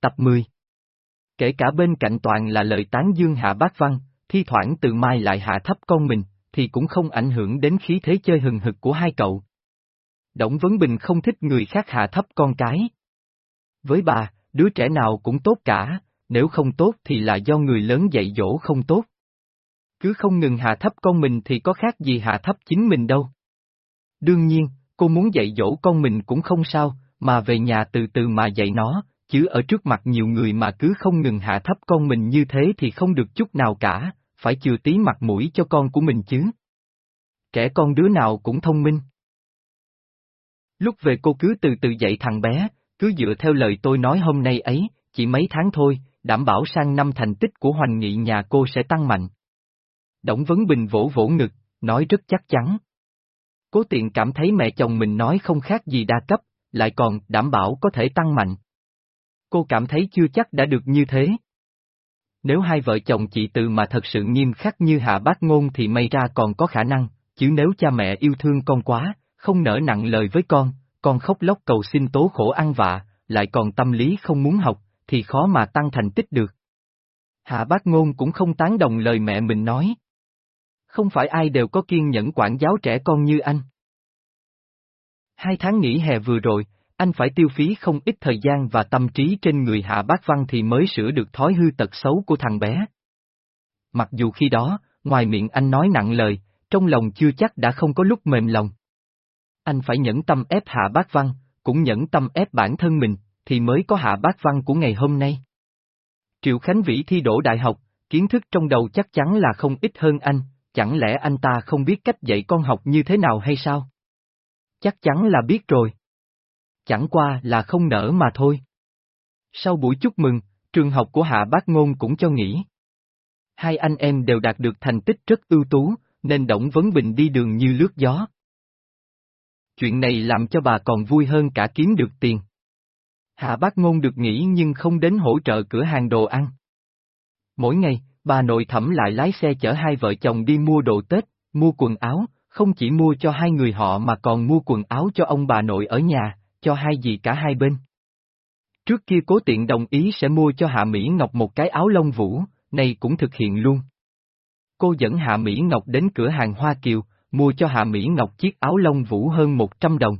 tập 10 Kể cả bên cạnh toàn là lời tán dương hạ bác văn, thi thoảng từ mai lại hạ thấp con mình, thì cũng không ảnh hưởng đến khí thế chơi hừng hực của hai cậu. Đổng Vấn Bình không thích người khác hạ thấp con cái. Với bà, đứa trẻ nào cũng tốt cả, nếu không tốt thì là do người lớn dạy dỗ không tốt. Cứ không ngừng hạ thấp con mình thì có khác gì hạ thấp chính mình đâu. Đương nhiên, cô muốn dạy dỗ con mình cũng không sao, mà về nhà từ từ mà dạy nó, chứ ở trước mặt nhiều người mà cứ không ngừng hạ thấp con mình như thế thì không được chút nào cả, phải chừa tí mặt mũi cho con của mình chứ. Trẻ con đứa nào cũng thông minh. Lúc về cô cứ từ từ dạy thằng bé, cứ dựa theo lời tôi nói hôm nay ấy, chỉ mấy tháng thôi, đảm bảo sang năm thành tích của hoành nghị nhà cô sẽ tăng mạnh. Đổng Vấn Bình vỗ vỗ ngực, nói rất chắc chắn. Cố tiện cảm thấy mẹ chồng mình nói không khác gì đa cấp, lại còn đảm bảo có thể tăng mạnh. Cô cảm thấy chưa chắc đã được như thế. Nếu hai vợ chồng chị từ mà thật sự nghiêm khắc như hạ bác ngôn thì may ra còn có khả năng, chứ nếu cha mẹ yêu thương con quá, không nở nặng lời với con, con khóc lóc cầu xin tố khổ ăn vạ, lại còn tâm lý không muốn học, thì khó mà tăng thành tích được. Hạ bác ngôn cũng không tán đồng lời mẹ mình nói. Không phải ai đều có kiên nhẫn quản giáo trẻ con như anh. Hai tháng nghỉ hè vừa rồi, anh phải tiêu phí không ít thời gian và tâm trí trên người hạ bác văn thì mới sửa được thói hư tật xấu của thằng bé. Mặc dù khi đó, ngoài miệng anh nói nặng lời, trong lòng chưa chắc đã không có lúc mềm lòng. Anh phải nhẫn tâm ép hạ bác văn, cũng nhẫn tâm ép bản thân mình, thì mới có hạ bác văn của ngày hôm nay. Triệu Khánh Vĩ thi đỗ đại học, kiến thức trong đầu chắc chắn là không ít hơn anh, chẳng lẽ anh ta không biết cách dạy con học như thế nào hay sao? Chắc chắn là biết rồi. Chẳng qua là không nở mà thôi. Sau buổi chúc mừng, trường học của Hạ Bác Ngôn cũng cho nghỉ. Hai anh em đều đạt được thành tích rất ưu tú, nên Đổng Vấn Bình đi đường như lướt gió. Chuyện này làm cho bà còn vui hơn cả kiếm được tiền. Hạ Bác Ngôn được nghỉ nhưng không đến hỗ trợ cửa hàng đồ ăn. Mỗi ngày, bà nội thẩm lại lái xe chở hai vợ chồng đi mua đồ Tết, mua quần áo, không chỉ mua cho hai người họ mà còn mua quần áo cho ông bà nội ở nhà, cho hai gì cả hai bên. Trước kia cố tiện đồng ý sẽ mua cho Hạ Mỹ Ngọc một cái áo lông vũ, này cũng thực hiện luôn. Cô dẫn Hạ Mỹ Ngọc đến cửa hàng Hoa Kiều, mua cho Hạ Mỹ Ngọc chiếc áo lông vũ hơn 100 đồng.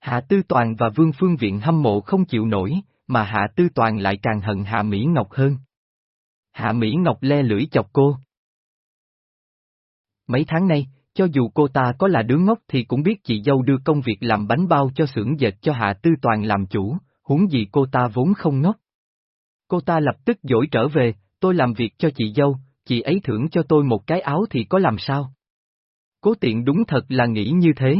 Hạ Tư Toàn và Vương Phương Viện hâm mộ không chịu nổi, mà Hạ Tư Toàn lại càng hận Hạ Mỹ Ngọc hơn. Hạ Mỹ Ngọc le lưỡi chọc cô. Mấy tháng nay, cho dù cô ta có là đứa ngốc thì cũng biết chị dâu đưa công việc làm bánh bao cho xưởng dệt cho Hạ Tư Toàn làm chủ, huống gì cô ta vốn không ngốc. Cô ta lập tức dỗi trở về, tôi làm việc cho chị dâu, chị ấy thưởng cho tôi một cái áo thì có làm sao? Cố tiện đúng thật là nghĩ như thế.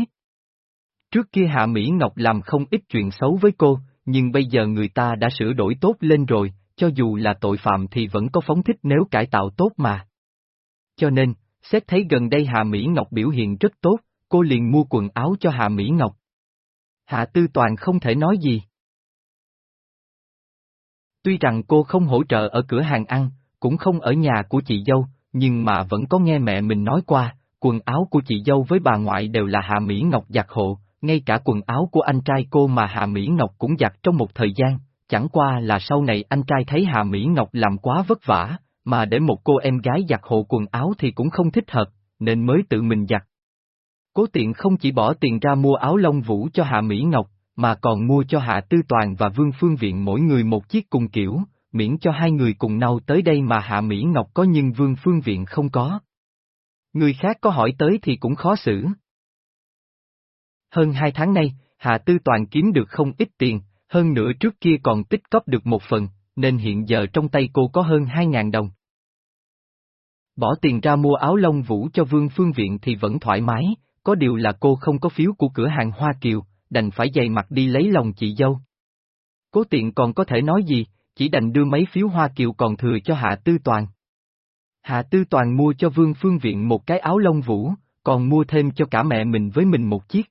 Trước kia Hạ Mỹ Ngọc làm không ít chuyện xấu với cô, nhưng bây giờ người ta đã sửa đổi tốt lên rồi, cho dù là tội phạm thì vẫn có phóng thích nếu cải tạo tốt mà. Cho nên, xét thấy gần đây Hạ Mỹ Ngọc biểu hiện rất tốt, cô liền mua quần áo cho Hạ Mỹ Ngọc. Hạ Tư Toàn không thể nói gì. Tuy rằng cô không hỗ trợ ở cửa hàng ăn, cũng không ở nhà của chị dâu, nhưng mà vẫn có nghe mẹ mình nói qua, quần áo của chị dâu với bà ngoại đều là Hạ Mỹ Ngọc giặt hộ, ngay cả quần áo của anh trai cô mà Hạ Mỹ Ngọc cũng giặt trong một thời gian, chẳng qua là sau này anh trai thấy Hạ Mỹ Ngọc làm quá vất vả, mà để một cô em gái giặt hộ quần áo thì cũng không thích hợp, nên mới tự mình giặt. Cố tiện không chỉ bỏ tiền ra mua áo lông vũ cho Hạ Mỹ Ngọc, mà còn mua cho Hạ Tư Toàn và Vương Phương Viện mỗi người một chiếc cùng kiểu, miễn cho hai người cùng nhau tới đây mà Hạ Mỹ Ngọc có nhưng Vương Phương Viện không có. Người khác có hỏi tới thì cũng khó xử. Hơn hai tháng nay, Hạ Tư Toàn kiếm được không ít tiền, hơn nữa trước kia còn tích cóp được một phần, nên hiện giờ trong tay cô có hơn 2.000 đồng. Bỏ tiền ra mua áo lông vũ cho Vương Phương Viện thì vẫn thoải mái, có điều là cô không có phiếu của cửa hàng Hoa Kiều, đành phải dày mặt đi lấy lòng chị dâu. Cố tiện còn có thể nói gì, chỉ đành đưa mấy phiếu Hoa Kiều còn thừa cho Hạ Tư Toàn. Hạ Tư Toàn mua cho Vương Phương Viện một cái áo lông vũ, còn mua thêm cho cả mẹ mình với mình một chiếc.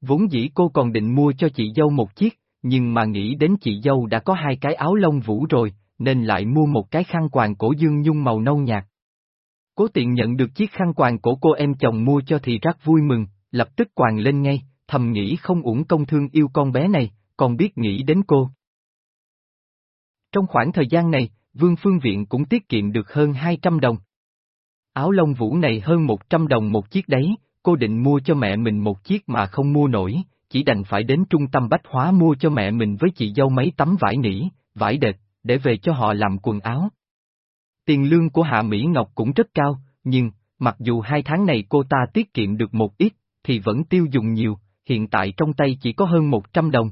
Vốn dĩ cô còn định mua cho chị dâu một chiếc, nhưng mà nghĩ đến chị dâu đã có hai cái áo lông vũ rồi, nên lại mua một cái khăn quàng cổ dương nhung màu nâu nhạt. Cố tiện nhận được chiếc khăn quàng cổ cô em chồng mua cho thì rất vui mừng, lập tức quàng lên ngay, thầm nghĩ không uổng công thương yêu con bé này, còn biết nghĩ đến cô. Trong khoảng thời gian này, Vương Phương Viện cũng tiết kiệm được hơn 200 đồng. Áo lông vũ này hơn 100 đồng một chiếc đấy, cô định mua cho mẹ mình một chiếc mà không mua nổi, chỉ đành phải đến trung tâm bách hóa mua cho mẹ mình với chị dâu mấy tấm vải nỉ, vải đệt, để về cho họ làm quần áo. Tiền lương của Hạ Mỹ Ngọc cũng rất cao, nhưng, mặc dù hai tháng này cô ta tiết kiệm được một ít, thì vẫn tiêu dùng nhiều, hiện tại trong tay chỉ có hơn 100 đồng.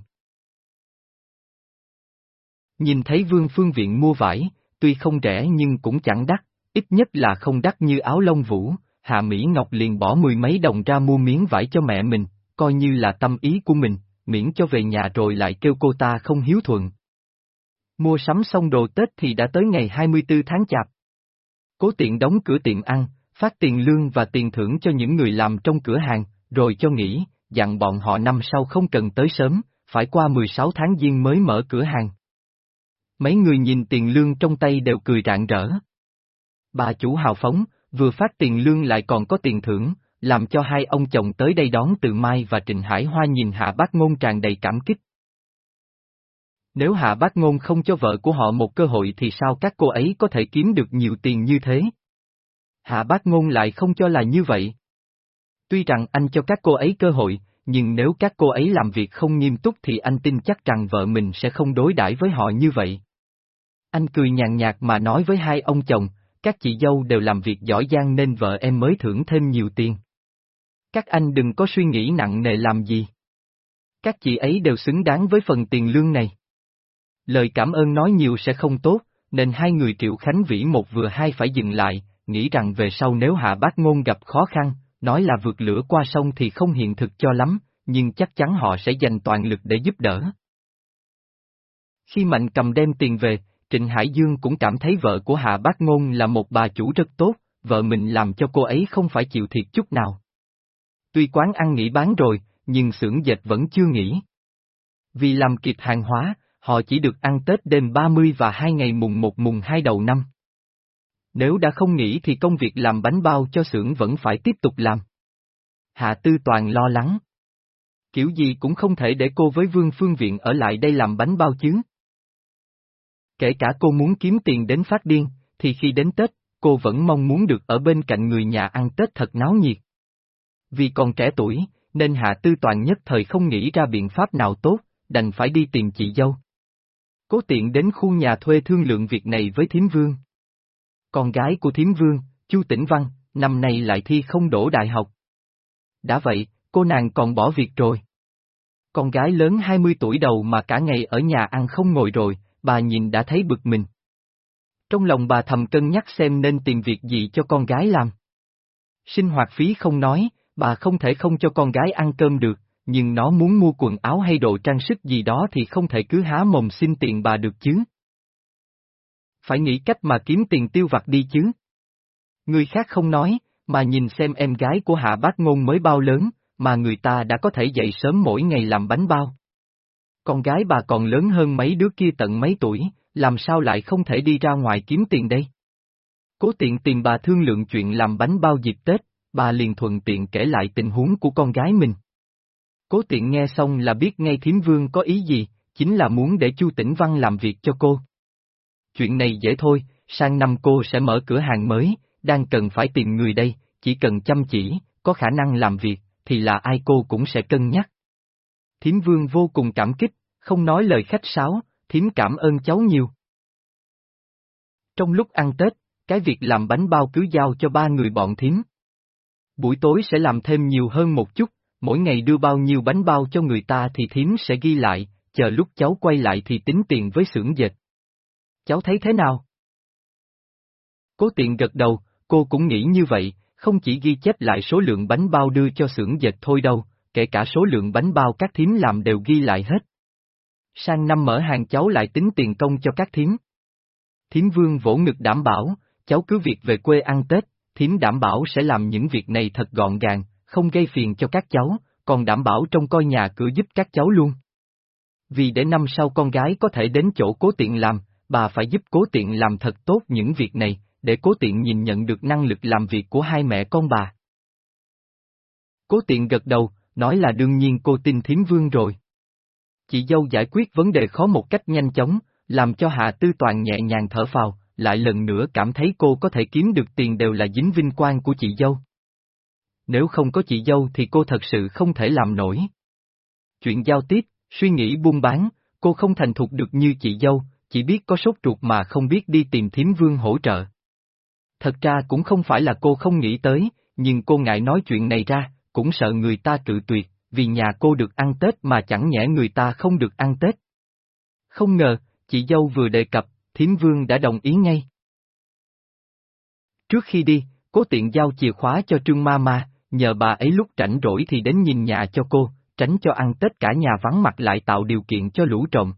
Nhìn thấy Vương Phương Viện mua vải, tuy không rẻ nhưng cũng chẳng đắt, ít nhất là không đắt như áo lông vũ, Hạ Mỹ Ngọc liền bỏ mười mấy đồng ra mua miếng vải cho mẹ mình, coi như là tâm ý của mình, miễn cho về nhà rồi lại kêu cô ta không hiếu thuận. Mua sắm xong đồ Tết thì đã tới ngày 24 tháng chạp. Cố tiện đóng cửa tiệm ăn, phát tiền lương và tiền thưởng cho những người làm trong cửa hàng, rồi cho nghỉ, dặn bọn họ năm sau không cần tới sớm, phải qua 16 tháng giêng mới mở cửa hàng. Mấy người nhìn tiền lương trong tay đều cười rạng rỡ. Bà chủ hào phóng, vừa phát tiền lương lại còn có tiền thưởng, làm cho hai ông chồng tới đây đón từ Mai và Trịnh Hải Hoa nhìn Hạ Bác Ngôn tràn đầy cảm kích. Nếu Hạ Bác Ngôn không cho vợ của họ một cơ hội thì sao các cô ấy có thể kiếm được nhiều tiền như thế? Hạ Bác Ngôn lại không cho là như vậy. Tuy rằng anh cho các cô ấy cơ hội, nhưng nếu các cô ấy làm việc không nghiêm túc thì anh tin chắc rằng vợ mình sẽ không đối đãi với họ như vậy. Anh cười nhàn nhạt mà nói với hai ông chồng, các chị dâu đều làm việc giỏi giang nên vợ em mới thưởng thêm nhiều tiền. Các anh đừng có suy nghĩ nặng nề làm gì. Các chị ấy đều xứng đáng với phần tiền lương này. Lời cảm ơn nói nhiều sẽ không tốt, nên hai người Triệu Khánh Vĩ một vừa hai phải dừng lại, nghĩ rằng về sau nếu hạ bác ngôn gặp khó khăn, nói là vượt lửa qua sông thì không hiện thực cho lắm, nhưng chắc chắn họ sẽ dành toàn lực để giúp đỡ. Khi Mạnh cầm đem tiền về, Trịnh Hải Dương cũng cảm thấy vợ của Hạ Bác Ngôn là một bà chủ rất tốt, vợ mình làm cho cô ấy không phải chịu thiệt chút nào. Tuy quán ăn nghỉ bán rồi, nhưng xưởng dệt vẫn chưa nghỉ. Vì làm kịp hàng hóa, họ chỉ được ăn Tết đêm 30 và hai ngày mùng 1 mùng 2 đầu năm. Nếu đã không nghỉ thì công việc làm bánh bao cho xưởng vẫn phải tiếp tục làm. Hạ Tư Toàn lo lắng. Kiểu gì cũng không thể để cô với Vương Phương Viện ở lại đây làm bánh bao chứ. Kể cả cô muốn kiếm tiền đến phát điên, thì khi đến Tết, cô vẫn mong muốn được ở bên cạnh người nhà ăn Tết thật náo nhiệt. Vì còn trẻ tuổi, nên Hạ Tư Toàn nhất thời không nghĩ ra biện pháp nào tốt, đành phải đi tìm chị dâu. Cố tiện đến khu nhà thuê thương lượng việc này với Thiếm Vương. Con gái của Thiếm Vương, Chu Tĩnh Văn, năm nay lại thi không đổ đại học. Đã vậy, cô nàng còn bỏ việc rồi. Con gái lớn 20 tuổi đầu mà cả ngày ở nhà ăn không ngồi rồi, bà nhìn đã thấy bực mình. Trong lòng bà thầm cân nhắc xem nên tìm việc gì cho con gái làm. Sinh hoạt phí không nói, bà không thể không cho con gái ăn cơm được, nhưng nó muốn mua quần áo hay đồ trang sức gì đó thì không thể cứ há mồm xin tiền bà được chứ. Phải nghĩ cách mà kiếm tiền tiêu vặt đi chứ. Người khác không nói, mà nhìn xem em gái của Hạ Bác Ngôn mới bao lớn, mà người ta đã có thể dậy sớm mỗi ngày làm bánh bao. Con gái bà còn lớn hơn mấy đứa kia tận mấy tuổi, làm sao lại không thể đi ra ngoài kiếm tiền đây? Cố tiện tìm bà thương lượng chuyện làm bánh bao dịp Tết, bà liền thuận tiện kể lại tình huống của con gái mình. Cố tiện nghe xong là biết ngay thiếm vương có ý gì, chính là muốn để Chu Tĩnh Văn làm việc cho cô. Chuyện này dễ thôi, sang năm cô sẽ mở cửa hàng mới, đang cần phải tìm người đây, chỉ cần chăm chỉ, có khả năng làm việc, thì là ai cô cũng sẽ cân nhắc. Thiếm vương vô cùng cảm kích, không nói lời khách sáo, thiếm cảm ơn cháu nhiều. Trong lúc ăn Tết, cái việc làm bánh bao cứ giao cho ba người bọn thiếm. Buổi tối sẽ làm thêm nhiều hơn một chút, mỗi ngày đưa bao nhiêu bánh bao cho người ta thì thím sẽ ghi lại, chờ lúc cháu quay lại thì tính tiền với xưởng dệt. Cháu thấy thế nào? Cố tiện gật đầu, cô cũng nghĩ như vậy, không chỉ ghi chép lại số lượng bánh bao đưa cho xưởng dệt thôi đâu, kể cả số lượng bánh bao các thím làm đều ghi lại hết. Sang năm mở hàng cháu lại tính tiền công cho các thím. Thím vương vỗ ngực đảm bảo, cháu cứ việc về quê ăn Tết, thím đảm bảo sẽ làm những việc này thật gọn gàng, không gây phiền cho các cháu, còn đảm bảo trông coi nhà cửa giúp các cháu luôn. Vì để năm sau con gái có thể đến chỗ cố tiện làm, bà phải giúp cố tiện làm thật tốt những việc này, để cố tiện nhìn nhận được năng lực làm việc của hai mẹ con bà. Cố tiện gật đầu, nói là đương nhiên cô tin thiếm vương rồi. Chị dâu giải quyết vấn đề khó một cách nhanh chóng, làm cho Hạ Tư Toàn nhẹ nhàng thở phào, lại lần nữa cảm thấy cô có thể kiếm được tiền đều là dính vinh quang của chị dâu. Nếu không có chị dâu thì cô thật sự không thể làm nổi. Chuyện giao tiếp, suy nghĩ buôn bán, cô không thành thục được như chị dâu, chỉ biết có sốt ruột mà không biết đi tìm thiếm vương hỗ trợ. Thật ra cũng không phải là cô không nghĩ tới, nhưng cô ngại nói chuyện này ra, cũng sợ người ta cự tuyệt, vì nhà cô được ăn Tết mà chẳng nhẽ người ta không được ăn Tết. Không ngờ, chị dâu vừa đề cập, thiếm vương đã đồng ý ngay. Trước khi đi, cố tiện giao chìa khóa cho Trương Ma Ma, nhờ bà ấy lúc rảnh rỗi thì đến nhìn nhà cho cô, tránh cho ăn Tết cả nhà vắng mặt lại tạo điều kiện cho lũ trộm.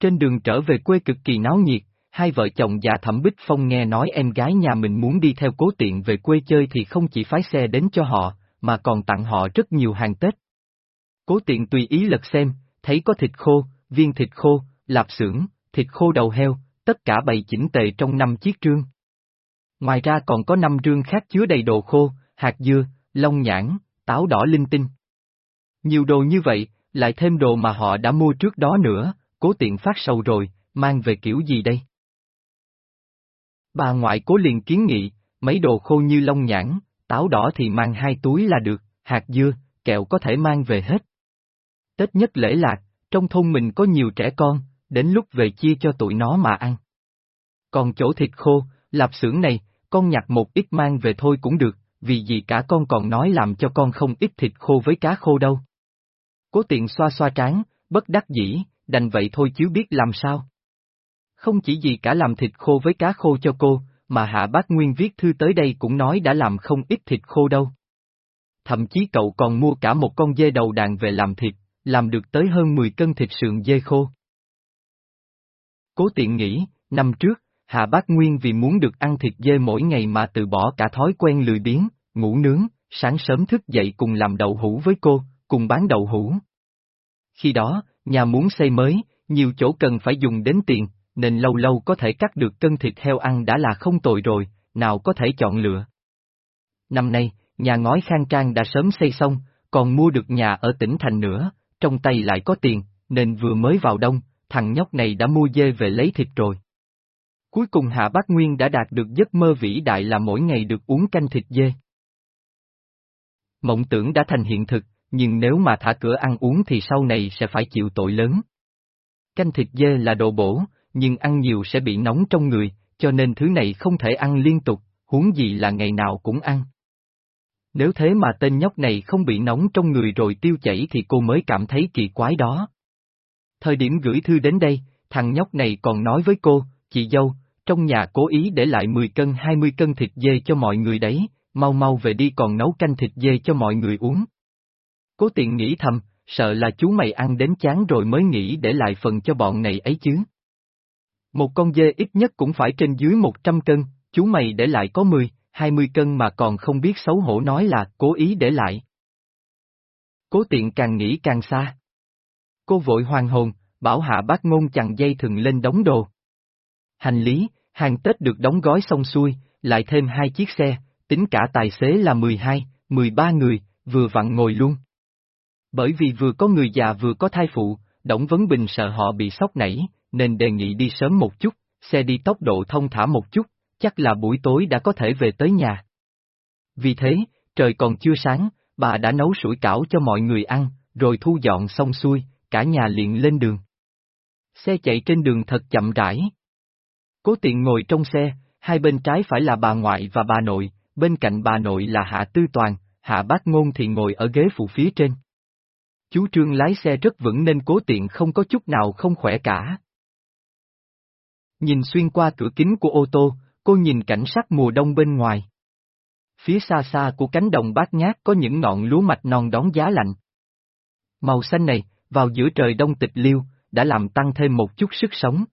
Trên đường trở về quê cực kỳ náo nhiệt, hai vợ chồng già Thẩm Bích Phong nghe nói em gái nhà mình muốn đi theo cố tiện về quê chơi thì không chỉ phái xe đến cho họ, mà còn tặng họ rất nhiều hàng Tết. Cố tiện tùy ý lật xem, thấy có thịt khô, viên thịt khô, lạp xưởng, thịt khô đầu heo, tất cả bày chỉnh tề trong năm chiếc trương. Ngoài ra còn có năm rương khác chứa đầy đồ khô, hạt dưa, long nhãn, táo đỏ linh tinh. Nhiều đồ như vậy, lại thêm đồ mà họ đã mua trước đó nữa, cố tiện phát sầu rồi, mang về kiểu gì đây? Bà ngoại cố liền kiến nghị, mấy đồ khô như long nhãn, táo đỏ thì mang hai túi là được, hạt dưa, kẹo có thể mang về hết. Tết nhất lễ lạc, trong thôn mình có nhiều trẻ con, đến lúc về chia cho tụi nó mà ăn. Còn chỗ thịt khô, lạp xưởng này, con nhặt một ít mang về thôi cũng được, vì gì cả con còn nói làm cho con không ít thịt khô với cá khô đâu. Cố tiện xoa xoa trán, bất đắc dĩ, đành vậy thôi chứ biết làm sao. Không chỉ gì cả làm thịt khô với cá khô cho cô, mà Hạ Bác Nguyên viết thư tới đây cũng nói đã làm không ít thịt khô đâu. Thậm chí cậu còn mua cả một con dê đầu đàn về làm thịt, làm được tới hơn 10 cân thịt sườn dê khô. Cố tiện nghĩ, năm trước, Hạ Bác Nguyên vì muốn được ăn thịt dê mỗi ngày mà từ bỏ cả thói quen lười biếng, ngủ nướng, sáng sớm thức dậy cùng làm đậu hũ với cô, cùng bán đậu hũ. Khi đó, nhà muốn xây mới, nhiều chỗ cần phải dùng đến tiền, nên lâu lâu có thể cắt được cân thịt heo ăn đã là không tồi rồi, nào có thể chọn lựa. Năm nay, nhà ngói khang trang đã sớm xây xong, còn mua được nhà ở tỉnh thành nữa, trong tay lại có tiền, nên vừa mới vào đông, thằng nhóc này đã mua dê về lấy thịt rồi. Cuối cùng Hạ Bác Nguyên đã đạt được giấc mơ vĩ đại là mỗi ngày được uống canh thịt dê. Mộng tưởng đã thành hiện thực, nhưng nếu mà thả cửa ăn uống thì sau này sẽ phải chịu tội lớn. Canh thịt dê là đồ bổ, nhưng ăn nhiều sẽ bị nóng trong người, cho nên thứ này không thể ăn liên tục, huống gì là ngày nào cũng ăn. Nếu thế mà tên nhóc này không bị nóng trong người rồi tiêu chảy thì cô mới cảm thấy kỳ quái đó. Thời điểm gửi thư đến đây, thằng nhóc này còn nói với cô, chị dâu, trong nhà cố ý để lại 10 cân 20 cân thịt dê cho mọi người đấy, mau mau về đi còn nấu canh thịt dê cho mọi người uống. Cố tiện nghĩ thầm, sợ là chú mày ăn đến chán rồi mới nghĩ để lại phần cho bọn này ấy chứ. Một con dê ít nhất cũng phải trên dưới 100 cân, chú mày để lại có 10, 20 cân mà còn không biết xấu hổ nói là cố ý để lại. Cố tiện càng nghĩ càng xa. Cô vội hoàng hồn, bảo hạ bác ngôn chằng dây thừng lên đóng đồ. Hành lý, hàng Tết được đóng gói xong xuôi, lại thêm hai chiếc xe, tính cả tài xế là 12, 13 người, vừa vặn ngồi luôn. Bởi vì vừa có người già vừa có thai phụ, Đổng Vấn Bình sợ họ bị sốc nảy, nên đề nghị đi sớm một chút, xe đi tốc độ thông thả một chút, chắc là buổi tối đã có thể về tới nhà. Vì thế, trời còn chưa sáng, bà đã nấu sủi cảo cho mọi người ăn, rồi thu dọn xong xuôi, cả nhà liền lên đường. Xe chạy trên đường thật chậm rãi. Cố tiện ngồi trong xe, hai bên trái phải là bà ngoại và bà nội, bên cạnh bà nội là Hạ Tư Toàn, Hạ Bác Ngôn thì ngồi ở ghế phụ phía trên. Chú Trương lái xe rất vững nên cố tiện không có chút nào không khỏe cả. Nhìn xuyên qua cửa kính của ô tô, cô nhìn cảnh sắc mùa đông bên ngoài. Phía xa xa của cánh đồng bát nhát có những ngọn lúa mạch non đón giá lạnh. Màu xanh này, vào giữa trời đông tịch liêu, đã làm tăng thêm một chút sức sống.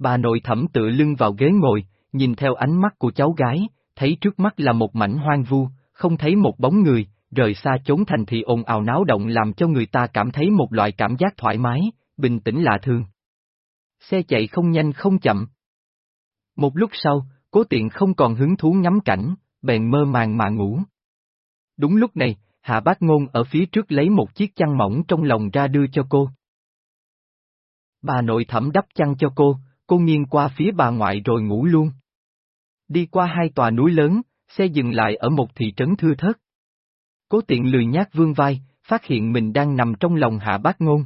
Bà nội thẩm tự lưng vào ghế ngồi, nhìn theo ánh mắt của cháu gái, thấy trước mắt là một mảnh hoang vu, không thấy một bóng người, rời xa chốn thành thị ồn ào náo động làm cho người ta cảm thấy một loại cảm giác thoải mái, bình tĩnh lạ thường. Xe chạy không nhanh không chậm. Một lúc sau, cố tiện không còn hứng thú ngắm cảnh, bèn mơ màng mà ngủ. Đúng lúc này, Hạ Bác Ngôn ở phía trước lấy một chiếc chăn mỏng trong lòng ra đưa cho cô. Bà nội thẩm đắp chăn cho cô, cô nghiêng qua phía bà ngoại rồi ngủ luôn. Đi qua hai tòa núi lớn, xe dừng lại ở một thị trấn thưa thớt. Cố tiện lười nhát vương vai, phát hiện mình đang nằm trong lòng hạ bác ngôn.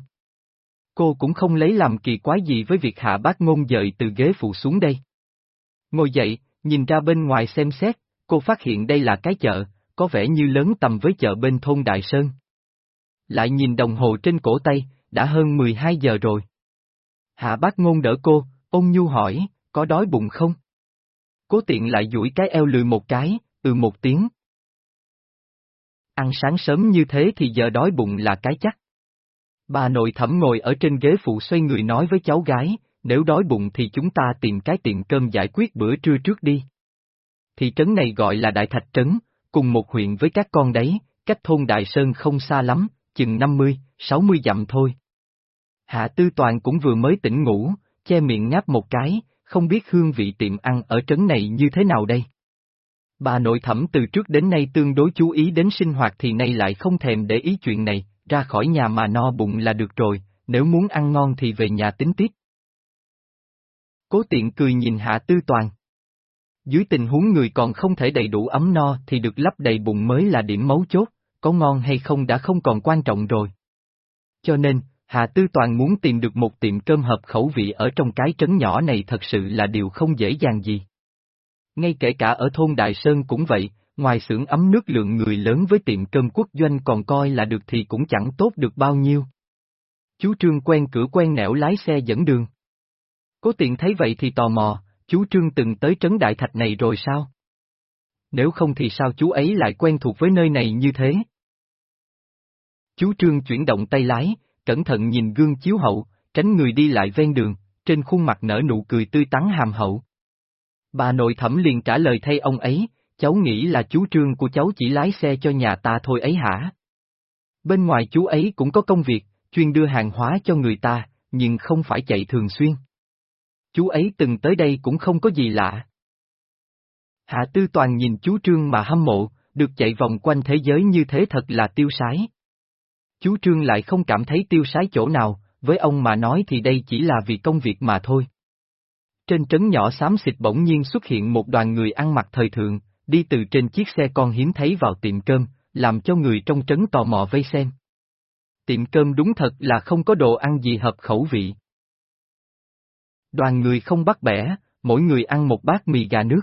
Cô cũng không lấy làm kỳ quái gì với việc hạ bác ngôn dậy từ ghế phụ xuống đây. Ngồi dậy, nhìn ra bên ngoài xem xét, cô phát hiện đây là cái chợ, có vẻ như lớn tầm với chợ bên thôn Đại Sơn. Lại nhìn đồng hồ trên cổ tay, đã hơn 12 giờ rồi. Hạ bác ngôn đỡ cô, ôn nhu hỏi, có đói bụng không? Cố tiện lại duỗi cái eo lười một cái, ừ một tiếng. Ăn sáng sớm như thế thì giờ đói bụng là cái chắc. Bà nội thẩm ngồi ở trên ghế phụ xoay người nói với cháu gái, nếu đói bụng thì chúng ta tìm cái tiệm cơm giải quyết bữa trưa trước đi. Thị trấn này gọi là Đại Thạch Trấn, cùng một huyện với các con đấy, cách thôn Đại Sơn không xa lắm, chừng 50, 60 dặm thôi. Hạ Tư Toàn cũng vừa mới tỉnh ngủ, che miệng ngáp một cái, không biết hương vị tiệm ăn ở trấn này như thế nào đây. Bà nội thẩm từ trước đến nay tương đối chú ý đến sinh hoạt thì nay lại không thèm để ý chuyện này, ra khỏi nhà mà no bụng là được rồi, nếu muốn ăn ngon thì về nhà tính tiếp. Cố tiện cười nhìn Hạ Tư Toàn. Dưới tình huống người còn không thể đầy đủ ấm no thì được lấp đầy bụng mới là điểm mấu chốt, có ngon hay không đã không còn quan trọng rồi. Cho nên, Hà Tư Toàn muốn tìm được một tiệm cơm hợp khẩu vị ở trong cái trấn nhỏ này thật sự là điều không dễ dàng gì. Ngay kể cả ở thôn Đại Sơn cũng vậy, ngoài xưởng ấm nước lượng người lớn với tiệm cơm quốc doanh còn coi là được thì cũng chẳng tốt được bao nhiêu. Chú Trương quen cửa quen nẻo lái xe dẫn đường. Cố tiện thấy vậy thì tò mò, chú Trương từng tới trấn Đại Thạch này rồi sao? Nếu không thì sao chú ấy lại quen thuộc với nơi này như thế? Chú Trương chuyển động tay lái, cẩn thận nhìn gương chiếu hậu, tránh người đi lại ven đường, trên khuôn mặt nở nụ cười tươi tắn hàm hậu. Bà nội thẩm liền trả lời thay ông ấy, cháu nghĩ là chú Trương của cháu chỉ lái xe cho nhà ta thôi ấy hả? Bên ngoài chú ấy cũng có công việc, chuyên đưa hàng hóa cho người ta, nhưng không phải chạy thường xuyên. Chú ấy từng tới đây cũng không có gì lạ. Hạ Tư Toàn nhìn chú Trương mà hâm mộ, được chạy vòng quanh thế giới như thế thật là tiêu sái. Chú Trương lại không cảm thấy tiêu sái chỗ nào, với ông mà nói thì đây chỉ là vì công việc mà thôi. Trên trấn nhỏ xám xịt bỗng nhiên xuất hiện một đoàn người ăn mặc thời thượng, đi từ trên chiếc xe con hiếm thấy vào tiệm cơm, làm cho người trong trấn tò mò vây xem. Tiệm cơm đúng thật là không có đồ ăn gì hợp khẩu vị. Đoàn người không bắt bẻ, mỗi người ăn một bát mì gà nước.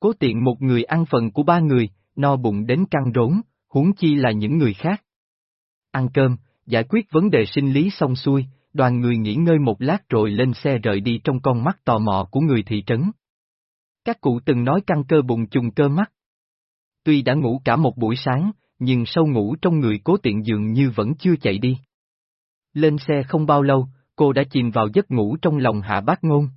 Cố tiện một người ăn phần của ba người, no bụng đến căng rốn, huống chi là những người khác. Ăn cơm, giải quyết vấn đề sinh lý xong xuôi, đoàn người nghỉ ngơi một lát rồi lên xe rời đi trong con mắt tò mò của người thị trấn. Các cụ từng nói căng cơ bụng trùng cơ mắt. Tuy đã ngủ cả một buổi sáng, nhưng sâu ngủ trong người cố tiện dường như vẫn chưa chạy đi. Lên xe không bao lâu, cô đã chìm vào giấc ngủ trong lòng hạ bác ngôn.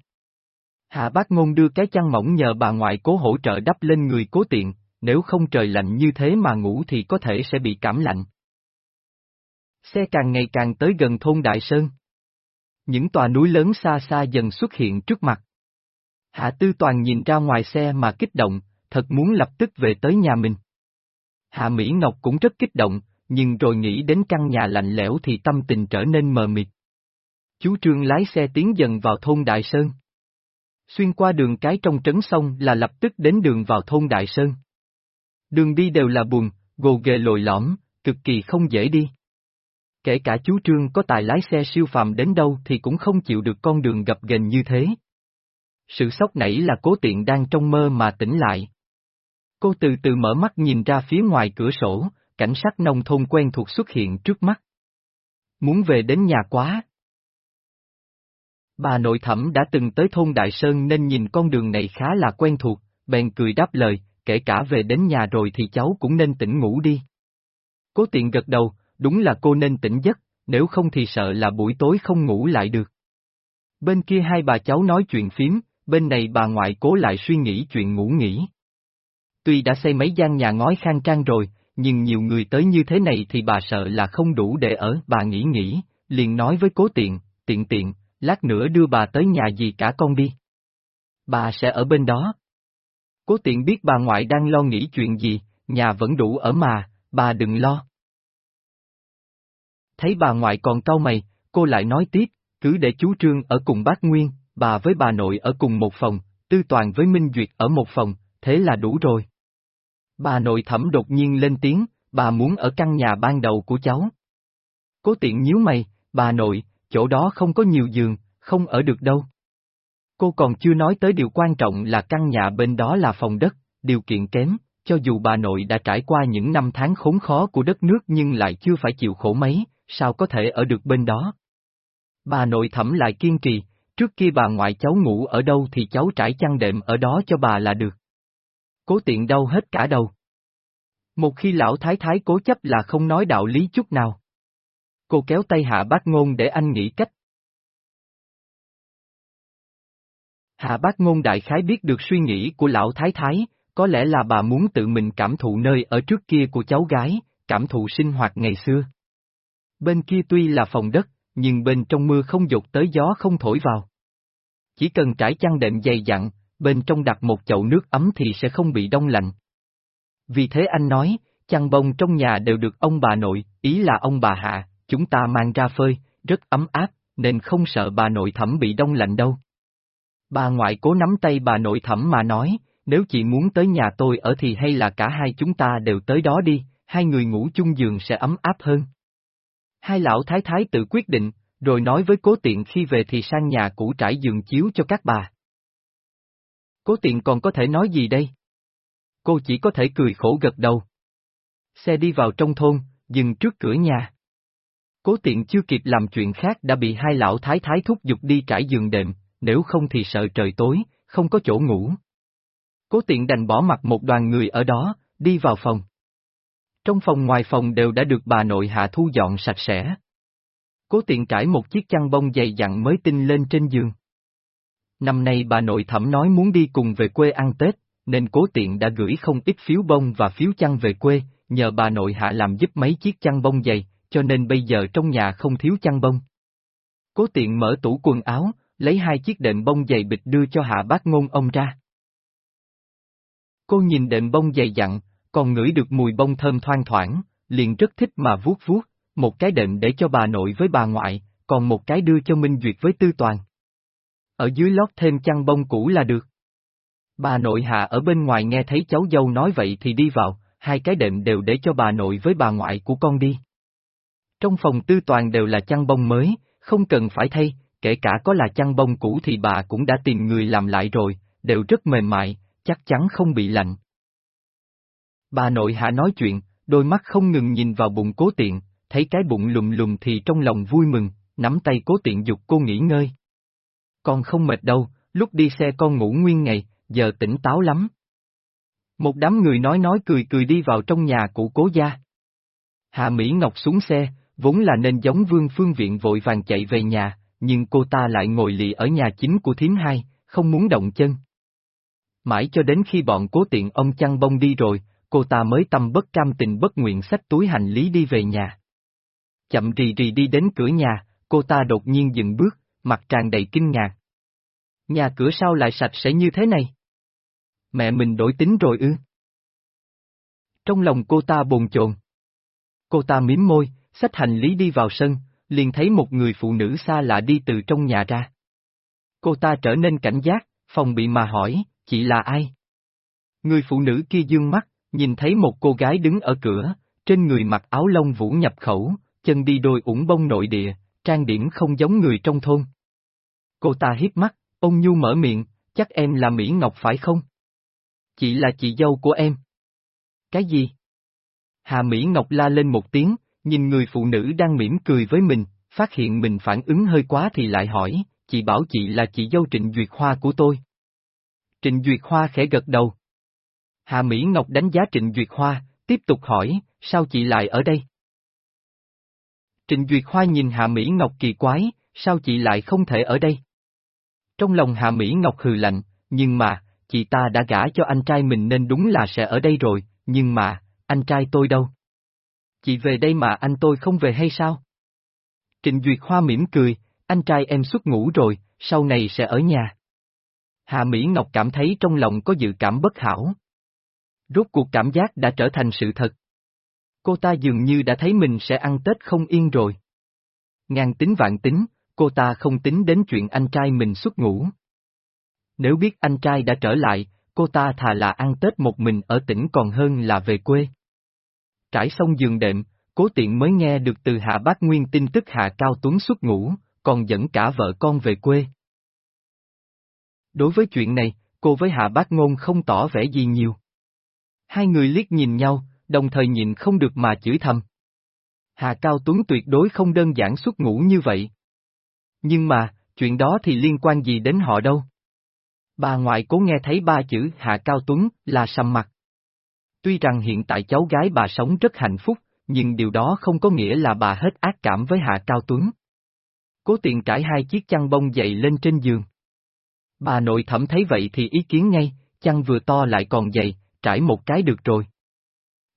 Hạ bác ngôn đưa cái chăn mỏng nhờ bà ngoại cố hỗ trợ đắp lên người cố tiện, nếu không trời lạnh như thế mà ngủ thì có thể sẽ bị cảm lạnh. Xe càng ngày càng tới gần thôn Đại Sơn. Những tòa núi lớn xa xa dần xuất hiện trước mặt. Hạ Tư Toàn nhìn ra ngoài xe mà kích động, thật muốn lập tức về tới nhà mình. Hạ Mỹ Ngọc cũng rất kích động, nhưng rồi nghĩ đến căn nhà lạnh lẽo thì tâm tình trở nên mờ mịt. Chú Trương lái xe tiến dần vào thôn Đại Sơn. Xuyên qua đường cái trong trấn sông là lập tức đến đường vào thôn Đại Sơn. Đường đi đều là buồn, gồ ghề lồi lõm, cực kỳ không dễ đi. Kể cả chú Trương có tài lái xe siêu phàm đến đâu thì cũng không chịu được con đường gập ghềnh như thế. Sự sốc nảy là cố tiện đang trong mơ mà tỉnh lại. Cô từ từ mở mắt nhìn ra phía ngoài cửa sổ, cảnh sát nông thôn quen thuộc xuất hiện trước mắt. Muốn về đến nhà quá. Bà nội thẩm đã từng tới thôn Đại Sơn nên nhìn con đường này khá là quen thuộc, bèn cười đáp lời, kể cả về đến nhà rồi thì cháu cũng nên tỉnh ngủ đi. Cố tiện gật đầu, đúng là cô nên tỉnh giấc, nếu không thì sợ là buổi tối không ngủ lại được. Bên kia hai bà cháu nói chuyện phím, bên này bà ngoại cố lại suy nghĩ chuyện ngủ nghỉ. Tuy đã xây mấy gian nhà ngói khang trang rồi, nhưng nhiều người tới như thế này thì bà sợ là không đủ để ở, bà nghĩ nghĩ, liền nói với cố tiện, tiện tiện, lát nữa đưa bà tới nhà gì cả con đi. Bà sẽ ở bên đó. Cố tiện biết bà ngoại đang lo nghĩ chuyện gì, nhà vẫn đủ ở mà, bà đừng lo. Thấy bà ngoại còn cau mày, cô lại nói tiếp, cứ để chú Trương ở cùng bác Nguyên, bà với bà nội ở cùng một phòng, Tư Toàn với Minh Duyệt ở một phòng, thế là đủ rồi. Bà nội thẩm đột nhiên lên tiếng, bà muốn ở căn nhà ban đầu của cháu. Cố tiện nhíu mày, bà nội, chỗ đó không có nhiều giường, không ở được đâu. Cô còn chưa nói tới điều quan trọng là căn nhà bên đó là phòng đất, điều kiện kém, cho dù bà nội đã trải qua những năm tháng khốn khó của đất nước nhưng lại chưa phải chịu khổ mấy, sao có thể ở được bên đó. Bà nội thẩm lại kiên trì, trước kia bà ngoại cháu ngủ ở đâu thì cháu trải chăn đệm ở đó cho bà là được. Cố tiện đau hết cả đầu. Một khi lão thái thái cố chấp là không nói đạo lý chút nào. Cô kéo tay hạ bác ngôn để anh nghĩ cách. Hạ bác ngôn đại khái biết được suy nghĩ của lão thái thái, có lẽ là bà muốn tự mình cảm thụ nơi ở trước kia của cháu gái, cảm thụ sinh hoạt ngày xưa. Bên kia tuy là phòng đất, nhưng bên trong mưa không dột tới gió không thổi vào. Chỉ cần trải chăn đệm dày dặn, bên trong đặt một chậu nước ấm thì sẽ không bị đông lạnh. Vì thế anh nói, chăn bông trong nhà đều được ông bà nội, ý là ông bà hạ, chúng ta mang ra phơi, rất ấm áp, nên không sợ bà nội thẩm bị đông lạnh đâu. Bà ngoại cố nắm tay bà nội thẩm mà nói, nếu chị muốn tới nhà tôi ở thì hay là cả hai chúng ta đều tới đó đi, hai người ngủ chung giường sẽ ấm áp hơn. Hai lão thái thái tự quyết định, rồi nói với cố tiện khi về thì sang nhà cũ trải giường chiếu cho các bà. Cố tiện còn có thể nói gì đây? Cô chỉ có thể cười khổ gật đầu. Xe đi vào trong thôn, dừng trước cửa nhà. Cố tiện chưa kịp làm chuyện khác đã bị hai lão thái thái thúc giục đi trải giường đệm, nếu không thì sợ trời tối, không có chỗ ngủ. Cố tiện đành bỏ mặt một đoàn người ở đó, đi vào phòng. Trong phòng ngoài phòng đều đã được bà nội hạ thu dọn sạch sẽ. Cố tiện trải một chiếc chăn bông dày dặn mới tinh lên trên giường. Năm nay bà nội thẩm nói muốn đi cùng về quê ăn Tết, nên cố tiện đã gửi không ít phiếu bông và phiếu chăn về quê, nhờ bà nội hạ làm giúp mấy chiếc chăn bông dày, cho nên bây giờ trong nhà không thiếu chăn bông. Cố tiện mở tủ quần áo, lấy hai chiếc đệm bông dày bịch đưa cho hạ bác ngôn ông ra. Cô nhìn đệm bông dày dặn, còn ngửi được mùi bông thơm thoang thoảng, liền rất thích mà vuốt vuốt, một cái đệm để cho bà nội với bà ngoại, còn một cái đưa cho Minh Duyệt với Tư Toàn. Ở dưới lót thêm chăn bông cũ là được. Bà nội hạ ở bên ngoài nghe thấy cháu dâu nói vậy thì đi vào, hai cái đệm đều để cho bà nội với bà ngoại của con đi. Trong phòng Tư Toàn đều là chăn bông mới, không cần phải thay, kể cả có là chăn bông cũ thì bà cũng đã tìm người làm lại rồi, đều rất mềm mại, chắc chắn không bị lạnh. Bà nội hạ nói chuyện, đôi mắt không ngừng nhìn vào bụng cố tiện, thấy cái bụng lùm lùm thì trong lòng vui mừng, nắm tay cố tiện dục cô nghỉ ngơi. Con không mệt đâu, lúc đi xe con ngủ nguyên ngày, giờ tỉnh táo lắm. Một đám người nói nói cười cười đi vào trong nhà của cố gia. Hạ Mỹ Ngọc xuống xe, vốn là nên giống vương phương viện vội vàng chạy về nhà, nhưng cô ta lại ngồi lì ở nhà chính của thím hai, không muốn động chân. Mãi cho đến khi bọn cố tiện ông chăn bông đi rồi, cô ta mới tâm bất cam tình bất nguyện xách túi hành lý đi về nhà. Chậm rì rì đi đến cửa nhà, cô ta đột nhiên dừng bước, mặt tràn đầy kinh ngạc. Nhà cửa sao lại sạch sẽ như thế này? Mẹ mình đổi tính rồi ư? Trong lòng cô ta bồn chồn. Cô ta mím môi, xách hành lý đi vào sân, liền thấy một người phụ nữ xa lạ đi từ trong nhà ra. Cô ta trở nên cảnh giác, phòng bị mà hỏi, chị là ai? Người phụ nữ kia dương mắt, nhìn thấy một cô gái đứng ở cửa, trên người mặc áo lông vũ nhập khẩu, chân đi đôi ủng bông nội địa, trang điểm không giống người trong thôn. Cô ta hiếp mắt, ông Nhu mở miệng, chắc em là Mỹ Ngọc phải không? Chị là chị dâu của em. Cái gì? Hà Mỹ Ngọc la lên một tiếng, nhìn người phụ nữ đang mỉm cười với mình, phát hiện mình phản ứng hơi quá thì lại hỏi, chị bảo chị là chị dâu Trịnh Duyệt Hoa của tôi. Trịnh Duyệt Hoa khẽ gật đầu. Hà Mỹ Ngọc đánh giá Trịnh Duyệt Hoa, tiếp tục hỏi, sao chị lại ở đây? Trịnh Duyệt Hoa nhìn Hạ Mỹ Ngọc kỳ quái, sao chị lại không thể ở đây? Trong lòng Hạ Mỹ Ngọc hừ lạnh, nhưng mà, chị ta đã gả cho anh trai mình nên đúng là sẽ ở đây rồi, nhưng mà, anh trai tôi đâu? Chị về đây mà anh tôi không về hay sao? Trịnh Duyệt Hoa mỉm cười, anh trai em xuất ngủ rồi, sau này sẽ ở nhà. Hạ Mỹ Ngọc cảm thấy trong lòng có dự cảm bất hảo. Rốt cuộc cảm giác đã trở thành sự thật. Cô ta dường như đã thấy mình sẽ ăn Tết không yên rồi. Ngang tính vạn tính, cô ta không tính đến chuyện anh trai mình xuất ngủ. Nếu biết anh trai đã trở lại, cô ta thà là ăn Tết một mình ở tỉnh còn hơn là về quê. Trải xong giường đệm, cố tiện mới nghe được từ Hạ Bác Nguyên tin tức Hạ Cao Tuấn xuất ngủ, còn dẫn cả vợ con về quê. Đối với chuyện này, cô với Hạ Bác Ngôn không tỏ vẻ gì nhiều. Hai người liếc nhìn nhau, đồng thời nhìn không được mà chửi thầm. Hà Cao Tuấn tuyệt đối không đơn giản xuất ngủ như vậy. Nhưng mà, chuyện đó thì liên quan gì đến họ đâu? Bà ngoại cố nghe thấy ba chữ Hạ Cao Tuấn là sầm mặt. Tuy rằng hiện tại cháu gái bà sống rất hạnh phúc, nhưng điều đó không có nghĩa là bà hết ác cảm với Hạ Cao Tuấn. Cố tiện trải hai chiếc chăn bông dậy lên trên giường. Bà nội thẩm thấy vậy thì ý kiến ngay, chăn vừa to lại còn dày, trải một cái được rồi.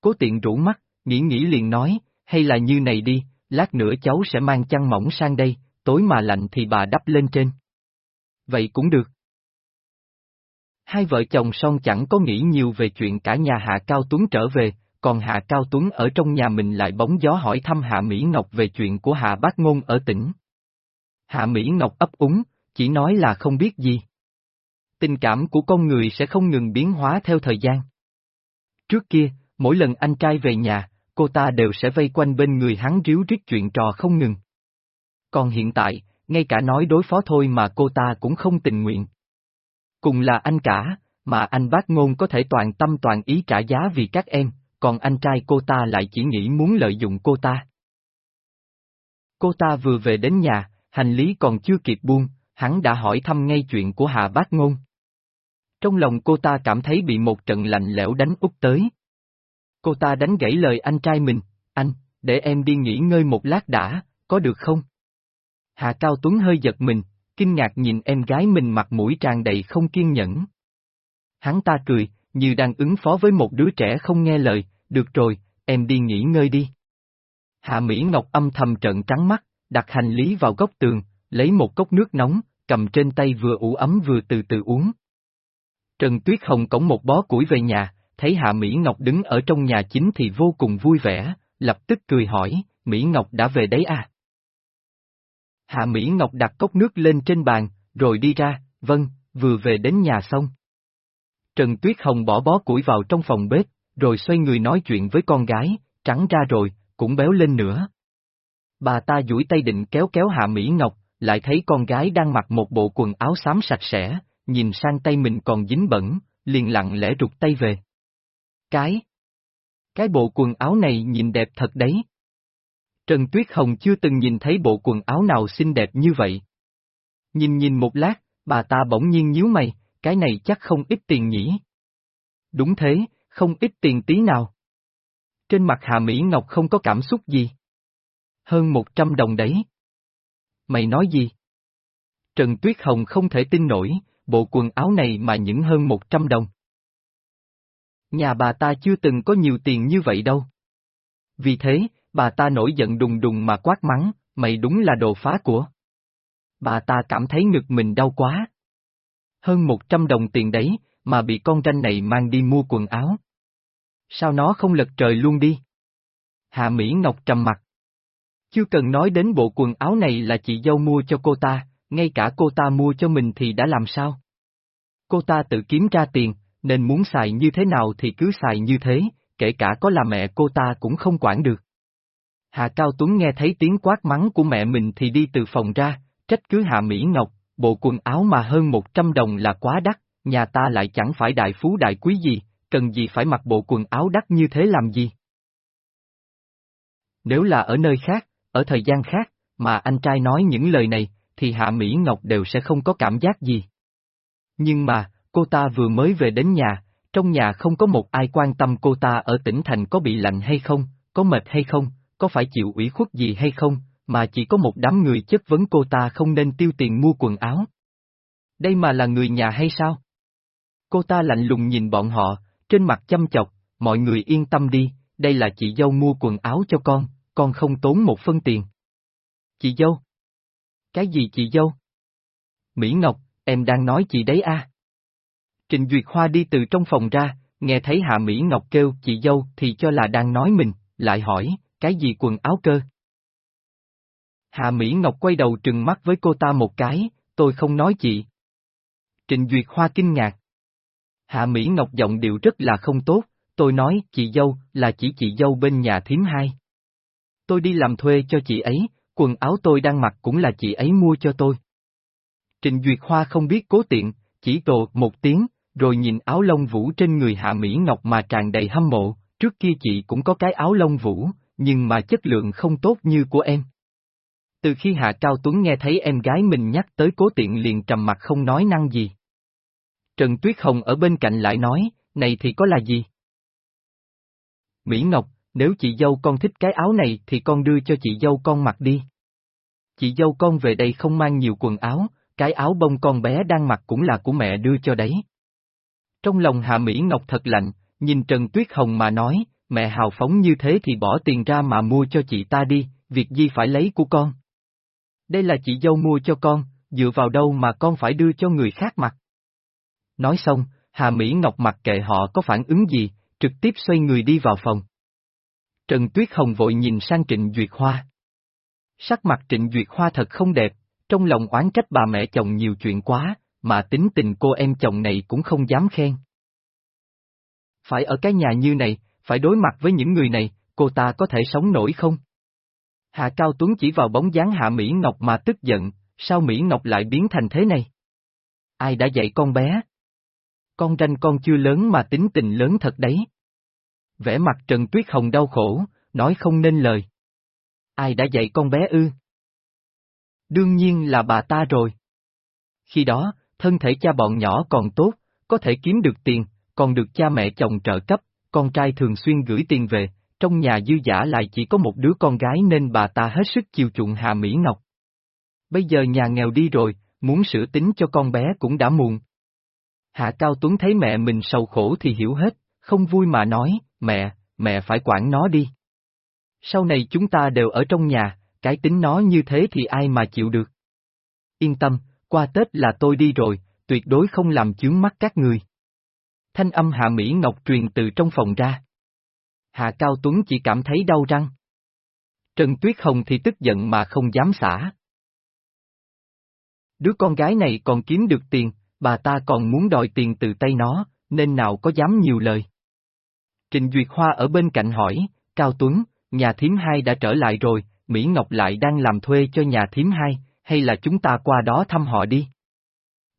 Cố tiện rủ mắt, nghĩ nghĩ liền nói, hay là như này đi, lát nữa cháu sẽ mang chăn mỏng sang đây, tối mà lạnh thì bà đắp lên trên. Vậy cũng được. Hai vợ chồng son chẳng có nghĩ nhiều về chuyện cả nhà Hạ Cao Tuấn trở về, còn Hạ Cao Tuấn ở trong nhà mình lại bóng gió hỏi thăm Hạ Mỹ Ngọc về chuyện của Hạ Bác Ngôn ở tỉnh. Hạ Mỹ Ngọc ấp úng, chỉ nói là không biết gì. Tình cảm của con người sẽ không ngừng biến hóa theo thời gian. Trước kia, mỗi lần anh trai về nhà, cô ta đều sẽ vây quanh bên người hắn ríu rít chuyện trò không ngừng. Còn hiện tại, ngay cả nói đối phó thôi mà cô ta cũng không tình nguyện. Cùng là anh cả, mà anh bác ngôn có thể toàn tâm toàn ý trả giá vì các em, còn anh trai cô ta lại chỉ nghĩ muốn lợi dụng cô ta. Cô ta vừa về đến nhà, hành lý còn chưa kịp buông, hắn đã hỏi thăm ngay chuyện của Hà Bác Ngôn. Trong lòng cô ta cảm thấy bị một trận lạnh lẽo đánh úp tới. Cô ta đánh gãy lời anh trai mình, anh, để em đi nghỉ ngơi một lát đã, có được không? Hạ Cao Tuấn hơi giật mình, kinh ngạc nhìn em gái mình mặt mũi tràn đầy không kiên nhẫn. Hắn ta cười, như đang ứng phó với một đứa trẻ không nghe lời, được rồi, em đi nghỉ ngơi đi. Hạ Mỹ Ngọc âm thầm trận trắng mắt, đặt hành lý vào góc tường, lấy một cốc nước nóng, cầm trên tay vừa ủ ấm vừa từ từ uống. Trần Tuyết Hồng cổng một bó củi về nhà, thấy Hạ Mỹ Ngọc đứng ở trong nhà chính thì vô cùng vui vẻ, lập tức cười hỏi, Mỹ Ngọc đã về đấy à? Hạ Mỹ Ngọc đặt cốc nước lên trên bàn, rồi đi ra, vâng, vừa về đến nhà xong. Trần Tuyết Hồng bỏ bó củi vào trong phòng bếp, rồi xoay người nói chuyện với con gái, trắng ra rồi, cũng béo lên nữa. Bà ta duỗi tay định kéo kéo Hạ Mỹ Ngọc, lại thấy con gái đang mặc một bộ quần áo xám sạch sẽ, nhìn sang tay mình còn dính bẩn, liền lặng lẽ rụt tay về. Cái? Cái bộ quần áo này nhìn đẹp thật đấy. Trần Tuyết Hồng chưa từng nhìn thấy bộ quần áo nào xinh đẹp như vậy. Nhìn nhìn một lát, bà ta bỗng nhiên nhíu mày, cái này chắc không ít tiền nhỉ. Đúng thế, không ít tiền tí nào. Trên mặt Hà Mỹ Ngọc không có cảm xúc gì. Hơn một trăm đồng đấy. Mày nói gì? Trần Tuyết Hồng không thể tin nổi, bộ quần áo này mà những hơn một trăm đồng. Nhà bà ta chưa từng có nhiều tiền như vậy đâu. Vì thế, bà ta nổi giận đùng đùng mà quát mắng, mày đúng là đồ phá của. Bà ta cảm thấy ngực mình đau quá. Hơn một trăm đồng tiền đấy, mà bị con ranh này mang đi mua quần áo. Sao nó không lật trời luôn đi? Hạ Mỹ Ngọc trầm mặt. Chưa cần nói đến bộ quần áo này là chị dâu mua cho cô ta, ngay cả cô ta mua cho mình thì đã làm sao? Cô ta tự kiếm ra tiền, nên muốn xài như thế nào thì cứ xài như thế, kể cả có là mẹ cô ta cũng không quản được. Hạ Cao Tuấn nghe thấy tiếng quát mắng của mẹ mình thì đi từ phòng ra, trách cứ Hạ Mỹ Ngọc, bộ quần áo mà hơn 100 đồng là quá đắt, nhà ta lại chẳng phải đại phú đại quý gì, cần gì phải mặc bộ quần áo đắt như thế làm gì? Nếu là ở nơi khác, ở thời gian khác, mà anh trai nói những lời này, thì Hạ Mỹ Ngọc đều sẽ không có cảm giác gì. Nhưng mà, cô ta vừa mới về đến nhà, trong nhà không có một ai quan tâm cô ta ở tỉnh thành có bị lạnh hay không, có mệt hay không, có phải chịu ủy khuất gì hay không, mà chỉ có một đám người chất vấn cô ta không nên tiêu tiền mua quần áo. Đây mà là người nhà hay sao? Cô ta lạnh lùng nhìn bọn họ, trên mặt chăm chọc, mọi người yên tâm đi, đây là chị dâu mua quần áo cho con, con không tốn một phân tiền. Chị dâu? Cái gì chị dâu? Mỹ Ngọc, em đang nói chị đấy à? Trịnh Duyệt Hoa đi từ trong phòng ra, nghe thấy Hạ Mỹ Ngọc kêu chị dâu thì cho là đang nói mình, lại hỏi, cái gì quần áo cơ? Hạ Mỹ Ngọc quay đầu trừng mắt với cô ta một cái, tôi không nói chị. Trịnh Duyệt Hoa kinh ngạc. Hạ Mỹ Ngọc giọng điệu rất là không tốt, tôi nói chị dâu là chỉ chị dâu bên nhà thím hai. Tôi đi làm thuê cho chị ấy, quần áo tôi đang mặc cũng là chị ấy mua cho tôi. Trịnh Duyệt Hoa không biết cố tiện, chỉ tồ một tiếng, rồi nhìn áo lông vũ trên người Hạ Mỹ Ngọc mà tràn đầy hâm mộ, trước kia chị cũng có cái áo lông vũ, nhưng mà chất lượng không tốt như của em. Từ khi Hạ Cao Tuấn nghe thấy em gái mình nhắc tới cố tiện liền trầm mặt không nói năng gì. Trần Tuyết Hồng ở bên cạnh lại nói, này thì có là gì? Mỹ Ngọc, nếu chị dâu con thích cái áo này thì con đưa cho chị dâu con mặc đi. Chị dâu con về đây không mang nhiều quần áo, cái áo bông con bé đang mặc cũng là của mẹ đưa cho đấy. Trong lòng Hạ Mỹ Ngọc thật lạnh, nhìn Trần Tuyết Hồng mà nói, mẹ hào phóng như thế thì bỏ tiền ra mà mua cho chị ta đi, việc gì phải lấy của con. Đây là chị dâu mua cho con, dựa vào đâu mà con phải đưa cho người khác mặc. Nói xong, Hà Mỹ Ngọc mặc kệ họ có phản ứng gì, trực tiếp xoay người đi vào phòng. Trần Tuyết Hồng vội nhìn sang Trịnh Duyệt Hoa. Sắc mặt Trịnh Duyệt Hoa thật không đẹp, trong lòng oán trách bà mẹ chồng nhiều chuyện quá, mà tính tình cô em chồng này cũng không dám khen. Phải ở cái nhà như này, phải đối mặt với những người này, cô ta có thể sống nổi không? Hạ Cao Tuấn chỉ vào bóng dáng Hạ Mỹ Ngọc mà tức giận, sao Mỹ Ngọc lại biến thành thế này? Ai đã dạy con bé? Con ranh con chưa lớn mà tính tình lớn thật đấy vẻ mặt Trần Tuyết Hồng đau khổ, nói không nên lời. Ai đã dạy con bé ư? Đương nhiên là bà ta rồi. Khi đó, thân thể cha bọn nhỏ còn tốt, có thể kiếm được tiền, còn được cha mẹ chồng trợ cấp, con trai thường xuyên gửi tiền về, trong nhà dư giả lại chỉ có một đứa con gái nên bà ta hết sức chiều chuộng Hà Mỹ Ngọc. Bây giờ nhà nghèo đi rồi, muốn sửa tính cho con bé cũng đã muộn. Hạ Cao Tuấn thấy mẹ mình sầu khổ thì hiểu hết, không vui mà nói, mẹ, mẹ phải quản nó đi. Sau này chúng ta đều ở trong nhà, cái tính nó như thế thì ai mà chịu được. Yên tâm, qua Tết là tôi đi rồi, tuyệt đối không làm chướng mắt các người. Thanh âm Hạ Mỹ Ngọc truyền từ trong phòng ra. Hạ Cao Tuấn chỉ cảm thấy đau răng. Trần Tuyết Hồng thì tức giận mà không dám xả. Đứa con gái này còn kiếm được tiền, bà ta còn muốn đòi tiền từ tay nó, nên nào có dám nhiều lời. Trình Duyệt Hoa ở bên cạnh hỏi, Cao Tuấn, nhà thím hai đã trở lại rồi, Mỹ Ngọc lại đang làm thuê cho nhà thím hai, hay là chúng ta qua đó thăm họ đi?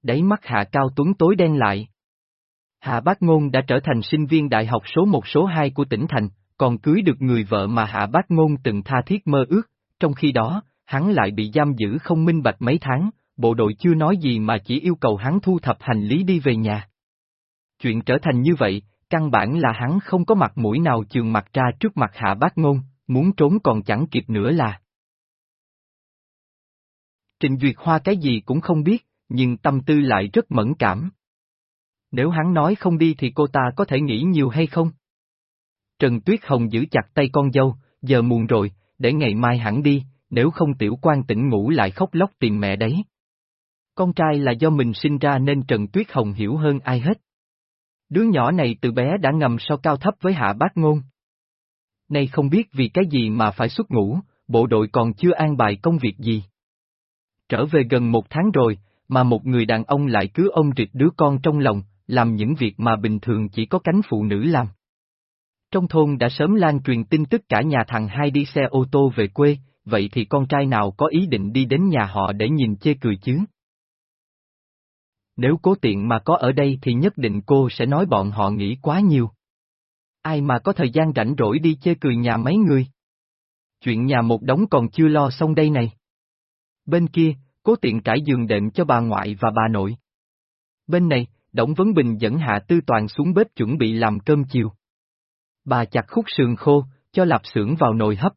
Đấy mắt Hạ Cao Tuấn tối đen lại. Hạ Bác Ngôn đã trở thành sinh viên đại học số 1 số 2 của tỉnh thành, còn cưới được người vợ mà Hạ Bác Ngôn từng tha thiết mơ ước, trong khi đó, hắn lại bị giam giữ không minh bạch mấy tháng, bộ đội chưa nói gì mà chỉ yêu cầu hắn thu thập hành lý đi về nhà. Chuyện trở thành như vậy, căn bản là hắn không có mặt mũi nào trường mặt ra trước mặt Hạ Bác Ngôn, muốn trốn còn chẳng kịp nữa là. Trịnh Duyệt Hoa cái gì cũng không biết, nhưng tâm tư lại rất mẫn cảm. Nếu hắn nói không đi thì cô ta có thể nghĩ nhiều hay không? Trần Tuyết Hồng giữ chặt tay con dâu, giờ muộn rồi, để ngày mai hẳn đi, nếu không tiểu quan tỉnh ngủ lại khóc lóc tìm mẹ đấy. Con trai là do mình sinh ra nên Trần Tuyết Hồng hiểu hơn ai hết. Đứa nhỏ này từ bé đã ngầm so cao thấp với hạ bác ngôn. Nay không biết vì cái gì mà phải xuất ngủ, bộ đội còn chưa an bài công việc gì. Trở về gần một tháng rồi, mà một người đàn ông lại cứ ông rịch đứa con trong lòng, làm những việc mà bình thường chỉ có cánh phụ nữ làm. Trong thôn đã sớm lan truyền tin tức cả nhà thằng hai đi xe ô tô về quê, vậy thì con trai nào có ý định đi đến nhà họ để nhìn chê cười chứ? Nếu cố tiện mà có ở đây thì nhất định cô sẽ nói bọn họ nghĩ quá nhiều. Ai mà có thời gian rảnh rỗi đi chê cười nhà mấy người? Chuyện nhà một đống còn chưa lo xong đây này. Bên kia, cố tiện trải giường đệm cho bà ngoại và bà nội. Bên này, Đổng Vấn Bình dẫn Hạ Tư Toàn xuống bếp chuẩn bị làm cơm chiều. Bà chặt khúc sườn khô, cho lạp xưởng vào nồi hấp.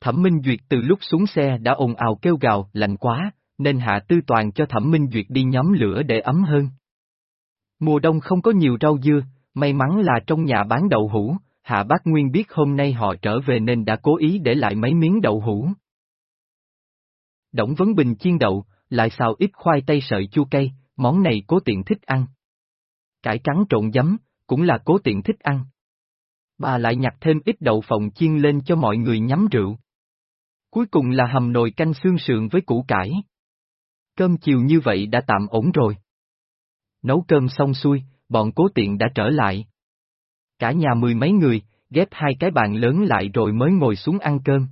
Thẩm Minh Duyệt từ lúc xuống xe đã ồn ào kêu gào, lạnh quá, nên Hạ Tư Toàn cho Thẩm Minh Duyệt đi nhóm lửa để ấm hơn. Mùa đông không có nhiều rau dưa, may mắn là trong nhà bán đậu hũ, Hạ Bác Nguyên biết hôm nay họ trở về nên đã cố ý để lại mấy miếng đậu hũ. Đổng Vấn Bình chiên đậu, lại xào ít khoai tây sợi chua cay, món này cố tiện thích ăn. Cải trắng trộn giấm, cũng là cố tiện thích ăn. Bà lại nhặt thêm ít đậu phộng chiên lên cho mọi người nhắm rượu. Cuối cùng là hầm nồi canh xương sườn với củ cải. Cơm chiều như vậy đã tạm ổn rồi. Nấu cơm xong xuôi, bọn cố tiện đã trở lại. Cả nhà mười mấy người, ghép hai cái bàn lớn lại rồi mới ngồi xuống ăn cơm.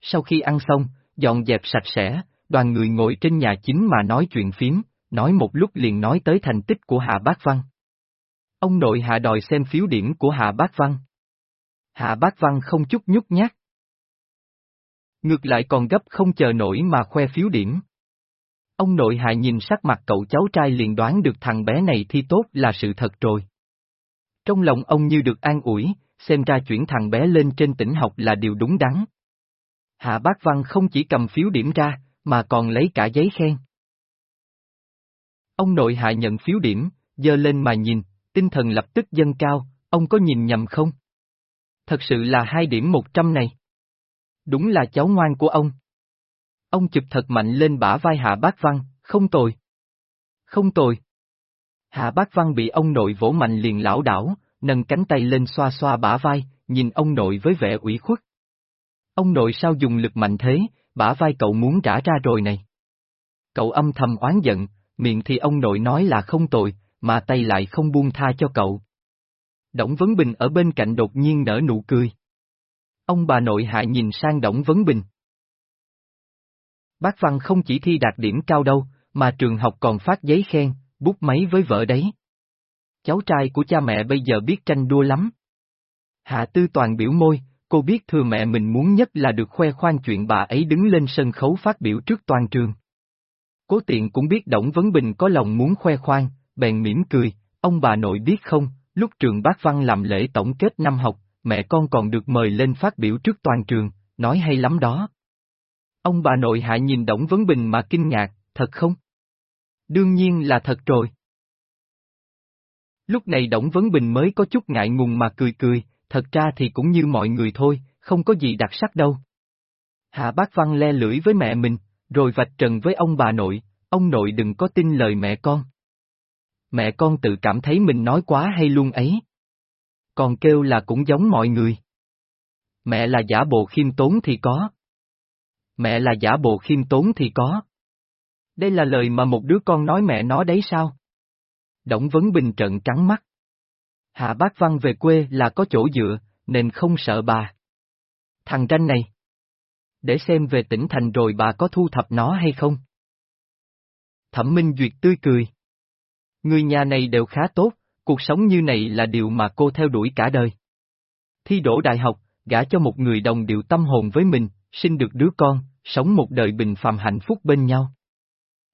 Sau khi ăn xong, dọn dẹp sạch sẽ, đoàn người ngồi trên nhà chính mà nói chuyện phím, nói một lúc liền nói tới thành tích của Hạ Bác Văn. Ông nội Hạ đòi xem phiếu điểm của Hạ Bác Văn. Hạ Bác Văn không chút nhút nhát. Ngược lại còn gấp không chờ nổi mà khoe phiếu điểm. Ông nội Hạ nhìn sắc mặt cậu cháu trai liền đoán được thằng bé này thi tốt là sự thật rồi. Trong lòng ông như được an ủi, xem ra chuyển thằng bé lên trên tỉnh học là điều đúng đắn. Hạ Bác Văn không chỉ cầm phiếu điểm ra, mà còn lấy cả giấy khen. Ông nội hạ nhận phiếu điểm, dơ lên mà nhìn, tinh thần lập tức dâng cao, ông có nhìn nhầm không? Thật sự là hai điểm một trăm này. Đúng là cháu ngoan của ông. Ông chụp thật mạnh lên bả vai Hạ Bác Văn, không tồi. Không tồi. Hạ Bác Văn bị ông nội vỗ mạnh liền lão đảo, nâng cánh tay lên xoa xoa bả vai, nhìn ông nội với vẻ ủy khuất. Ông nội sao dùng lực mạnh thế, bả vai cậu muốn trả ra rồi này. Cậu âm thầm oán giận, miệng thì ông nội nói là không tội, mà tay lại không buông tha cho cậu. Đổng Vấn Bình ở bên cạnh đột nhiên nở nụ cười. Ông bà nội hạ nhìn sang Đổng Vấn Bình. Bác Văn không chỉ thi đạt điểm cao đâu, mà trường học còn phát giấy khen, bút máy với vợ đấy. Cháu trai của cha mẹ bây giờ biết tranh đua lắm. Hạ Tư Toàn biểu môi, cô biết thừa mẹ mình muốn nhất là được khoe khoang chuyện bà ấy đứng lên sân khấu phát biểu trước toàn trường. Cố tiện cũng biết Đổng Vấn Bình có lòng muốn khoe khoang, bèn mỉm cười, ông bà nội biết không, lúc trường bác văn làm lễ tổng kết năm học, mẹ con còn được mời lên phát biểu trước toàn trường, nói hay lắm đó. Ông bà nội hạ nhìn Đổng Vấn Bình mà kinh ngạc, thật không? Đương nhiên là thật rồi. Lúc này Đổng Vấn Bình mới có chút ngại ngùng mà cười cười, thật ra thì cũng như mọi người thôi, không có gì đặc sắc đâu. Hạ bác văn le lưỡi với mẹ mình, rồi vạch trần với ông bà nội, ông nội đừng có tin lời mẹ con. Mẹ con tự cảm thấy mình nói quá hay luôn ấy. Còn kêu là cũng giống mọi người. Mẹ là giả bộ khiêm tốn thì có. Mẹ là giả bộ khiêm tốn thì có. Đây là lời mà một đứa con nói mẹ nó đấy sao? Đổng Vấn Bình trận trắng mắt. Hạ Bác Văn về quê là có chỗ dựa, nên không sợ bà. Thằng tranh này. Để xem về tỉnh thành rồi bà có thu thập nó hay không? Thẩm Minh Duyệt tươi cười. Người nhà này đều khá tốt, cuộc sống như này là điều mà cô theo đuổi cả đời. Thi đỗ đại học, gả cho một người đồng điệu tâm hồn với mình, sinh được đứa con, sống một đời bình phàm hạnh phúc bên nhau.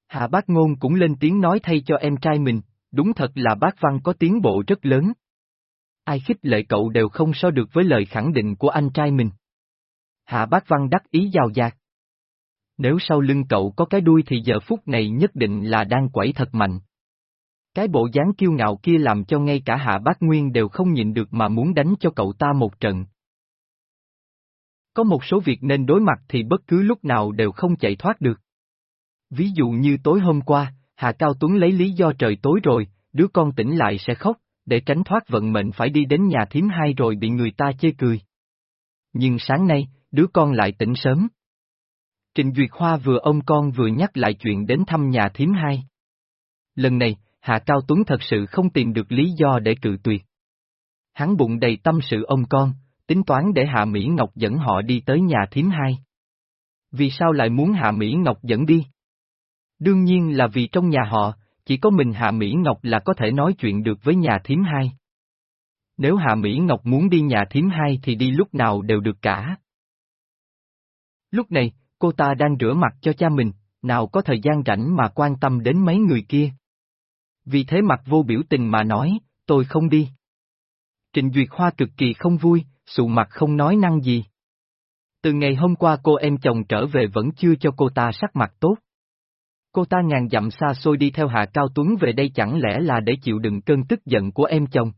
Hạ bác ngôn cũng lên tiếng nói thay cho em trai mình, đúng thật là bác văn có tiến bộ rất lớn. Ai khích lệ cậu đều không so được với lời khẳng định của anh trai mình. Hạ bác văn đắc ý giàu dạt. Nếu sau lưng cậu có cái đuôi thì giờ phút này nhất định là đang quẩy thật mạnh. Cái bộ dáng kiêu ngạo kia làm cho ngay cả hạ bác Nguyên đều không nhịn được mà muốn đánh cho cậu ta một trận. Có một số việc nên đối mặt thì bất cứ lúc nào đều không chạy thoát được. Ví dụ như tối hôm qua, Hạ Cao Tuấn lấy lý do trời tối rồi, đứa con tỉnh lại sẽ khóc, để tránh thoát vận mệnh phải đi đến nhà thím hai rồi bị người ta chê cười. Nhưng sáng nay, đứa con lại tỉnh sớm. Trình Duyệt Hoa vừa ôm con vừa nhắc lại chuyện đến thăm nhà thím hai. Lần này, Hạ Cao Tuấn thật sự không tìm được lý do để cự tuyệt. Hắn bụng đầy tâm sự ôm con, tính toán để Hạ Mỹ Ngọc dẫn họ đi tới nhà thím hai. Vì sao lại muốn Hạ Mỹ Ngọc dẫn đi? Đương nhiên là vì trong nhà họ, chỉ có mình Hạ Mỹ Ngọc là có thể nói chuyện được với nhà thím hai. Nếu Hạ Mỹ Ngọc muốn đi nhà thím hai thì đi lúc nào đều được cả. Lúc này, cô ta đang rửa mặt cho cha mình, nào có thời gian rảnh mà quan tâm đến mấy người kia. Vì thế mặt vô biểu tình mà nói, tôi không đi. Trịnh Duyệt Hoa cực kỳ không vui, sụ mặt không nói năng gì. Từ ngày hôm qua cô em chồng trở về vẫn chưa cho cô ta sắc mặt tốt. Cô ta ngàn dặm xa xôi đi theo Hạ Cao Tuấn về đây chẳng lẽ là để chịu đựng cơn tức giận của em chồng.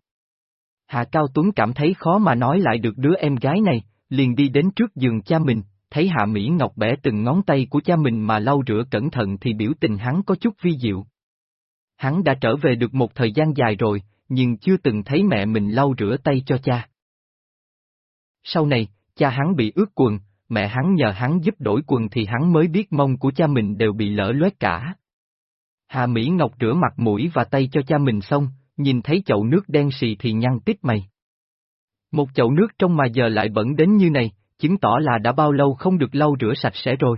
Hạ Cao Tuấn cảm thấy khó mà nói lại được đứa em gái này, liền đi đến trước giường cha mình, thấy Hạ Mỹ Ngọc bẻ từng ngón tay của cha mình mà lau rửa cẩn thận thì biểu tình hắn có chút vi diệu. Hắn đã trở về được một thời gian dài rồi, nhưng chưa từng thấy mẹ mình lau rửa tay cho cha. Sau này, cha hắn bị ướt quần, mẹ hắn nhờ hắn giúp đổi quần thì hắn mới biết mông của cha mình đều bị lỡ loét cả. Hà Mỹ Ngọc rửa mặt mũi và tay cho cha mình xong, nhìn thấy chậu nước đen xì thì nhăn tít mày. Một chậu nước trong mà giờ lại bẩn đến như này, chứng tỏ là đã bao lâu không được lau rửa sạch sẽ rồi.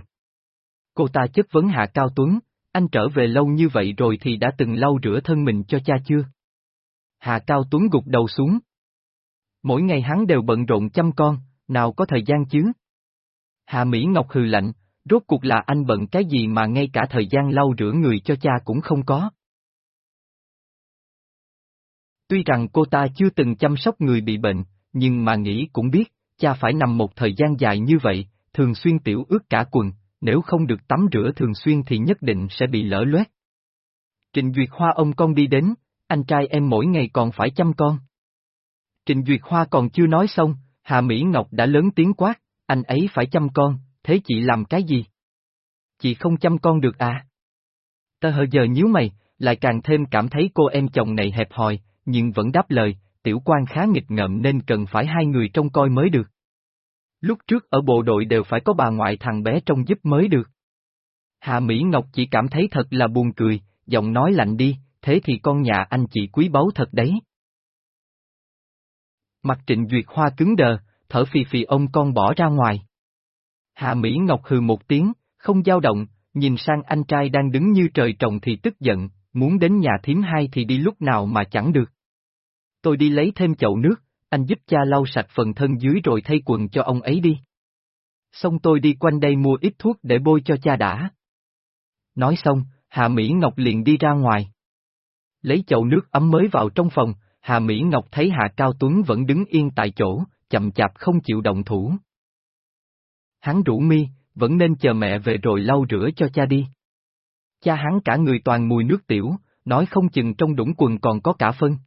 Cô ta chất vấn Hạ Cao Tuấn, anh trở về lâu như vậy rồi thì đã từng lau rửa thân mình cho cha chưa? Hạ Cao Tuấn gục đầu xuống. Mỗi ngày hắn đều bận rộn chăm con, nào có thời gian chứ? Hạ Mỹ Ngọc hừ lạnh, rốt cuộc là anh bận cái gì mà ngay cả thời gian lau rửa người cho cha cũng không có. Tuy rằng cô ta chưa từng chăm sóc người bị bệnh, nhưng mà nghĩ cũng biết, cha phải nằm một thời gian dài như vậy, thường xuyên tiểu ướt cả quần, nếu không được tắm rửa thường xuyên thì nhất định sẽ bị lỡ loét. Trịnh Duyệt Hoa ông con đi đến, anh trai em mỗi ngày còn phải chăm con. Trình Duyệt Hoa còn chưa nói xong, Hà Mỹ Ngọc đã lớn tiếng quát, anh ấy phải chăm con, thế chị làm cái gì? Chị không chăm con được à? Tơ hờ giờ nhíu mày, lại càng thêm cảm thấy cô em chồng này hẹp hòi, nhưng vẫn đáp lời, tiểu quan khá nghịch ngợm nên cần phải hai người trông coi mới được. Lúc trước ở bộ đội đều phải có bà ngoại thằng bé trông giúp mới được. Hạ Mỹ Ngọc chỉ cảm thấy thật là buồn cười, giọng nói lạnh đi, thế thì con nhà anh chị quý báu thật đấy. Mặt trịnh Duyệt Hoa cứng đờ, thở phì phì ông con bỏ ra ngoài. Hạ Mỹ Ngọc hừ một tiếng, không dao động, nhìn sang anh trai đang đứng như trời trồng thì tức giận, muốn đến nhà thím hai thì đi lúc nào mà chẳng được. Tôi đi lấy thêm chậu nước, anh giúp cha lau sạch phần thân dưới rồi thay quần cho ông ấy đi. Xong tôi đi quanh đây mua ít thuốc để bôi cho cha đã. Nói xong, Hạ Mỹ Ngọc liền đi ra ngoài. Lấy chậu nước ấm mới vào trong phòng, Hà Mỹ Ngọc thấy Hạ Cao Tuấn vẫn đứng yên tại chỗ, chậm chạp không chịu động thủ. Hắn rủ mi, vẫn nên chờ mẹ về rồi lau rửa cho cha đi. Cha hắn cả người toàn mùi nước tiểu, nói không chừng trong đũng quần còn có cả phân.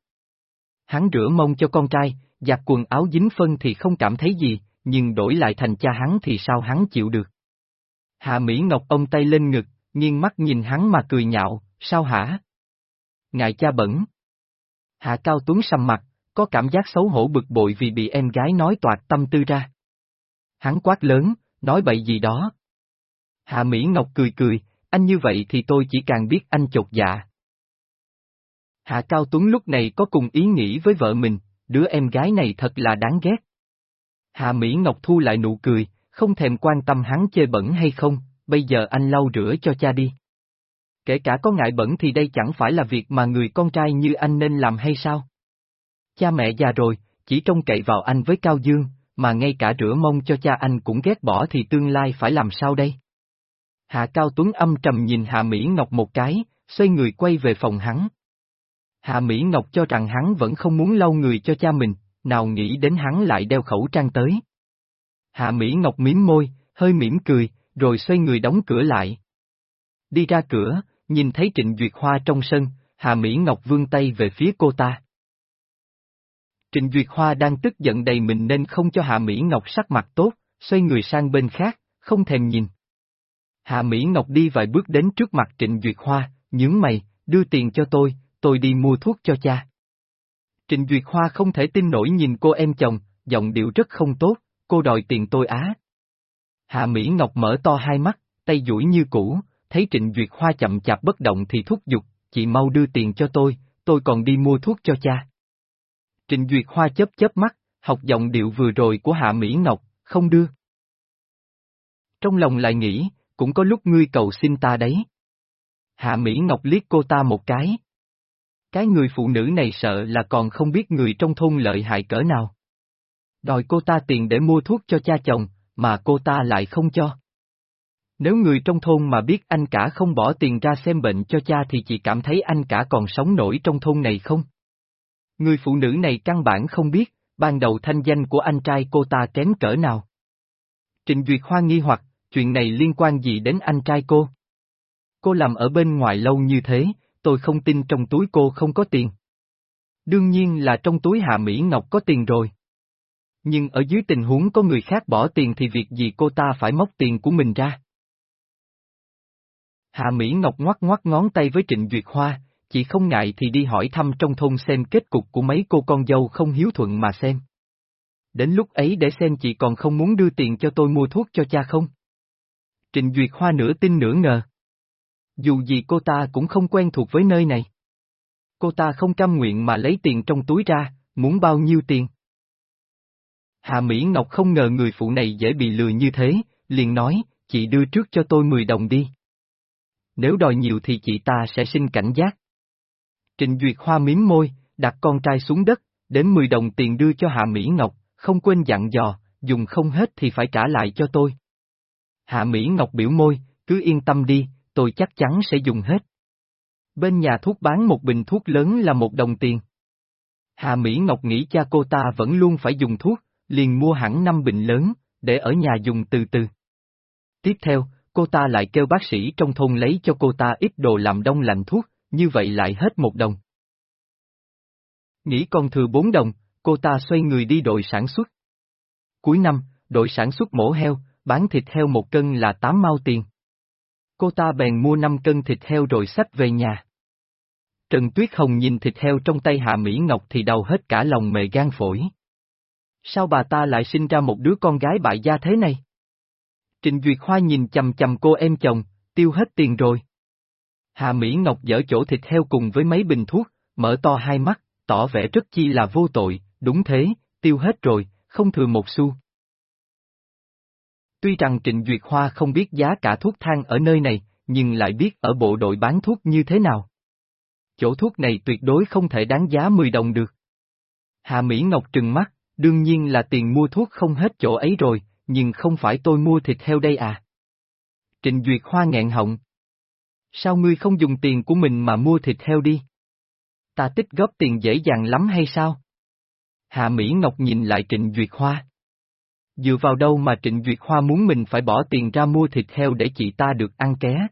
Hắn rửa mông cho con trai, giặt quần áo dính phân thì không cảm thấy gì, nhưng đổi lại thành cha hắn thì sao hắn chịu được. Hạ Mỹ Ngọc ông tay lên ngực, nghiêng mắt nhìn hắn mà cười nhạo, sao hả? Ngại cha bẩn. Hạ Cao Tuấn sầm mặt, có cảm giác xấu hổ bực bội vì bị em gái nói toạt tâm tư ra. Hắn quát lớn, nói bậy gì đó. Hạ Mỹ Ngọc cười cười, anh như vậy thì tôi chỉ càng biết anh chột dạ. Hạ Cao Tuấn lúc này có cùng ý nghĩ với vợ mình, đứa em gái này thật là đáng ghét. Hạ Mỹ Ngọc thu lại nụ cười, không thèm quan tâm hắn chơi bẩn hay không, bây giờ anh lau rửa cho cha đi. Kể cả có ngại bẩn thì đây chẳng phải là việc mà người con trai như anh nên làm hay sao? Cha mẹ già rồi, chỉ trông cậy vào anh với Cao Dương, mà ngay cả rửa mông cho cha anh cũng ghét bỏ thì tương lai phải làm sao đây? Hạ Cao Tuấn âm trầm nhìn Hạ Mỹ Ngọc một cái, xoay người quay về phòng hắn. Hạ Mỹ Ngọc cho rằng hắn vẫn không muốn lau người cho cha mình, nào nghĩ đến hắn lại đeo khẩu trang tới. Hạ Mỹ Ngọc miếm môi, hơi mỉm cười, rồi xoay người đóng cửa lại. Đi ra cửa, nhìn thấy Trịnh Duyệt Hoa trong sân, Hà Mỹ Ngọc vươn tay về phía cô ta. Trịnh Duyệt Hoa đang tức giận đầy mình nên không cho Hạ Mỹ Ngọc sắc mặt tốt, xoay người sang bên khác, không thèm nhìn. Hạ Mỹ Ngọc đi vài bước đến trước mặt Trịnh Duyệt Hoa, nhướng mày, đưa tiền cho tôi, tôi đi mua thuốc cho cha. Trịnh Duyệt Hoa không thể tin nổi nhìn cô em chồng, giọng điệu rất không tốt, cô đòi tiền tôi á. Hạ Mỹ Ngọc mở to hai mắt, tay duỗi như cũ, thấy Trịnh Duyệt Hoa chậm chạp bất động thì thúc giục, chị mau đưa tiền cho tôi, tôi còn đi mua thuốc cho cha. Trịnh Duyệt Hoa chớp chớp mắt, học giọng điệu vừa rồi của Hạ Mỹ Ngọc, không đưa. Trong lòng lại nghĩ, cũng có lúc ngươi cầu xin ta đấy. Hạ Mỹ Ngọc liếc cô ta một cái. Cái người phụ nữ này sợ là còn không biết người trong thôn lợi hại cỡ nào. Đòi cô ta tiền để mua thuốc cho cha chồng, mà cô ta lại không cho. Nếu người trong thôn mà biết anh cả không bỏ tiền ra xem bệnh cho cha thì chị cảm thấy anh cả còn sống nổi trong thôn này không? Người phụ nữ này căn bản không biết, ban đầu thanh danh của anh trai cô ta kém cỡ nào. Trịnh Duyệt Hoa nghi hoặc, chuyện này liên quan gì đến anh trai cô? Cô làm ở bên ngoài lâu như thế, tôi không tin trong túi cô không có tiền. Đương nhiên là trong túi Hạ Mỹ Ngọc có tiền rồi. Nhưng ở dưới tình huống có người khác bỏ tiền thì việc gì cô ta phải móc tiền của mình ra? Hạ Mỹ Ngọc ngoắt ngoắc ngón tay với Trịnh Duyệt Hoa, chị không ngại thì đi hỏi thăm trong thôn xem kết cục của mấy cô con dâu không hiếu thuận mà xem. Đến lúc ấy để xem chị còn không muốn đưa tiền cho tôi mua thuốc cho cha không? Trịnh Duyệt Hoa nửa tin nửa ngờ. Dù gì cô ta cũng không quen thuộc với nơi này. Cô ta không cam nguyện mà lấy tiền trong túi ra, muốn bao nhiêu tiền? Hạ Mỹ Ngọc không ngờ người phụ này dễ bị lừa như thế, liền nói, chị đưa trước cho tôi 10 đồng đi. Nếu đòi nhiều thì chị ta sẽ sinh cảnh giác. Trịnh Duyệt Hoa miếm môi, đặt con trai xuống đất, đến 10 đồng tiền đưa cho Hạ Mỹ Ngọc, không quên dặn dò, dùng không hết thì phải trả lại cho tôi. Hạ Mỹ Ngọc biểu môi, cứ yên tâm đi, tôi chắc chắn sẽ dùng hết. Bên nhà thuốc bán một bình thuốc lớn là một đồng tiền. Hạ Mỹ Ngọc nghĩ cha cô ta vẫn luôn phải dùng thuốc, liền mua hẳn năm bình lớn, để ở nhà dùng từ từ. Tiếp theo, cô ta lại kêu bác sĩ trong thôn lấy cho cô ta ít đồ làm đông lạnh thuốc, như vậy lại hết một đồng. Nghĩ còn thừa bốn đồng, cô ta xoay người đi đội sản xuất. Cuối năm, đội sản xuất mổ heo, bán thịt heo một cân là 8 mao tiền. Cô ta bèn mua 5 cân thịt heo rồi xách về nhà. Trần Tuyết Hồng nhìn thịt heo trong tay Hạ Mỹ Ngọc thì đau hết cả lòng mề gan phổi. Sao bà ta lại sinh ra một đứa con gái bại gia thế này? Trịnh Duyệt Hoa nhìn chầm chầm cô em chồng, tiêu hết tiền rồi. Hà Mỹ Ngọc dở chỗ thịt heo cùng với mấy bình thuốc, mở to hai mắt, tỏ vẻ rất chi là vô tội, đúng thế, tiêu hết rồi, không thừa một xu. Tuy rằng Trịnh Duyệt Hoa không biết giá cả thuốc thang ở nơi này, nhưng lại biết ở bộ đội bán thuốc như thế nào. Chỗ thuốc này tuyệt đối không thể đáng giá 10 đồng được. Hà Mỹ Ngọc trừng mắt, đương nhiên là tiền mua thuốc không hết chỗ ấy rồi, nhưng không phải tôi mua thịt heo đây à. Trịnh Duyệt Hoa nghẹn họng. Sao ngươi không dùng tiền của mình mà mua thịt heo đi? Ta tích góp tiền dễ dàng lắm hay sao? Hạ Mỹ Ngọc nhìn lại Trịnh Duyệt Hoa. Dựa vào đâu mà Trịnh Duyệt Hoa muốn mình phải bỏ tiền ra mua thịt heo để chị ta được ăn ké?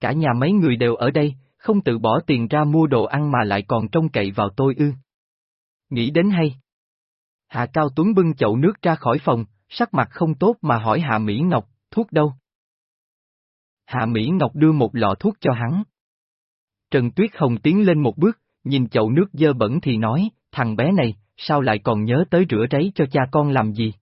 Cả nhà mấy người đều ở đây, không tự bỏ tiền ra mua đồ ăn mà lại còn trông cậy vào tôi ư. Nghĩ đến hay. Hạ Cao Tuấn bưng chậu nước ra khỏi phòng, sắc mặt không tốt mà hỏi Hạ Mỹ Ngọc, thuốc đâu? Hạ Mỹ Ngọc đưa một lọ thuốc cho hắn. Trần Tuyết Hồng tiến lên một bước, nhìn chậu nước dơ bẩn thì nói, thằng bé này, sao lại còn nhớ tới rửa ráy cho cha con làm gì?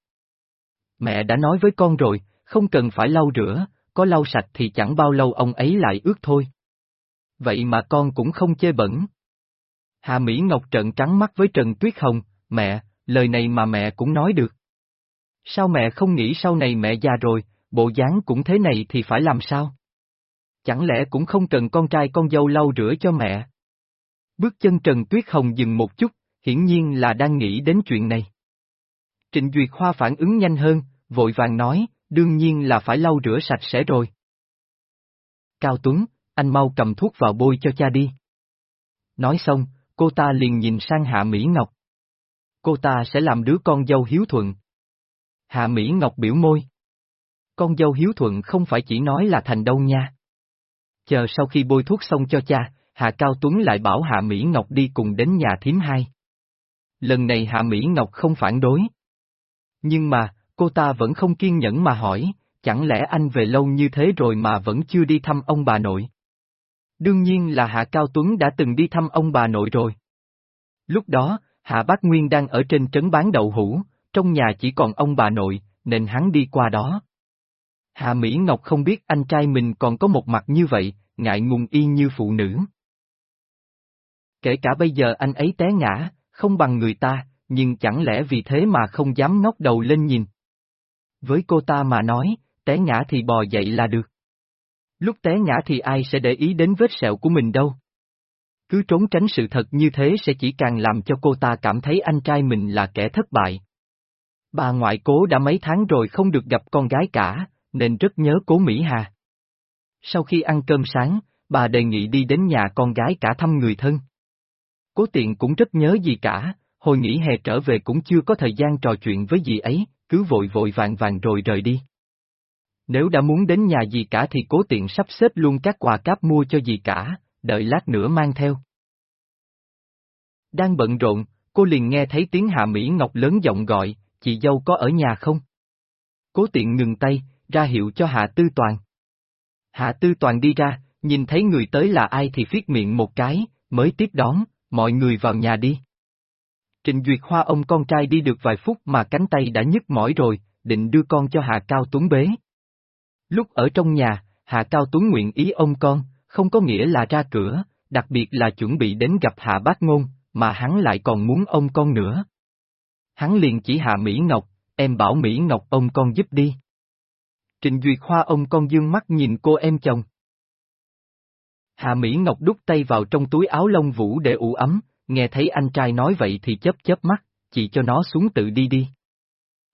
Mẹ đã nói với con rồi, không cần phải lau rửa, có lau sạch thì chẳng bao lâu ông ấy lại ướt thôi. Vậy mà con cũng không chê bẩn. Hạ Mỹ Ngọc trợn trắng mắt với Trần Tuyết Hồng, mẹ, lời này mà mẹ cũng nói được. Sao mẹ không nghĩ sau này mẹ già rồi, bộ dáng cũng thế này thì phải làm sao? Chẳng lẽ cũng không cần con trai con dâu lau rửa cho mẹ? Bước chân Trần Tuyết Hồng dừng một chút, hiển nhiên là đang nghĩ đến chuyện này. Trịnh Duyệt Hoa phản ứng nhanh hơn, vội vàng nói, đương nhiên là phải lau rửa sạch sẽ rồi. Cao Tuấn, anh mau cầm thuốc vào bôi cho cha đi. Nói xong, cô ta liền nhìn sang Hạ Mỹ Ngọc. Cô ta sẽ làm đứa con dâu hiếu thuận. Hạ Mỹ Ngọc biểu môi. Con dâu hiếu thuận không phải chỉ nói là thành đâu nha. Chờ sau khi bôi thuốc xong cho cha, Hạ Cao Tuấn lại bảo Hạ Mỹ Ngọc đi cùng đến nhà thím hai. Lần này Hạ Mỹ Ngọc không phản đối. Nhưng mà, cô ta vẫn không kiên nhẫn mà hỏi, chẳng lẽ anh về lâu như thế rồi mà vẫn chưa đi thăm ông bà nội? Đương nhiên là Hạ Cao Tuấn đã từng đi thăm ông bà nội rồi. Lúc đó, Hạ Bác Nguyên đang ở trên trấn bán đậu hũ, trong nhà chỉ còn ông bà nội, nên hắn đi qua đó. Hạ Mỹ Ngọc không biết anh trai mình còn có một mặt như vậy, ngại ngùng y như phụ nữ. Kể cả bây giờ anh ấy té ngã, không bằng người ta, nhưng chẳng lẽ vì thế mà không dám ngóc đầu lên nhìn. Với cô ta mà nói, té ngã thì bò dậy là được. Lúc té ngã thì ai sẽ để ý đến vết sẹo của mình đâu. Cứ trốn tránh sự thật như thế sẽ chỉ càng làm cho cô ta cảm thấy anh trai mình là kẻ thất bại. Bà ngoại cố đã mấy tháng rồi không được gặp con gái cả, nên rất nhớ cố Mỹ Hà. Sau khi ăn cơm sáng, bà đề nghị đi đến nhà con gái cả thăm người thân. Cố tiện cũng rất nhớ gì cả, hồi nghỉ hè trở về cũng chưa có thời gian trò chuyện với dì ấy, cứ vội vội vàng vàng rồi rời đi. Nếu đã muốn đến nhà dì cả thì cố tiện sắp xếp luôn các quà cáp mua cho dì cả, đợi lát nữa mang theo. Đang bận rộn, cô liền nghe thấy tiếng Hạ Mỹ Ngọc lớn giọng gọi, chị dâu có ở nhà không? Cố tiện ngừng tay, ra hiệu cho Hạ Tư Toàn. Hạ Tư Toàn đi ra, nhìn thấy người tới là ai thì viết miệng một cái, mới tiếp đón, mọi người vào nhà đi. Trịnh Duyệt Hoa ông con trai đi được vài phút mà cánh tay đã nhức mỏi rồi, định đưa con cho Hạ Cao Tuấn bế. Lúc ở trong nhà, Hạ Cao Tuấn nguyện ý ông con, không có nghĩa là ra cửa, đặc biệt là chuẩn bị đến gặp Hạ Bác Ngôn, mà hắn lại còn muốn ông con nữa. Hắn liền chỉ Hạ Mỹ Ngọc, em bảo Mỹ Ngọc ông con giúp đi. Trịnh Duyệt Hoa ông con dương mắt nhìn cô em chồng. Hạ Mỹ Ngọc đút tay vào trong túi áo lông vũ để ủ ấm, nghe thấy anh trai nói vậy thì chớp chớp mắt, chỉ cho nó xuống tự đi đi.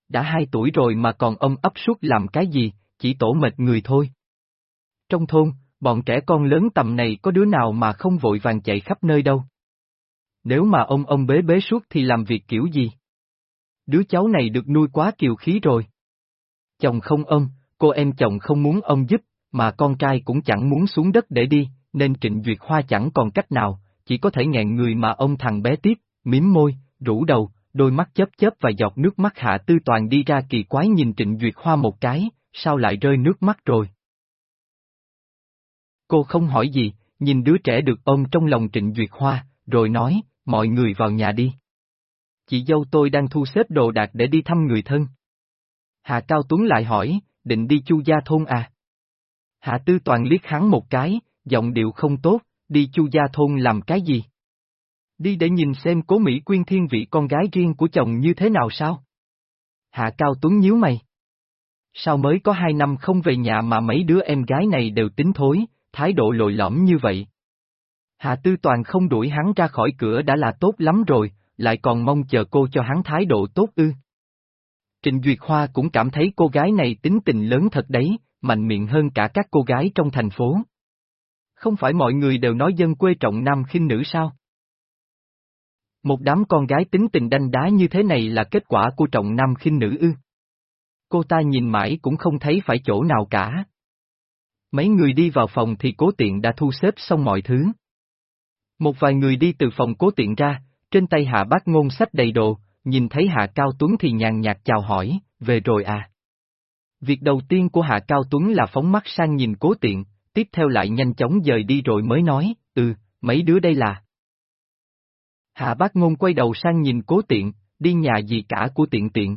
Đã hai tuổi rồi mà còn ông ấp suốt làm cái gì, chỉ tổ mệt người thôi. Trong thôn, bọn trẻ con lớn tầm này có đứa nào mà không vội vàng chạy khắp nơi đâu. Nếu mà ông ông bế bế suốt thì làm việc kiểu gì? Đứa cháu này được nuôi quá kiều khí rồi. Chồng không ôm, cô em chồng không muốn ông giúp, mà con trai cũng chẳng muốn xuống đất để đi, nên Trịnh Duyệt Hoa chẳng còn cách nào, chỉ có thể nghẹn người mà ông thằng bé tiếp, mím môi, rũ đầu, đôi mắt chớp chớp và giọt nước mắt Hạ Tư Toàn đi ra kỳ quái nhìn Trịnh Duyệt Hoa một cái, sao lại rơi nước mắt rồi? Cô không hỏi gì, nhìn đứa trẻ được ôm trong lòng Trịnh Duyệt Hoa, rồi nói, mọi người vào nhà đi. Chị dâu tôi đang thu xếp đồ đạc để đi thăm người thân. Hạ Cao Tuấn lại hỏi, định đi chu gia thôn à? Hạ Tư Toàn liếc hắn một cái, giọng điệu không tốt, đi chu gia thôn làm cái gì? Đi để nhìn xem cố Mỹ Quyên thiên vị con gái riêng của chồng như thế nào sao? Hạ Cao Tuấn nhíu mày. Sao mới có hai năm không về nhà mà mấy đứa em gái này đều tính thối, thái độ lội lõm như vậy? Hạ Tư Toàn không đuổi hắn ra khỏi cửa đã là tốt lắm rồi, lại còn mong chờ cô cho hắn thái độ tốt ư. Trịnh Duyệt Hoa cũng cảm thấy cô gái này tính tình lớn thật đấy, mạnh miệng hơn cả các cô gái trong thành phố. Không phải mọi người đều nói dân quê trọng nam khinh nữ sao? Một đám con gái tính tình đanh đá như thế này là kết quả của trọng nam khinh nữ ư. Cô ta nhìn mãi cũng không thấy phải chỗ nào cả. Mấy người đi vào phòng thì cố tiện đã thu xếp xong mọi thứ. Một vài người đi từ phòng cố tiện ra, trên tay hạ bác ngôn sách đầy đồ, nhìn thấy hạ cao tuấn thì nhàn nhạt chào hỏi, về rồi à. Việc đầu tiên của hạ cao tuấn là phóng mắt sang nhìn cố tiện, tiếp theo lại nhanh chóng dời đi rồi mới nói, ừ, mấy đứa đây là. Hạ bác ngôn quay đầu sang nhìn cố tiện, đi nhà gì cả của tiện tiện.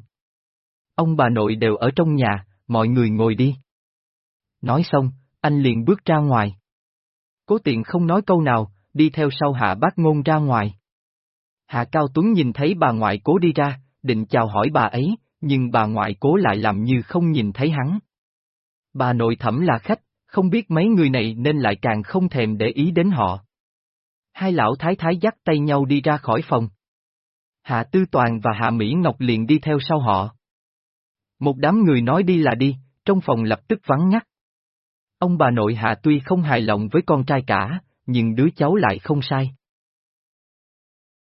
Ông bà nội đều ở trong nhà, mọi người ngồi đi. Nói xong, anh liền bước ra ngoài. Cố tiện không nói câu nào, đi theo sau hạ bác ngôn ra ngoài. Hạ Cao Tuấn nhìn thấy bà ngoại cố đi ra, định chào hỏi bà ấy, nhưng bà ngoại cố lại làm như không nhìn thấy hắn. Bà nội thẩm là khách, không biết mấy người này nên lại càng không thèm để ý đến họ. Hai lão thái thái dắt tay nhau đi ra khỏi phòng. Hạ Tư Toàn và Hạ Mỹ Ngọc liền đi theo sau họ. Một đám người nói đi là đi, trong phòng lập tức vắng ngắt. Ông bà nội Hạ tuy không hài lòng với con trai cả, nhưng đứa cháu lại không sai.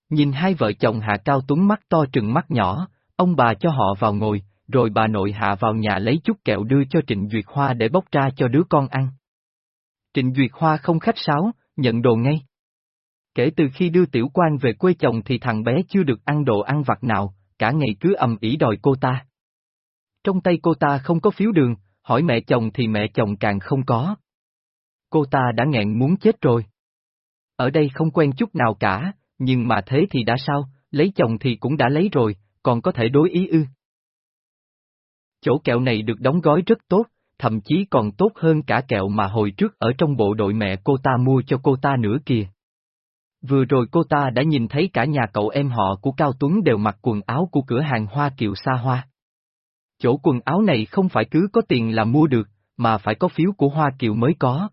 Nhìn hai vợ chồng Hạ Cao Tuấn mắt to trừng mắt nhỏ, ông bà cho họ vào ngồi, rồi bà nội Hạ vào nhà lấy chút kẹo đưa cho Trịnh Duyệt Hoa để bóc ra cho đứa con ăn. Trịnh Duyệt Hoa không khách sáo, nhận đồ ngay. Kể từ khi đưa tiểu quan về quê chồng thì thằng bé chưa được ăn đồ ăn vặt nào, cả ngày cứ ầm ĩ đòi cô ta. Trong tay cô ta không có phiếu đường, hỏi mẹ chồng thì mẹ chồng càng không có. Cô ta đã nghẹn muốn chết rồi. Ở đây không quen chút nào cả, nhưng mà thế thì đã sao, lấy chồng thì cũng đã lấy rồi, còn có thể đối ý ư. Chỗ kẹo này được đóng gói rất tốt, thậm chí còn tốt hơn cả kẹo mà hồi trước ở trong bộ đội mẹ cô ta mua cho cô ta nữa kìa. Vừa rồi cô ta đã nhìn thấy cả nhà cậu em họ của Cao Tuấn đều mặc quần áo của cửa hàng Hoa Kiều Sa Hoa. Chỗ quần áo này không phải cứ có tiền là mua được, mà phải có phiếu của Hoa Kiều mới có.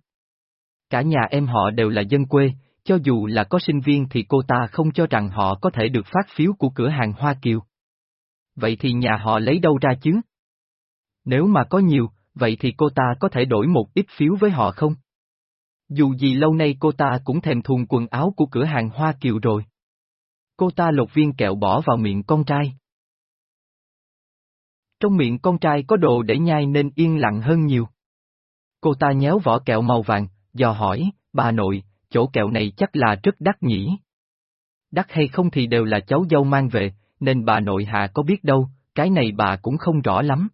Cả nhà em họ đều là dân quê, cho dù là có sinh viên thì cô ta không cho rằng họ có thể được phát phiếu của cửa hàng Hoa Kiều. Vậy thì nhà họ lấy đâu ra chứ? Nếu mà có nhiều, vậy thì cô ta có thể đổi một ít phiếu với họ không? Dù gì lâu nay cô ta cũng thèm thuồng quần áo của cửa hàng Hoa Kiều rồi. Cô ta lột viên kẹo bỏ vào miệng con trai. Trong miệng con trai có đồ để nhai nên yên lặng hơn nhiều. Cô ta nhéo vỏ kẹo màu vàng, dò hỏi, bà nội, chỗ kẹo này chắc là rất đắt nhỉ. Đắt hay không thì đều là cháu dâu mang về, nên bà nội hạ có biết đâu, cái này bà cũng không rõ lắm.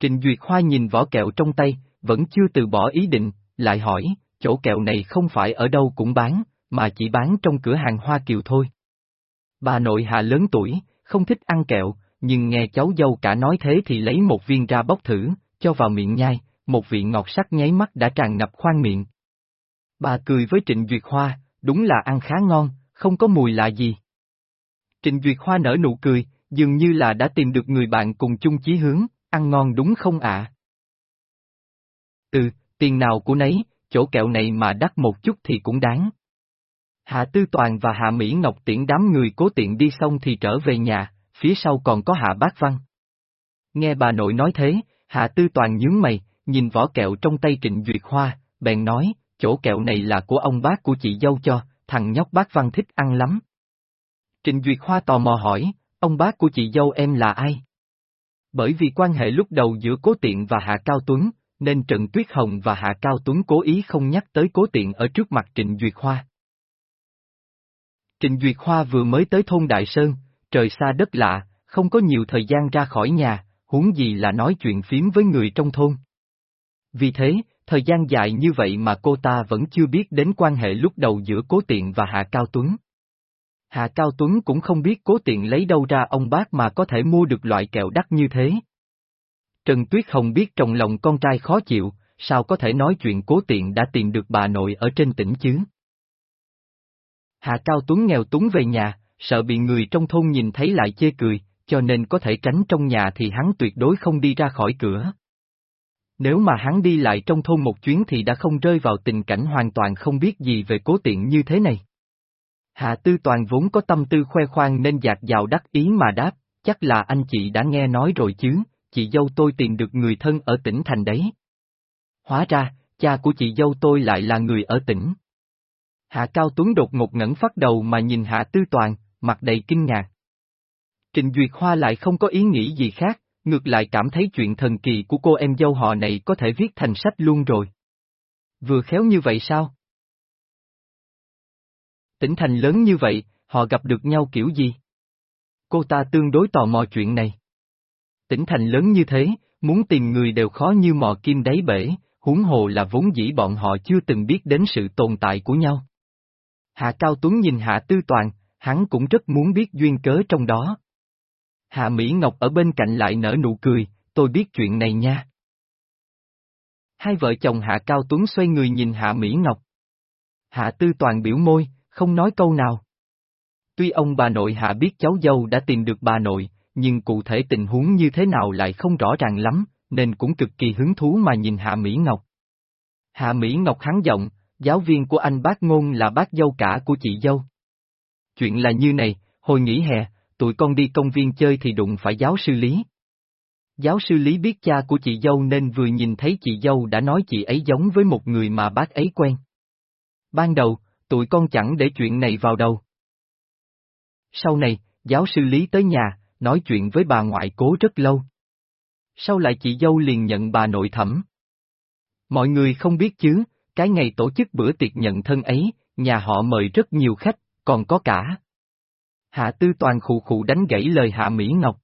Trình Duyệt Hoa nhìn vỏ kẹo trong tay, vẫn chưa từ bỏ ý định, lại hỏi, chỗ kẹo này không phải ở đâu cũng bán, mà chỉ bán trong cửa hàng Hoa Kiều thôi. Bà nội Hạ lớn tuổi, không thích ăn kẹo, nhưng nghe cháu dâu cả nói thế thì lấy một viên ra bóc thử, cho vào miệng nhai, một vị ngọt sắc nháy mắt đã tràn ngập khoang miệng. Bà cười với Trịnh Duyệt Hoa, đúng là ăn khá ngon, không có mùi lạ gì. Trịnh Duyệt Hoa nở nụ cười, dường như là đã tìm được người bạn cùng chung chí hướng, ăn ngon đúng không ạ? Ừ, tiền nào của nấy, chỗ kẹo này mà đắt một chút thì cũng đáng. Hạ Tư Toàn và Hạ Mỹ Ngọc tiễn đám người cố tiện đi xong thì trở về nhà, phía sau còn có Hạ Bác Văn. Nghe bà nội nói thế, Hạ Tư Toàn nhướng mày, nhìn vỏ kẹo trong tay Trịnh Duyệt Hoa, bèn nói, chỗ kẹo này là của ông bác của chị dâu cho, thằng nhóc bác Văn thích ăn lắm. Trịnh Duyệt Hoa tò mò hỏi, ông bác của chị dâu em là ai? Bởi vì quan hệ lúc đầu giữa Cố Tiện và Hạ Cao Tuấn, nên Trần Tuyết Hồng và Hạ Cao Tuấn cố ý không nhắc tới Cố Tiện ở trước mặt Trịnh Duyệt Hoa. Trịnh Duyệt Hoa vừa mới tới thôn Đại Sơn, trời xa đất lạ, không có nhiều thời gian ra khỏi nhà, huống gì là nói chuyện phím với người trong thôn. Vì thế, thời gian dài như vậy mà cô ta vẫn chưa biết đến quan hệ lúc đầu giữa Cố Tiện và Hạ Cao Tuấn. Hạ Cao Tuấn cũng không biết Cố Tiện lấy đâu ra ông bác mà có thể mua được loại kẹo đắt như thế. Trần Tuyết Hồng biết trong lòng con trai khó chịu, sao có thể nói chuyện Cố Tiện đã tìm được bà nội ở trên tỉnh chứ? Hạ Cao Tuấn nghèo túng về nhà, sợ bị người trong thôn nhìn thấy lại chê cười, cho nên có thể tránh trong nhà thì hắn tuyệt đối không đi ra khỏi cửa. Nếu mà hắn đi lại trong thôn một chuyến thì đã không rơi vào tình cảnh hoàn toàn không biết gì về cố tiện như thế này. Hạ Tư Toàn vốn có tâm tư khoe khoang nên dạt dào đắc ý mà đáp, chắc là anh chị đã nghe nói rồi chứ, chị dâu tôi tìm được người thân ở tỉnh thành đấy. Hóa ra, cha của chị dâu tôi lại là người ở tỉnh. Hạ Cao Tuấn đột ngột ngẩng phát đầu mà nhìn Hạ Tư Toàn, mặt đầy kinh ngạc. Trình Duyệt Hoa lại không có ý nghĩ gì khác, ngược lại cảm thấy chuyện thần kỳ của cô em dâu họ này có thể viết thành sách luôn rồi. Vừa khéo như vậy sao? Tỉnh thành lớn như vậy, họ gặp được nhau kiểu gì? Cô ta tương đối tò mò chuyện này. Tỉnh thành lớn như thế, muốn tìm người đều khó như mò kim đáy bể, huống hồ là vốn dĩ bọn họ chưa từng biết đến sự tồn tại của nhau. Hạ Cao Tuấn nhìn Hạ Tư Toàn, hắn cũng rất muốn biết duyên cớ trong đó. Hạ Mỹ Ngọc ở bên cạnh lại nở nụ cười, tôi biết chuyện này nha. Hai vợ chồng Hạ Cao Tuấn xoay người nhìn Hạ Mỹ Ngọc. Hạ Tư Toàn biểu môi, không nói câu nào. Tuy ông bà nội Hạ biết cháu dâu đã tìm được bà nội, nhưng cụ thể tình huống như thế nào lại không rõ ràng lắm, nên cũng cực kỳ hứng thú mà nhìn Hạ Mỹ Ngọc. Hạ Mỹ Ngọc hắn giọng, giáo viên của anh bác ngôn là bác dâu cả của chị dâu. Chuyện là như này, hồi nghỉ hè, tụi con đi công viên chơi thì đụng phải giáo sư Lý. Giáo sư Lý biết cha của chị dâu nên vừa nhìn thấy chị dâu đã nói chị ấy giống với một người mà bác ấy quen. Ban đầu, tụi con chẳng để chuyện này vào đầu. Sau này, giáo sư Lý tới nhà, nói chuyện với bà ngoại cố rất lâu. Sau lại chị dâu liền nhận bà nội thẩm. Mọi người không biết chứ, cái ngày tổ chức bữa tiệc nhận thân ấy, nhà họ mời rất nhiều khách, còn có cả. Hạ Tư Toàn khụ khụ đánh gãy lời Hạ Mỹ Ngọc.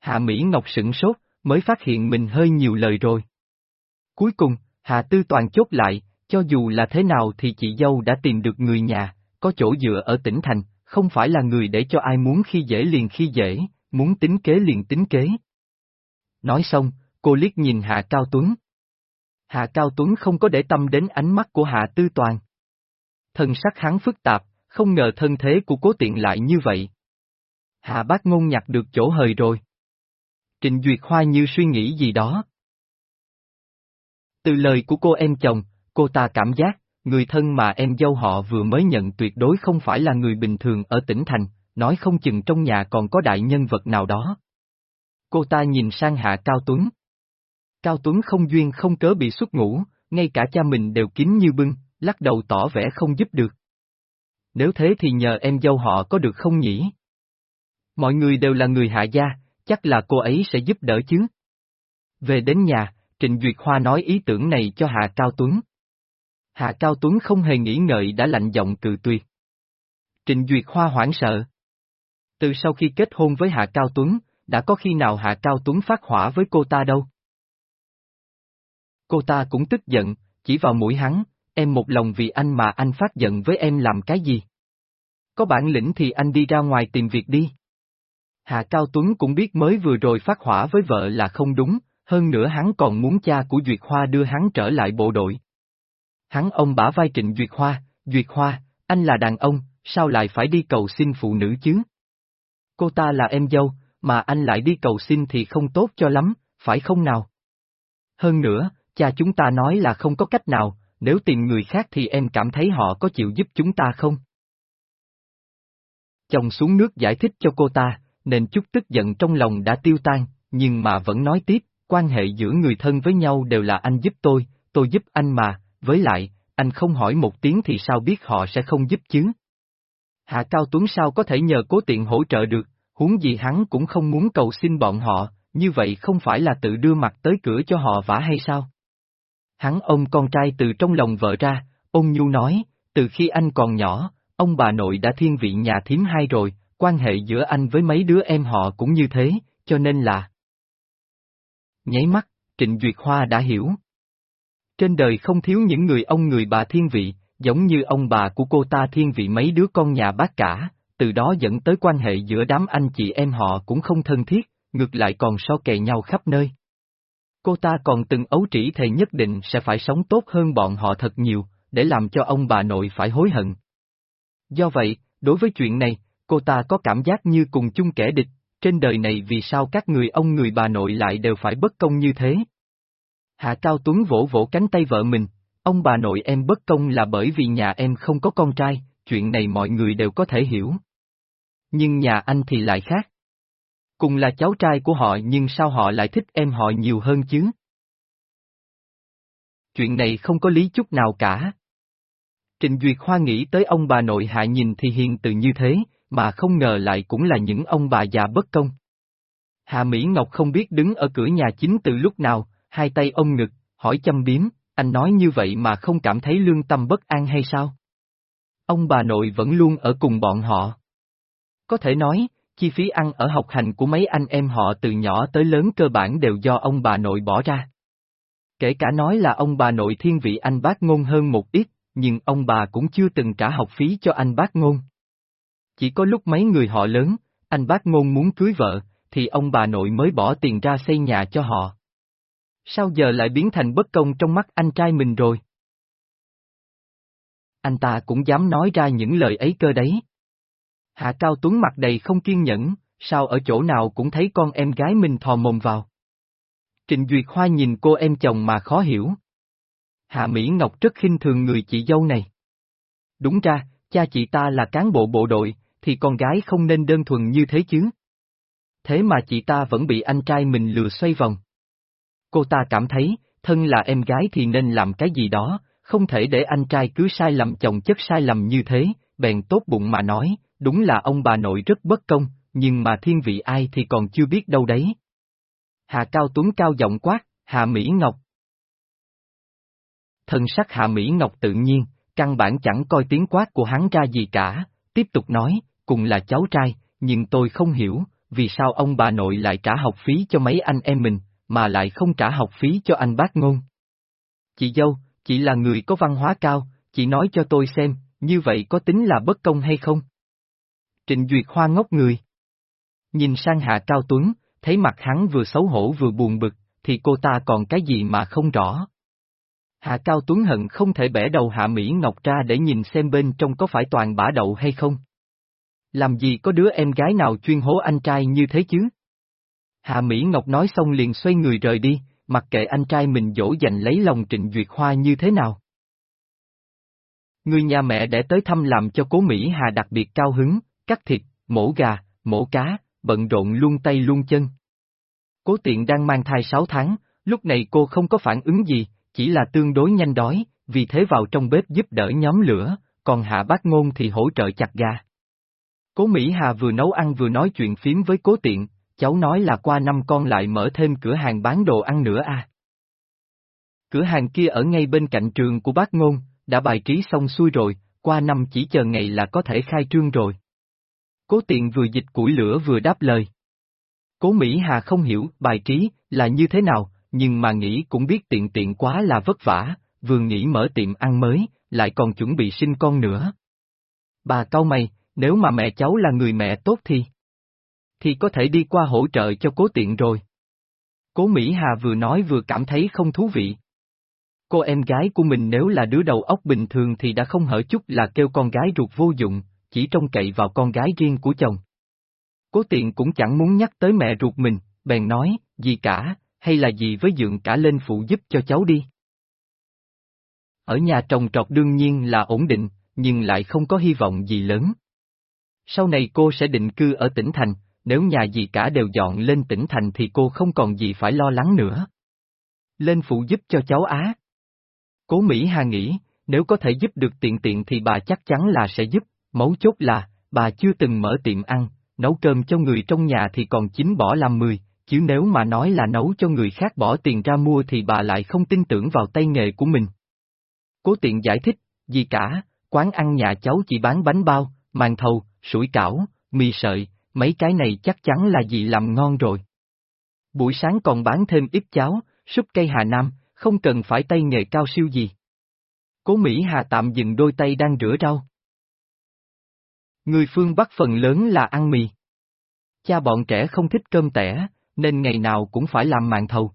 Hạ Mỹ Ngọc sửng sốt, mới phát hiện mình hơi nhiều lời rồi. Cuối cùng, Hạ Tư Toàn chốt lại, cho dù là thế nào thì chị dâu đã tìm được người nhà, có chỗ dựa ở tỉnh thành, không phải là người để cho ai muốn khi dễ liền khi dễ, muốn tính kế liền tính kế. Nói xong, cô liếc nhìn Hạ Cao Tuấn. Hạ Cao Tuấn không có để tâm đến ánh mắt của Hạ Tư Toàn. thần sắc hắn phức tạp, không ngờ thân thế của cố tiện lại như vậy. Hạ bác ngôn nhặt được chỗ hời rồi. Trịnh Duyệt Hoa như suy nghĩ gì đó. Từ lời của cô em chồng, cô ta cảm giác, người thân mà em dâu họ vừa mới nhận tuyệt đối không phải là người bình thường ở tỉnh thành, nói không chừng trong nhà còn có đại nhân vật nào đó. Cô ta nhìn sang hạ Cao Tuấn. Cao Tuấn không duyên không cớ bị xuất ngủ, ngay cả cha mình đều kín như bưng, lắc đầu tỏ vẻ không giúp được. Nếu thế thì nhờ em dâu họ có được không nhỉ? Mọi người đều là người hạ gia, chắc là cô ấy sẽ giúp đỡ chứ. Về đến nhà, Trịnh Duyệt Hoa nói ý tưởng này cho Hạ Cao Tuấn. Hạ Cao Tuấn không hề nghĩ ngợi đã lạnh giọng cự tuyệt. Trịnh Duyệt Hoa hoảng sợ. Từ sau khi kết hôn với Hạ Cao Tuấn, đã có khi nào Hạ Cao Tuấn phát hỏa với cô ta đâu. Cô ta cũng tức giận, chỉ vào mũi hắn, em một lòng vì anh mà anh phát giận với em làm cái gì? Có bản lĩnh thì anh đi ra ngoài tìm việc đi. Hạ Cao Tuấn cũng biết mới vừa rồi phát hỏa với vợ là không đúng, hơn nữa hắn còn muốn cha của Duyệt Hoa đưa hắn trở lại bộ đội. Hắn ông bả vai Trịnh Duyệt Hoa, Duyệt Hoa, anh là đàn ông, sao lại phải đi cầu xin phụ nữ chứ? Cô ta là em dâu, mà anh lại đi cầu xin thì không tốt cho lắm, phải không nào? Hơn nữa, cha chúng ta nói là không có cách nào, nếu tìm người khác thì em cảm thấy họ có chịu giúp chúng ta không? Chồng xuống nước giải thích cho cô ta, nên chút tức giận trong lòng đã tiêu tan, nhưng mà vẫn nói tiếp, quan hệ giữa người thân với nhau đều là anh giúp tôi, tôi giúp anh mà, với lại, anh không hỏi một tiếng thì sao biết họ sẽ không giúp chứ? Hạ Cao Tuấn sao có thể nhờ cố tiện hỗ trợ được, huống gì hắn cũng không muốn cầu xin bọn họ, như vậy không phải là tự đưa mặt tới cửa cho họ vả hay sao? Hắn ôm con trai từ trong lòng vợ ra, ôn nhu nói, từ khi anh còn nhỏ, ông bà nội đã thiên vị nhà thím hai rồi, quan hệ giữa anh với mấy đứa em họ cũng như thế, cho nên là... Nháy mắt, Trịnh Duyệt Hoa đã hiểu. Trên đời không thiếu những người ông người bà thiên vị, giống như ông bà của cô ta thiên vị mấy đứa con nhà bác cả, từ đó dẫn tới quan hệ giữa đám anh chị em họ cũng không thân thiết, ngược lại còn so kè nhau khắp nơi. Cô ta còn từng ấu trĩ thề nhất định sẽ phải sống tốt hơn bọn họ thật nhiều, để làm cho ông bà nội phải hối hận. Do vậy, đối với chuyện này, cô ta có cảm giác như cùng chung kẻ địch, trên đời này vì sao các người ông người bà nội lại đều phải bất công như thế? Hạ Cao Tuấn vỗ vỗ cánh tay vợ mình, ông bà nội em bất công là bởi vì nhà em không có con trai, chuyện này mọi người đều có thể hiểu. Nhưng nhà anh thì lại khác. Cùng là cháu trai của họ nhưng sao họ lại thích em họ nhiều hơn chứ? Chuyện này không có lý chút nào cả. Trịnh Duyệt Hoa nghĩ tới ông bà nội hạ nhìn thì hiền từ như thế, mà không ngờ lại cũng là những ông bà già bất công. Hạ Mỹ Ngọc không biết đứng ở cửa nhà chính từ lúc nào, hai tay ông ngực, hỏi châm biếm, anh nói như vậy mà không cảm thấy lương tâm bất an hay sao? Ông bà nội vẫn luôn ở cùng bọn họ. Có thể nói, chi phí ăn ở học hành của mấy anh em họ từ nhỏ tới lớn cơ bản đều do ông bà nội bỏ ra. Kể cả nói là ông bà nội thiên vị anh bác ngôn hơn một ít, nhưng ông bà cũng chưa từng trả học phí cho anh bác ngôn. Chỉ có lúc mấy người họ lớn, anh bác ngôn muốn cưới vợ, thì ông bà nội mới bỏ tiền ra xây nhà cho họ. Sao giờ lại biến thành bất công trong mắt anh trai mình rồi? Anh ta cũng dám nói ra những lời ấy cơ đấy. Hạ Cao Tuấn mặt đầy không kiên nhẫn, sao ở chỗ nào cũng thấy con em gái mình thò mồm vào. Trịnh Duyệt Hoa nhìn cô em chồng mà khó hiểu. Hạ Mỹ Ngọc rất khinh thường người chị dâu này. Đúng ra, cha chị ta là cán bộ bộ đội, thì con gái không nên đơn thuần như thế chứ. Thế mà chị ta vẫn bị anh trai mình lừa xoay vòng. Cô ta cảm thấy, thân là em gái thì nên làm cái gì đó, không thể để anh trai cứ sai lầm chồng chất sai lầm như thế, bèn tốt bụng mà nói, đúng là ông bà nội rất bất công, nhưng mà thiên vị ai thì còn chưa biết đâu đấy. Hạ Cao Tuấn cao giọng quát, Hạ Mỹ Ngọc. Thần sắc Hạ Mỹ Ngọc tự nhiên, căn bản chẳng coi tiếng quát của hắn ra gì cả, tiếp tục nói, cùng là cháu trai, nhưng tôi không hiểu, vì sao ông bà nội lại trả học phí cho mấy anh em mình, mà lại không trả học phí cho anh bác ngôn. Chị dâu, chị là người có văn hóa cao, chị nói cho tôi xem, như vậy có tính là bất công hay không? Trịnh Duyệt Hoa ngốc người. Nhìn sang Hạ Cao Tuấn, thấy mặt hắn vừa xấu hổ vừa buồn bực, thì cô ta còn cái gì mà không rõ. Hạ Cao Tuấn hận không thể bẻ đầu Hạ Mỹ Ngọc ra để nhìn xem bên trong có phải toàn bả đậu hay không. Làm gì có đứa em gái nào chuyên hố anh trai như thế chứ? Hạ Mỹ Ngọc nói xong liền xoay người rời đi, mặc kệ anh trai mình dỗ dành lấy lòng Trịnh Duyệt Hoa như thế nào. Người nhà mẹ để tới thăm làm cho cố Mỹ Hà đặc biệt cao hứng, cắt thịt, mổ gà, mổ cá, bận rộn luôn tay luôn chân. Cố tiện đang mang thai 6 tháng, lúc này cô không có phản ứng gì, chỉ là tương đối nhanh đói, vì thế vào trong bếp giúp đỡ nhóm lửa, còn hạ bác ngôn thì hỗ trợ chặt gà. Cố Mỹ Hà vừa nấu ăn vừa nói chuyện phím với cố tiện, cháu nói là qua năm con lại mở thêm cửa hàng bán đồ ăn nữa à. Cửa hàng kia ở ngay bên cạnh trường của bác ngôn, đã bài trí xong xuôi rồi, qua năm chỉ chờ ngày là có thể khai trương rồi. Cố tiện vừa dịch củi lửa vừa đáp lời. Cố Mỹ Hà không hiểu bài trí là như thế nào, nhưng mà nghĩ cũng biết tiện tiện quá là vất vả, vừa nghĩ mở tiệm ăn mới, lại còn chuẩn bị sinh con nữa. Bà cau mày, nếu mà mẹ cháu là người mẹ tốt thì... Thì có thể đi qua hỗ trợ cho cố tiện rồi. Cố Mỹ Hà vừa nói vừa cảm thấy không thú vị. Cô em gái của mình nếu là đứa đầu óc bình thường thì đã không hở chút là kêu con gái ruột vô dụng, chỉ trông cậy vào con gái riêng của chồng. Cố tiện cũng chẳng muốn nhắc tới mẹ ruột mình, bèn nói, gì cả, hay là gì với dượng cả lên phụ giúp cho cháu đi. Ở nhà trồng trọt đương nhiên là ổn định, nhưng lại không có hy vọng gì lớn. Sau này cô sẽ định cư ở tỉnh thành, nếu nhà gì cả đều dọn lên tỉnh thành thì cô không còn gì phải lo lắng nữa. Lên phụ giúp cho cháu Á. Cố Mỹ Hà nghĩ, nếu có thể giúp được tiện tiện thì bà chắc chắn là sẽ giúp, mấu chốt là, bà chưa từng mở tiệm ăn, nấu cơm cho người trong nhà thì còn chính bỏ làm mười, chứ nếu mà nói là nấu cho người khác bỏ tiền ra mua thì bà lại không tin tưởng vào tay nghề của mình. Cố tiện giải thích, gì cả, quán ăn nhà cháu chỉ bán bánh bao, màn thầu, sủi cảo, mì sợi, mấy cái này chắc chắn là gì làm ngon rồi. Buổi sáng còn bán thêm ít cháo, súp cây Hà Nam, không cần phải tay nghề cao siêu gì. Cố Mỹ Hà tạm dừng đôi tay đang rửa rau. Người phương Bắc phần lớn là ăn mì. Cha bọn trẻ không thích cơm tẻ, nên ngày nào cũng phải làm màn thầu.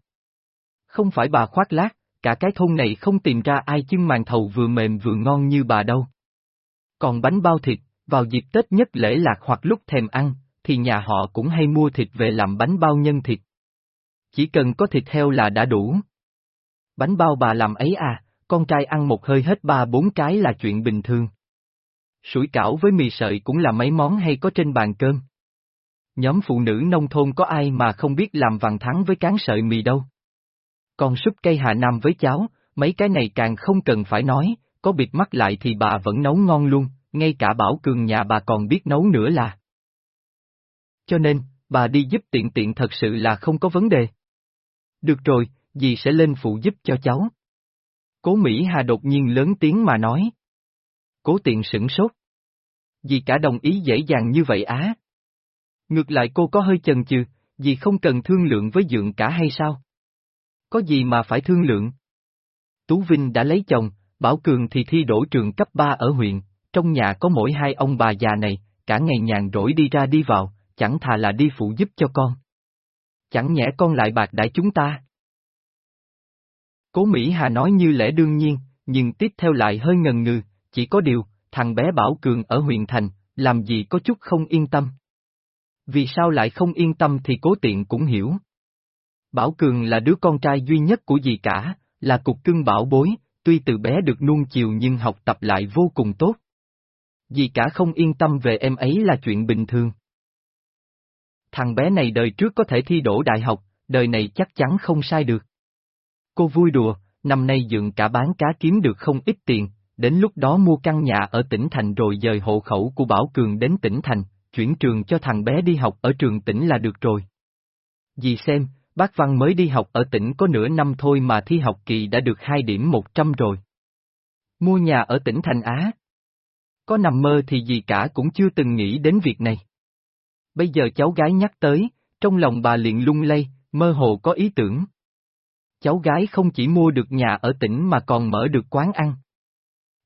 Không phải bà khoác lác, cả cái thôn này không tìm ra ai chưng màn thầu vừa mềm vừa ngon như bà đâu. Còn bánh bao thịt, vào dịp Tết nhất lễ lạc hoặc lúc thèm ăn, thì nhà họ cũng hay mua thịt về làm bánh bao nhân thịt. Chỉ cần có thịt heo là đã đủ. Bánh bao bà làm ấy à, con trai ăn một hơi hết ba bốn cái là chuyện bình thường. Sủi cảo với mì sợi cũng là mấy món hay có trên bàn cơm. Nhóm phụ nữ nông thôn có ai mà không biết làm vằn thắng với cán sợi mì đâu. Còn súp cây Hà Nam với cháo, mấy cái này càng không cần phải nói, có bịt mắt lại thì bà vẫn nấu ngon luôn, ngay cả Bảo Cường nhà bà còn biết nấu nữa là. Cho nên, bà đi giúp tiện tiện thật sự là không có vấn đề. Được rồi, dì sẽ lên phụ giúp cho cháu. Cố Mỹ Hà đột nhiên lớn tiếng mà nói. Cố tiện sửng sốt. Dì cả đồng ý dễ dàng như vậy á. Ngược lại cô có hơi chần chừ, dì không cần thương lượng với dượng cả hay sao? Có gì mà phải thương lượng? Tú Vinh đã lấy chồng, Bảo Cường thì thi đổ trường cấp 3 ở huyện, trong nhà có mỗi hai ông bà già này, cả ngày nhàn rỗi đi ra đi vào, chẳng thà là đi phụ giúp cho con. Chẳng nhẽ con lại bạc đãi chúng ta. Cố Mỹ Hà nói như lẽ đương nhiên, nhưng tiếp theo lại hơi ngần ngừ, chỉ có điều, thằng bé Bảo Cường ở huyện thành, làm gì có chút không yên tâm. Vì sao lại không yên tâm thì cố tiện cũng hiểu. Bảo Cường là đứa con trai duy nhất của dì cả, là cục cưng bảo bối, tuy từ bé được nuông chiều nhưng học tập lại vô cùng tốt. Dì cả không yên tâm về em ấy là chuyện bình thường. Thằng bé này đời trước có thể thi đỗ đại học, đời này chắc chắn không sai được. Cô vui đùa, năm nay dượng cả bán cá kiếm được không ít tiền, đến lúc đó mua căn nhà ở tỉnh thành rồi dời hộ khẩu của Bảo Cường đến tỉnh thành, chuyển trường cho thằng bé đi học ở trường tỉnh là được rồi. Dì xem, bác Văn mới đi học ở tỉnh có nửa năm thôi mà thi học kỳ đã được 2 điểm 100 rồi. Mua nhà ở tỉnh Thành Á. Có nằm mơ thì gì cả cũng chưa từng nghĩ đến việc này. Bây giờ cháu gái nhắc tới, trong lòng bà liền lung lay, mơ hồ có ý tưởng. Cháu gái không chỉ mua được nhà ở tỉnh mà còn mở được quán ăn.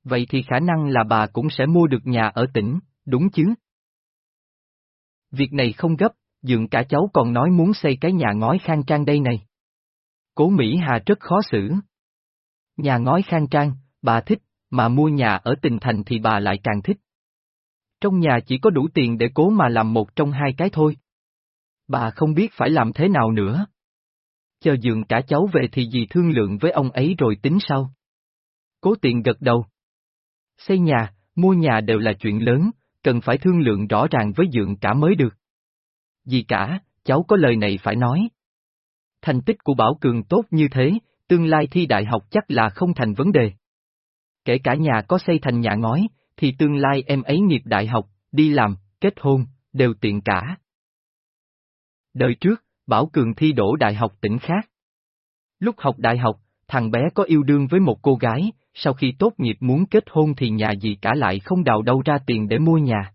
Vậy thì khả năng là bà cũng sẽ mua được nhà ở tỉnh, đúng chứ? Việc này không gấp, dượng cả cháu còn nói muốn xây cái nhà ngói khang trang đây này. Cố Mỹ Hà rất khó xử. Nhà ngói khang trang, bà thích, mà mua nhà ở tỉnh thành thì bà lại càng thích. Trong nhà chỉ có đủ tiền để cố mà làm một trong hai cái thôi. Bà không biết phải làm thế nào nữa. Chờ dường cả cháu về thì dì thương lượng với ông ấy rồi tính sau. Cố tiện gật đầu. Xây nhà, mua nhà đều là chuyện lớn, cần phải thương lượng rõ ràng với dượng cả mới được. Gì cả, cháu có lời này phải nói. Thành tích của Bảo Cường tốt như thế, tương lai thi đại học chắc là không thành vấn đề. Kể cả nhà có xây thành nhà ngói, thì tương lai em ấy nghiệp đại học, đi làm, kết hôn, đều tiện cả. Đời trước, Bảo Cường thi đổ đại học tỉnh khác. Lúc học đại học, thằng bé có yêu đương với một cô gái, sau khi tốt nghiệp muốn kết hôn thì nhà gì cả lại không đào đâu ra tiền để mua nhà.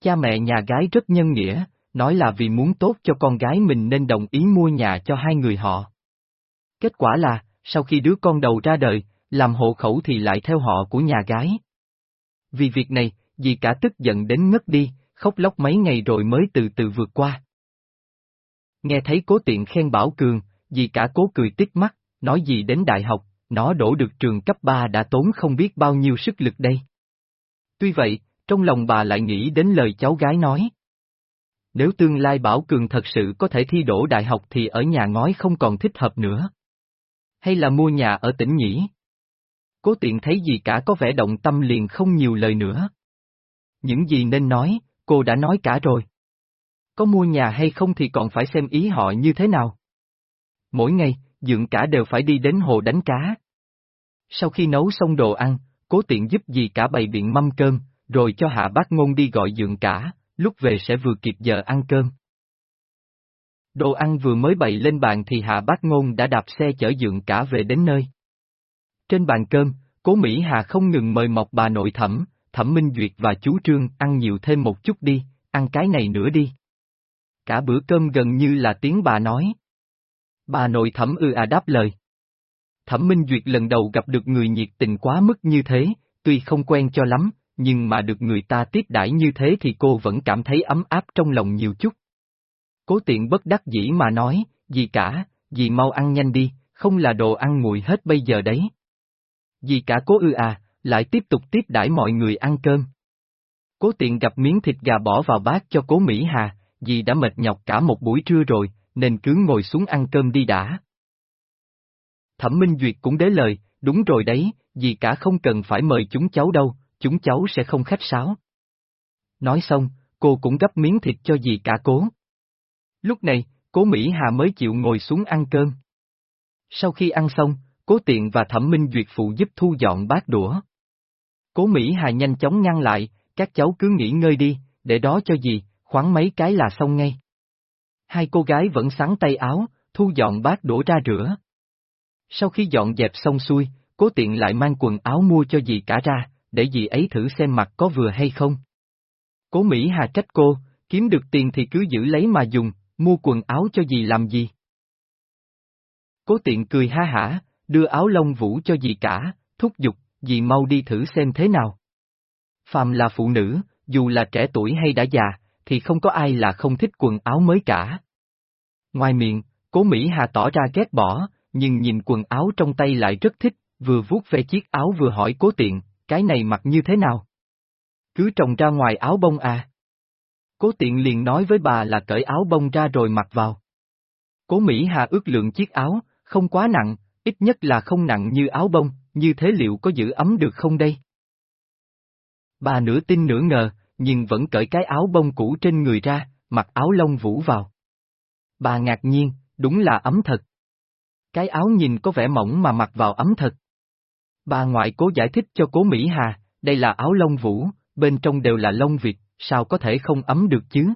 Cha mẹ nhà gái rất nhân nghĩa, nói là vì muốn tốt cho con gái mình nên đồng ý mua nhà cho hai người họ. Kết quả là, sau khi đứa con đầu ra đời, làm hộ khẩu thì lại theo họ của nhà gái. Vì việc này, dì cả tức giận đến ngất đi, khóc lóc mấy ngày rồi mới từ từ vượt qua. Nghe thấy cố tiện khen Bảo Cường, dì cả cố cười tích mắt, nói gì đến đại học, nó đổ được trường cấp 3 đã tốn không biết bao nhiêu sức lực đây. Tuy vậy, trong lòng bà lại nghĩ đến lời cháu gái nói. Nếu tương lai Bảo Cường thật sự có thể thi đổ đại học thì ở nhà ngói không còn thích hợp nữa. Hay là mua nhà ở tỉnh nhỉ? Cố tiện thấy gì cả có vẻ động tâm liền không nhiều lời nữa. Những gì nên nói, cô đã nói cả rồi. Có mua nhà hay không thì còn phải xem ý họ như thế nào. Mỗi ngày, dượng cả đều phải đi đến hồ đánh cá. Sau khi nấu xong đồ ăn, cố tiện giúp dì cả bày biện mâm cơm, rồi cho hạ bác ngôn đi gọi dượng cả, lúc về sẽ vừa kịp giờ ăn cơm. Đồ ăn vừa mới bày lên bàn thì hạ bác ngôn đã đạp xe chở dượng cả về đến nơi. Trên bàn cơm, cố Mỹ Hà không ngừng mời mọc bà nội thẩm, thẩm Minh Duyệt và chú Trương ăn nhiều thêm một chút đi, ăn cái này nữa đi. Cả bữa cơm gần như là tiếng bà nói. Bà nội thẩm ư à đáp lời. Thẩm Minh Duyệt lần đầu gặp được người nhiệt tình quá mức như thế, tuy không quen cho lắm, nhưng mà được người ta tiếp đãi như thế thì cô vẫn cảm thấy ấm áp trong lòng nhiều chút. Cố tiện bất đắc dĩ mà nói, gì cả, dì mau ăn nhanh đi, không là đồ ăn nguội hết bây giờ đấy. Dì cả cố ư à, lại tiếp tục tiếp đãi mọi người ăn cơm. Cố tiện gặp miếng thịt gà bỏ vào bát cho cố Mỹ Hà, dì đã mệt nhọc cả một buổi trưa rồi, nên cứ ngồi xuống ăn cơm đi đã. Thẩm Minh Duyệt cũng đế lời, đúng rồi đấy, dì cả không cần phải mời chúng cháu đâu, chúng cháu sẽ không khách sáo. Nói xong, cô cũng gấp miếng thịt cho dì cả cố. Lúc này, cố Mỹ Hà mới chịu ngồi xuống ăn cơm. Sau khi ăn xong, cố tiện và thẩm minh duyệt phụ giúp thu dọn bát đũa. Cố Mỹ Hà nhanh chóng ngăn lại, các cháu cứ nghỉ ngơi đi, để đó cho dì, khoáng mấy cái là xong ngay. Hai cô gái vẫn sắn tay áo, thu dọn bát đổ ra rửa. Sau khi dọn dẹp xong xuôi, cố tiện lại mang quần áo mua cho dì cả ra, để dì ấy thử xem mặt có vừa hay không. Cố Mỹ Hà trách cô, kiếm được tiền thì cứ giữ lấy mà dùng, mua quần áo cho dì làm gì. Cố tiện cười ha hả, đưa áo lông vũ cho dì cả, thúc giục, dì mau đi thử xem thế nào. Phàm là phụ nữ, dù là trẻ tuổi hay đã già, thì không có ai là không thích quần áo mới cả. Ngoài miệng, cố Mỹ Hà tỏ ra ghét bỏ, nhưng nhìn quần áo trong tay lại rất thích, vừa vuốt ve chiếc áo vừa hỏi cố tiện, cái này mặc như thế nào? Cứ trồng ra ngoài áo bông à? Cố tiện liền nói với bà là cởi áo bông ra rồi mặc vào. Cố Mỹ Hà ước lượng chiếc áo, không quá nặng, ít nhất là không nặng như áo bông, như thế liệu có giữ ấm được không đây? Bà nửa tin nửa ngờ, nhưng vẫn cởi cái áo bông cũ trên người ra, mặc áo lông vũ vào. Bà ngạc nhiên, đúng là ấm thật. Cái áo nhìn có vẻ mỏng mà mặc vào ấm thật. Bà ngoại cố giải thích cho cố Mỹ Hà, đây là áo lông vũ, bên trong đều là lông vịt, sao có thể không ấm được chứ?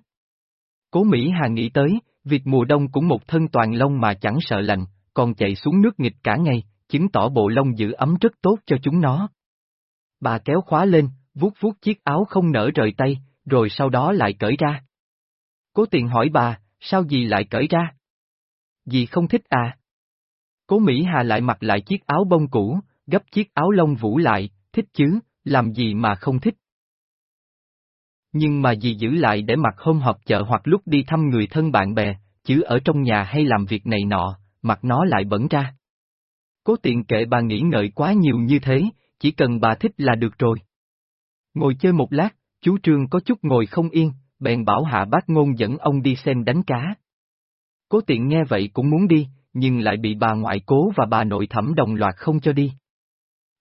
Cố Mỹ Hà nghĩ tới, việc mùa đông cũng một thân toàn lông mà chẳng sợ lạnh, còn chạy xuống nước nghịch cả ngày, chứng tỏ bộ lông giữ ấm rất tốt cho chúng nó. Bà kéo khóa lên, vuốt vuốt chiếc áo không nở rời tay, rồi sau đó lại cởi ra. Cố tiện hỏi bà, sao dì lại cởi ra? Dì không thích à? Cố Mỹ Hà lại mặc lại chiếc áo bông cũ, gấp chiếc áo lông vũ lại, thích chứ, làm gì mà không thích. Nhưng mà dì giữ lại để mặc hôm họp chợ hoặc lúc đi thăm người thân bạn bè, chứ ở trong nhà hay làm việc này nọ, mặc nó lại bẩn ra. Cố tiện kệ bà nghĩ ngợi quá nhiều như thế, chỉ cần bà thích là được rồi. Ngồi chơi một lát, chú Trương có chút ngồi không yên, bèn bảo hạ bác ngôn dẫn ông đi xem đánh cá. Cố tiện nghe vậy cũng muốn đi, nhưng lại bị bà ngoại cố và bà nội thẩm đồng loạt không cho đi.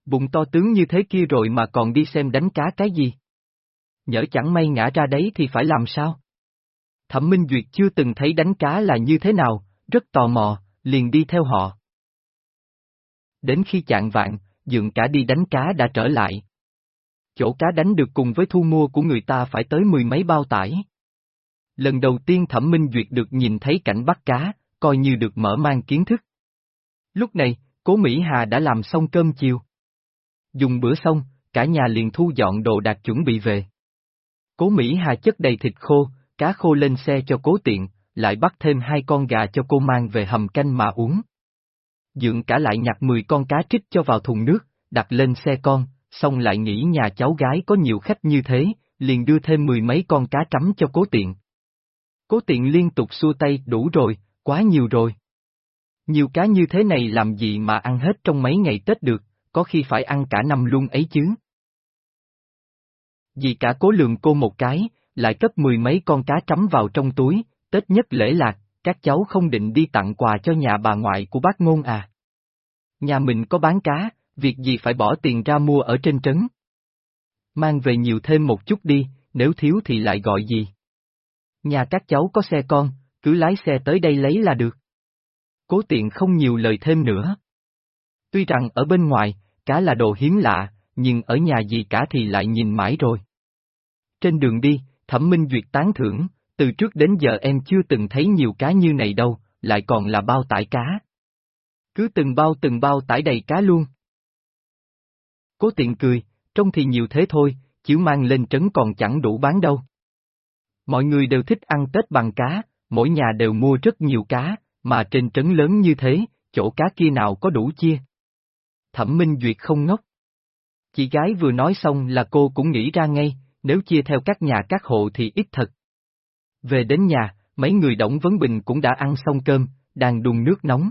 Bụng to tướng như thế kia rồi mà còn đi xem đánh cá cái gì? Nhỡ chẳng may ngã ra đấy thì phải làm sao? Thẩm Minh Duyệt chưa từng thấy đánh cá là như thế nào, rất tò mò, liền đi theo họ. Đến khi chạng vạn, dượng cả đi đánh cá đã trở lại. Chỗ cá đánh được cùng với thu mua của người ta phải tới mười mấy bao tải. Lần đầu tiên Thẩm Minh Duyệt được nhìn thấy cảnh bắt cá, coi như được mở mang kiến thức. Lúc này, Cố Mỹ Hà đã làm xong cơm chiều. Dùng bữa xong, cả nhà liền thu dọn đồ đạc chuẩn bị về. Cố Mỹ Hà chất đầy thịt khô, cá khô lên xe cho cố tiện, lại bắt thêm hai con gà cho cô mang về hầm canh mà uống. Dượng cả lại nhặt 10 con cá trích cho vào thùng nước, đặt lên xe con, xong lại nghĩ nhà cháu gái có nhiều khách như thế, liền đưa thêm mười mấy con cá trắm cho cố tiện. Cố tiện liên tục xua tay đủ rồi, quá nhiều rồi. Nhiều cá như thế này làm gì mà ăn hết trong mấy ngày Tết được, có khi phải ăn cả năm luôn ấy chứ. Vì cả cố lượng cô một cái, lại cất mười mấy con cá trắm vào trong túi, Tết nhất lễ lạc, các cháu không định đi tặng quà cho nhà bà ngoại của bác ngôn à. Nhà mình có bán cá, việc gì phải bỏ tiền ra mua ở trên trấn. Mang về nhiều thêm một chút đi, nếu thiếu thì lại gọi gì. Nhà các cháu có xe con, cứ lái xe tới đây lấy là được. Cố tiện không nhiều lời thêm nữa. Tuy rằng ở bên ngoài, cá là đồ hiếm lạ, nhưng ở nhà gì cả thì lại nhìn mãi rồi. Trên đường đi, Thẩm Minh Duyệt tán thưởng, từ trước đến giờ em chưa từng thấy nhiều cá như này đâu, lại còn là bao tải cá. Cứ từng bao từng bao tải đầy cá luôn. Cố tiện cười, trông thì nhiều thế thôi, chiếu mang lên trấn còn chẳng đủ bán đâu. Mọi người đều thích ăn Tết bằng cá, mỗi nhà đều mua rất nhiều cá, mà trên trấn lớn như thế, chỗ cá kia nào có đủ chia. Thẩm Minh Duyệt không ngốc. Chị gái vừa nói xong là cô cũng nghĩ ra ngay, nếu chia theo các nhà các hộ thì ít thật. Về đến nhà, mấy người Đổng Vấn Bình cũng đã ăn xong cơm, đang đun nước nóng.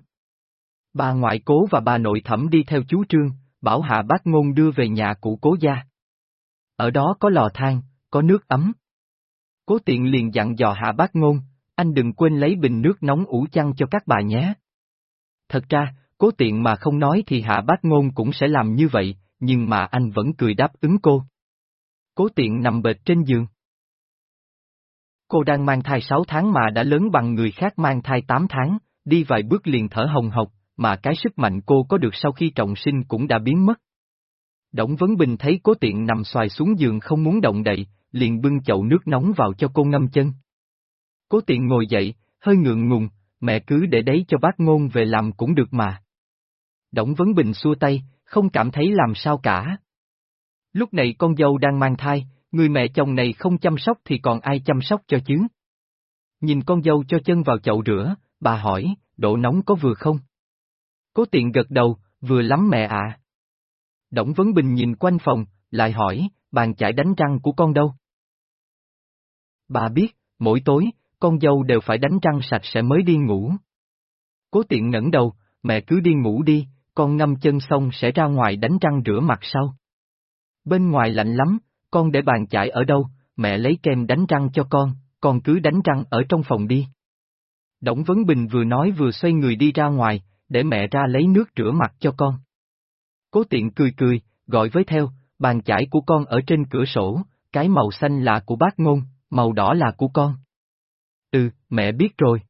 Bà ngoại cố và bà nội thẩm đi theo chú Trương, bảo hạ bác ngôn đưa về nhà cũ cố gia. Ở đó có lò than, có nước ấm. Cố tiện liền dặn dò hạ bác ngôn, anh đừng quên lấy bình nước nóng ủ chăn cho các bà nhé. Thật ra, cố tiện mà không nói thì hạ bác ngôn cũng sẽ làm như vậy, nhưng mà anh vẫn cười đáp ứng cô. Cố tiện nằm bệt trên giường. Cô đang mang thai 6 tháng mà đã lớn bằng người khác mang thai 8 tháng, đi vài bước liền thở hồng hộc, mà cái sức mạnh cô có được sau khi trọng sinh cũng đã biến mất. Đổng Vấn Bình thấy cố tiện nằm xoài xuống giường không muốn động đậy, liền bưng chậu nước nóng vào cho cô ngâm chân. Cố tiện ngồi dậy, hơi ngượng ngùng, mẹ cứ để đấy cho bác ngôn về làm cũng được mà. Đổng Vấn Bình xua tay, không cảm thấy làm sao cả. Lúc này con dâu đang mang thai, người mẹ chồng này không chăm sóc thì còn ai chăm sóc cho chứ? Nhìn con dâu cho chân vào chậu rửa, bà hỏi, độ nóng có vừa không? Cố tiện gật đầu, vừa lắm mẹ ạ. À. Đổng Vấn Bình nhìn quanh phòng, lại hỏi, bàn chải đánh răng của con đâu? Bà biết, mỗi tối, con dâu đều phải đánh răng sạch sẽ mới đi ngủ. Cố tiện ngẩng đầu, mẹ cứ đi ngủ đi, con ngâm chân xong sẽ ra ngoài đánh răng rửa mặt sau. Bên ngoài lạnh lắm, con để bàn chải ở đâu, mẹ lấy kem đánh răng cho con, con cứ đánh răng ở trong phòng đi. Đổng Vấn Bình vừa nói vừa xoay người đi ra ngoài, để mẹ ra lấy nước rửa mặt cho con. Cố tiện cười cười, gọi với theo, bàn chải của con ở trên cửa sổ, cái màu xanh là của bác ngôn, màu đỏ là của con. Ừ, mẹ biết rồi.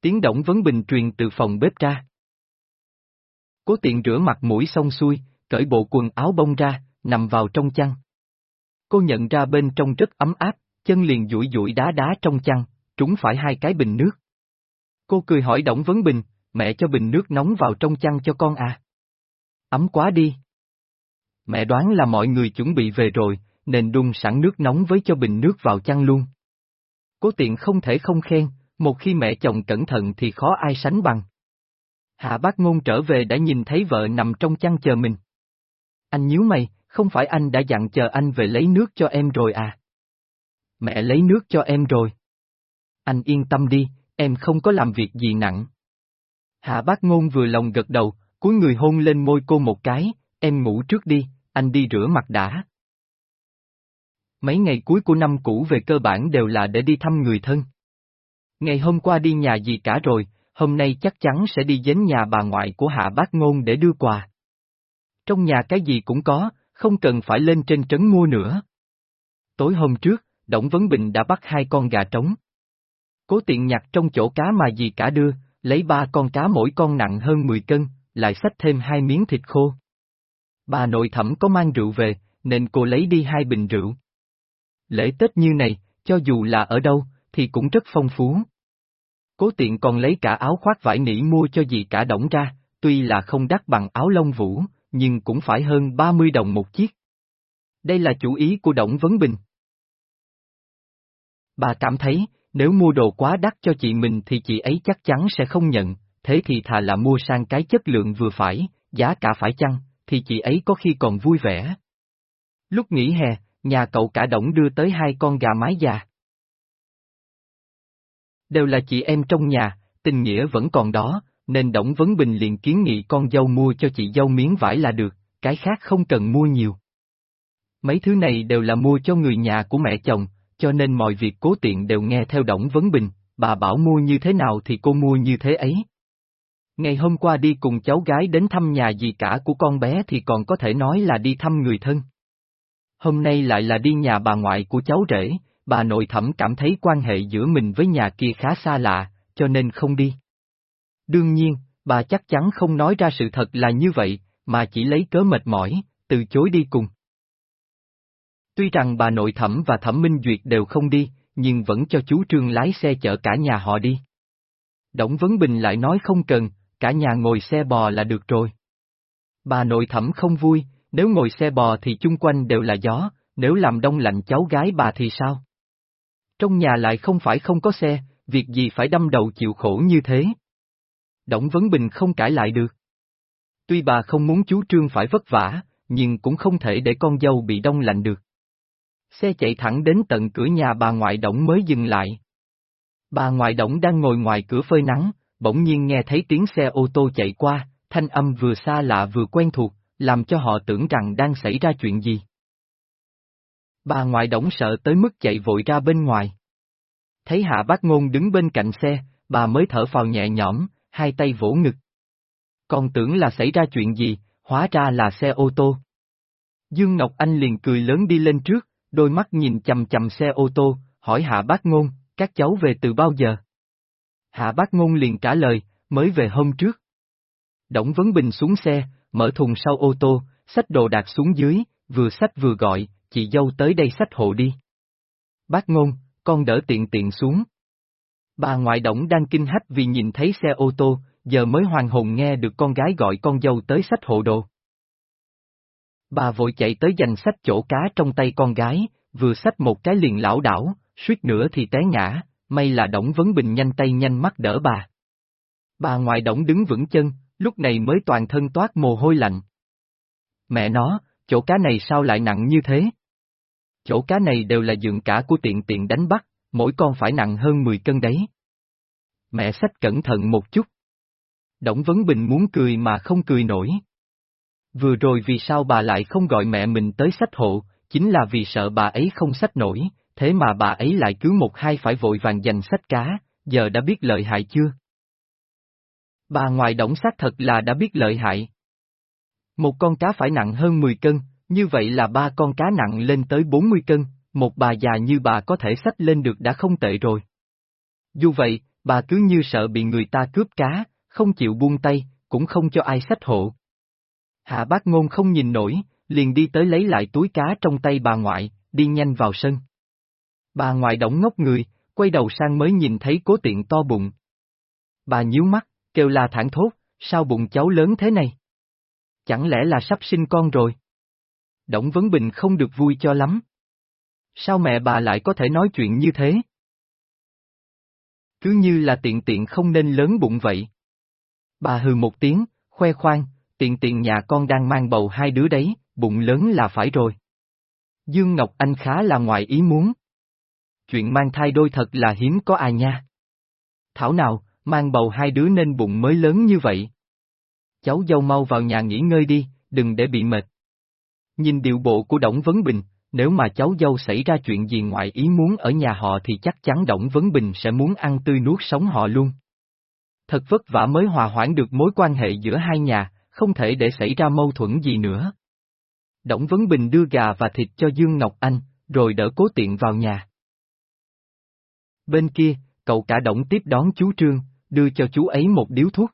Tiếng động vấn bình truyền từ phòng bếp ra. Cố tiện rửa mặt mũi xong xuôi, cởi bộ quần áo bông ra, nằm vào trong chăn. Cô nhận ra bên trong rất ấm áp, chân liền duỗi duỗi đá đá trong chăn, trúng phải hai cái bình nước. Cô cười hỏi Đổng Vấn Bình, mẹ cho bình nước nóng vào trong chăn cho con à? Ấm quá đi. Mẹ đoán là mọi người chuẩn bị về rồi, nên đun sẵn nước nóng với cho bình nước vào chăn luôn. Cố tiện không thể không khen, một khi mẹ chồng cẩn thận thì khó ai sánh bằng. Hạ bác ngôn trở về đã nhìn thấy vợ nằm trong chăn chờ mình. Anh nhíu mày, không phải anh đã dặn chờ anh về lấy nước cho em rồi à? Mẹ lấy nước cho em rồi. Anh yên tâm đi, em không có làm việc gì nặng. Hạ bác ngôn vừa lòng gật đầu, cúi người hôn lên môi cô một cái, em ngủ trước đi, anh đi rửa mặt đã. Mấy ngày cuối của năm cũ về cơ bản đều là để đi thăm người thân. Ngày hôm qua đi nhà gì cả rồi, hôm nay chắc chắn sẽ đi đến nhà bà ngoại của hạ bác ngôn để đưa quà. Trong nhà cái gì cũng có, không cần phải lên trên trấn mua nữa. Tối hôm trước, Đổng Vấn Bình đã bắt hai con gà trống. Cố tiện nhặt trong chỗ cá mà gì cả đưa, lấy ba con cá mỗi con nặng hơn 10 cân, lại xách thêm hai miếng thịt khô. Bà nội thẩm có mang rượu về, nên cô lấy đi hai bình rượu. Lễ Tết như này, cho dù là ở đâu, thì cũng rất phong phú. Cố tiện còn lấy cả áo khoác vải nỉ mua cho dì cả đổng ra, tuy là không đắt bằng áo lông vũ, nhưng cũng phải hơn 30 đồng một chiếc. Đây là chủ ý của Đổng Vấn Bình. Bà cảm thấy, nếu mua đồ quá đắt cho chị mình thì chị ấy chắc chắn sẽ không nhận, thế thì thà là mua sang cái chất lượng vừa phải, giá cả phải chăng, thì chị ấy có khi còn vui vẻ. Lúc nghỉ hè, nhà cậu cả Đổng đưa tới hai con gà mái già. Đều là chị em trong nhà, tình nghĩa vẫn còn đó, nên Đổng Vấn Bình liền kiến nghị con dâu mua cho chị dâu miếng vải là được, cái khác không cần mua nhiều. Mấy thứ này đều là mua cho người nhà của mẹ chồng, cho nên mọi việc cố tiện đều nghe theo Đổng Vấn Bình, bà bảo mua như thế nào thì cô mua như thế ấy. Ngày hôm qua đi cùng cháu gái đến thăm nhà dì cả của con bé thì còn có thể nói là đi thăm người thân. Hôm nay lại là đi nhà bà ngoại của cháu rể, bà nội thẩm cảm thấy quan hệ giữa mình với nhà kia khá xa lạ, cho nên không đi. Đương nhiên, bà chắc chắn không nói ra sự thật là như vậy, mà chỉ lấy cớ mệt mỏi, từ chối đi cùng. Tuy rằng bà nội thẩm và thẩm minh duyệt đều không đi, nhưng vẫn cho chú Trương lái xe chở cả nhà họ đi. Đổng Vấn Bình lại nói không cần, cả nhà ngồi xe bò là được rồi. Bà nội thẩm không vui, nếu ngồi xe bò thì chung quanh đều là gió, nếu làm đông lạnh cháu gái bà thì sao? Trong nhà lại không phải không có xe, việc gì phải đâm đầu chịu khổ như thế? Đổng Vấn Bình không cãi lại được. Tuy bà không muốn chú Trương phải vất vả, nhưng cũng không thể để con dâu bị đông lạnh được. Xe chạy thẳng đến tận cửa nhà bà ngoại động mới dừng lại. Bà ngoại động đang ngồi ngoài cửa phơi nắng, bỗng nhiên nghe thấy tiếng xe ô tô chạy qua, thanh âm vừa xa lạ vừa quen thuộc, làm cho họ tưởng rằng đang xảy ra chuyện gì. Bà ngoại động sợ tới mức chạy vội ra bên ngoài. Thấy hạ bác ngôn đứng bên cạnh xe, bà mới thở phào nhẹ nhõm, hai tay vỗ ngực. Còn tưởng là xảy ra chuyện gì, hóa ra là xe ô tô. Dương Ngọc Anh liền cười lớn đi lên trước, đôi mắt nhìn chầm chầm xe ô tô, hỏi hạ bác ngôn, các cháu về từ bao giờ? Hạ bác ngôn liền trả lời, mới về hôm trước. Đổng Vấn Bình xuống xe, mở thùng sau ô tô, xách đồ đạc xuống dưới, vừa xách vừa gọi, chị dâu tới đây xách hộ đi. Bác ngôn, con đỡ tiện tiện xuống. Bà ngoại Đổng đang kinh hách vì nhìn thấy xe ô tô, giờ mới hoàn hồn nghe được con gái gọi con dâu tới xách hộ đồ. Bà vội chạy tới giành sách chỗ cá trong tay con gái, vừa xách một cái liền lão đảo, suýt nữa thì té ngã, may là Đổng Vấn Bình nhanh tay nhanh mắt đỡ bà. Bà ngoại Đổng đứng vững chân, lúc này mới toàn thân toát mồ hôi lạnh. Mẹ nó, chỗ cá này sao lại nặng như thế? Chỗ cá này đều là dượng cả của tiện tiện đánh bắt, mỗi con phải nặng hơn 10 cân đấy. Mẹ xách cẩn thận một chút. Đổng Vấn Bình muốn cười mà không cười nổi. Vừa rồi vì sao bà lại không gọi mẹ mình tới sách hộ, chính là vì sợ bà ấy không sách nổi, thế mà bà ấy lại cứ một hai phải vội vàng giành sách cá, giờ đã biết lợi hại chưa? Bà ngoài động xác thật là đã biết lợi hại. Một con cá phải nặng hơn 10 cân, như vậy là ba con cá nặng lên tới 40 cân, một bà già như bà có thể sách lên được đã không tệ rồi. Dù vậy, bà cứ như sợ bị người ta cướp cá, không chịu buông tay, cũng không cho ai sách hộ. Hạ bác ngôn không nhìn nổi, liền đi tới lấy lại túi cá trong tay bà ngoại, đi nhanh vào sân. Bà ngoại đóng ngốc người, quay đầu sang mới nhìn thấy cố tiện to bụng. Bà nhíu mắt, kêu là thẳng thốt, sao bụng cháu lớn thế này? Chẳng lẽ là sắp sinh con rồi? Đổng Vấn Bình không được vui cho lắm. Sao mẹ bà lại có thể nói chuyện như thế? Cứ như là tiện tiện không nên lớn bụng vậy. Bà hừ một tiếng, khoe khoang, Tiền tiền nhà con đang mang bầu hai đứa đấy, bụng lớn là phải rồi. Dương Ngọc Anh khá là ngoài ý muốn. Chuyện mang thai đôi thật là hiếm có ai nha. Thảo nào, mang bầu hai đứa nên bụng mới lớn như vậy. Cháu dâu mau vào nhà nghỉ ngơi đi, đừng để bị mệt. Nhìn điệu bộ của Đổng Vấn Bình, nếu mà cháu dâu xảy ra chuyện gì ngoại ý muốn ở nhà họ thì chắc chắn Đổng Vấn Bình sẽ muốn ăn tươi nuốt sống họ luôn. Thật vất vả mới hòa hoãn được mối quan hệ giữa hai nhà, không thể để xảy ra mâu thuẫn gì nữa. Đổng Vấn Bình đưa gà và thịt cho Dương Ngọc Anh, rồi đỡ cố tiện vào nhà. Bên kia, cậu cả Đổng tiếp đón chú Trương, đưa cho chú ấy một điếu thuốc.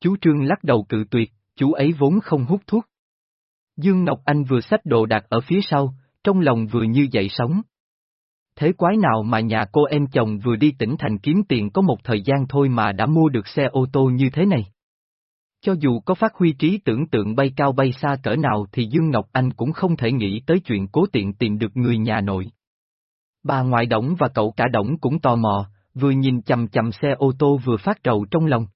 Chú Trương lắc đầu cự tuyệt, chú ấy vốn không hút thuốc. Dương Ngọc Anh vừa xách đồ đạc ở phía sau, trong lòng vừa như dậy sóng. Thế quái nào mà nhà cô em chồng vừa đi tỉnh thành kiếm tiền có một thời gian thôi mà đã mua được xe ô tô như thế này. Cho dù có phát huy trí tưởng tượng bay cao bay xa cỡ nào thì Dương Ngọc Anh cũng không thể nghĩ tới chuyện cố tiện tìm được người nhà nội. Bà ngoại Đổng và cậu cả Đổng cũng tò mò, vừa nhìn chầm chầm xe ô tô vừa phát trầu trong lòng.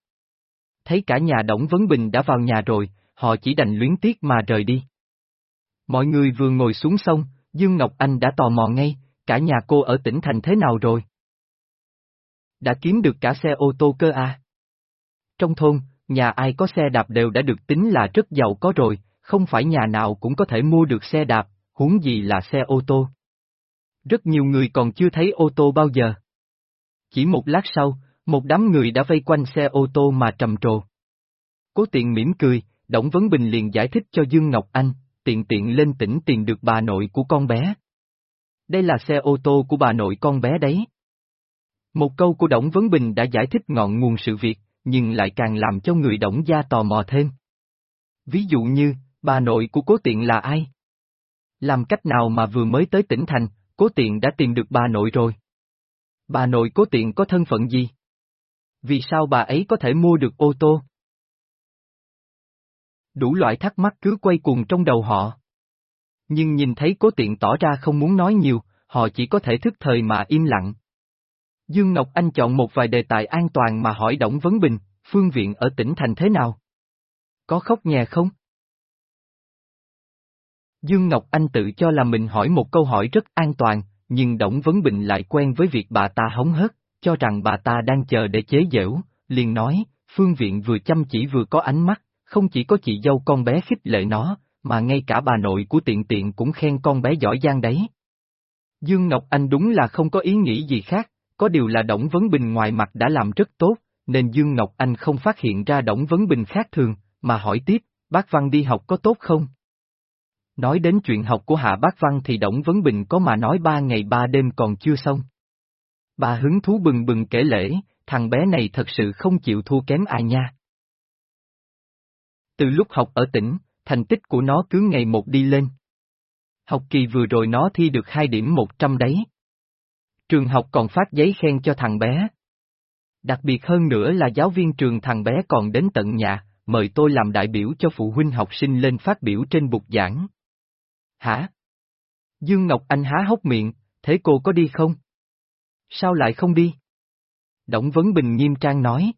Thấy cả nhà Đổng Vấn Bình đã vào nhà rồi, họ chỉ đành luyến tiếc mà rời đi. Mọi người vừa ngồi xuống xong, Dương Ngọc Anh đã tò mò ngay, cả nhà cô ở tỉnh thành thế nào rồi? Đã kiếm được cả xe ô tô cơ à? Trong thôn, nhà ai có xe đạp đều đã được tính là rất giàu có rồi, không phải nhà nào cũng có thể mua được xe đạp, huống gì là xe ô tô. Rất nhiều người còn chưa thấy ô tô bao giờ. Chỉ một lát sau, một đám người đã vây quanh xe ô tô mà trầm trồ. Cố tiện mỉm cười, Đổng Vấn Bình liền giải thích cho Dương Ngọc Anh, tiện tiện lên tỉnh tiền được bà nội của con bé. Đây là xe ô tô của bà nội con bé đấy. Một câu của Đổng Vấn Bình đã giải thích ngọn nguồn sự việc, nhưng lại càng làm cho người Đổng gia tò mò thêm. Ví dụ như, bà nội của cố tiện là ai? Làm cách nào mà vừa mới tới tỉnh thành, cố tiện đã tìm được bà nội rồi? Bà nội cố tiện có thân phận gì? Vì sao bà ấy có thể mua được ô tô? Đủ loại thắc mắc cứ quay cuồng trong đầu họ. Nhưng nhìn thấy cố tiện tỏ ra không muốn nói nhiều, họ chỉ có thể thức thời mà im lặng. Dương Ngọc Anh chọn một vài đề tài an toàn mà hỏi Đổng Vấn Bình, phương viện ở tỉnh thành thế nào? Có khóc nhè không? Dương Ngọc Anh tự cho là mình hỏi một câu hỏi rất an toàn, nhưng Đổng Vấn Bình lại quen với việc bà ta hóng hớt, cho rằng bà ta đang chờ để chế giễu, liền nói, phương viện vừa chăm chỉ vừa có ánh mắt, không chỉ có chị dâu con bé khích lệ nó, mà ngay cả bà nội của tiện tiện cũng khen con bé giỏi giang đấy. Dương Ngọc Anh đúng là không có ý nghĩ gì khác, có điều là Đổng Vấn Bình ngoài mặt đã làm rất tốt, nên Dương Ngọc Anh không phát hiện ra Đổng Vấn Bình khác thường, mà hỏi tiếp, bác Văn đi học có tốt không? Nói đến chuyện học của Hạ Bác Văn thì Đổng Vấn Bình có mà nói ba ngày ba đêm còn chưa xong. Bà hứng thú bừng bừng kể lễ, thằng bé này thật sự không chịu thua kém ai nha. Từ lúc học ở tỉnh, thành tích của nó cứ ngày một đi lên. Học kỳ vừa rồi nó thi được 2 điểm 100 đấy. Trường học còn phát giấy khen cho thằng bé. Đặc biệt hơn nữa là giáo viên trường thằng bé còn đến tận nhà, mời tôi làm đại biểu cho phụ huynh học sinh lên phát biểu trên bục giảng. Hả? Dương Ngọc Anh há hốc miệng, thế cô có đi không? Sao lại không đi? Đổng Vấn Bình nghiêm trang nói.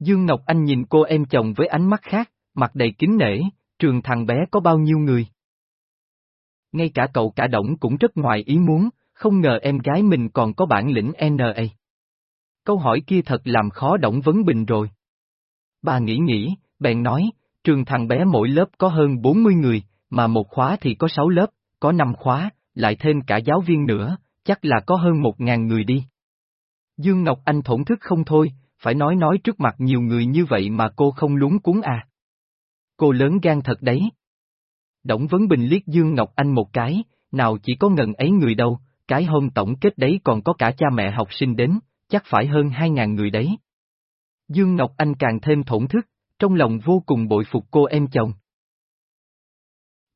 Dương Ngọc Anh nhìn cô em chồng với ánh mắt khác, mặt đầy kính nể, trường thằng bé có bao nhiêu người? Ngay cả cậu cả Đổng cũng rất ngoài ý muốn, không ngờ em gái mình còn có bản lĩnh NA. Câu hỏi kia thật làm khó Đổng Vấn Bình rồi. Bà nghĩ nghĩ, bèn nói, trường thằng bé mỗi lớp có hơn 40 người, mà một khóa thì có 6 lớp, có 5 khóa, lại thêm cả giáo viên nữa, chắc là có hơn 1.000 người đi. Dương Ngọc Anh thổn thức không thôi, phải nói nói trước mặt nhiều người như vậy mà cô không lúng cuốn à. Cô lớn gan thật đấy. Đổng Vấn Bình liếc Dương Ngọc Anh một cái, nào chỉ có ngần ấy người đâu, cái hôm tổng kết đấy còn có cả cha mẹ học sinh đến, chắc phải hơn 2.000 người đấy. Dương Ngọc Anh càng thêm thổn thức, trong lòng vô cùng bội phục cô em chồng.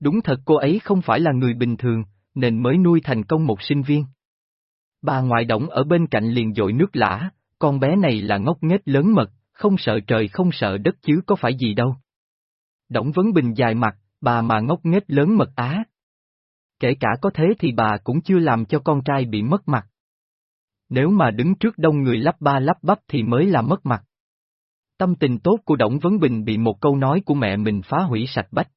Đúng thật cô ấy không phải là người bình thường, nên mới nuôi thành công một sinh viên. Bà ngoại động ở bên cạnh liền dội nước lã, con bé này là ngốc nghếch lớn mật, không sợ trời không sợ đất chứ có phải gì đâu. Đổng Vấn Bình dài mặt, bà mà ngốc nghếch lớn mật á. Kể cả có thế thì bà cũng chưa làm cho con trai bị mất mặt. Nếu mà đứng trước đông người lắp ba lắp bắp thì mới là mất mặt. Tâm tình tốt của Đổng Vấn Bình bị một câu nói của mẹ mình phá hủy sạch bách.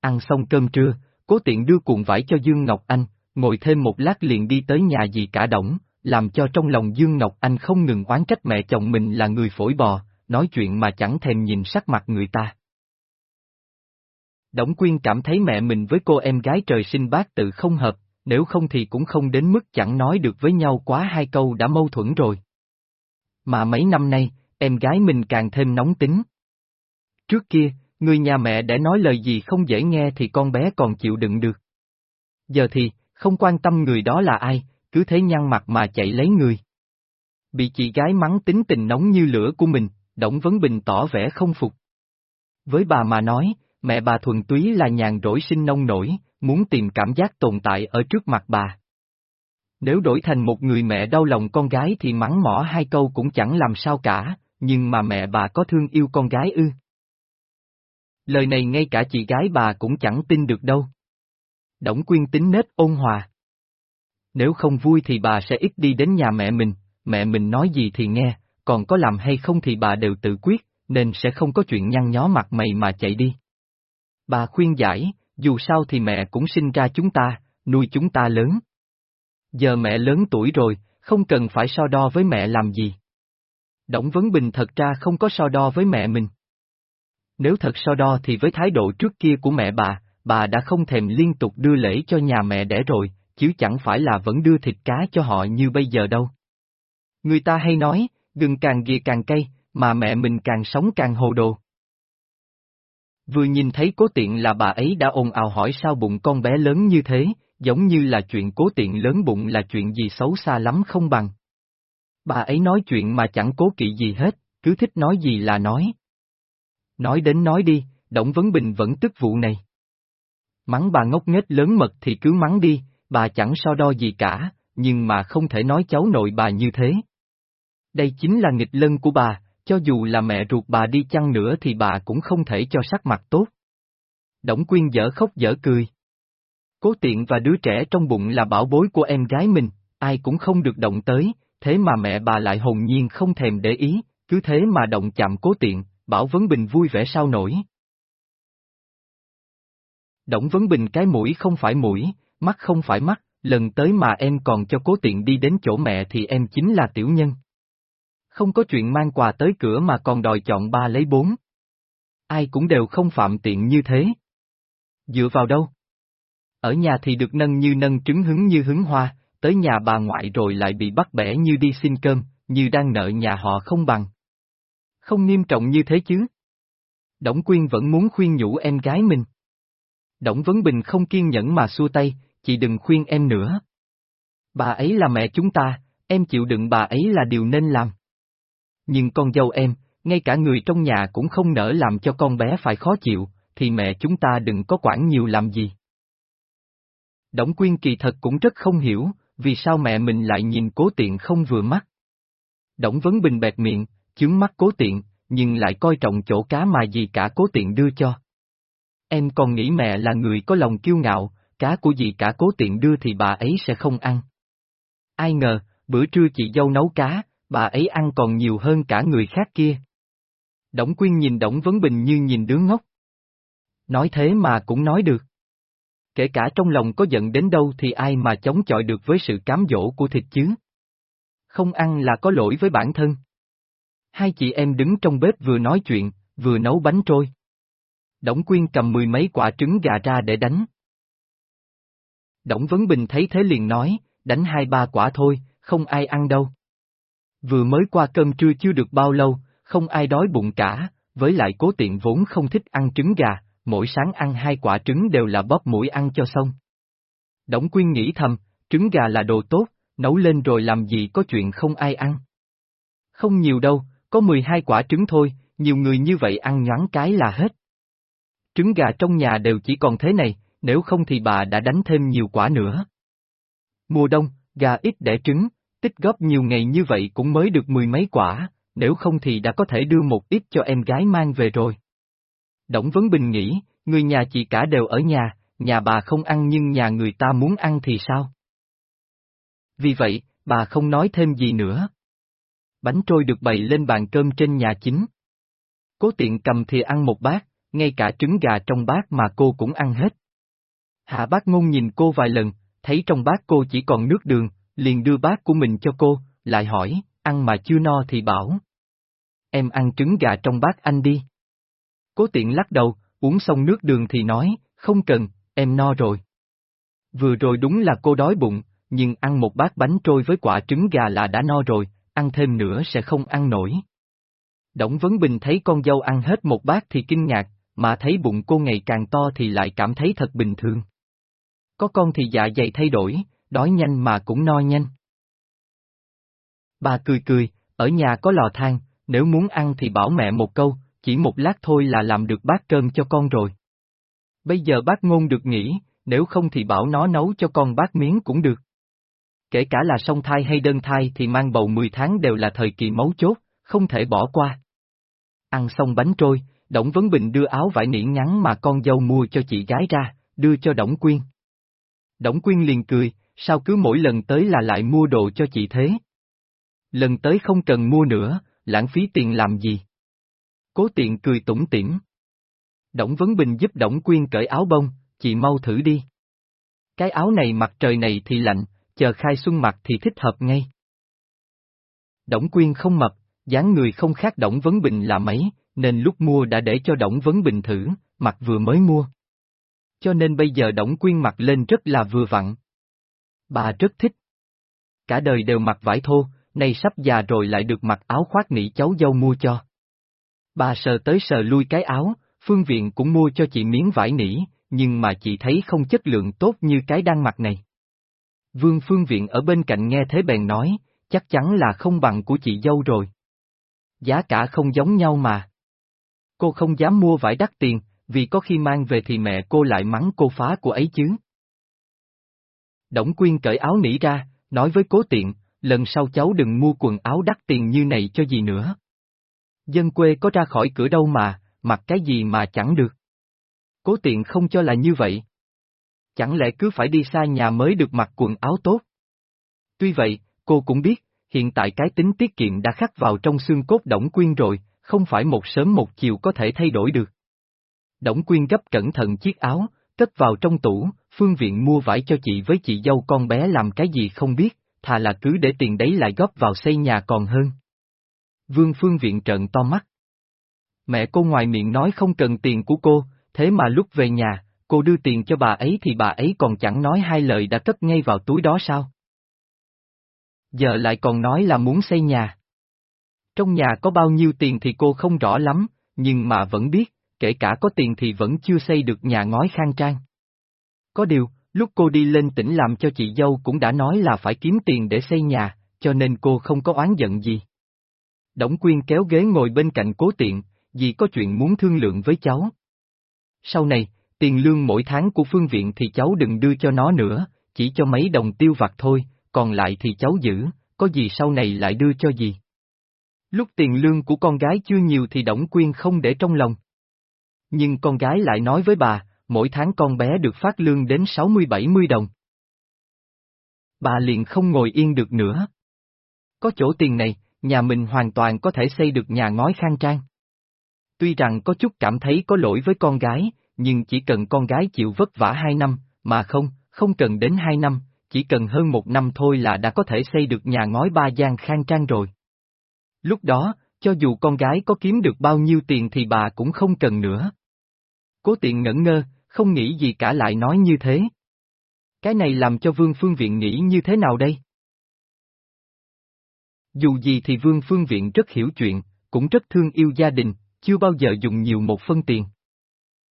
Ăn xong cơm trưa, cố tiện đưa cuộn vải cho Dương Ngọc Anh, ngồi thêm một lát liền đi tới nhà dì cả Đổng, làm cho trong lòng Dương Ngọc Anh không ngừng oán trách mẹ chồng mình là người phổi bò, nói chuyện mà chẳng thèm nhìn sắc mặt người ta. Đổng Quyên cảm thấy mẹ mình với cô em gái trời sinh bác tự không hợp, nếu không thì cũng không đến mức chẳng nói được với nhau quá hai câu đã mâu thuẫn rồi. Mà mấy năm nay, em gái mình càng thêm nóng tính. Trước kia, người nhà mẹ để nói lời gì không dễ nghe thì con bé còn chịu đựng được. Giờ thì, không quan tâm người đó là ai, cứ thế nhăn mặt mà chạy lấy người. Bị chị gái mắng tính tình nóng như lửa của mình, Đổng Vấn Bình tỏ vẻ không phục. Với bà mà nói, mẹ bà thuần túy là nhàn rỗi sinh nông nổi, muốn tìm cảm giác tồn tại ở trước mặt bà. Nếu đổi thành một người mẹ đau lòng con gái thì mắng mỏ hai câu cũng chẳng làm sao cả, nhưng mà mẹ bà có thương yêu con gái ư. Lời này ngay cả chị gái bà cũng chẳng tin được đâu. Đổng Quyên tính nết ôn hòa. Nếu không vui thì bà sẽ ít đi đến nhà mẹ mình, mẹ mình nói gì thì nghe, còn có làm hay không thì bà đều tự quyết, nên sẽ không có chuyện nhăn nhó mặt mày mà chạy đi. Bà khuyên giải, dù sao thì mẹ cũng sinh ra chúng ta, nuôi chúng ta lớn. Giờ mẹ lớn tuổi rồi, không cần phải so đo với mẹ làm gì. Đổng Vấn Bình thật ra không có so đo với mẹ mình. Nếu thật so đo thì với thái độ trước kia của mẹ bà, bà đã không thèm liên tục đưa lễ cho nhà mẹ đẻ rồi, chứ chẳng phải là vẫn đưa thịt cá cho họ như bây giờ đâu. Người ta hay nói, gừng càng ghìa càng cay, mà mẹ mình càng sống càng hồ đồ. Vừa nhìn thấy cố tiện là bà ấy đã ồn ào hỏi sao bụng con bé lớn như thế, giống như là chuyện cố tiện lớn bụng là chuyện gì xấu xa lắm không bằng. Bà ấy nói chuyện mà chẳng cố kỵ gì hết, cứ thích nói gì là nói. Nói đến nói đi, Đổng Vấn Bình vẫn tức vụ này. Mắng bà ngốc nghếch lớn mật thì cứ mắng đi, bà chẳng so đo gì cả, nhưng mà không thể nói cháu nội bà như thế. Đây chính là nghịch lân của bà, cho dù là mẹ ruột bà đi chăng nữa thì bà cũng không thể cho sắc mặt tốt. Đổng Quyên dở khóc dở cười. Cố tiện và đứa trẻ trong bụng là bảo bối của em gái mình, ai cũng không được động tới, thế mà mẹ bà lại hồn nhiên không thèm để ý, cứ thế mà động chạm cố tiện, Bảo Vấn Bình vui vẻ sao nổi. Đổng Vấn Bình cái mũi không phải mũi, mắt không phải mắt, lần tới mà em còn cho cố tiện đi đến chỗ mẹ thì em chính là tiểu nhân. Không có chuyện mang quà tới cửa mà còn đòi chọn ba lấy bốn. Ai cũng đều không phạm tiện như thế. Dựa vào đâu? Ở nhà thì được nâng như nâng trứng hứng như hứng hoa, tới nhà bà ngoại rồi lại bị bắt bẻ như đi xin cơm, như đang nợ nhà họ không bằng. Không nghiêm trọng như thế chứ. Đổng Quyên vẫn muốn khuyên nhủ em gái mình. Đổng Vấn Bình không kiên nhẫn mà xua tay, chị đừng khuyên em nữa. Bà ấy là mẹ chúng ta, em chịu đựng bà ấy là điều nên làm. Nhưng con dâu em, ngay cả người trong nhà cũng không nỡ làm cho con bé phải khó chịu, thì mẹ chúng ta đừng có quản nhiều làm gì. Đổng Quyên kỳ thật cũng rất không hiểu, vì sao mẹ mình lại nhìn cố tiện không vừa mắt. Đổng Vấn Bình bẹt miệng, chướng mắt cố tiện, nhưng lại coi trọng chỗ cá mà gì cả cố tiện đưa cho. Em còn nghĩ mẹ là người có lòng kiêu ngạo, cá của gì cả cố tiện đưa thì bà ấy sẽ không ăn. Ai ngờ, bữa trưa chị dâu nấu cá, bà ấy ăn còn nhiều hơn cả người khác kia. Đổng Quyên nhìn Đổng Vấn Bình như nhìn đứa ngốc. Nói thế mà cũng nói được. Kể cả trong lòng có giận đến đâu thì ai mà chống chọi được với sự cám dỗ của thịt chứ. Không ăn là có lỗi với bản thân. Hai chị em đứng trong bếp vừa nói chuyện, vừa nấu bánh trôi. Đổng Quyên cầm mười mấy quả trứng gà ra để đánh. Đổng Vấn Bình thấy thế liền nói, đánh hai ba quả thôi, không ai ăn đâu. Vừa mới qua cơm trưa chưa được bao lâu, không ai đói bụng cả, với lại cố tiện vốn không thích ăn trứng gà, mỗi sáng ăn hai quả trứng đều là bóp mũi ăn cho xong. Đổng Quyên nghĩ thầm, trứng gà là đồ tốt, nấu lên rồi làm gì có chuyện không ai ăn. Không nhiều đâu, có 12 quả trứng thôi, nhiều người như vậy ăn nhoáng cái là hết. Trứng gà trong nhà đều chỉ còn thế này, nếu không thì bà đã đánh thêm nhiều quả nữa. Mùa đông, gà ít đẻ trứng, tích góp nhiều ngày như vậy cũng mới được mười mấy quả, nếu không thì đã có thể đưa một ít cho em gái mang về rồi. Đổng Vấn Bình nghĩ, người nhà chị cả đều ở nhà, nhà bà không ăn nhưng nhà người ta muốn ăn thì sao? Vì vậy, bà không nói thêm gì nữa. Bánh trôi được bày lên bàn cơm trên nhà chính. Cố tiện cầm thì ăn một bát, ngay cả trứng gà trong bát mà cô cũng ăn hết. Hạ bác ngôn nhìn cô vài lần, thấy trong bát cô chỉ còn nước đường, liền đưa bát của mình cho cô, lại hỏi, ăn mà chưa no thì bảo. Em ăn trứng gà trong bát anh đi. Cố tiện lắc đầu, uống xong nước đường thì nói, không cần, em no rồi. Vừa rồi đúng là cô đói bụng, nhưng ăn một bát bánh trôi với quả trứng gà là đã no rồi, ăn thêm nữa sẽ không ăn nổi. Đổng Vấn Bình thấy con dâu ăn hết một bát thì kinh ngạc, mà thấy bụng cô ngày càng to thì lại cảm thấy thật bình thường. Có con thì dạ dày thay đổi, đói nhanh mà cũng no nhanh. Bà cười cười, ở nhà có lò than, nếu muốn ăn thì bảo mẹ một câu, chỉ một lát thôi là làm được bát cơm cho con rồi. Bây giờ bác ngôn được nghỉ, nếu không thì bảo nó nấu cho con bát miếng cũng được. Kể cả là song thai hay đơn thai thì mang bầu 10 tháng đều là thời kỳ mấu chốt, không thể bỏ qua. Ăn xong bánh trôi, Đổng Vấn Bình đưa áo vải nỉ ngắn mà con dâu mua cho chị gái ra, đưa cho Đổng Quyên. Đổng Quyên liền cười, sao cứ mỗi lần tới là lại mua đồ cho chị thế? Lần tới không cần mua nữa, lãng phí tiền làm gì? Cố tiện cười tủm tỉm. Đổng Vấn Bình giúp Đổng Quyên cởi áo bông, chị mau thử đi. Cái áo này mặt trời này thì lạnh, chờ khai xuân mặc thì thích hợp ngay. Đổng Quyên không mập, dáng người không khác Đổng Vấn Bình là mấy, nên lúc mua đã để cho Đổng Vấn Bình thử, mặc vừa mới mua. Cho nên bây giờ Đổng Quyên mặc lên rất là vừa vặn. Bà rất thích. Cả đời đều mặc vải thô, nay sắp già rồi lại được mặc áo khoác nỉ cháu dâu mua cho. Bà sờ tới sờ lui cái áo, phương viện cũng mua cho chị miếng vải nỉ, nhưng mà chị thấy không chất lượng tốt như cái đang mặc này. Vương phương viện ở bên cạnh nghe thế bèn nói, chắc chắn là không bằng của chị dâu rồi. Giá cả không giống nhau mà. Cô không dám mua vải đắt tiền, vì có khi mang về thì mẹ cô lại mắng cô phá của ấy chứ. Đổng Quyên cởi áo nỉ ra, nói với cố tiện, lần sau cháu đừng mua quần áo đắt tiền như này cho gì nữa. Dân quê có ra khỏi cửa đâu mà, mặc cái gì mà chẳng được. Cố tiện không cho là như vậy. Chẳng lẽ cứ phải đi xa nhà mới được mặc quần áo tốt? Tuy vậy, cô cũng biết, hiện tại cái tính tiết kiệm đã khắc vào trong xương cốt Đổng Quyên rồi, không phải một sớm một chiều có thể thay đổi được. Đổng Quyên gấp cẩn thận chiếc áo, cất vào trong tủ, phương viện mua vải cho chị với chị dâu con bé làm cái gì không biết, thà là cứ để tiền đấy lại góp vào xây nhà còn hơn. Vương phương viện trợn to mắt. Mẹ cô ngoài miệng nói không cần tiền của cô, thế mà lúc về nhà, cô đưa tiền cho bà ấy thì bà ấy còn chẳng nói hai lời đã cất ngay vào túi đó sao? Giờ lại còn nói là muốn xây nhà. Trong nhà có bao nhiêu tiền thì cô không rõ lắm, nhưng mà vẫn biết, kể cả có tiền thì vẫn chưa xây được nhà ngói khang trang. Có điều, lúc cô đi lên tỉnh làm cho chị dâu cũng đã nói là phải kiếm tiền để xây nhà, cho nên cô không có oán giận gì. Đổng Quyên kéo ghế ngồi bên cạnh cố tiện, vì có chuyện muốn thương lượng với cháu. Sau này, tiền lương mỗi tháng của phương viện thì cháu đừng đưa cho nó nữa, chỉ cho mấy đồng tiêu vặt thôi, còn lại thì cháu giữ, có gì sau này lại đưa cho gì. Lúc tiền lương của con gái chưa nhiều thì Đổng Quyên không để trong lòng. Nhưng con gái lại nói với bà, mỗi tháng con bé được phát lương đến 60-70 đồng. Bà liền không ngồi yên được nữa. Có chỗ tiền này, nhà mình hoàn toàn có thể xây được nhà ngói khang trang. Tuy rằng có chút cảm thấy có lỗi với con gái, nhưng chỉ cần con gái chịu vất vả hai năm, mà không, không cần đến hai năm, chỉ cần hơn một năm thôi là đã có thể xây được nhà ngói ba gian khang trang rồi. Lúc đó, cho dù con gái có kiếm được bao nhiêu tiền thì bà cũng không cần nữa. Cố tiện ngẩn ngơ, không nghĩ gì cả lại nói như thế. Cái này làm cho Vương Phương Viện nghĩ như thế nào đây? Dù gì thì Vương Phương Viện rất hiểu chuyện, cũng rất thương yêu gia đình, chưa bao giờ dùng nhiều một phân tiền.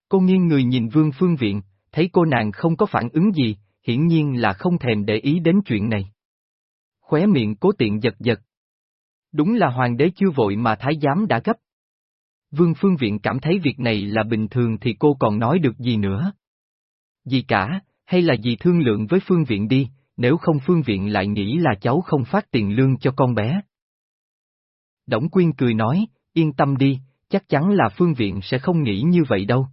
Cô nghiêng người nhìn Vương Phương Viện, thấy cô nàng không có phản ứng gì, hiển nhiên là không thèm để ý đến chuyện này. Khóe miệng cố tiện giật giật. Đúng là hoàng đế chưa vội mà thái giám đã gấp. Vương Phương Viện cảm thấy việc này là bình thường thì cô còn nói được gì nữa. Gì cả, hay là gì thương lượng với Phương Viện đi, nếu không Phương Viện lại nghĩ là cháu không phát tiền lương cho con bé. Đổng Quyên cười nói, yên tâm đi, chắc chắn là Phương Viện sẽ không nghĩ như vậy đâu.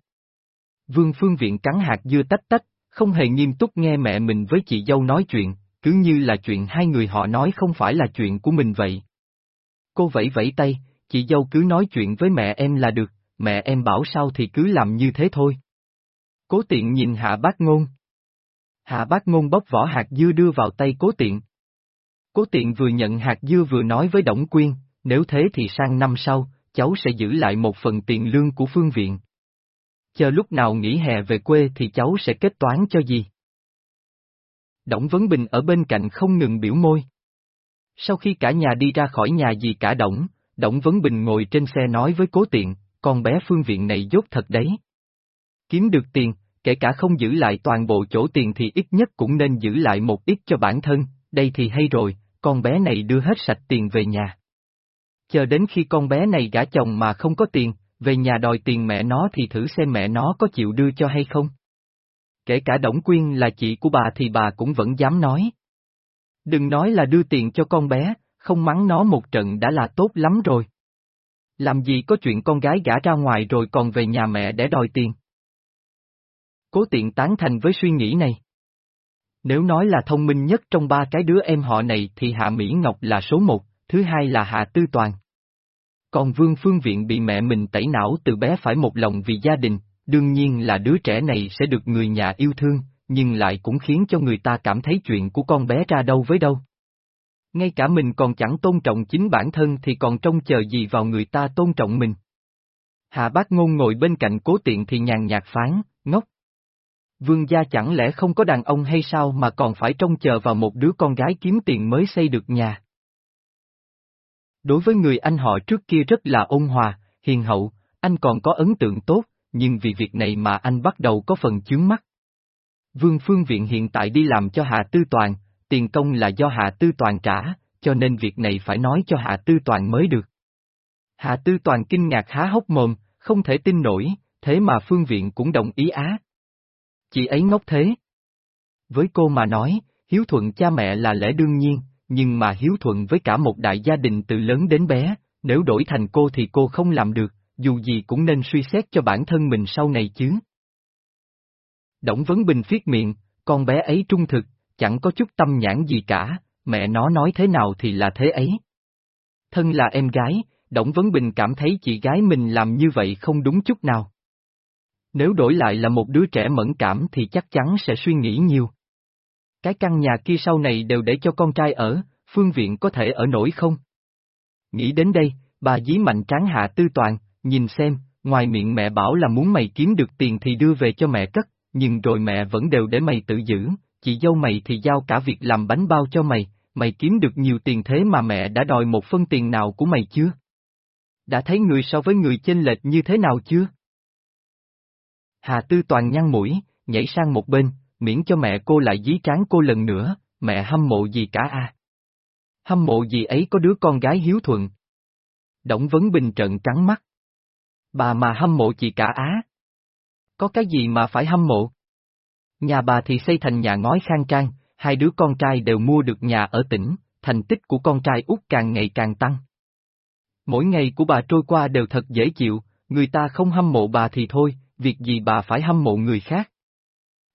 Vương Phương Viện cắn hạt dưa tách tách, không hề nghiêm túc nghe mẹ mình với chị dâu nói chuyện, cứ như là chuyện hai người họ nói không phải là chuyện của mình vậy. Cô vẫy vẫy tay, chị dâu cứ nói chuyện với mẹ em là được, mẹ em bảo sao thì cứ làm như thế thôi. Cố tiện nhìn hạ bác ngôn. Hạ bác ngôn bóc vỏ hạt dưa đưa vào tay cố tiện. Cố tiện vừa nhận hạt dưa vừa nói với Đổng Quyên, nếu thế thì sang năm sau, cháu sẽ giữ lại một phần tiền lương của phương viện. Chờ lúc nào nghỉ hè về quê thì cháu sẽ kết toán cho gì. Đổng Vấn Bình ở bên cạnh không ngừng biểu môi. Sau khi cả nhà đi ra khỏi nhà gì cả Đổng, Đổng Vấn Bình ngồi trên xe nói với cố tiện, con bé phương viện này dốt thật đấy. Kiếm được tiền, kể cả không giữ lại toàn bộ chỗ tiền thì ít nhất cũng nên giữ lại một ít cho bản thân, đây thì hay rồi, con bé này đưa hết sạch tiền về nhà. Chờ đến khi con bé này gả chồng mà không có tiền, về nhà đòi tiền mẹ nó thì thử xem mẹ nó có chịu đưa cho hay không. Kể cả Đổng Quyên là chị của bà thì bà cũng vẫn dám nói. Đừng nói là đưa tiền cho con bé, không mắng nó một trận đã là tốt lắm rồi. Làm gì có chuyện con gái gả ra ngoài rồi còn về nhà mẹ để đòi tiền. Cố tiện tán thành với suy nghĩ này. Nếu nói là thông minh nhất trong ba cái đứa em họ này thì Hạ Mỹ Ngọc là số một, thứ hai là Hạ Tư Toàn. Còn Vương Phương Viện bị mẹ mình tẩy não từ bé phải một lòng vì gia đình, đương nhiên là đứa trẻ này sẽ được người nhà yêu thương, nhưng lại cũng khiến cho người ta cảm thấy chuyện của con bé ra đâu với đâu. Ngay cả mình còn chẳng tôn trọng chính bản thân thì còn trông chờ gì vào người ta tôn trọng mình. Hạ bác ngôn ngồi bên cạnh cố tiện thì nhàn nhạt phán, ngốc. Vương gia chẳng lẽ không có đàn ông hay sao mà còn phải trông chờ vào một đứa con gái kiếm tiền mới xây được nhà. Đối với người anh họ trước kia rất là ôn hòa, hiền hậu, anh còn có ấn tượng tốt, nhưng vì việc này mà anh bắt đầu có phần chướng mắt. Vương Phương Viện hiện tại đi làm cho Hạ Tư Toàn, tiền công là do Hạ Tư Toàn trả, cho nên việc này phải nói cho Hạ Tư Toàn mới được. Hạ Tư Toàn kinh ngạc há hốc mồm, không thể tin nổi, thế mà Phương Viện cũng đồng ý á. Chị ấy ngốc thế. Với cô mà nói, hiếu thuận cha mẹ là lẽ đương nhiên, nhưng mà hiếu thuận với cả một đại gia đình từ lớn đến bé, nếu đổi thành cô thì cô không làm được, dù gì cũng nên suy xét cho bản thân mình sau này chứ. Đổng Vấn Bình viết miệng, con bé ấy trung thực, chẳng có chút tâm nhãn gì cả, mẹ nó nói thế nào thì là thế ấy. Thân là em gái, Đổng Vấn Bình cảm thấy chị gái mình làm như vậy không đúng chút nào. Nếu đổi lại là một đứa trẻ mẫn cảm thì chắc chắn sẽ suy nghĩ nhiều. Cái căn nhà kia sau này đều để cho con trai ở, phương viện có thể ở nổi không? Nghĩ đến đây, bà dí mạnh tráng hạ tư toàn, nhìn xem, ngoài miệng mẹ bảo là muốn mày kiếm được tiền thì đưa về cho mẹ cất, nhưng rồi mẹ vẫn đều để mày tự giữ, chị dâu mày thì giao cả việc làm bánh bao cho mày, mày kiếm được nhiều tiền thế mà mẹ đã đòi một phân tiền nào của mày chưa? Đã thấy người so với người chênh lệch như thế nào chưa? Hà Tư Toàn nhăn mũi, nhảy sang một bên, miễn cho mẹ cô lại dí trán cô lần nữa, mẹ hâm mộ gì cả a? Hâm mộ gì ấy có đứa con gái hiếu thuận. Đổng Vấn Bình trận trắng mắt. Bà mà hâm mộ chị cả á. Có cái gì mà phải hâm mộ? Nhà bà thì xây thành nhà ngói khang trang, hai đứa con trai đều mua được nhà ở tỉnh, thành tích của con trai út càng ngày càng tăng. Mỗi ngày của bà trôi qua đều thật dễ chịu, người ta không hâm mộ bà thì thôi, việc gì bà phải hâm mộ người khác.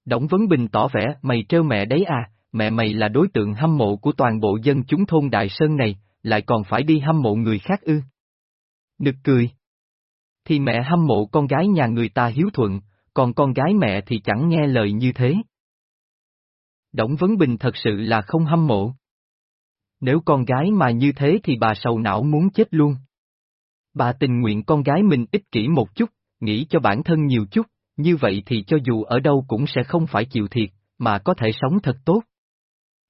Đổng Vấn Bình tỏ vẻ mày trêu mẹ đấy à, mẹ mày là đối tượng hâm mộ của toàn bộ dân chúng thôn Đại Sơn này, lại còn phải đi hâm mộ người khác ư. Nực cười. Thì mẹ hâm mộ con gái nhà người ta hiếu thuận, còn con gái mẹ thì chẳng nghe lời như thế. Đổng Vấn Bình thật sự là không hâm mộ. Nếu con gái mà như thế thì bà sầu não muốn chết luôn. Bà tình nguyện con gái mình ích kỷ một chút, nghĩ cho bản thân nhiều chút, như vậy thì cho dù ở đâu cũng sẽ không phải chịu thiệt, mà có thể sống thật tốt.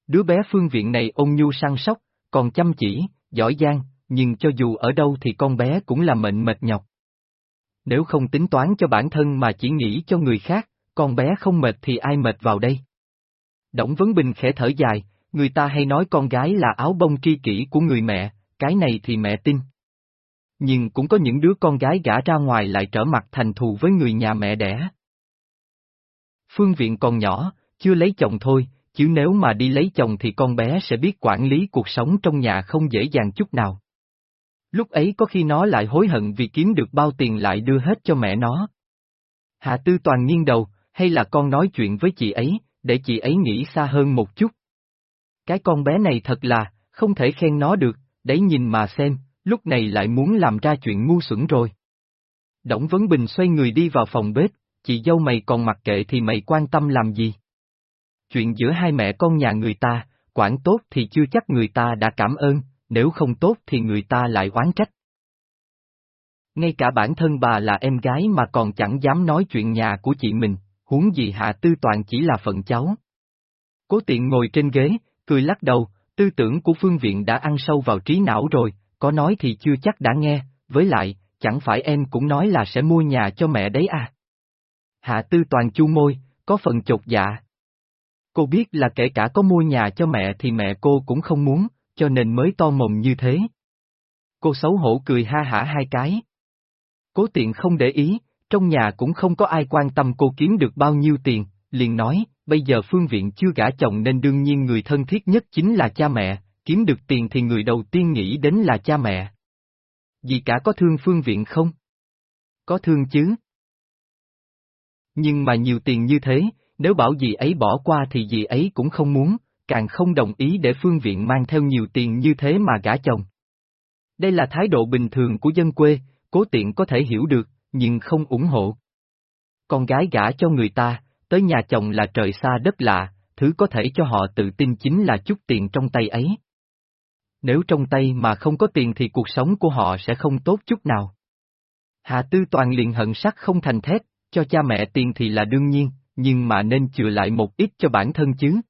Đứa bé phương viện này ôn nhu săn sóc, còn chăm chỉ, giỏi giang, nhưng cho dù ở đâu thì con bé cũng là mệnh mệt nhọc. Nếu không tính toán cho bản thân mà chỉ nghĩ cho người khác, con bé không mệt thì ai mệt vào đây? Đổng Vấn Bình khẽ thở dài, người ta hay nói con gái là áo bông tri kỷ của người mẹ, cái này thì mẹ tin. Nhưng cũng có những đứa con gái gả ra ngoài lại trở mặt thành thù với người nhà mẹ đẻ. Phương Viện còn nhỏ, chưa lấy chồng thôi, chứ nếu mà đi lấy chồng thì con bé sẽ biết quản lý cuộc sống trong nhà không dễ dàng chút nào. Lúc ấy có khi nó lại hối hận vì kiếm được bao tiền lại đưa hết cho mẹ nó. Hạ Tư Toàn nghiêng đầu, hay là con nói chuyện với chị ấy, để chị ấy nghĩ xa hơn một chút. Cái con bé này thật là, không thể khen nó được, đấy nhìn mà xem, lúc này lại muốn làm ra chuyện ngu xuẩn rồi. Đổng Vấn Bình xoay người đi vào phòng bếp, chị dâu mày còn mặc kệ thì mày quan tâm làm gì? Chuyện giữa hai mẹ con nhà người ta, quản tốt thì chưa chắc người ta đã cảm ơn, nếu không tốt thì người ta lại oán trách. Ngay cả bản thân bà là em gái mà còn chẳng dám nói chuyện nhà của chị mình, huống gì Hạ Tư Toàn chỉ là phận cháu. Cố tiện ngồi trên ghế, cười lắc đầu, tư tưởng của phương viện đã ăn sâu vào trí não rồi, có nói thì chưa chắc đã nghe, với lại, chẳng phải em cũng nói là sẽ mua nhà cho mẹ đấy à. Hạ Tư Toàn chu môi, có phần chột dạ. Cô biết là kể cả có mua nhà cho mẹ thì mẹ cô cũng không muốn, cho nên mới to mồm như thế. Cô xấu hổ cười ha hả hai cái. Cố tiện không để ý, trong nhà cũng không có ai quan tâm cô kiếm được bao nhiêu tiền, liền nói, bây giờ phương viện chưa gả chồng nên đương nhiên người thân thiết nhất chính là cha mẹ, kiếm được tiền thì người đầu tiên nghĩ đến là cha mẹ. Dì cả có thương phương viện không? Có thương chứ. Nhưng mà nhiều tiền như thế, nếu bảo dì ấy bỏ qua thì dì ấy cũng không muốn, càng không đồng ý để phương viện mang theo nhiều tiền như thế mà gả chồng. Đây là thái độ bình thường của dân quê, cố tiện có thể hiểu được, nhưng không ủng hộ. Con gái gả cho người ta, tới nhà chồng là trời xa đất lạ, thứ có thể cho họ tự tin chính là chút tiền trong tay ấy. Nếu trong tay mà không có tiền thì cuộc sống của họ sẽ không tốt chút nào. Hạ Tư Toàn liền hận sắc không thành thép, cho cha mẹ tiền thì là đương nhiên, nhưng mà nên chừa lại một ít cho bản thân chứ.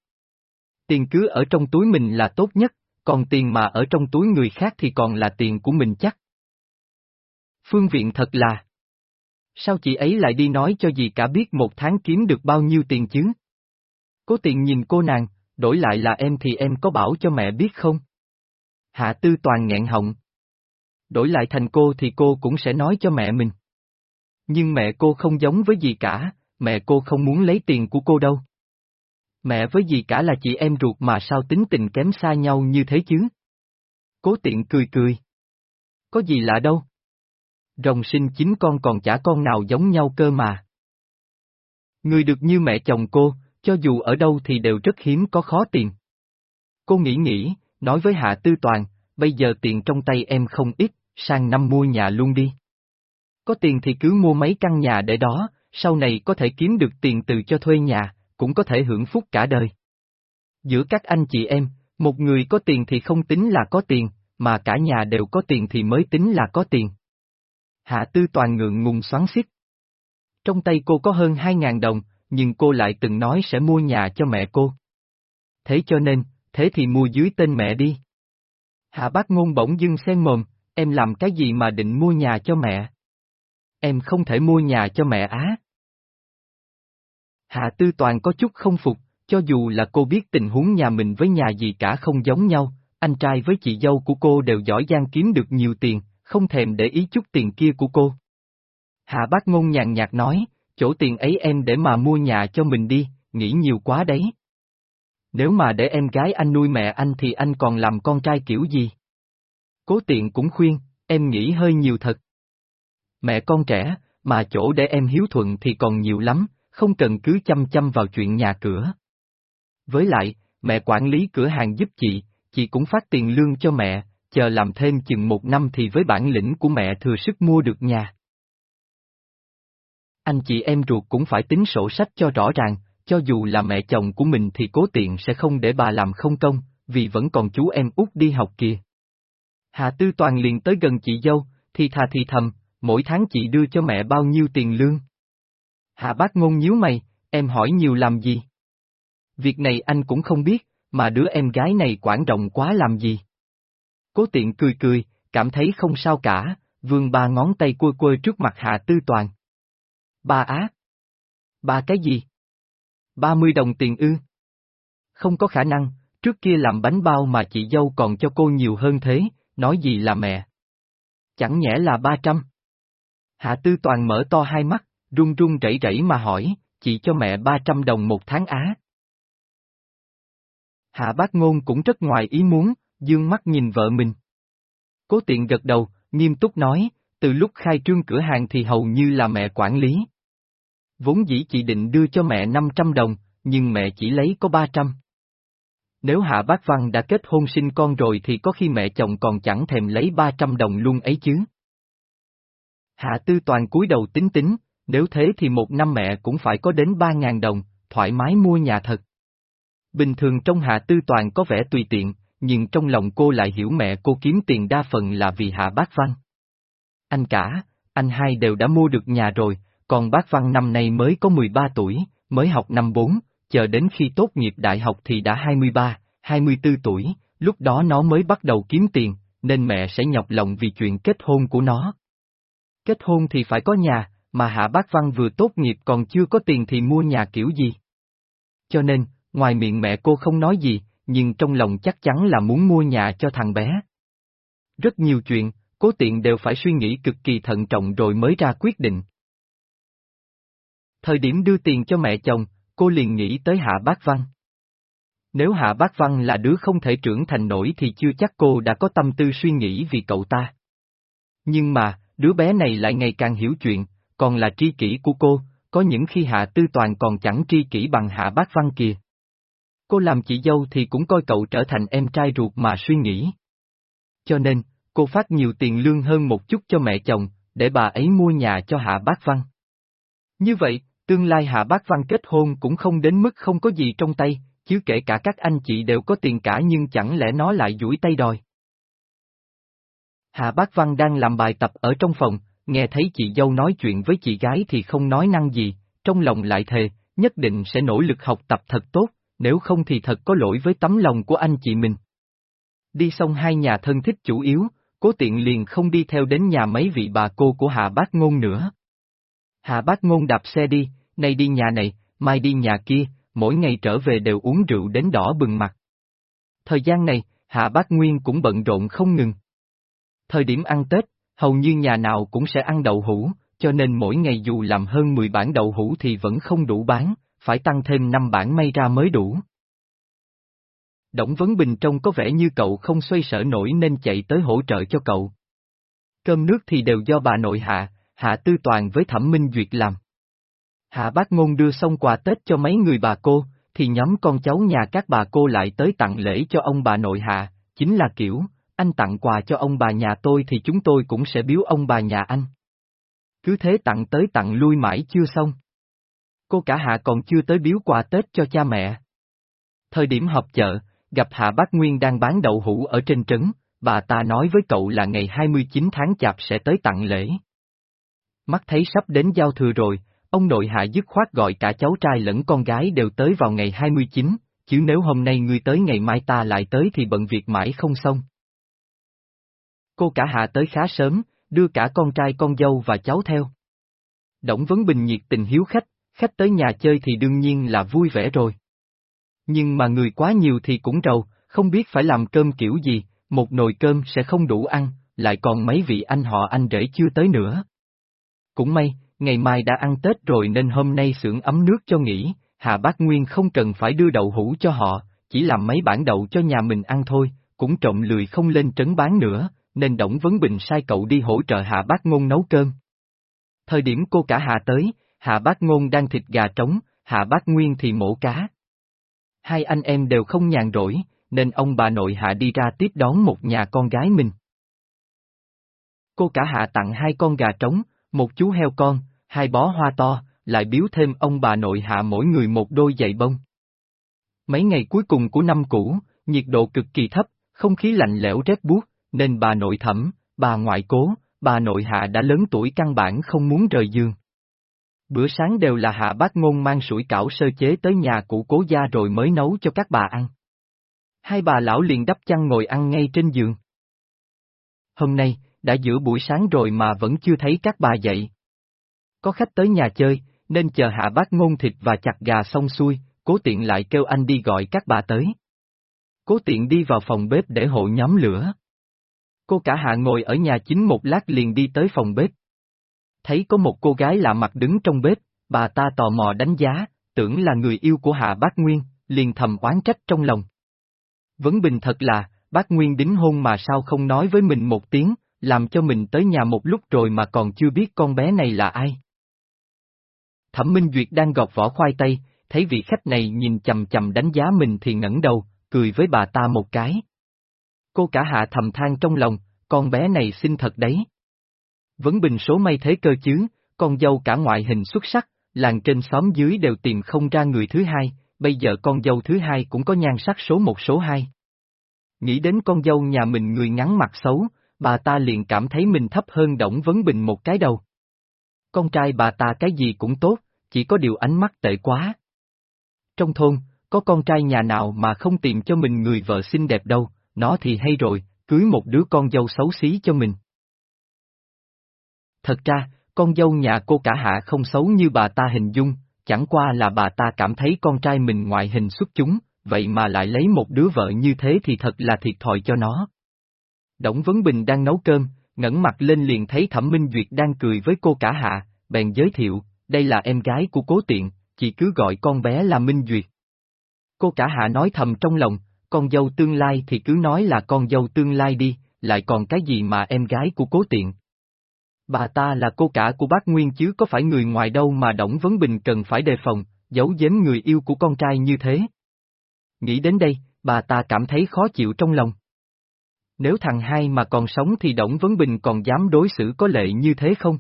Tiền cứ ở trong túi mình là tốt nhất, còn tiền mà ở trong túi người khác thì còn là tiền của mình chắc. Phương viện thật là... Sao chị ấy lại đi nói cho gì cả biết một tháng kiếm được bao nhiêu tiền chứ? Cố tiền nhìn cô nàng, đổi lại là em thì em có bảo cho mẹ biết không? Hạ tư toàn nghẹn họng. Đổi lại thành cô thì cô cũng sẽ nói cho mẹ mình. Nhưng mẹ cô không giống với gì cả, mẹ cô không muốn lấy tiền của cô đâu. Mẹ với gì cả là chị em ruột mà sao tính tình kém xa nhau như thế chứ? Cố tiện cười cười. Có gì lạ đâu. Rồng sinh chính con còn chả con nào giống nhau cơ mà. Người được như mẹ chồng cô, cho dù ở đâu thì đều rất hiếm có khó tiền. Cô nghĩ nghĩ, nói với Hạ Tư Toàn, bây giờ tiền trong tay em không ít, sang năm mua nhà luôn đi. Có tiền thì cứ mua mấy căn nhà để đó, sau này có thể kiếm được tiền từ cho thuê nhà, cũng có thể hưởng phúc cả đời. Giữa các anh chị em, một người có tiền thì không tính là có tiền, mà cả nhà đều có tiền thì mới tính là có tiền. Hạ Tư Toàn ngượng ngùng xoắn xít. Trong tay cô có hơn 2.000 đồng, nhưng cô lại từng nói sẽ mua nhà cho mẹ cô. Thế cho nên, thế thì mua dưới tên mẹ đi. Hạ bác ngôn bỗng dưng xen mồm, em làm cái gì mà định mua nhà cho mẹ? Em không thể mua nhà cho mẹ á. Hạ Tư Toàn có chút không phục, cho dù là cô biết tình huống nhà mình với nhà gì cả không giống nhau, anh trai với chị dâu của cô đều giỏi giang kiếm được nhiều tiền, không thèm để ý chút tiền kia của cô. Hạ bác ngôn nhàn nhạt nói, chỗ tiền ấy em để mà mua nhà cho mình đi, nghĩ nhiều quá đấy. Nếu mà để em gái anh nuôi mẹ anh thì anh còn làm con trai kiểu gì? Cố tiện cũng khuyên, em nghĩ hơi nhiều thật. Mẹ con trẻ, mà chỗ để em hiếu thuận thì còn nhiều lắm, không cần cứ chăm chăm vào chuyện nhà cửa. Với lại, mẹ quản lý cửa hàng giúp chị, chị cũng phát tiền lương cho mẹ, chờ làm thêm chừng một năm thì với bản lĩnh của mẹ thừa sức mua được nhà. Anh chị em ruột cũng phải tính sổ sách cho rõ ràng, cho dù là mẹ chồng của mình thì cố tiện sẽ không để bà làm không công, vì vẫn còn chú em út đi học kìa. Hà Tư Toàn liền tới gần chị dâu, thì thà thì thầm, mỗi tháng chị đưa cho mẹ bao nhiêu tiền lương. Hạ bác ngôn nhíu mày, em hỏi nhiều làm gì? Việc này anh cũng không biết, mà đứa em gái này quản động quá làm gì? Cố tiện cười cười, cảm thấy không sao cả, vương ba ngón tay quơ quơ trước mặt Hạ Tư Toàn. Ba á? Ba cái gì? Ba mươi đồng tiền ư? Không có khả năng, trước kia làm bánh bao mà chị dâu còn cho cô nhiều hơn thế, nói gì là mẹ? Chẳng nhẽ là ba trăm? Hạ Tư Toàn mở to hai mắt, run run rẩy rẩy mà hỏi, chị cho mẹ ba trăm đồng một tháng á. Hạ bác ngôn cũng rất ngoài ý muốn, dương mắt nhìn vợ mình. Cố tiện gật đầu, nghiêm túc nói, từ lúc khai trương cửa hàng thì hầu như là mẹ quản lý. Vốn dĩ chị định đưa cho mẹ 500 đồng, nhưng mẹ chỉ lấy có 300. Nếu Hạ Bác Văn đã kết hôn sinh con rồi thì có khi mẹ chồng còn chẳng thèm lấy 300 đồng luôn ấy chứ. Hạ Tư Toàn cúi đầu tính tính, nếu thế thì một năm mẹ cũng phải có đến 3.000 đồng, thoải mái mua nhà thật. Bình thường trong Hạ Tư Toàn có vẻ tùy tiện, nhưng trong lòng cô lại hiểu mẹ cô kiếm tiền đa phần là vì Hạ Bác Văn. Anh cả, anh hai đều đã mua được nhà rồi, còn bác Văn năm nay mới có 13 tuổi, mới học năm 4, chờ đến khi tốt nghiệp đại học thì đã 23, 24 tuổi, lúc đó nó mới bắt đầu kiếm tiền, nên mẹ sẽ nhọc lòng vì chuyện kết hôn của nó. Kết hôn thì phải có nhà, mà Hạ Bác Văn vừa tốt nghiệp còn chưa có tiền thì mua nhà kiểu gì. Cho nên, ngoài miệng mẹ cô không nói gì, nhưng trong lòng chắc chắn là muốn mua nhà cho thằng bé. Rất nhiều chuyện, cố tiện đều phải suy nghĩ cực kỳ thận trọng rồi mới ra quyết định. Thời điểm đưa tiền cho mẹ chồng, cô liền nghĩ tới Hạ Bác Văn. Nếu Hạ Bác Văn là đứa không thể trưởng thành nổi thì chưa chắc cô đã có tâm tư suy nghĩ vì cậu ta. Nhưng mà, đứa bé này lại ngày càng hiểu chuyện, còn là tri kỷ của cô, có những khi Hạ Tư Toàn còn chẳng tri kỷ bằng Hạ Bác Văn kìa. Cô làm chị dâu thì cũng coi cậu trở thành em trai ruột mà suy nghĩ. Cho nên, cô phát nhiều tiền lương hơn một chút cho mẹ chồng, để bà ấy mua nhà cho Hạ Bác Văn. Như vậy, tương lai Hạ Bác Văn kết hôn cũng không đến mức không có gì trong tay, chứ kể cả các anh chị đều có tiền cả nhưng chẳng lẽ nó lại duỗi tay đòi. Hạ Bác Văn đang làm bài tập ở trong phòng, nghe thấy chị dâu nói chuyện với chị gái thì không nói năng gì, trong lòng lại thề, nhất định sẽ nỗ lực học tập thật tốt, nếu không thì thật có lỗi với tấm lòng của anh chị mình. Đi xong hai nhà thân thích chủ yếu, cố tiện liền không đi theo đến nhà mấy vị bà cô của Hạ Bác Ngôn nữa. Hạ Bác Ngôn đạp xe đi, nay đi nhà này, mai đi nhà kia, mỗi ngày trở về đều uống rượu đến đỏ bừng mặt. Thời gian này, Hạ Bác Nguyên cũng bận rộn không ngừng. Thời điểm ăn Tết, hầu như nhà nào cũng sẽ ăn đậu hũ, cho nên mỗi ngày dù làm hơn 10 bản đậu hũ thì vẫn không đủ bán, phải tăng thêm 5 bản may ra mới đủ. Đổng Vấn Bình trông có vẻ như cậu không xoay sở nổi nên chạy tới hỗ trợ cho cậu. Cơm nước thì đều do bà nội hạ, hạ tư toàn với thẩm minh duyệt làm. Hạ bác ngôn đưa xong quà Tết cho mấy người bà cô, thì nhóm con cháu nhà các bà cô lại tới tặng lễ cho ông bà nội hạ, chính là kiểu, anh tặng quà cho ông bà nhà tôi thì chúng tôi cũng sẽ biếu ông bà nhà anh. Cứ thế tặng tới tặng lui mãi chưa xong. Cô cả hạ còn chưa tới biếu quà Tết cho cha mẹ. Thời điểm họp chợ, gặp Hạ Bác Nguyên đang bán đậu hũ ở trên trấn, bà ta nói với cậu là ngày 29 tháng chạp sẽ tới tặng lễ. Mắt thấy sắp đến giao thừa rồi, ông nội Hạ dứt khoát gọi cả cháu trai lẫn con gái đều tới vào ngày 29, chứ nếu hôm nay ngươi tới ngày mai ta lại tới thì bận việc mãi không xong. Cô cả Hạ tới khá sớm, đưa cả con trai con dâu và cháu theo. Đổng Vấn Bình nhiệt tình hiếu khách, khách tới nhà chơi thì đương nhiên là vui vẻ rồi. Nhưng mà người quá nhiều thì cũng rầu, không biết phải làm cơm kiểu gì, một nồi cơm sẽ không đủ ăn, lại còn mấy vị anh họ anh rể chưa tới nữa. Cũng may, ngày mai đã ăn Tết rồi nên hôm nay xưởng ấm nước cho nghỉ, Hà Bác Nguyên không cần phải đưa đậu hũ cho họ, chỉ làm mấy bản đậu cho nhà mình ăn thôi, cũng trộm lười không lên trấn bán nữa, nên Đổng Vấn Bình sai cậu đi hỗ trợ Hạ Bác Ngôn nấu cơm. Thời điểm cô cả Hạ tới, Hạ Bác Ngôn đang thịt gà trống, Hạ Bác Nguyên thì mổ cá. Hai anh em đều không nhàn rỗi, nên ông bà nội Hạ đi ra tiếp đón một nhà con gái mình. Cô cả Hạ tặng hai con gà trống, một chú heo con, hai bó hoa to, lại biếu thêm ông bà nội Hạ mỗi người một đôi giày bông. Mấy ngày cuối cùng của năm cũ, nhiệt độ cực kỳ thấp, không khí lạnh lẽo rét buốt, nên bà nội thẩm, bà ngoại cố, bà nội hạ đã lớn tuổi căn bản không muốn rời giường. Bữa sáng đều là hạ bác ngôn mang sủi cảo sơ chế tới nhà cụ cố gia rồi mới nấu cho các bà ăn. Hai bà lão liền đắp chăn ngồi ăn ngay trên giường. Hôm nay, đã giữa buổi sáng rồi mà vẫn chưa thấy các bà dậy. Có khách tới nhà chơi, nên chờ hạ bác ngôn thịt và chặt gà xong xuôi, cố tiện lại kêu anh đi gọi các bà tới. Cố tiện đi vào phòng bếp để hộ nhóm lửa. Cô cả hạ ngồi ở nhà chính một lát liền đi tới phòng bếp. Thấy có một cô gái lạ mặt đứng trong bếp, bà ta tò mò đánh giá, tưởng là người yêu của hạ bác Nguyên, liền thầm oán trách trong lòng. Vấn bình thật là, bác Nguyên đính hôn mà sao không nói với mình một tiếng, làm cho mình tới nhà một lúc rồi mà còn chưa biết con bé này là ai. Thẩm Minh Duyệt đang gọt vỏ khoai tây, thấy vị khách này nhìn chầm chầm đánh giá mình thì ngẩng đầu, cười với bà ta một cái. Cô cả hạ thầm than trong lòng, con bé này xinh thật đấy. Vấn bình số may thế cơ chứ, con dâu cả ngoại hình xuất sắc, làng trên xóm dưới đều tìm không ra người thứ hai, bây giờ con dâu thứ hai cũng có nhan sắc số một số hai. Nghĩ đến con dâu nhà mình người ngắn mặt xấu, bà ta liền cảm thấy mình thấp hơn Đổng Vấn Bình một cái đầu. Con trai bà ta cái gì cũng tốt, chỉ có điều ánh mắt tệ quá. Trong thôn, có con trai nhà nào mà không tìm cho mình người vợ xinh đẹp đâu, nó thì hay rồi, cưới một đứa con dâu xấu xí cho mình. Thật ra, con dâu nhà cô cả hạ không xấu như bà ta hình dung, chẳng qua là bà ta cảm thấy con trai mình ngoại hình xuất chúng, vậy mà lại lấy một đứa vợ như thế thì thật là thiệt thòi cho nó. Đổng Vấn Bình đang nấu cơm, ngẩng mặt lên liền thấy Thẩm Minh Duyệt đang cười với cô cả hạ, bèn giới thiệu, đây là em gái của cố tiện, chị cứ gọi con bé là Minh Duyệt. Cô cả hạ nói thầm trong lòng, con dâu tương lai thì cứ nói là con dâu tương lai đi, lại còn cái gì mà em gái của cố tiện. Bà ta là cô cả của bác Nguyên chứ có phải người ngoài đâu mà Đổng Vấn Bình cần phải đề phòng, giấu giếm người yêu của con trai như thế. Nghĩ đến đây, bà ta cảm thấy khó chịu trong lòng. Nếu thằng hai mà còn sống thì Đổng Vấn Bình còn dám đối xử có lệ như thế không?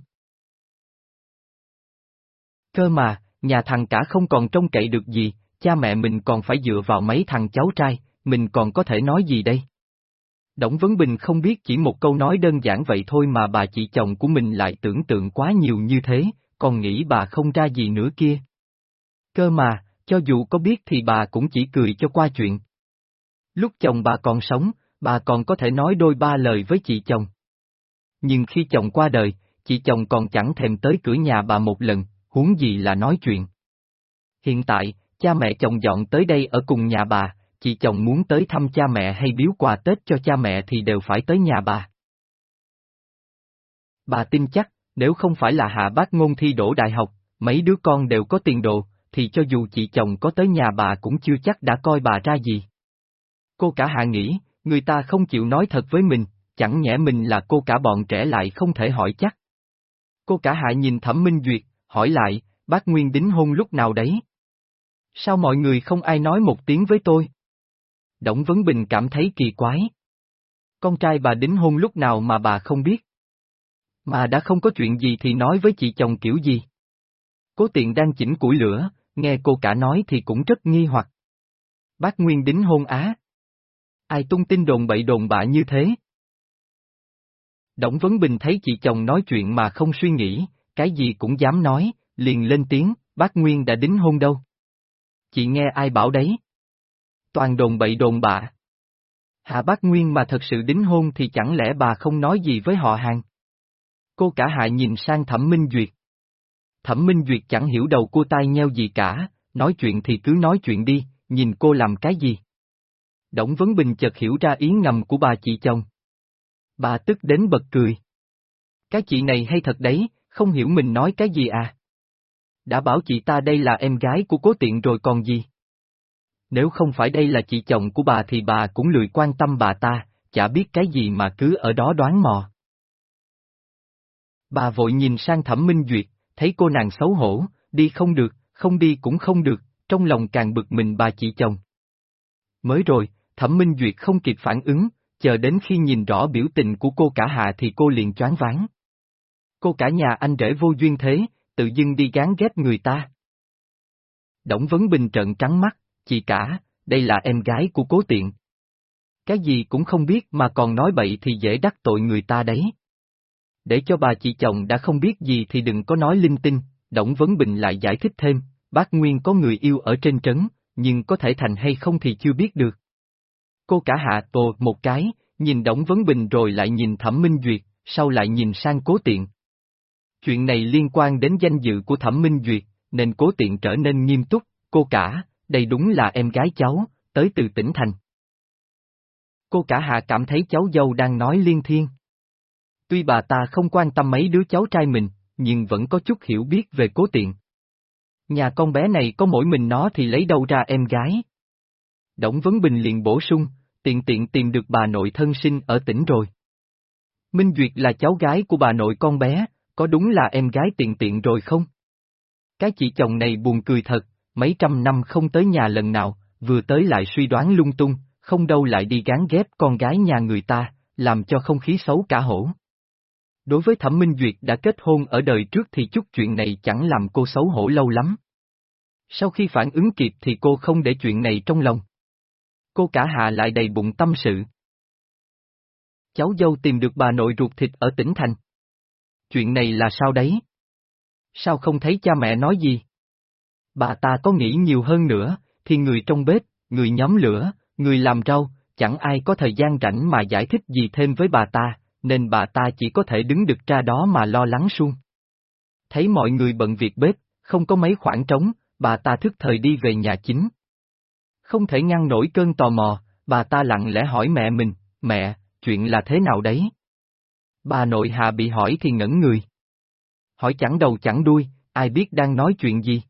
Cơ mà, nhà thằng cả không còn trông cậy được gì, cha mẹ mình còn phải dựa vào mấy thằng cháu trai, mình còn có thể nói gì đây? Đổng Vấn Bình không biết chỉ một câu nói đơn giản vậy thôi mà bà chị chồng của mình lại tưởng tượng quá nhiều như thế, còn nghĩ bà không ra gì nữa kia. Cơ mà, cho dù có biết thì bà cũng chỉ cười cho qua chuyện. Lúc chồng bà còn sống, bà còn có thể nói đôi ba lời với chị chồng. Nhưng khi chồng qua đời, chị chồng còn chẳng thèm tới cửa nhà bà một lần, huống gì là nói chuyện. Hiện tại, cha mẹ chồng dọn tới đây ở cùng nhà bà, chị chồng muốn tới thăm cha mẹ hay biếu quà Tết cho cha mẹ thì đều phải tới nhà bà. Bà tin chắc, nếu không phải là hạ bác ngôn thi đổ đại học, mấy đứa con đều có tiền đồ, thì cho dù chị chồng có tới nhà bà cũng chưa chắc đã coi bà ra gì. Cô cả hạ nghĩ, người ta không chịu nói thật với mình, chẳng nhẽ mình là cô cả bọn trẻ lại không thể hỏi chắc. Cô cả hạ nhìn Thẩm Minh Duyệt, hỏi lại, bác Nguyên đính hôn lúc nào đấy? Sao mọi người không ai nói một tiếng với tôi? Đổng Vấn Bình cảm thấy kỳ quái. Con trai bà đính hôn lúc nào mà bà không biết? Mà đã không có chuyện gì thì nói với chị chồng kiểu gì? Cố tiện đang chỉnh củi lửa, nghe cô cả nói thì cũng rất nghi hoặc. Bác Nguyên đính hôn á. Ai tung tin đồn bậy đồn bạ như thế? Đổng Vấn Bình thấy chị chồng nói chuyện mà không suy nghĩ, cái gì cũng dám nói, liền lên tiếng, bác Nguyên đã đính hôn đâu. Chị nghe ai bảo đấy? Toàn đồn bậy đồn bạ. Hạ bác Nguyên mà thật sự đính hôn thì chẳng lẽ bà không nói gì với họ hàng? Cô cả hạ nhìn sang Thẩm Minh Duyệt. Thẩm Minh Duyệt chẳng hiểu đầu cô tai nheo gì cả, nói chuyện thì cứ nói chuyện đi, nhìn cô làm cái gì. Đổng Vấn Bình chợt hiểu ra ý ngầm của bà chị chồng. Bà tức đến bật cười. Cái chị này hay thật đấy, không hiểu mình nói cái gì à? Đã bảo chị ta đây là em gái của cố tiện rồi còn gì? Nếu không phải đây là chị chồng của bà thì bà cũng lười quan tâm bà ta, chả biết cái gì mà cứ ở đó đoán mò. Bà vội nhìn sang Thẩm Minh Duyệt, thấy cô nàng xấu hổ, đi không được, không đi cũng không được, trong lòng càng bực mình bà chị chồng. Mới rồi, Thẩm Minh Duyệt không kịp phản ứng, chờ đến khi nhìn rõ biểu tình của cô cả hạ thì cô liền choáng váng. Cô cả nhà anh rể vô duyên thế, tự dưng đi gán ghét người ta. Đổng Vấn Bình trợn trắng mắt, chị cả, đây là em gái của cố tiện. Cái gì cũng không biết mà còn nói bậy thì dễ đắc tội người ta đấy. Để cho bà chị chồng đã không biết gì thì đừng có nói linh tinh, Đổng Vấn Bình lại giải thích thêm, bác Nguyên có người yêu ở trên trấn, nhưng có thể thành hay không thì chưa biết được. Cô cả hạ tồ một cái, nhìn Đổng Vấn Bình rồi lại nhìn Thẩm Minh Duyệt, sau lại nhìn sang cố tiện. Chuyện này liên quan đến danh dự của Thẩm Minh Duyệt, nên cố tiện trở nên nghiêm túc, cô cả, đây đúng là em gái cháu, tới từ tỉnh thành. Cô cả hạ cảm thấy cháu dâu đang nói liên thiên. Tuy bà ta không quan tâm mấy đứa cháu trai mình, nhưng vẫn có chút hiểu biết về cố tiện. Nhà con bé này có mỗi mình nó thì lấy đâu ra em gái. Đổng Vấn Bình liền bổ sung, tiện tiện tìm được bà nội thân sinh ở tỉnh rồi. Minh Duyệt là cháu gái của bà nội con bé, có đúng là em gái tiện tiện rồi không? Cái chị chồng này buồn cười thật, mấy trăm năm không tới nhà lần nào, vừa tới lại suy đoán lung tung, không đâu lại đi gán ghép con gái nhà người ta, làm cho không khí xấu cả hổ. Đối với Thẩm Minh Duyệt đã kết hôn ở đời trước thì chút chuyện này chẳng làm cô xấu hổ lâu lắm. Sau khi phản ứng kịp thì cô không để chuyện này trong lòng. Cô cả hạ lại đầy bụng tâm sự. Cháu dâu tìm được bà nội ruột thịt ở tỉnh thành. Chuyện này là sao đấy? Sao không thấy cha mẹ nói gì? Bà ta có nghĩ nhiều hơn nữa, thì người trong bếp, người nhóm lửa, người làm rau, chẳng ai có thời gian rảnh mà giải thích gì thêm với bà ta, nên bà ta chỉ có thể đứng được ra đó mà lo lắng suông. Thấy mọi người bận việc bếp, không có mấy khoảng trống, bà ta thức thời đi về nhà chính. Không thể ngăn nổi cơn tò mò, bà ta lặng lẽ hỏi mẹ mình, mẹ, chuyện là thế nào đấy? Bà nội Hà bị hỏi thì ngẩn người. Hỏi chẳng đầu chẳng đuôi, ai biết đang nói chuyện gì?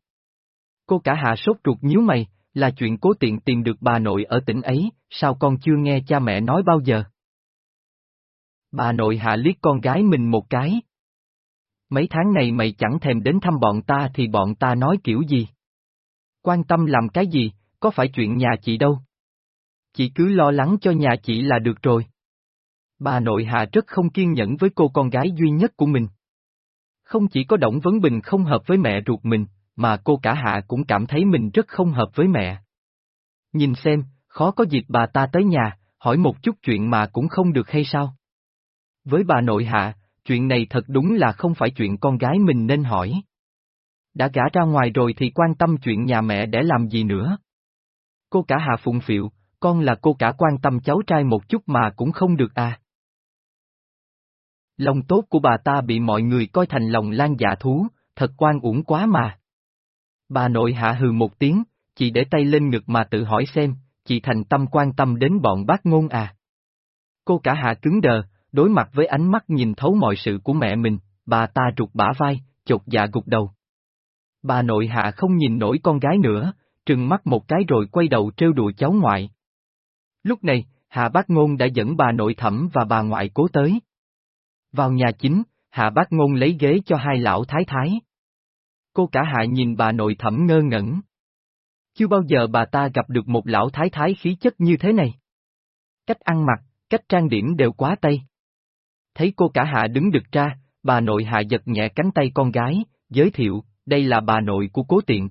Cô cả hạ sốt ruột nhíu mày, là chuyện cố tiện tìm được bà nội ở tỉnh ấy, sao con chưa nghe cha mẹ nói bao giờ? Bà nội hạ liếc con gái mình một cái. Mấy tháng này mày chẳng thèm đến thăm bọn ta thì bọn ta nói kiểu gì? Quan tâm làm cái gì, có phải chuyện nhà chị đâu? Chị cứ lo lắng cho nhà chị là được rồi. Bà nội hạ rất không kiên nhẫn với cô con gái duy nhất của mình. Không chỉ có Đổng Vấn Bình không hợp với mẹ ruột mình, mà cô cả hạ cũng cảm thấy mình rất không hợp với mẹ. Nhìn xem, khó có dịp bà ta tới nhà, hỏi một chút chuyện mà cũng không được hay sao? Với bà nội hạ, chuyện này thật đúng là không phải chuyện con gái mình nên hỏi. Đã gả ra ngoài rồi thì quan tâm chuyện nhà mẹ để làm gì nữa? Cô cả hạ phụng phịu, con là cô cả quan tâm cháu trai một chút mà cũng không được à. Lòng tốt của bà ta bị mọi người coi thành lòng lan dạ thú, thật quan uổng quá mà. Bà nội hạ hừ một tiếng, chị để tay lên ngực mà tự hỏi xem, chị thành tâm quan tâm đến bọn bác ngôn à. Cô cả hạ cứng đờ, đối mặt với ánh mắt nhìn thấu mọi sự của mẹ mình, bà ta rụt bả vai, chột dạ gục đầu. Bà nội hạ không nhìn nổi con gái nữa, trừng mắt một cái rồi quay đầu trêu đùa cháu ngoại. Lúc này, Hạ Bác Ngôn đã dẫn bà nội thẩm và bà ngoại cố tới. Vào nhà chính, Hạ Bác Ngôn lấy ghế cho hai lão thái thái. Cô cả hạ nhìn bà nội thẩm ngơ ngẩn. Chưa bao giờ bà ta gặp được một lão thái thái khí chất như thế này. Cách ăn mặc, cách trang điểm đều quá tây. Thấy cô cả hạ đứng được ra, bà nội hạ giật nhẹ cánh tay con gái, giới thiệu, đây là bà nội của cố tiện.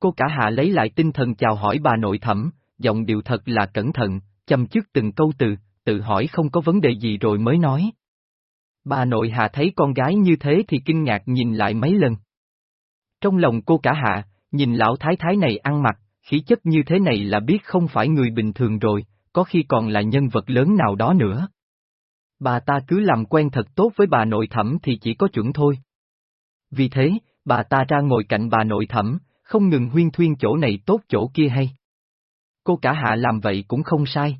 Cô cả hạ lấy lại tinh thần chào hỏi bà nội thẩm, giọng điệu thật là cẩn thận, chăm chức từng câu từ, tự hỏi không có vấn đề gì rồi mới nói. Bà nội hạ thấy con gái như thế thì kinh ngạc nhìn lại mấy lần. Trong lòng cô cả hạ, nhìn lão thái thái này ăn mặc, khí chất như thế này là biết không phải người bình thường rồi, có khi còn là nhân vật lớn nào đó nữa. Bà ta cứ làm quen thật tốt với bà nội thẩm thì chỉ có chuẩn thôi. Vì thế, bà ta ra ngồi cạnh bà nội thẩm, không ngừng huyên thuyên chỗ này tốt chỗ kia hay. Cô cả hạ làm vậy cũng không sai.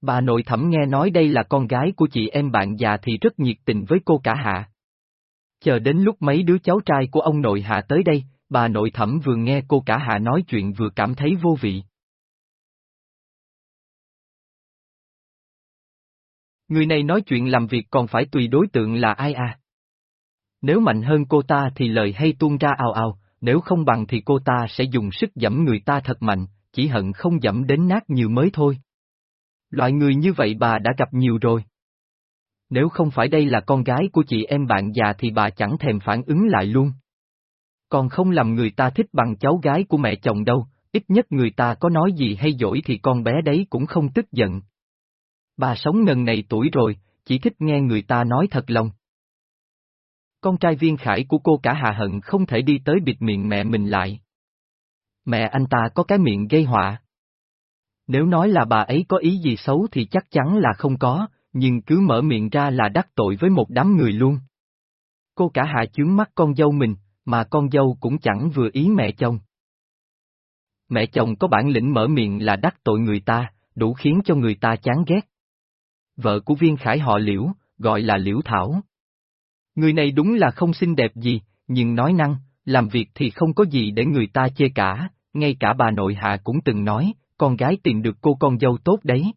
Bà nội thẩm nghe nói đây là con gái của chị em bạn già thì rất nhiệt tình với cô cả hạ. Chờ đến lúc mấy đứa cháu trai của ông nội hạ tới đây, bà nội thẩm vừa nghe cô cả hạ nói chuyện vừa cảm thấy vô vị. Người này nói chuyện làm việc còn phải tùy đối tượng là ai à? Nếu mạnh hơn cô ta thì lời hay tuôn ra ào ào, nếu không bằng thì cô ta sẽ dùng sức dẫm người ta thật mạnh, chỉ hận không dẫm đến nát nhiều mới thôi. Loại người như vậy bà đã gặp nhiều rồi. Nếu không phải đây là con gái của chị em bạn già thì bà chẳng thèm phản ứng lại luôn. Còn không làm người ta thích bằng cháu gái của mẹ chồng đâu, ít nhất người ta có nói gì hay dỗi thì con bé đấy cũng không tức giận. Bà sống ngần này tuổi rồi, chỉ thích nghe người ta nói thật lòng. Con trai viên khải của cô cả hạ hận không thể đi tới bịt miệng mẹ mình lại. Mẹ anh ta có cái miệng gây họa. Nếu nói là bà ấy có ý gì xấu thì chắc chắn là không có, nhưng cứ mở miệng ra là đắc tội với một đám người luôn. Cô cả hạ chướng mắt con dâu mình, mà con dâu cũng chẳng vừa ý mẹ chồng. Mẹ chồng có bản lĩnh mở miệng là đắc tội người ta, đủ khiến cho người ta chán ghét. Vợ của viên khải họ liễu, gọi là liễu thảo. Người này đúng là không xinh đẹp gì, nhưng nói năng, làm việc thì không có gì để người ta chê cả, ngay cả bà nội hạ cũng từng nói, con gái tìm được cô con dâu tốt đấy.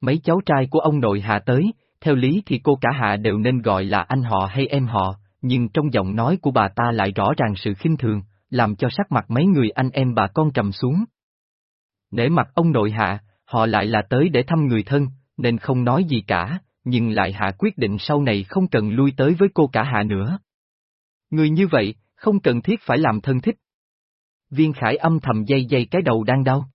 Mấy cháu trai của ông nội hạ tới, theo lý thì cô cả hạ đều nên gọi là anh họ hay em họ, nhưng trong giọng nói của bà ta lại rõ ràng sự khinh thường, làm cho sắc mặt mấy người anh em bà con trầm xuống. Để mặt ông nội hạ, họ lại là tới để thăm người thân, nên không nói gì cả, nhưng lại hạ quyết định sau này không cần lui tới với cô cả hạ nữa. Người như vậy, không cần thiết phải làm thân thích. Viên Khải âm thầm dây dây cái đầu đang đau.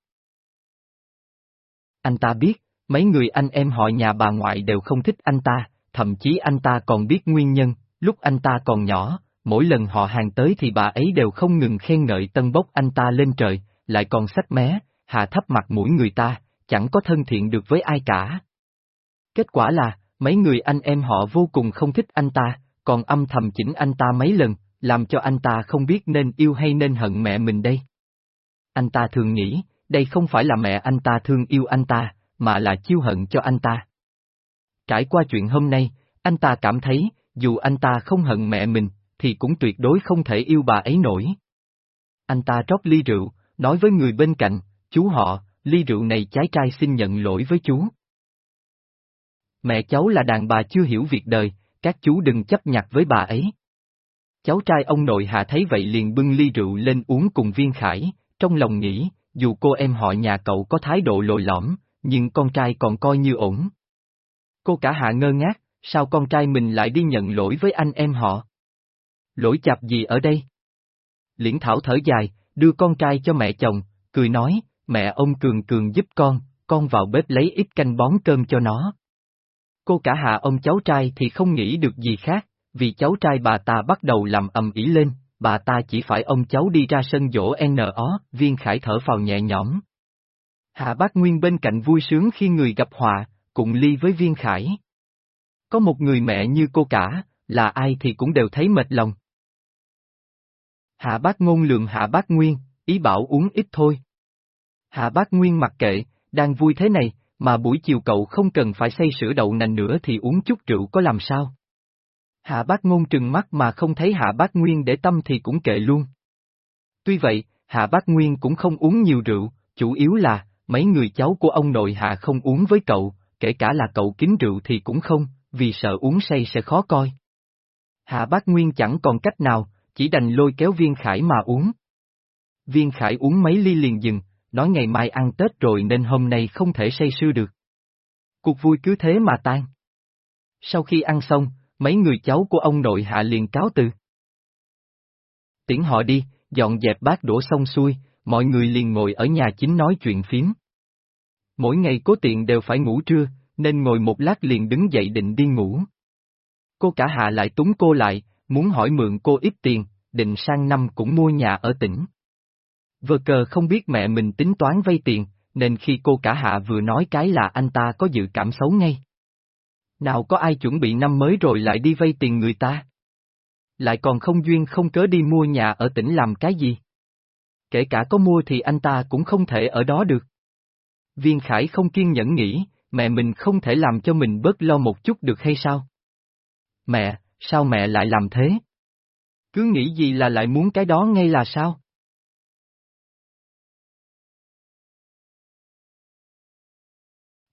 Anh ta biết, mấy người anh em họ nhà bà ngoại đều không thích anh ta, thậm chí anh ta còn biết nguyên nhân, lúc anh ta còn nhỏ, mỗi lần họ hàng tới thì bà ấy đều không ngừng khen ngợi tân bốc anh ta lên trời, lại còn sách mé, hạ thấp mặt mũi người ta, chẳng có thân thiện được với ai cả. Kết quả là, mấy người anh em họ vô cùng không thích anh ta, còn âm thầm chỉnh anh ta mấy lần, làm cho anh ta không biết nên yêu hay nên hận mẹ mình đây. Anh ta thường nghĩ, đây không phải là mẹ anh ta thương yêu anh ta, mà là chiêu hận cho anh ta. Trải qua chuyện hôm nay, anh ta cảm thấy, dù anh ta không hận mẹ mình, thì cũng tuyệt đối không thể yêu bà ấy nổi. Anh ta rót ly rượu, nói với người bên cạnh, chú họ, ly rượu này trái trai xin nhận lỗi với chú. Mẹ cháu là đàn bà chưa hiểu việc đời, các chú đừng chấp nhặt với bà ấy. Cháu trai ông nội hạ thấy vậy liền bưng ly rượu lên uống cùng viên khải, trong lòng nghĩ, dù cô em họ nhà cậu có thái độ lồi lõm, nhưng con trai còn coi như ổn. Cô cả hạ ngơ ngác, sao con trai mình lại đi nhận lỗi với anh em họ? Lỗi chạp gì ở đây? Liễn Thảo thở dài, đưa con trai cho mẹ chồng, cười nói, mẹ ông Cường Cường giúp con, con vào bếp lấy ít canh bón cơm cho nó. Cô cả hạ ông cháu trai thì không nghĩ được gì khác, vì cháu trai bà ta bắt đầu làm ầm ĩ lên, bà ta chỉ phải ông cháu đi ra sân dỗ N.O. viên khải thở vào nhẹ nhõm. Hạ bác Nguyên bên cạnh vui sướng khi người gặp họa, cùng ly với viên khải. Có một người mẹ như cô cả, là ai thì cũng đều thấy mệt lòng. Hạ bác ngôn lượng hạ bác Nguyên, ý bảo uống ít thôi. Hạ bác Nguyên mặc kệ, đang vui thế này, mà buổi chiều cậu không cần phải xây sữa đậu nành nữa thì uống chút rượu có làm sao. Hạ bác ngôn trừng mắt mà không thấy hạ bác Nguyên để tâm thì cũng kệ luôn. Tuy vậy, hạ bác Nguyên cũng không uống nhiều rượu, chủ yếu là, mấy người cháu của ông nội hạ không uống với cậu, kể cả là cậu kính rượu thì cũng không, vì sợ uống say sẽ khó coi. Hạ bác Nguyên chẳng còn cách nào, chỉ đành lôi kéo viên khải mà uống. Viên khải uống mấy ly liền dừng, nói ngày mai ăn Tết rồi nên hôm nay không thể say sưa được. Cuộc vui cứ thế mà tan. Sau khi ăn xong, mấy người cháu của ông nội hạ liền cáo từ. Tiễn họ đi, dọn dẹp bát đổ xong xuôi, mọi người liền ngồi ở nhà chính nói chuyện phím. Mỗi ngày cố tiện đều phải ngủ trưa, nên ngồi một lát liền đứng dậy định đi ngủ. Cô cả hạ lại túng cô lại, muốn hỏi mượn cô ít tiền, định sang năm cũng mua nhà ở tỉnh. Vừa cờ không biết mẹ mình tính toán vay tiền, nên khi cô cả hạ vừa nói cái là anh ta có dự cảm xấu ngay. Nào có ai chuẩn bị năm mới rồi lại đi vay tiền người ta? Lại còn không duyên không cớ đi mua nhà ở tỉnh làm cái gì? Kể cả có mua thì anh ta cũng không thể ở đó được. Viên Khải không kiên nhẫn nghĩ, mẹ mình không thể làm cho mình bớt lo một chút được hay sao? Mẹ, sao mẹ lại làm thế? Cứ nghĩ gì là lại muốn cái đó ngay là sao?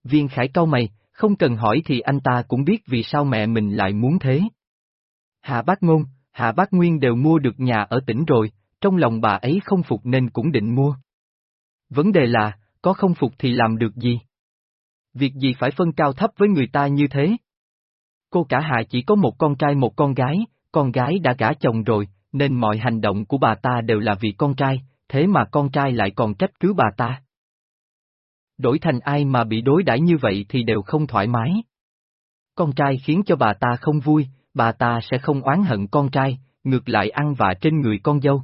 Viên Khải cau mày, không cần hỏi thì anh ta cũng biết vì sao mẹ mình lại muốn thế. Hạ Bác Ngôn, Hạ Bác Nguyên đều mua được nhà ở tỉnh rồi, trong lòng bà ấy không phục nên cũng định mua. Vấn đề là, có không phục thì làm được gì? Việc gì phải phân cao thấp với người ta như thế? Cô cả Hạ chỉ có một con trai một con gái, con gái đã gả chồng rồi, nên mọi hành động của bà ta đều là vì con trai, thế mà con trai lại còn trách cứ bà ta. Đổi thành ai mà bị đối đãi như vậy thì đều không thoải mái. Con trai khiến cho bà ta không vui, bà ta sẽ không oán hận con trai, ngược lại ăn vạ trên người con dâu.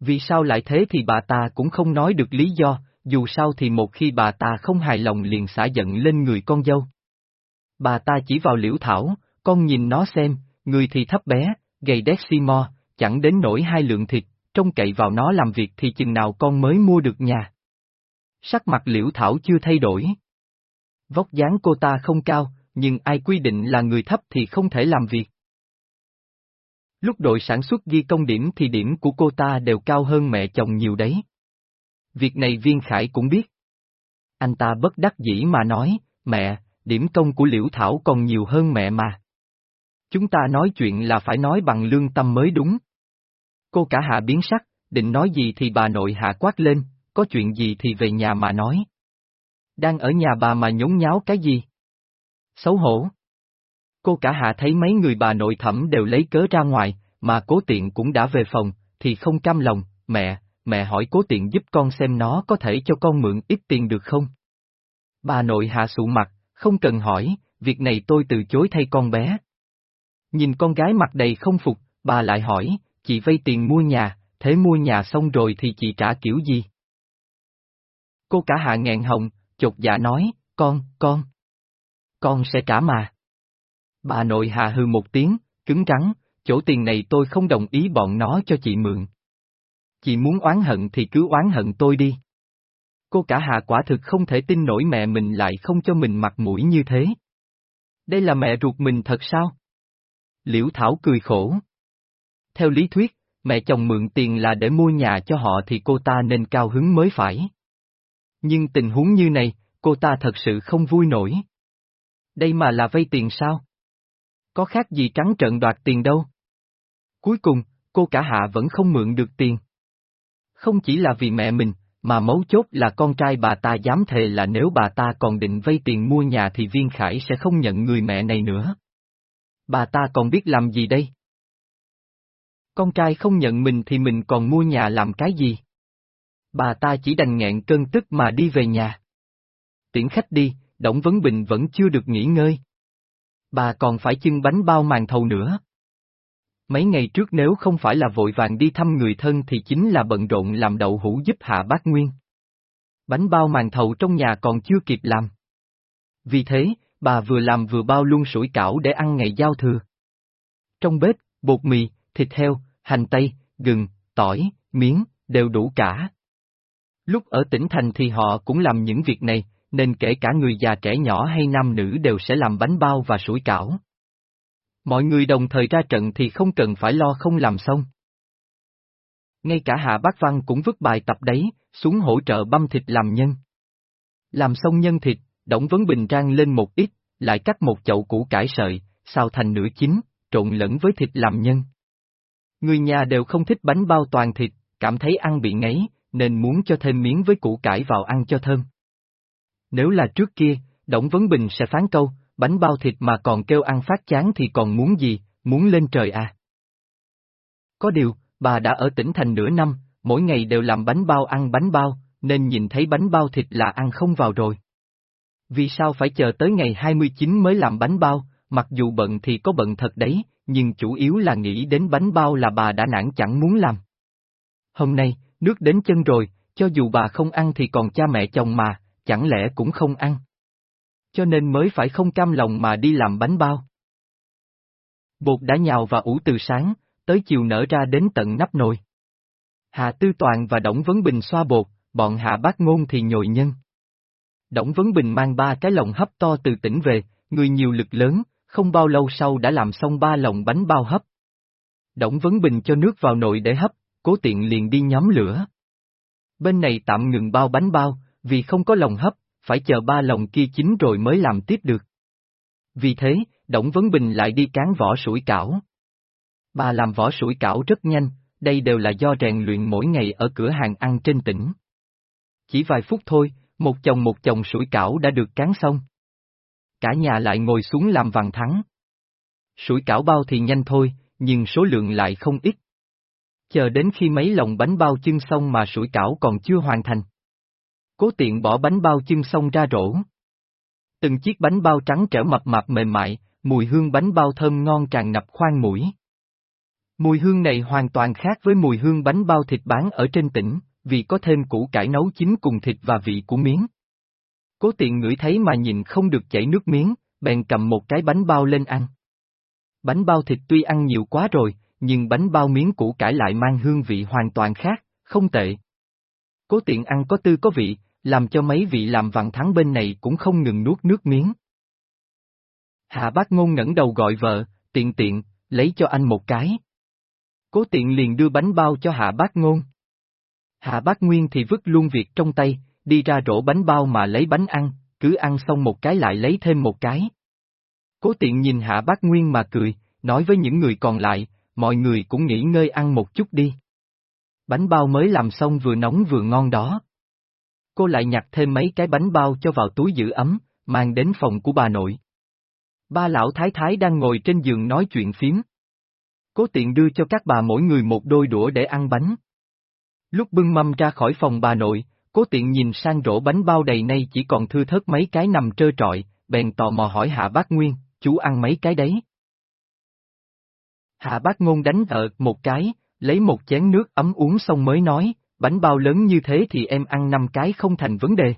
Vì sao lại thế thì bà ta cũng không nói được lý do, dù sao thì một khi bà ta không hài lòng liền xả giận lên người con dâu. Bà ta chỉ vào liễu thảo, con nhìn nó xem, người thì thấp bé, gầy đét xi mo, chẳng đến nổi hai lượng thịt, trông cậy vào nó làm việc thì chừng nào con mới mua được nhà. Sắc mặt liễu thảo chưa thay đổi. Vóc dáng cô ta không cao, nhưng ai quy định là người thấp thì không thể làm việc. Lúc đội sản xuất ghi công điểm thì điểm của cô ta đều cao hơn mẹ chồng nhiều đấy. Việc này viên khải cũng biết. Anh ta bất đắc dĩ mà nói, mẹ, điểm công của Liễu Thảo còn nhiều hơn mẹ mà. Chúng ta nói chuyện là phải nói bằng lương tâm mới đúng. Cô cả hạ biến sắc, định nói gì thì bà nội hạ quát lên, có chuyện gì thì về nhà mà nói. Đang ở nhà bà mà nhốn nháo cái gì? Xấu hổ. Cô cả hạ thấy mấy người bà nội thẩm đều lấy cớ ra ngoài, mà cố tiện cũng đã về phòng, thì không cam lòng, mẹ, mẹ hỏi cố tiện giúp con xem nó có thể cho con mượn ít tiền được không? Bà nội hạ sụ mặt, không cần hỏi, việc này tôi từ chối thay con bé. Nhìn con gái mặt đầy không phục, bà lại hỏi, chị vay tiền mua nhà, thế mua nhà xong rồi thì chị trả kiểu gì? Cô cả hạ nghẹn hồng, chột dạ nói, con, con. Con sẽ trả mà. Bà nội hạ hư một tiếng, cứng rắn, chỗ tiền này tôi không đồng ý bọn nó cho chị mượn. Chị muốn oán hận thì cứ oán hận tôi đi. Cô cả hạ quả thực không thể tin nổi mẹ mình lại không cho mình mặt mũi như thế. Đây là mẹ ruột mình thật sao? Liễu Thảo cười khổ. Theo lý thuyết, mẹ chồng mượn tiền là để mua nhà cho họ thì cô ta nên cao hứng mới phải. Nhưng tình huống như này, cô ta thật sự không vui nổi. Đây mà là vay tiền sao? Có khác gì trắng trợn đoạt tiền đâu. Cuối cùng, cô cả hạ vẫn không mượn được tiền. Không chỉ là vì mẹ mình, mà mấu chốt là con trai bà ta dám thề là nếu bà ta còn định vay tiền mua nhà thì Viên Khải sẽ không nhận người mẹ này nữa. Bà ta còn biết làm gì đây? Con trai không nhận mình thì mình còn mua nhà làm cái gì? Bà ta chỉ đành nghẹn cơn tức mà đi về nhà. Tiễn khách đi, Đổng Vấn Bình vẫn chưa được nghỉ ngơi. Bà còn phải chưng bánh bao màn thầu nữa. Mấy ngày trước nếu không phải là vội vàng đi thăm người thân thì chính là bận rộn làm đậu hũ giúp hạ bác Nguyên. Bánh bao màn thầu trong nhà còn chưa kịp làm. Vì thế, bà vừa làm vừa bao luôn sủi cảo để ăn ngày giao thừa. Trong bếp, bột mì, thịt heo, hành tây, gừng, tỏi, miếng, đều đủ cả. Lúc ở tỉnh thành thì họ cũng làm những việc này, nên kể cả người già trẻ nhỏ hay nam nữ đều sẽ làm bánh bao và sủi cảo. Mọi người đồng thời ra trận thì không cần phải lo không làm xong. Ngay cả Hạ Bác Văn cũng vứt bài tập đấy, xuống hỗ trợ băm thịt làm nhân. Làm xong nhân thịt, Đổng Vấn Bình trang lên một ít, lại cắt một chậu củ cải sợi, xào thành nửa chín, trộn lẫn với thịt làm nhân. Người nhà đều không thích bánh bao toàn thịt, cảm thấy ăn bị ngấy, nên muốn cho thêm miếng với củ cải vào ăn cho thơm. Nếu là trước kia, Đổng Vấn Bình sẽ phán câu, bánh bao thịt mà còn kêu ăn phát chán thì còn muốn gì, muốn lên trời à. Có điều, bà đã ở tỉnh thành nửa năm, mỗi ngày đều làm bánh bao ăn bánh bao, nên nhìn thấy bánh bao thịt là ăn không vào rồi. Vì sao phải chờ tới ngày 29 mới làm bánh bao, mặc dù bận thì có bận thật đấy, nhưng chủ yếu là nghĩ đến bánh bao là bà đã nản chẳng muốn làm. Hôm nay, nước đến chân rồi, cho dù bà không ăn thì còn cha mẹ chồng mà, chẳng lẽ cũng không ăn. Cho nên mới phải không cam lòng mà đi làm bánh bao. Bột đã nhào và ủ từ sáng, tới chiều nở ra đến tận nắp nồi. Hạ Tư Toàn và Đổng Vấn Bình xoa bột, bọn Hạ Bác Ngôn thì nhồi nhân. Đổng Vấn Bình mang ba cái lồng hấp to từ tỉnh về, người nhiều lực lớn, không bao lâu sau đã làm xong ba lồng bánh bao hấp. Đổng Vấn Bình cho nước vào nồi để hấp, cố tiện liền đi nhóm lửa. Bên này tạm ngừng bao bánh bao, vì không có lồng hấp, phải chờ ba lồng kia chín rồi mới làm tiếp được. Vì thế, Đổng Vấn Bình lại đi cán vỏ sủi cảo. Bà làm vỏ sủi cảo rất nhanh, đây đều là do rèn luyện mỗi ngày ở cửa hàng ăn trên tỉnh. Chỉ vài phút thôi, một chồng một chồng sủi cảo đã được cán xong. Cả nhà lại ngồi xuống làm vàng thắng. Sủi cảo bao thì nhanh thôi, nhưng số lượng lại không ít. Chờ đến khi mấy lồng bánh bao chưng xong mà sủi cảo còn chưa hoàn thành. Cố tiện bỏ bánh bao chưng xong ra rổ. Từng chiếc bánh bao trắng trở mập mạp mềm mại, mùi hương bánh bao thơm ngon tràn ngập khoang mũi. Mùi hương này hoàn toàn khác với mùi hương bánh bao thịt bán ở trên tỉnh, vì có thêm củ cải nấu chín cùng thịt và vị của miếng. Cố tiện ngửi thấy mà nhìn không được chảy nước miếng, bèn cầm một cái bánh bao lên ăn. Bánh bao thịt tuy ăn nhiều quá rồi, nhưng bánh bao miếng củ cải lại mang hương vị hoàn toàn khác, không tệ. Cố tiện ăn có tư có vị, làm cho mấy vị làm vạn thắng bên này cũng không ngừng nuốt nước miếng. Hạ bác ngôn ngẩng đầu gọi vợ, tiện tiện, lấy cho anh một cái. Cố tiện liền đưa bánh bao cho hạ bác ngôn. Hạ bác Nguyên thì vứt luôn việc trong tay, đi ra rổ bánh bao mà lấy bánh ăn, cứ ăn xong một cái lại lấy thêm một cái. Cố tiện nhìn hạ bác Nguyên mà cười, nói với những người còn lại, mọi người cũng nghỉ ngơi ăn một chút đi. Bánh bao mới làm xong vừa nóng vừa ngon đó. Cô lại nhặt thêm mấy cái bánh bao cho vào túi giữ ấm, mang đến phòng của bà nội. Ba lão thái thái đang ngồi trên giường nói chuyện phiếm. Cố tiện đưa cho các bà mỗi người một đôi đũa để ăn bánh. Lúc bưng mâm ra khỏi phòng bà nội, cố tiện nhìn sang rổ bánh bao đầy nay chỉ còn thưa thớt mấy cái nằm trơ trọi, bèn tò mò hỏi hạ bác Nguyên, chú ăn mấy cái đấy? Hạ bác ngôn đánh ở một cái, lấy một chén nước ấm uống xong mới nói, bánh bao lớn như thế thì em ăn năm cái không thành vấn đề.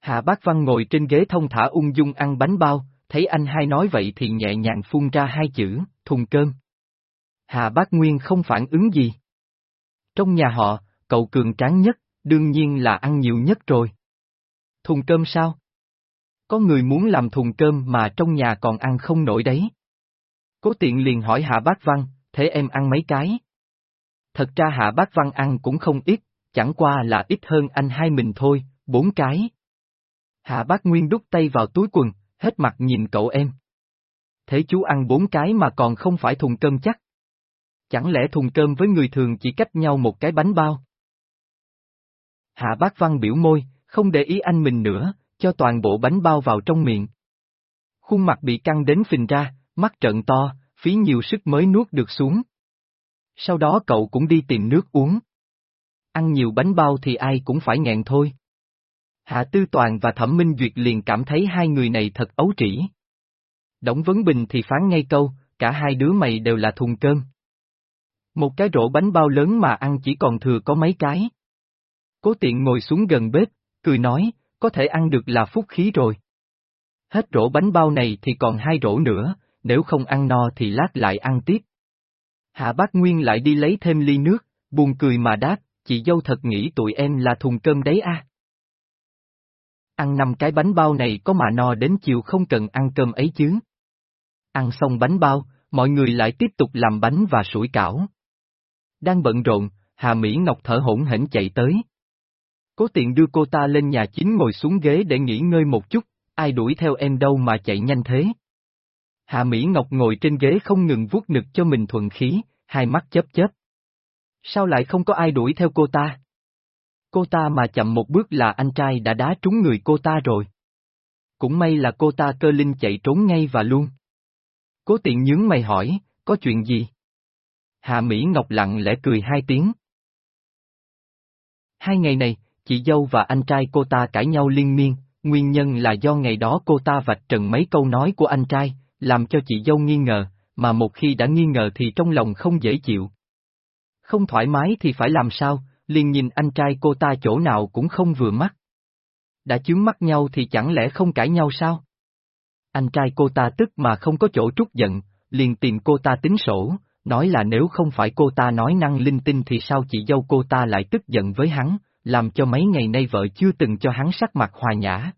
Hạ bác văn ngồi trên ghế thông thả ung dung ăn bánh bao, thấy anh hai nói vậy thì nhẹ nhàng phun ra hai chữ, thùng cơm. Hạ bác Nguyên không phản ứng gì. Trong nhà họ, cậu cường tráng nhất, đương nhiên là ăn nhiều nhất rồi. Thùng cơm sao? Có người muốn làm thùng cơm mà trong nhà còn ăn không nổi đấy. Cố tiện liền hỏi Hạ Bác Văn, thế em ăn mấy cái? Thật ra Hạ Bác Văn ăn cũng không ít, chẳng qua là ít hơn anh hai mình thôi, bốn cái. Hạ Bác Nguyên đút tay vào túi quần, hết mặt nhìn cậu em. Thế chú ăn bốn cái mà còn không phải thùng cơm chắc. Chẳng lẽ thùng cơm với người thường chỉ cách nhau một cái bánh bao? Hạ bác văn biểu môi, không để ý anh mình nữa, cho toàn bộ bánh bao vào trong miệng. Khuôn mặt bị căng đến phình ra, mắt trợn to, phí nhiều sức mới nuốt được xuống. Sau đó cậu cũng đi tìm nước uống. Ăn nhiều bánh bao thì ai cũng phải nghẹn thôi. Hạ Tư Toàn và Thẩm Minh Duyệt liền cảm thấy hai người này thật ấu trĩ. Đổng Vấn Bình thì phán ngay câu, cả hai đứa mày đều là thùng cơm. Một cái rổ bánh bao lớn mà ăn chỉ còn thừa có mấy cái. Cố tiện ngồi xuống gần bếp, cười nói, có thể ăn được là phúc khí rồi. Hết rổ bánh bao này thì còn hai rổ nữa, nếu không ăn no thì lát lại ăn tiếp. Hạ bác Nguyên lại đi lấy thêm ly nước, buồn cười mà đáp, chị dâu thật nghĩ tụi em là thùng cơm đấy à. Ăn năm cái bánh bao này có mà no đến chiều không cần ăn cơm ấy chứ. Ăn xong bánh bao, mọi người lại tiếp tục làm bánh và sủi cảo. Đang bận rộn, Hà Mỹ Ngọc thở hổn hển chạy tới. Cố tiện đưa cô ta lên nhà chính ngồi xuống ghế để nghỉ ngơi một chút, ai đuổi theo em đâu mà chạy nhanh thế. Hà Mỹ Ngọc ngồi trên ghế không ngừng vuốt ngực cho mình thuận khí, hai mắt chớp chớp. Sao lại không có ai đuổi theo cô ta? Cô ta mà chậm một bước là anh trai đã đá trúng người cô ta rồi. Cũng may là cô ta cơ linh chạy trốn ngay và luôn. Cố tiện nhướng mày hỏi, có chuyện gì? Hạ Mỹ Ngọc lặng lẽ cười hai tiếng. Hai ngày này, chị dâu và anh trai cô ta cãi nhau liên miên, nguyên nhân là do ngày đó cô ta vạch trần mấy câu nói của anh trai, làm cho chị dâu nghi ngờ, mà một khi đã nghi ngờ thì trong lòng không dễ chịu. Không thoải mái thì phải làm sao, liền nhìn anh trai cô ta chỗ nào cũng không vừa mắt. Đã chướng mắt nhau thì chẳng lẽ không cãi nhau sao? Anh trai cô ta tức mà không có chỗ trút giận, liền tìm cô ta tính sổ, nói là nếu không phải cô ta nói năng linh tinh thì sao chị dâu cô ta lại tức giận với hắn, làm cho mấy ngày nay vợ chưa từng cho hắn sắc mặt hòa nhã.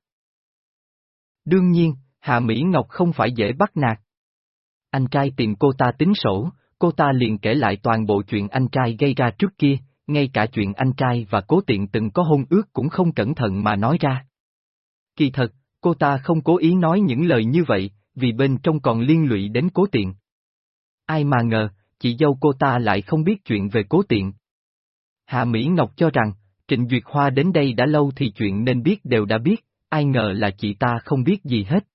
Đương nhiên, Hà Mỹ Ngọc không phải dễ bắt nạt. Anh trai tìm cô ta tính sổ, cô ta liền kể lại toàn bộ chuyện anh trai gây ra trước kia, ngay cả chuyện anh trai và cố tiện từng có hôn ước cũng không cẩn thận mà nói ra. Kỳ thật, cô ta không cố ý nói những lời như vậy, vì bên trong còn liên lụy đến cố tiện. Ai mà ngờ, chị dâu cô ta lại không biết chuyện về cố tiện. Hạ Mỹ Ngọc cho rằng, Trịnh Duyệt Hoa đến đây đã lâu thì chuyện nên biết đều đã biết, ai ngờ là chị ta không biết gì hết.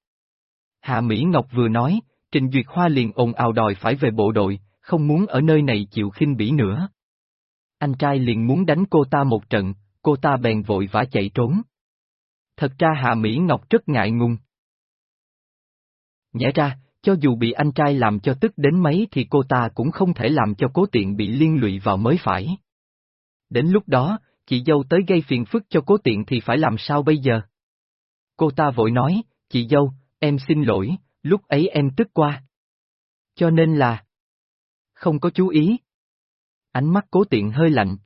Hạ Mỹ Ngọc vừa nói, Trình Duyệt Hoa liền ồn ào đòi phải về bộ đội, không muốn ở nơi này chịu khinh bỉ nữa. Anh trai liền muốn đánh cô ta một trận, cô ta bèn vội vã chạy trốn. Thật ra Hạ Mỹ Ngọc rất ngại ngùng. Nhẽ ra, cho dù bị anh trai làm cho tức đến mấy thì cô ta cũng không thể làm cho cố tiện bị liên lụy vào mới phải. Đến lúc đó, chị dâu tới gây phiền phức cho cố tiện thì phải làm sao bây giờ? Cô ta vội nói, chị dâu, em xin lỗi, lúc ấy em tức qua. Cho nên là... Không có chú ý. Ánh mắt cố tiện hơi lạnh.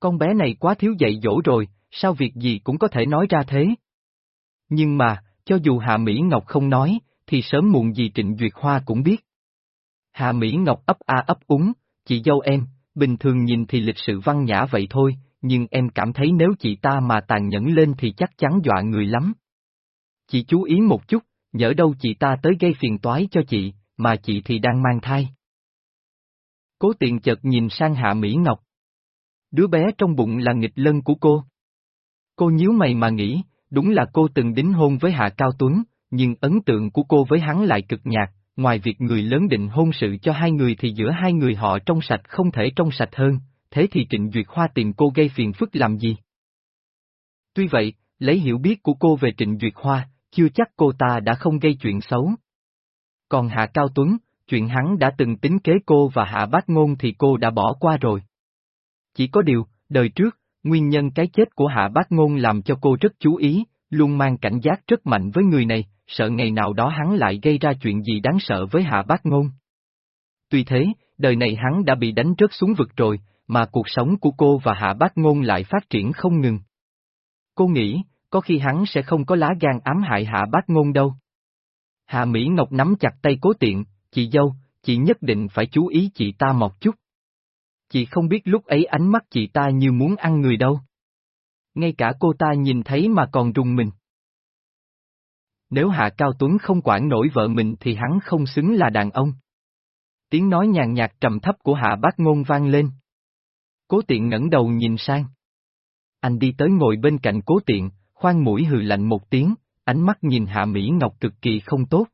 Con bé này quá thiếu dạy dỗ rồi, sao việc gì cũng có thể nói ra thế? Nhưng mà, cho dù Hạ Mỹ Ngọc không nói, thì sớm muộn gì Trịnh Duyệt Hoa cũng biết. Hạ Mỹ Ngọc ấp a ấp úng, chị dâu em, bình thường nhìn thì lịch sự văn nhã vậy thôi, nhưng em cảm thấy nếu chị ta mà tàn nhẫn lên thì chắc chắn dọa người lắm. Chị chú ý một chút, nhỡ đâu chị ta tới gây phiền toái cho chị, mà chị thì đang mang thai. Cố tiện chợt nhìn sang Hạ Mỹ Ngọc. Đứa bé trong bụng là nghịch lân của cô. Cô nhíu mày mà nghĩ, đúng là cô từng đính hôn với Hạ Cao Tuấn, nhưng ấn tượng của cô với hắn lại cực nhạt, ngoài việc người lớn định hôn sự cho hai người thì giữa hai người họ trong sạch không thể trong sạch hơn, thế thì Trịnh Duyệt Hoa tìm cô gây phiền phức làm gì? Tuy vậy, lấy hiểu biết của cô về Trịnh Duyệt Hoa, chưa chắc cô ta đã không gây chuyện xấu. Còn Hạ Cao Tuấn, chuyện hắn đã từng tính kế cô và Hạ Bác Ngôn thì cô đã bỏ qua rồi. Chỉ có điều, đời trước, nguyên nhân cái chết của Hạ Bác Ngôn làm cho cô rất chú ý, luôn mang cảnh giác rất mạnh với người này, sợ ngày nào đó hắn lại gây ra chuyện gì đáng sợ với Hạ Bác Ngôn. Tuy thế, đời này hắn đã bị đánh rớt xuống vực rồi, mà cuộc sống của cô và Hạ Bác Ngôn lại phát triển không ngừng. Cô nghĩ, có khi hắn sẽ không có lá gan ám hại Hạ Bác Ngôn đâu. Hạ Mỹ Ngọc nắm chặt tay cố tiện, chị dâu, chị nhất định phải chú ý chị ta một chút. Chị không biết lúc ấy ánh mắt chị ta như muốn ăn người đâu. Ngay cả cô ta nhìn thấy mà còn rùng mình. Nếu Hạ Cao Tuấn không quản nổi vợ mình thì hắn không xứng là đàn ông. Tiếng nói nhàn nhạt trầm thấp của Hạ Bác Ngôn vang lên. Cố tiện ngẩng đầu nhìn sang. Anh đi tới ngồi bên cạnh cố tiện, khoan mũi hừ lạnh một tiếng, ánh mắt nhìn Hạ Mỹ Ngọc cực kỳ không tốt.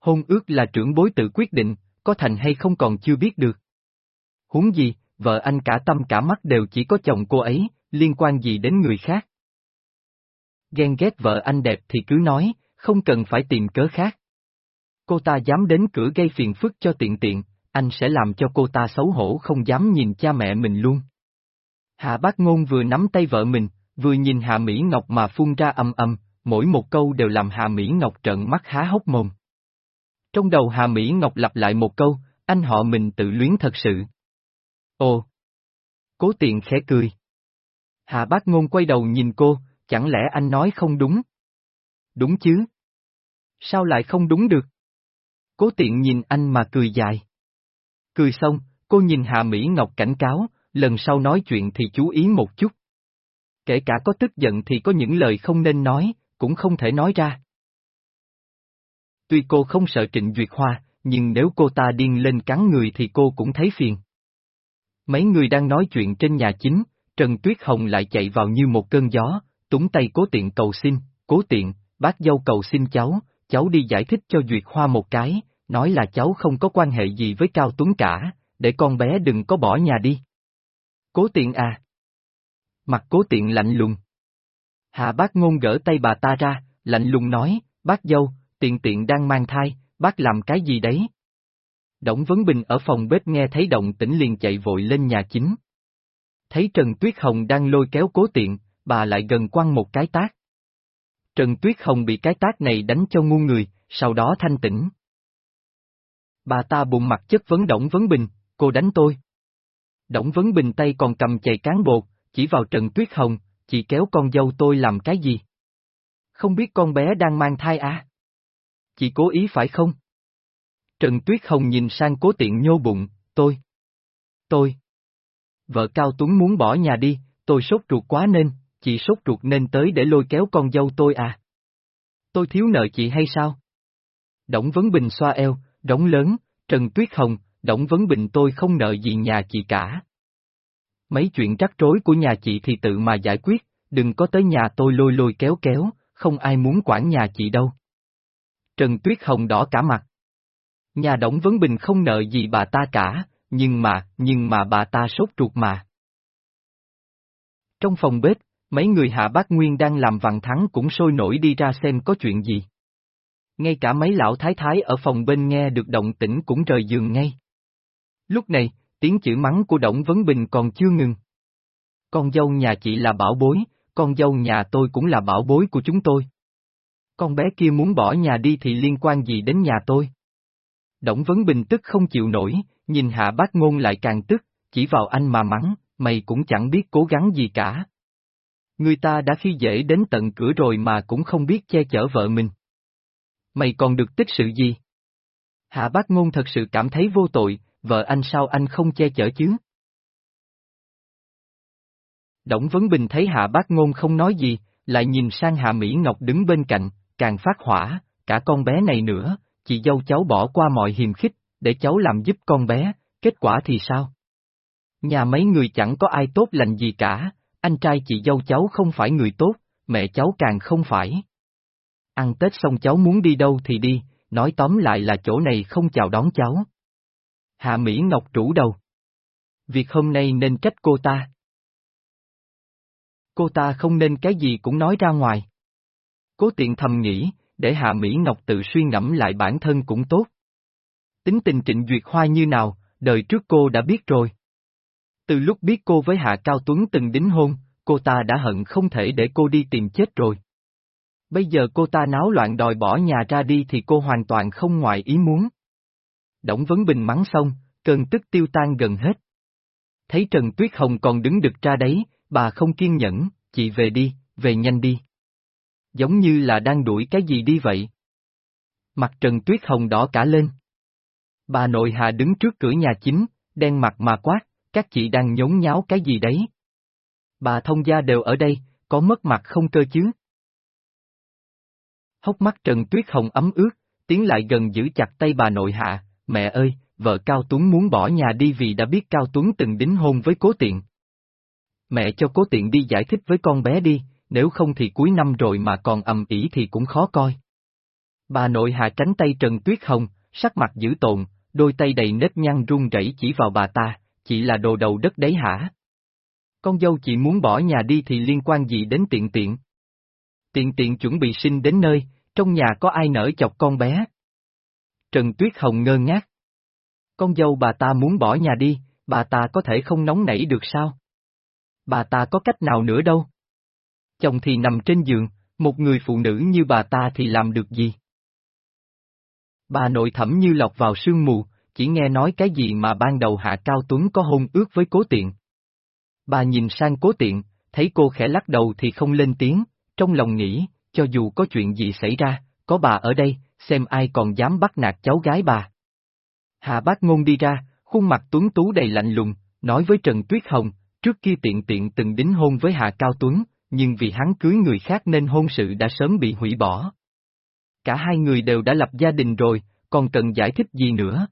Hôn ước là trưởng bối tự quyết định, có thành hay không còn chưa biết được. Huống gì, vợ anh cả tâm cả mắt đều chỉ có chồng cô ấy, liên quan gì đến người khác. Ghen ghét vợ anh đẹp thì cứ nói, không cần phải tìm cớ khác. Cô ta dám đến cửa gây phiền phức cho tiện tiện, anh sẽ làm cho cô ta xấu hổ không dám nhìn cha mẹ mình luôn. Hạ bác ngôn vừa nắm tay vợ mình, vừa nhìn Hạ Mỹ Ngọc mà phun ra âm âm, mỗi một câu đều làm Hạ Mỹ Ngọc trợn mắt há hốc mồm. Trong đầu Hạ Mỹ Ngọc lặp lại một câu, anh họ mình tự luyến thật sự. Ồ! Cố tiện khẽ cười. Hạ bác ngôn quay đầu nhìn cô, chẳng lẽ anh nói không đúng? Đúng chứ? Sao lại không đúng được? Cố tiện nhìn anh mà cười dài. Cười xong, cô nhìn Hạ Mỹ Ngọc cảnh cáo, lần sau nói chuyện thì chú ý một chút. Kể cả có tức giận thì có những lời không nên nói, cũng không thể nói ra. Tuy cô không sợ Trịnh Duyệt Hoa, nhưng nếu cô ta điên lên cắn người thì cô cũng thấy phiền. Mấy người đang nói chuyện trên nhà chính, Trần Tuyết Hồng lại chạy vào như một cơn gió, túng tay cố tiện cầu xin, cố tiện, bác dâu cầu xin cháu, cháu đi giải thích cho Duyệt Hoa một cái, nói là cháu không có quan hệ gì với Cao Tuấn cả, để con bé đừng có bỏ nhà đi. Cố tiện à! Mặt cố tiện lạnh lùng. Hạ bác ngôn gỡ tay bà ta ra, lạnh lùng nói, bác dâu, tiện tiện đang mang thai, bác làm cái gì đấy? Đổng Vấn Bình ở phòng bếp nghe thấy động tĩnh liền chạy vội lên nhà chính. Thấy Trần Tuyết Hồng đang lôi kéo cố tiện, bà lại gần quăng một cái tác. Trần Tuyết Hồng bị cái tác này đánh cho ngu người, sau đó thanh tỉnh. Bà ta bụng mặt chất vấn Đổng Vấn Bình, cô đánh tôi. Đổng Vấn Bình tay còn cầm chày cán bột, chỉ vào Trần Tuyết Hồng, chị kéo con dâu tôi làm cái gì? Không biết con bé đang mang thai à? Chị cố ý phải không? Trần Tuyết Hồng nhìn sang cố tiện nhô bụng, tôi. Tôi. Vợ Cao Tuấn muốn bỏ nhà đi, tôi sốt ruột quá nên, chị sốt ruột nên tới để lôi kéo con dâu tôi à? Tôi thiếu nợ chị hay sao? Đổng Vấn Bình xoa eo, đóng lớn, Trần Tuyết Hồng, Đổng Vấn Bình tôi không nợ gì nhà chị cả. Mấy chuyện rắc rối của nhà chị thì tự mà giải quyết, đừng có tới nhà tôi lôi lôi kéo kéo, không ai muốn quản nhà chị đâu. Trần Tuyết Hồng đỏ cả mặt. Nhà Đổng Vấn Bình không nợ gì bà ta cả, nhưng mà, nhưng mà bà ta sốt ruột mà. Trong phòng bếp, mấy người hạ bác Nguyên đang làm vằn thắng cũng sôi nổi đi ra xem có chuyện gì. Ngay cả mấy lão thái thái ở phòng bên nghe được động tĩnh cũng rời giường ngay. Lúc này, tiếng chữ mắng của Đổng Vấn Bình còn chưa ngừng. Con dâu nhà chị là bảo bối, con dâu nhà tôi cũng là bảo bối của chúng tôi. Con bé kia muốn bỏ nhà đi thì liên quan gì đến nhà tôi? Đổng Vấn Bình tức không chịu nổi, nhìn hạ bác ngôn lại càng tức, chỉ vào anh mà mắng, mày cũng chẳng biết cố gắng gì cả. Người ta đã khi dễ đến tận cửa rồi mà cũng không biết che chở vợ mình. Mày còn được tích sự gì? Hạ bác ngôn thật sự cảm thấy vô tội, vợ anh sao anh không che chở chứ? Đổng Vấn Bình thấy Hạ Bác Ngôn không nói gì, lại nhìn sang Hạ Mỹ Ngọc đứng bên cạnh, càng phát hỏa, cả con bé này nữa, chị dâu cháu bỏ qua mọi hiềm khích, để cháu làm giúp con bé, kết quả thì sao? Nhà mấy người chẳng có ai tốt lành gì cả, anh trai chị dâu cháu không phải người tốt, mẹ cháu càng không phải. Ăn Tết xong cháu muốn đi đâu thì đi, nói tóm lại là chỗ này không chào đón cháu. Hạ Mỹ Ngọc rủ đầu. Việc hôm nay nên trách cô ta. Cô ta không nên cái gì cũng nói ra ngoài. Cố tiện thầm nghĩ, để Hạ Mỹ Ngọc tự suy ngẫm lại bản thân cũng tốt. Tính tình trịnh duyệt hoa như nào, đời trước cô đã biết rồi. Từ lúc biết cô với Hạ Cao Tuấn từng đính hôn, cô ta đã hận không thể để cô đi tìm chết rồi. Bây giờ cô ta náo loạn đòi bỏ nhà ra đi thì cô hoàn toàn không ngoài ý muốn. Đổng Vấn Bình mắng xong, cơn tức tiêu tan gần hết. Thấy Trần Tuyết Hồng còn đứng đực ra đấy, bà không kiên nhẫn, chị về đi, về nhanh đi. Giống như là đang đuổi cái gì đi vậy. Mặt Trần Tuyết Hồng đỏ cả lên. Bà nội Hà đứng trước cửa nhà chính, đen mặt mà quát, các chị đang nhốn nháo cái gì đấy. Bà thông gia đều ở đây, có mất mặt không cơ chứ. Hốc mắt Trần Tuyết Hồng ấm ướt, tiến lại gần giữ chặt tay bà nội hạ, mẹ ơi, vợ Cao Tuấn muốn bỏ nhà đi vì đã biết Cao Tuấn từng đính hôn với cố tiện. Mẹ cho cố tiện đi giải thích với con bé đi, nếu không thì cuối năm rồi mà còn ầm ĩ thì cũng khó coi. Bà nội hạ tránh tay Trần Tuyết Hồng, sắc mặt dữ tồn, đôi tay đầy nếp nhăn run rẩy chỉ vào bà ta, chỉ là đồ đầu đất đấy hả? Con dâu chị muốn bỏ nhà đi thì liên quan gì đến tiện tiện? Tiện tiện chuẩn bị sinh đến nơi, trong nhà có ai nở chọc con bé? Trần Tuyết Hồng ngơ ngác. Con dâu bà ta muốn bỏ nhà đi, bà ta có thể không nóng nảy được sao? Bà ta có cách nào nữa đâu? Chồng thì nằm trên giường, một người phụ nữ như bà ta thì làm được gì? Bà nội thẩm như lọc vào sương mù, chỉ nghe nói cái gì mà ban đầu Hạ Cao Tuấn có hôn ước với cố tiện. Bà nhìn sang cố tiện, thấy cô khẽ lắc đầu thì không lên tiếng, trong lòng nghĩ, cho dù có chuyện gì xảy ra, có bà ở đây, xem ai còn dám bắt nạt cháu gái bà. Hạ bác ngôn đi ra, khuôn mặt tuấn tú đầy lạnh lùng, nói với Trần Tuyết Hồng, trước kia tiện tiện từng đính hôn với Hạ Cao Tuấn, nhưng vì hắn cưới người khác nên hôn sự đã sớm bị hủy bỏ. Cả hai người đều đã lập gia đình rồi, còn cần giải thích gì nữa?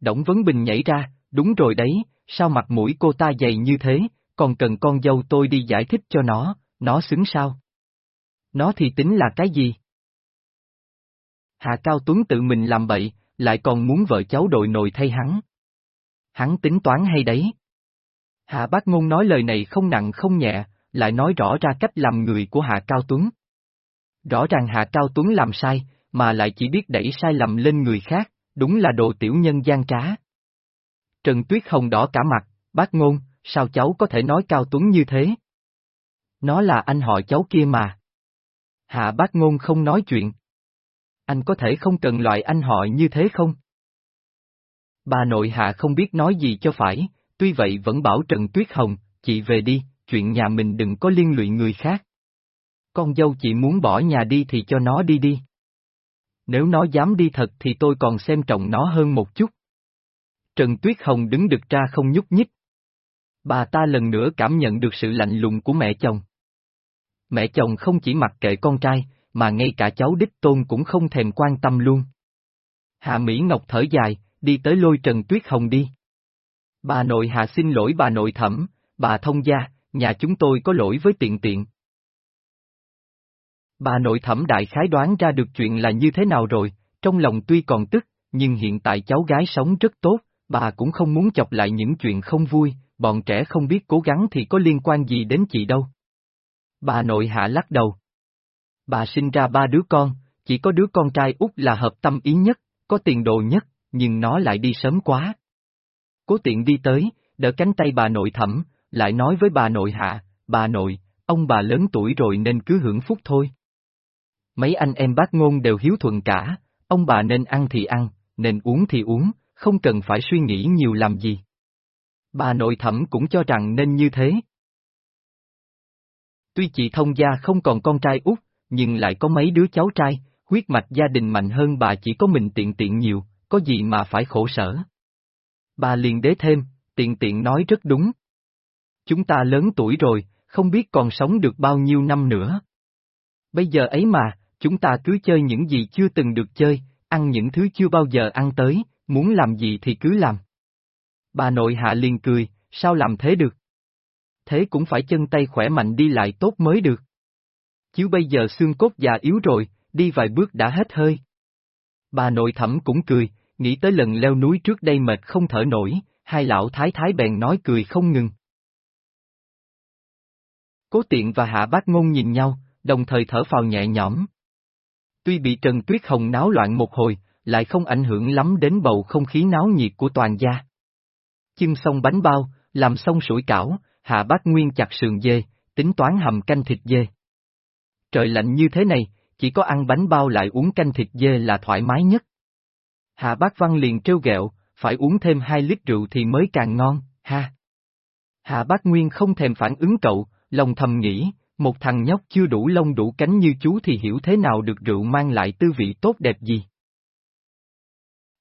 Đổng Vấn Bình nhảy ra, đúng rồi đấy, sao mặt mũi cô ta dày như thế, còn cần con dâu tôi đi giải thích cho nó, nó xứng sao? Nó thì tính là cái gì? Hạ Cao Tuấn tự mình làm bậy, lại còn muốn vợ cháu đội nồi thay hắn. Hắn tính toán hay đấy? Hạ Bác Ngôn nói lời này không nặng không nhẹ, lại nói rõ ra cách làm người của Hạ Cao Tuấn. Rõ ràng Hạ Cao Tuấn làm sai, mà lại chỉ biết đẩy sai lầm lên người khác, đúng là đồ tiểu nhân gian trá. Trần Tuyết Hồng đỏ cả mặt, bác ngôn, sao cháu có thể nói Cao Tuấn như thế? Nó là anh họ cháu kia mà. Hạ bác ngôn không nói chuyện. Anh có thể không cần loại anh họ như thế không? Bà nội hạ không biết nói gì cho phải, tuy vậy vẫn bảo Trần Tuyết Hồng, chị về đi, chuyện nhà mình đừng có liên lụy người khác. Con dâu chị muốn bỏ nhà đi thì cho nó đi đi. Nếu nó dám đi thật thì tôi còn xem trọng nó hơn một chút. Trần Tuyết Hồng đứng được ra không nhúc nhích. Bà ta lần nữa cảm nhận được sự lạnh lùng của mẹ chồng. Mẹ chồng không chỉ mặc kệ con trai, mà ngay cả cháu đích tôn cũng không thèm quan tâm luôn. Hạ Mỹ Ngọc thở dài, đi tới lôi Trần Tuyết Hồng đi. Bà nội Hạ xin lỗi bà nội thẩm, bà thông gia, nhà chúng tôi có lỗi với tiện tiện. Bà nội thẩm đại khái đoán ra được chuyện là như thế nào rồi, trong lòng tuy còn tức, nhưng hiện tại cháu gái sống rất tốt, bà cũng không muốn chọc lại những chuyện không vui, bọn trẻ không biết cố gắng thì có liên quan gì đến chị đâu. Bà nội hạ lắc đầu. Bà sinh ra ba đứa con, chỉ có đứa con trai út là hợp tâm ý nhất, có tiền đồ nhất, nhưng nó lại đi sớm quá. Cố tiện đi tới, đỡ cánh tay bà nội thẩm, lại nói với bà nội hạ, bà nội, ông bà lớn tuổi rồi nên cứ hưởng phúc thôi. Mấy anh em bác ngôn đều hiếu thuận cả, ông bà nên ăn thì ăn, nên uống thì uống, không cần phải suy nghĩ nhiều làm gì. Bà nội thẩm cũng cho rằng nên như thế. Tuy chị thông gia không còn con trai út, nhưng lại có mấy đứa cháu trai, huyết mạch gia đình mạnh hơn bà chỉ có mình tiện tiện nhiều, có gì mà phải khổ sở. Bà liền đế thêm, tiện tiện nói rất đúng. Chúng ta lớn tuổi rồi, không biết còn sống được bao nhiêu năm nữa. Bây giờ ấy mà, chúng ta cứ chơi những gì chưa từng được chơi, ăn những thứ chưa bao giờ ăn tới, muốn làm gì thì cứ làm. Bà nội hạ liền cười, sao làm thế được? Thế cũng phải chân tay khỏe mạnh đi lại tốt mới được. Chứ bây giờ xương cốt già yếu rồi, đi vài bước đã hết hơi. Bà nội thẩm cũng cười, nghĩ tới lần leo núi trước đây mệt không thở nổi, hai lão thái thái bèn nói cười không ngừng. Cố tiện và hạ bác ngôn nhìn nhau, đồng thời thở phào nhẹ nhõm. Tuy bị Trần Tuyết Hồng náo loạn một hồi, lại không ảnh hưởng lắm đến bầu không khí náo nhiệt của toàn gia. Chưng xong bánh bao, làm xong sủi cảo, hạ bác nguyên chặt sườn dê, tính toán hầm canh thịt dê. Trời lạnh như thế này, chỉ có ăn bánh bao lại uống canh thịt dê là thoải mái nhất. Hạ bác văn liền trêu ghẹo, phải uống thêm hai lít rượu thì mới càng ngon, ha. Hạ bác Nguyên không thèm phản ứng cậu, lòng thầm nghĩ, một thằng nhóc chưa đủ lông đủ cánh như chú thì hiểu thế nào được rượu mang lại tư vị tốt đẹp gì.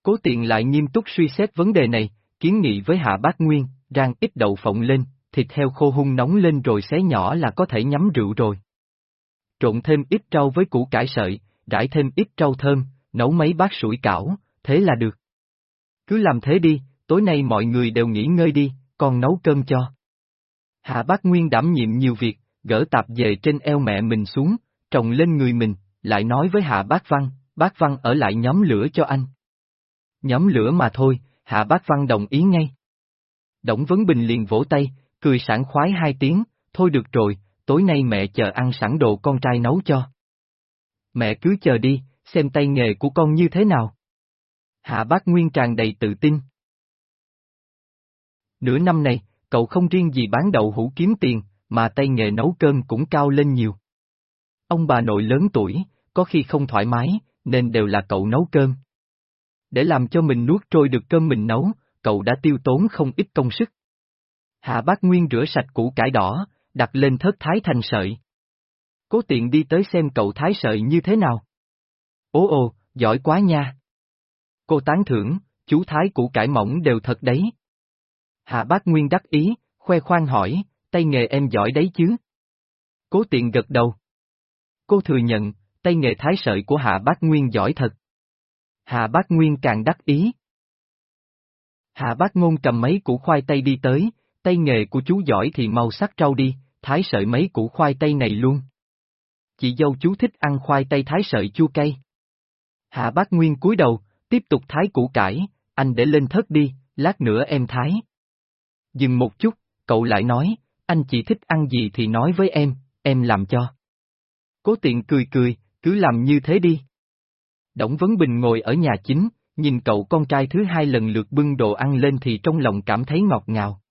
Cố tiện lại nghiêm túc suy xét vấn đề này, kiến nghị với Hạ Bác Nguyên, rang ít đậu phộng lên, thịt heo khô hun nóng lên rồi xé nhỏ là có thể nhắm rượu rồi. Trộn thêm ít rau với củ cải sợi, rải thêm ít rau thơm, nấu mấy bát sủi cảo, thế là được. Cứ làm thế đi, tối nay mọi người đều nghỉ ngơi đi, còn nấu cơm cho. Hạ bác Nguyên đảm nhiệm nhiều việc, gỡ tạp về trên eo mẹ mình xuống, trồng lên người mình, lại nói với Hạ bác Văn, bác Văn ở lại nhóm lửa cho anh. Nhóm lửa mà thôi, Hạ bác Văn đồng ý ngay. Đổng Vấn Bình liền vỗ tay, cười sảng khoái hai tiếng, thôi được rồi, tối nay mẹ chờ ăn sẵn đồ con trai nấu cho. Mẹ cứ chờ đi, xem tay nghề của con như thế nào. Hạ bác Nguyên tràn đầy tự tin. Nửa năm này, cậu không riêng gì bán đậu hũ kiếm tiền, mà tay nghề nấu cơm cũng cao lên nhiều. Ông bà nội lớn tuổi, có khi không thoải mái, nên đều là cậu nấu cơm. Để làm cho mình nuốt trôi được cơm mình nấu, cậu đã tiêu tốn không ít công sức. Hạ bác Nguyên rửa sạch củ cải đỏ, đặt lên thất thái thành sợi. Cố tiện đi tới xem cậu thái sợi như thế nào. Ố ồ, giỏi quá nha. Cô tán thưởng, chú thái củ cải mỏng đều thật đấy. Hạ bác Nguyên đắc ý, khoe khoang hỏi, tay nghề em giỏi đấy chứ? Cố tiện gật đầu. Cô thừa nhận, tay nghề thái sợi của Hạ bác Nguyên giỏi thật. Hạ bác Nguyên càng đắc ý. Hạ bác ngôn cầm mấy củ khoai tây đi tới, tay nghề của chú giỏi thì mau sắc trâu đi, thái sợi mấy củ khoai tây này luôn. Chị dâu chú thích ăn khoai tây thái sợi chua cay. Hạ bác Nguyên cúi đầu, tiếp tục thái củ cải, anh để lên thớt đi, lát nữa em thái. Dừng một chút, cậu lại nói, anh chỉ thích ăn gì thì nói với em, em làm cho. Cố tiện cười cười, cứ làm như thế đi. Đổng Vấn Bình ngồi ở nhà chính, nhìn cậu con trai thứ hai lần lượt bưng đồ ăn lên thì trong lòng cảm thấy ngọt ngào.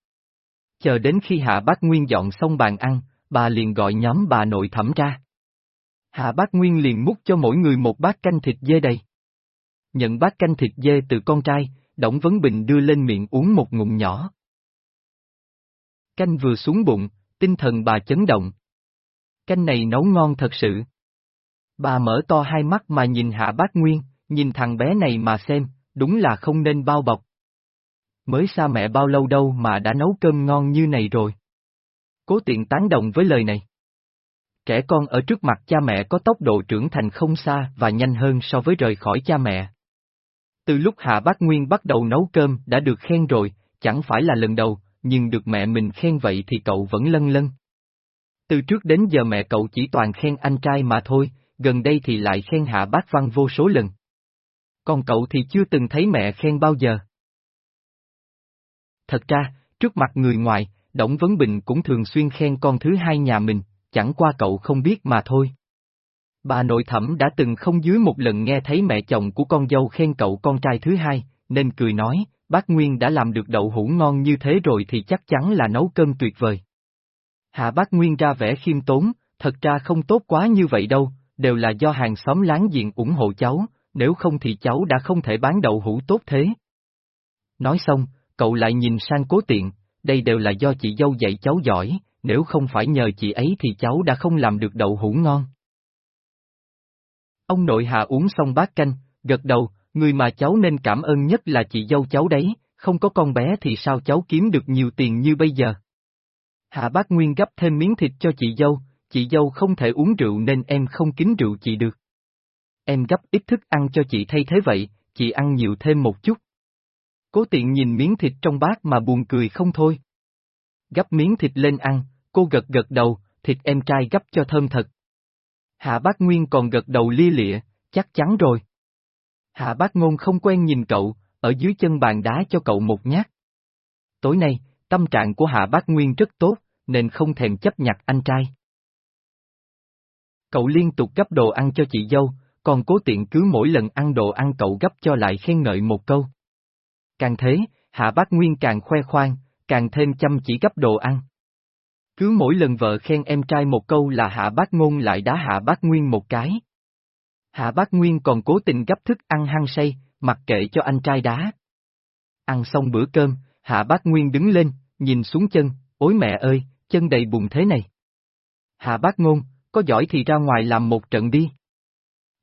Chờ đến khi Hạ Bác Nguyên dọn xong bàn ăn, bà liền gọi nhóm bà nội thẩm ra. Hạ Bác Nguyên liền múc cho mỗi người một bát canh thịt dê đầy. Nhận bát canh thịt dê từ con trai, Đổng Vấn Bình đưa lên miệng uống một ngụm nhỏ. Canh vừa xuống bụng, tinh thần bà chấn động. Canh này nấu ngon thật sự. Bà mở to hai mắt mà nhìn Hạ Bác Nguyên, nhìn thằng bé này mà xem, đúng là không nên bao bọc. Mới xa mẹ bao lâu đâu mà đã nấu cơm ngon như này rồi. Cố tiện tán đồng với lời này. Trẻ con ở trước mặt cha mẹ có tốc độ trưởng thành không xa và nhanh hơn so với rời khỏi cha mẹ. Từ lúc Hạ Bác Nguyên bắt đầu nấu cơm đã được khen rồi, chẳng phải là lần đầu, nhưng được mẹ mình khen vậy thì cậu vẫn lân lân. Từ trước đến giờ mẹ cậu chỉ toàn khen anh trai mà thôi, gần đây thì lại khen Hạ Bác Văn vô số lần. Còn cậu thì chưa từng thấy mẹ khen bao giờ. Thật ra, trước mặt người ngoài, Đổng Vấn Bình cũng thường xuyên khen con thứ hai nhà mình, chẳng qua cậu không biết mà thôi. Bà nội thẩm đã từng không dưới một lần nghe thấy mẹ chồng của con dâu khen cậu con trai thứ hai, nên cười nói, bác Nguyên đã làm được đậu hũ ngon như thế rồi thì chắc chắn là nấu cơm tuyệt vời. Hạ bác Nguyên ra vẻ khiêm tốn, thật ra không tốt quá như vậy đâu, đều là do hàng xóm láng giềng ủng hộ cháu, nếu không thì cháu đã không thể bán đậu hũ tốt thế. Nói xong, cậu lại nhìn sang cố tiện, đây đều là do chị dâu dạy cháu giỏi, nếu không phải nhờ chị ấy thì cháu đã không làm được đậu hũ ngon. Ông nội hà uống xong bát canh, gật đầu, người mà cháu nên cảm ơn nhất là chị dâu cháu đấy, không có con bé thì sao cháu kiếm được nhiều tiền như bây giờ. Hạ bác Nguyên gấp thêm miếng thịt cho chị dâu, chị dâu không thể uống rượu nên em không kính rượu chị được. Em gấp ít thức ăn cho chị thay thế vậy, chị ăn nhiều thêm một chút. Cố tiện nhìn miếng thịt trong bát mà buồn cười không thôi. Gấp miếng thịt lên ăn, cô gật gật đầu, thịt em trai gấp cho thơm thật. Hạ bác Nguyên còn gật đầu lia lịa, chắc chắn rồi. Hạ bác ngôn không quen nhìn cậu, ở dưới chân bàn đá cho cậu một nhát. Tối nay, tâm trạng của Hạ bác Nguyên rất tốt, nên không thèm chấp nhặt anh trai. Cậu liên tục gấp đồ ăn cho chị dâu, còn cố tiện cứ mỗi lần ăn đồ ăn cậu gấp cho lại khen ngợi một câu. Càng thế, Hạ Bác Nguyên càng khoe khoang, càng thêm chăm chỉ gấp đồ ăn. Cứ mỗi lần vợ khen em trai một câu là Hạ Bác Ngôn lại đá Hạ Bác Nguyên một cái. Hạ Bác Nguyên còn cố tình gấp thức ăn hăng say, mặc kệ cho anh trai đá. Ăn xong bữa cơm, Hạ Bác Nguyên đứng lên, nhìn xuống chân, ối mẹ ơi, chân đầy bùn thế này. Hạ Bác Ngôn, có giỏi thì ra ngoài làm một trận đi.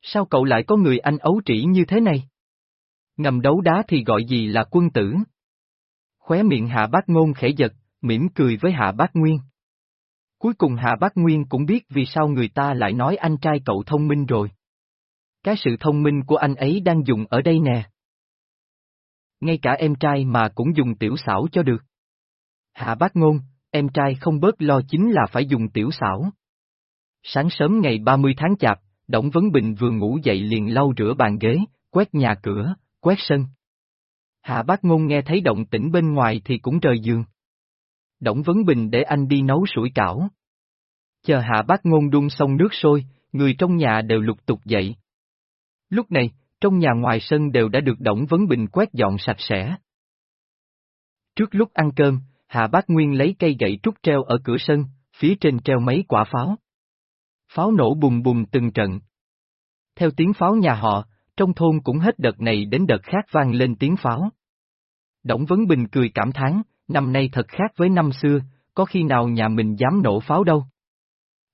Sao cậu lại có người anh ấu trĩ như thế này? Ngầm đấu đá thì gọi gì là quân tử? Khóe miệng Hạ Bác Ngôn khẽ giật, mỉm cười với Hạ Bác Nguyên. Cuối cùng Hạ Bác Nguyên cũng biết vì sao người ta lại nói anh trai cậu thông minh rồi. Cái sự thông minh của anh ấy đang dùng ở đây nè. Ngay cả em trai mà cũng dùng tiểu xảo cho được. Hạ Bác Ngôn, em trai không bớt lo chính là phải dùng tiểu xảo. Sáng sớm ngày 30 tháng chạp, Đổng Vấn Bình vừa ngủ dậy liền lau rửa bàn ghế, quét nhà cửa, quét sân. Hạ bác ngôn nghe thấy động tĩnh bên ngoài thì cũng rời giường. Đổng Vấn Bình để anh đi nấu sủi cảo. Chờ hạ bác ngôn đun xong nước sôi, người trong nhà đều lục tục dậy. Lúc này, trong nhà ngoài sân đều đã được Đổng Vấn Bình quét dọn sạch sẽ. Trước lúc ăn cơm, Hạ Bác Nguyên lấy cây gậy trúc treo ở cửa sân, phía trên treo mấy quả pháo. Pháo nổ bùng bùng từng trận. Theo tiếng pháo nhà họ, trong thôn cũng hết đợt này đến đợt khác vang lên tiếng pháo. Đổng Vấn Bình cười cảm thán, năm nay thật khác với năm xưa, có khi nào nhà mình dám nổ pháo đâu.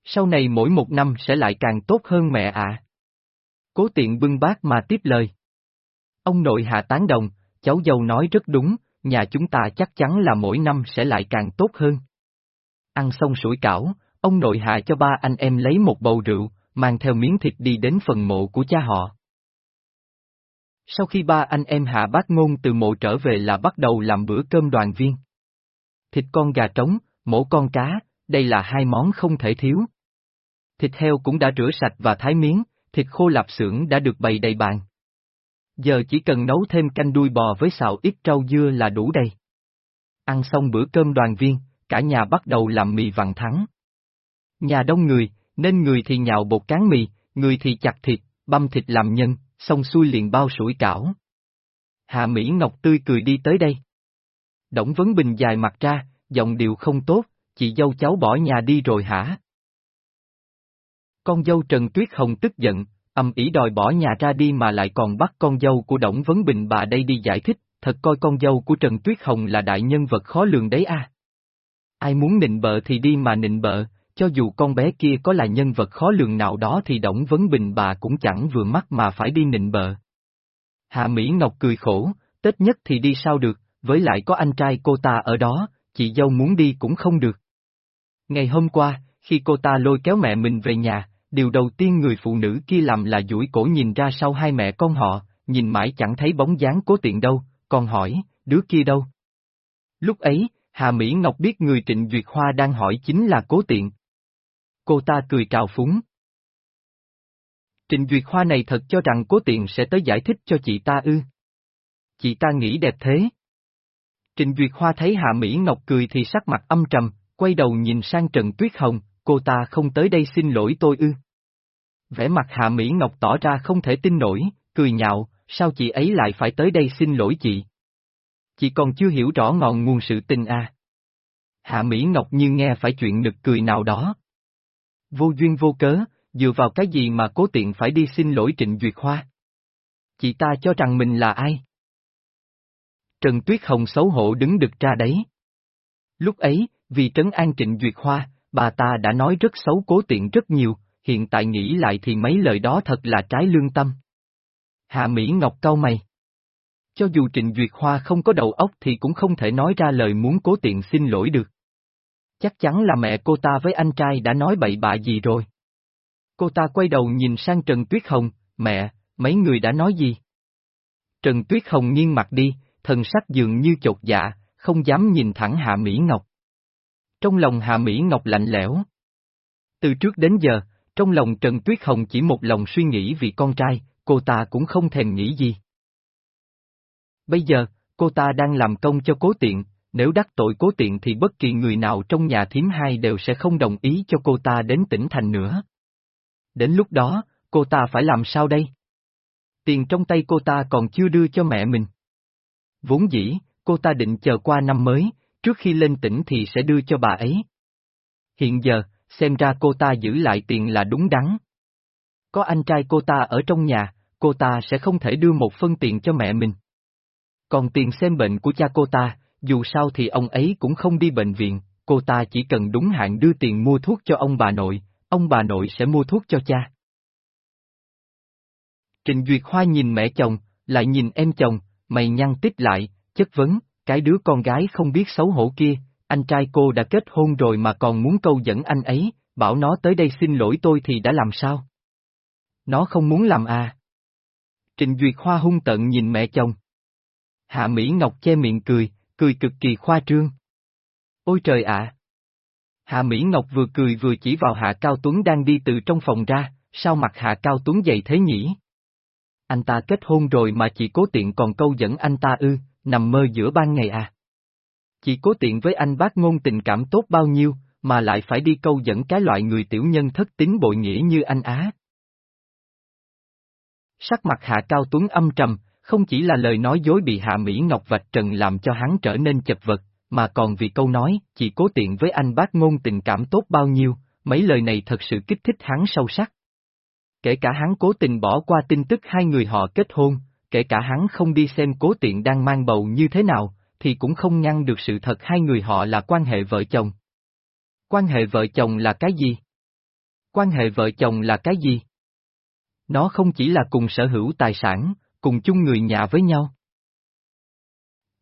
Sau này mỗi một năm sẽ lại càng tốt hơn mẹ ạ. Cố tiện bưng bát mà tiếp lời. Ông nội hạ tán đồng, cháu dâu nói rất đúng, nhà chúng ta chắc chắn là mỗi năm sẽ lại càng tốt hơn. Ăn xong sủi cảo, ông nội hạ cho ba anh em lấy một bầu rượu, mang theo miếng thịt đi đến phần mộ của cha họ. Sau khi ba anh em hạ bác ngôn từ mộ trở về là bắt đầu làm bữa cơm đoàn viên. Thịt con gà trống, mổ con cá, đây là hai món không thể thiếu. Thịt heo cũng đã rửa sạch và thái miếng, thịt khô lạp xưởng đã được bày đầy bàn. Giờ chỉ cần nấu thêm canh đuôi bò với xào ít rau dưa là đủ đây. Ăn xong bữa cơm đoàn viên, cả nhà bắt đầu làm mì vằn thắng. Nhà đông người, nên người thì nhào bột cán mì, người thì chặt thịt, băm thịt làm nhân, xong xuôi liền bao sủi cảo. Hạ Mỹ Ngọc tươi cười đi tới đây. Đổng Vấn Bình dài mặt ra, giọng điệu không tốt, chị dâu cháu bỏ nhà đi rồi hả? Con dâu Trần Tuyết Hồng tức giận, âm ý đòi bỏ nhà ra đi mà lại còn bắt con dâu của Đổng Vấn Bình bà đây đi giải thích, thật coi con dâu của Trần Tuyết Hồng là đại nhân vật khó lường đấy à. Ai muốn nịnh bợ thì đi mà nịnh bợ, cho dù con bé kia có là nhân vật khó lường nào đó thì Đổng Vấn Bình bà cũng chẳng vừa mắt mà phải đi nịnh bợ. Hạ Mỹ Ngọc cười khổ, Tết nhất thì đi sao được, với lại có anh trai cô ta ở đó, chị dâu muốn đi cũng không được. Ngày hôm qua, khi cô ta lôi kéo mẹ mình về nhà, điều đầu tiên người phụ nữ kia làm là duỗi cổ nhìn ra sau hai mẹ con họ, nhìn mãi chẳng thấy bóng dáng cố tiện đâu, còn hỏi, đứa kia đâu? Lúc ấy, Hà Mỹ Ngọc biết người Trịnh Duyệt Hoa đang hỏi chính là cố tiện. Cô ta cười trào phúng. Trịnh Duyệt Hoa này thật cho rằng cố tiện sẽ tới giải thích cho chị ta ư. Chị ta nghĩ đẹp thế. Trịnh Duyệt Hoa thấy Hạ Mỹ Ngọc cười thì sắc mặt âm trầm, quay đầu nhìn sang Trần Tuyết Hồng, cô ta không tới đây xin lỗi tôi ư. Vẻ mặt Hạ Mỹ Ngọc tỏ ra không thể tin nổi, cười nhạo, sao chị ấy lại phải tới đây xin lỗi chị? Chị còn chưa hiểu rõ ngọn nguồn sự tình à. Hạ Mỹ Ngọc như nghe phải chuyện nực cười nào đó. Vô duyên vô cớ, dựa vào cái gì mà cố tiện phải đi xin lỗi Trịnh Duyệt Hoa? Chị ta cho rằng mình là ai? Trần Tuyết Hồng xấu hổ đứng đực ra đấy. Lúc ấy, vì trấn an Trịnh Duyệt Hoa, bà ta đã nói rất xấu cố tiện rất nhiều, hiện tại nghĩ lại thì mấy lời đó thật là trái lương tâm. Hạ Mỹ Ngọc cau mày. Cho dù Trịnh Duyệt Hoa không có đầu óc thì cũng không thể nói ra lời muốn cố tiện xin lỗi được. Chắc chắn là mẹ cô ta với anh trai đã nói bậy bạ gì rồi. Cô ta quay đầu nhìn sang Trần Tuyết Hồng, mẹ, mấy người đã nói gì? Trần Tuyết Hồng nghiêng mặt đi, thần sắc dường như chột dạ, không dám nhìn thẳng Hạ Mỹ Ngọc. Trong lòng Hạ Mỹ Ngọc lạnh lẽo. Từ trước đến giờ, trong lòng Trần Tuyết Hồng chỉ một lòng suy nghĩ vì con trai, cô ta cũng không thèm nghĩ gì. Bây giờ, cô ta đang làm công cho cố tiện, nếu đắc tội cố tiện thì bất kỳ người nào trong nhà thím hai đều sẽ không đồng ý cho cô ta đến tỉnh thành nữa. Đến lúc đó, cô ta phải làm sao đây? Tiền trong tay cô ta còn chưa đưa cho mẹ mình. Vốn dĩ, cô ta định chờ qua năm mới, trước khi lên tỉnh thì sẽ đưa cho bà ấy. Hiện giờ, xem ra cô ta giữ lại tiền là đúng đắn. Có anh trai cô ta ở trong nhà, cô ta sẽ không thể đưa một phân tiền cho mẹ mình. Còn tiền xem bệnh của cha cô ta, dù sao thì ông ấy cũng không đi bệnh viện, cô ta chỉ cần đúng hạn đưa tiền mua thuốc cho ông bà nội, ông bà nội sẽ mua thuốc cho cha. Trình Duyệt Hoa nhìn mẹ chồng, lại nhìn em chồng, mày nhăn tít lại, chất vấn, cái đứa con gái không biết xấu hổ kia, anh trai cô đã kết hôn rồi mà còn muốn câu dẫn anh ấy, bảo nó tới đây xin lỗi tôi thì đã làm sao? Nó không muốn làm à? Trình Duyệt Hoa hung tận nhìn mẹ chồng. Hạ Mỹ Ngọc che miệng cười, cười cực kỳ khoa trương. Ôi trời ạ! Hạ Mỹ Ngọc vừa cười vừa chỉ vào Hạ Cao Tuấn đang đi từ trong phòng ra, sao mặt Hạ Cao Tuấn dậy thế nhỉ? Anh ta kết hôn rồi mà chỉ cố tiện còn câu dẫn anh ta ư, nằm mơ giữa ban ngày à? Chỉ cố tiện với anh bác ngôn tình cảm tốt bao nhiêu, mà lại phải đi câu dẫn cái loại người tiểu nhân thất tín bội nghĩa như anh Á. Sắc mặt Hạ Cao Tuấn âm trầm, không chỉ là lời nói dối bị Hạ Mỹ Ngọc vạch trần làm cho hắn trở nên chật vật, mà còn vì câu nói, chỉ cố tiện với anh bác ngôn tình cảm tốt bao nhiêu, mấy lời này thật sự kích thích hắn sâu sắc. Kể cả hắn cố tình bỏ qua tin tức hai người họ kết hôn, kể cả hắn không đi xem cố tiện đang mang bầu như thế nào, thì cũng không ngăn được sự thật hai người họ là quan hệ vợ chồng. Quan hệ vợ chồng là cái gì? Quan hệ vợ chồng là cái gì? Nó không chỉ là cùng sở hữu tài sản, cùng chung người nhà với nhau.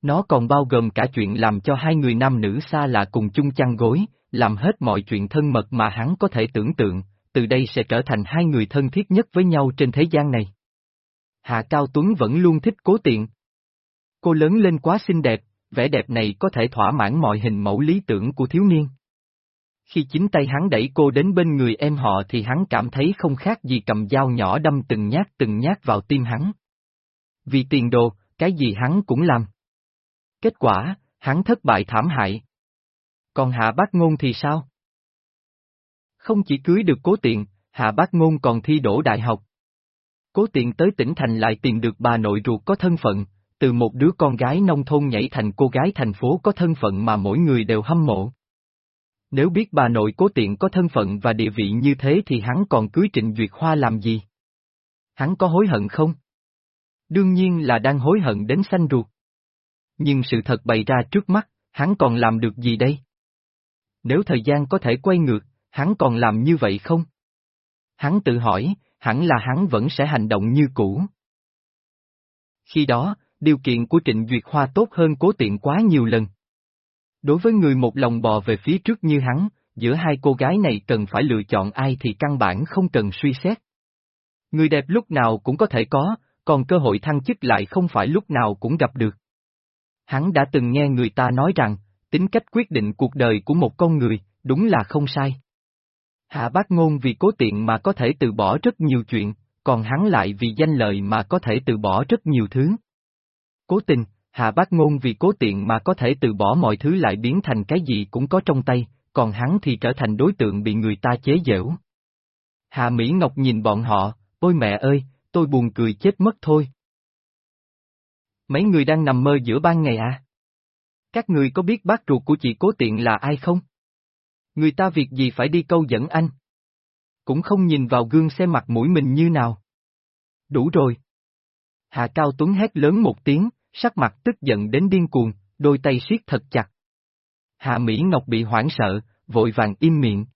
Nó còn bao gồm cả chuyện làm cho hai người nam nữ xa lạ cùng chung chăn gối, làm hết mọi chuyện thân mật mà hắn có thể tưởng tượng, từ đây sẽ trở thành hai người thân thiết nhất với nhau trên thế gian này. Hạ Cao Tuấn vẫn luôn thích cố tiện. Cô lớn lên quá xinh đẹp, vẻ đẹp này có thể thỏa mãn mọi hình mẫu lý tưởng của thiếu niên. Khi chính tay hắn đẩy cô đến bên người em họ thì hắn cảm thấy không khác gì cầm dao nhỏ đâm từng nhát từng nhát vào tim hắn. Vì tiền đồ, cái gì hắn cũng làm. Kết quả, hắn thất bại thảm hại. Còn hạ bác ngôn thì sao? Không chỉ cưới được cố tiện, hạ bác ngôn còn thi đổ đại học. Cố tiện tới tỉnh thành lại tìm được bà nội ruột có thân phận, từ một đứa con gái nông thôn nhảy thành cô gái thành phố có thân phận mà mỗi người đều hâm mộ. Nếu biết bà nội cố tiện có thân phận và địa vị như thế thì hắn còn cưới Trịnh Duyệt Hoa làm gì? Hắn có hối hận không? Đương nhiên là đang hối hận đến xanh ruột. Nhưng sự thật bày ra trước mắt, hắn còn làm được gì đây? Nếu thời gian có thể quay ngược, hắn còn làm như vậy không? Hắn tự hỏi, hẳn là hắn vẫn sẽ hành động như cũ. Khi đó, điều kiện của Trịnh Duyệt Hoa tốt hơn cố tiện quá nhiều lần. Đối với người một lòng bò về phía trước như hắn, giữa hai cô gái này cần phải lựa chọn ai thì căn bản không cần suy xét. Người đẹp lúc nào cũng có thể có, còn cơ hội thăng chức lại không phải lúc nào cũng gặp được. Hắn đã từng nghe người ta nói rằng, tính cách quyết định cuộc đời của một con người, đúng là không sai. Hạ bác ngôn vì cố tiện mà có thể từ bỏ rất nhiều chuyện, còn hắn lại vì danh lợi mà có thể từ bỏ rất nhiều thứ. Cố tình, hạ bác ngôn vì cố tiện mà có thể từ bỏ mọi thứ lại biến thành cái gì cũng có trong tay, còn hắn thì trở thành đối tượng bị người ta chế giễu. Hạ Mỹ Ngọc nhìn bọn họ, ôi mẹ ơi, tôi buồn cười chết mất thôi. Mấy người đang nằm mơ giữa ban ngày à? Các người có biết bác ruột của chị cố tiện là ai không? Người ta việc gì phải đi câu dẫn anh? Cũng không nhìn vào gương xem mặt mũi mình như nào. Đủ rồi. Hạ Cao Tuấn hét lớn một tiếng, sắc mặt tức giận đến điên cuồng, đôi tay siết thật chặt. Hạ Mỹ Ngọc bị hoảng sợ, vội vàng im miệng.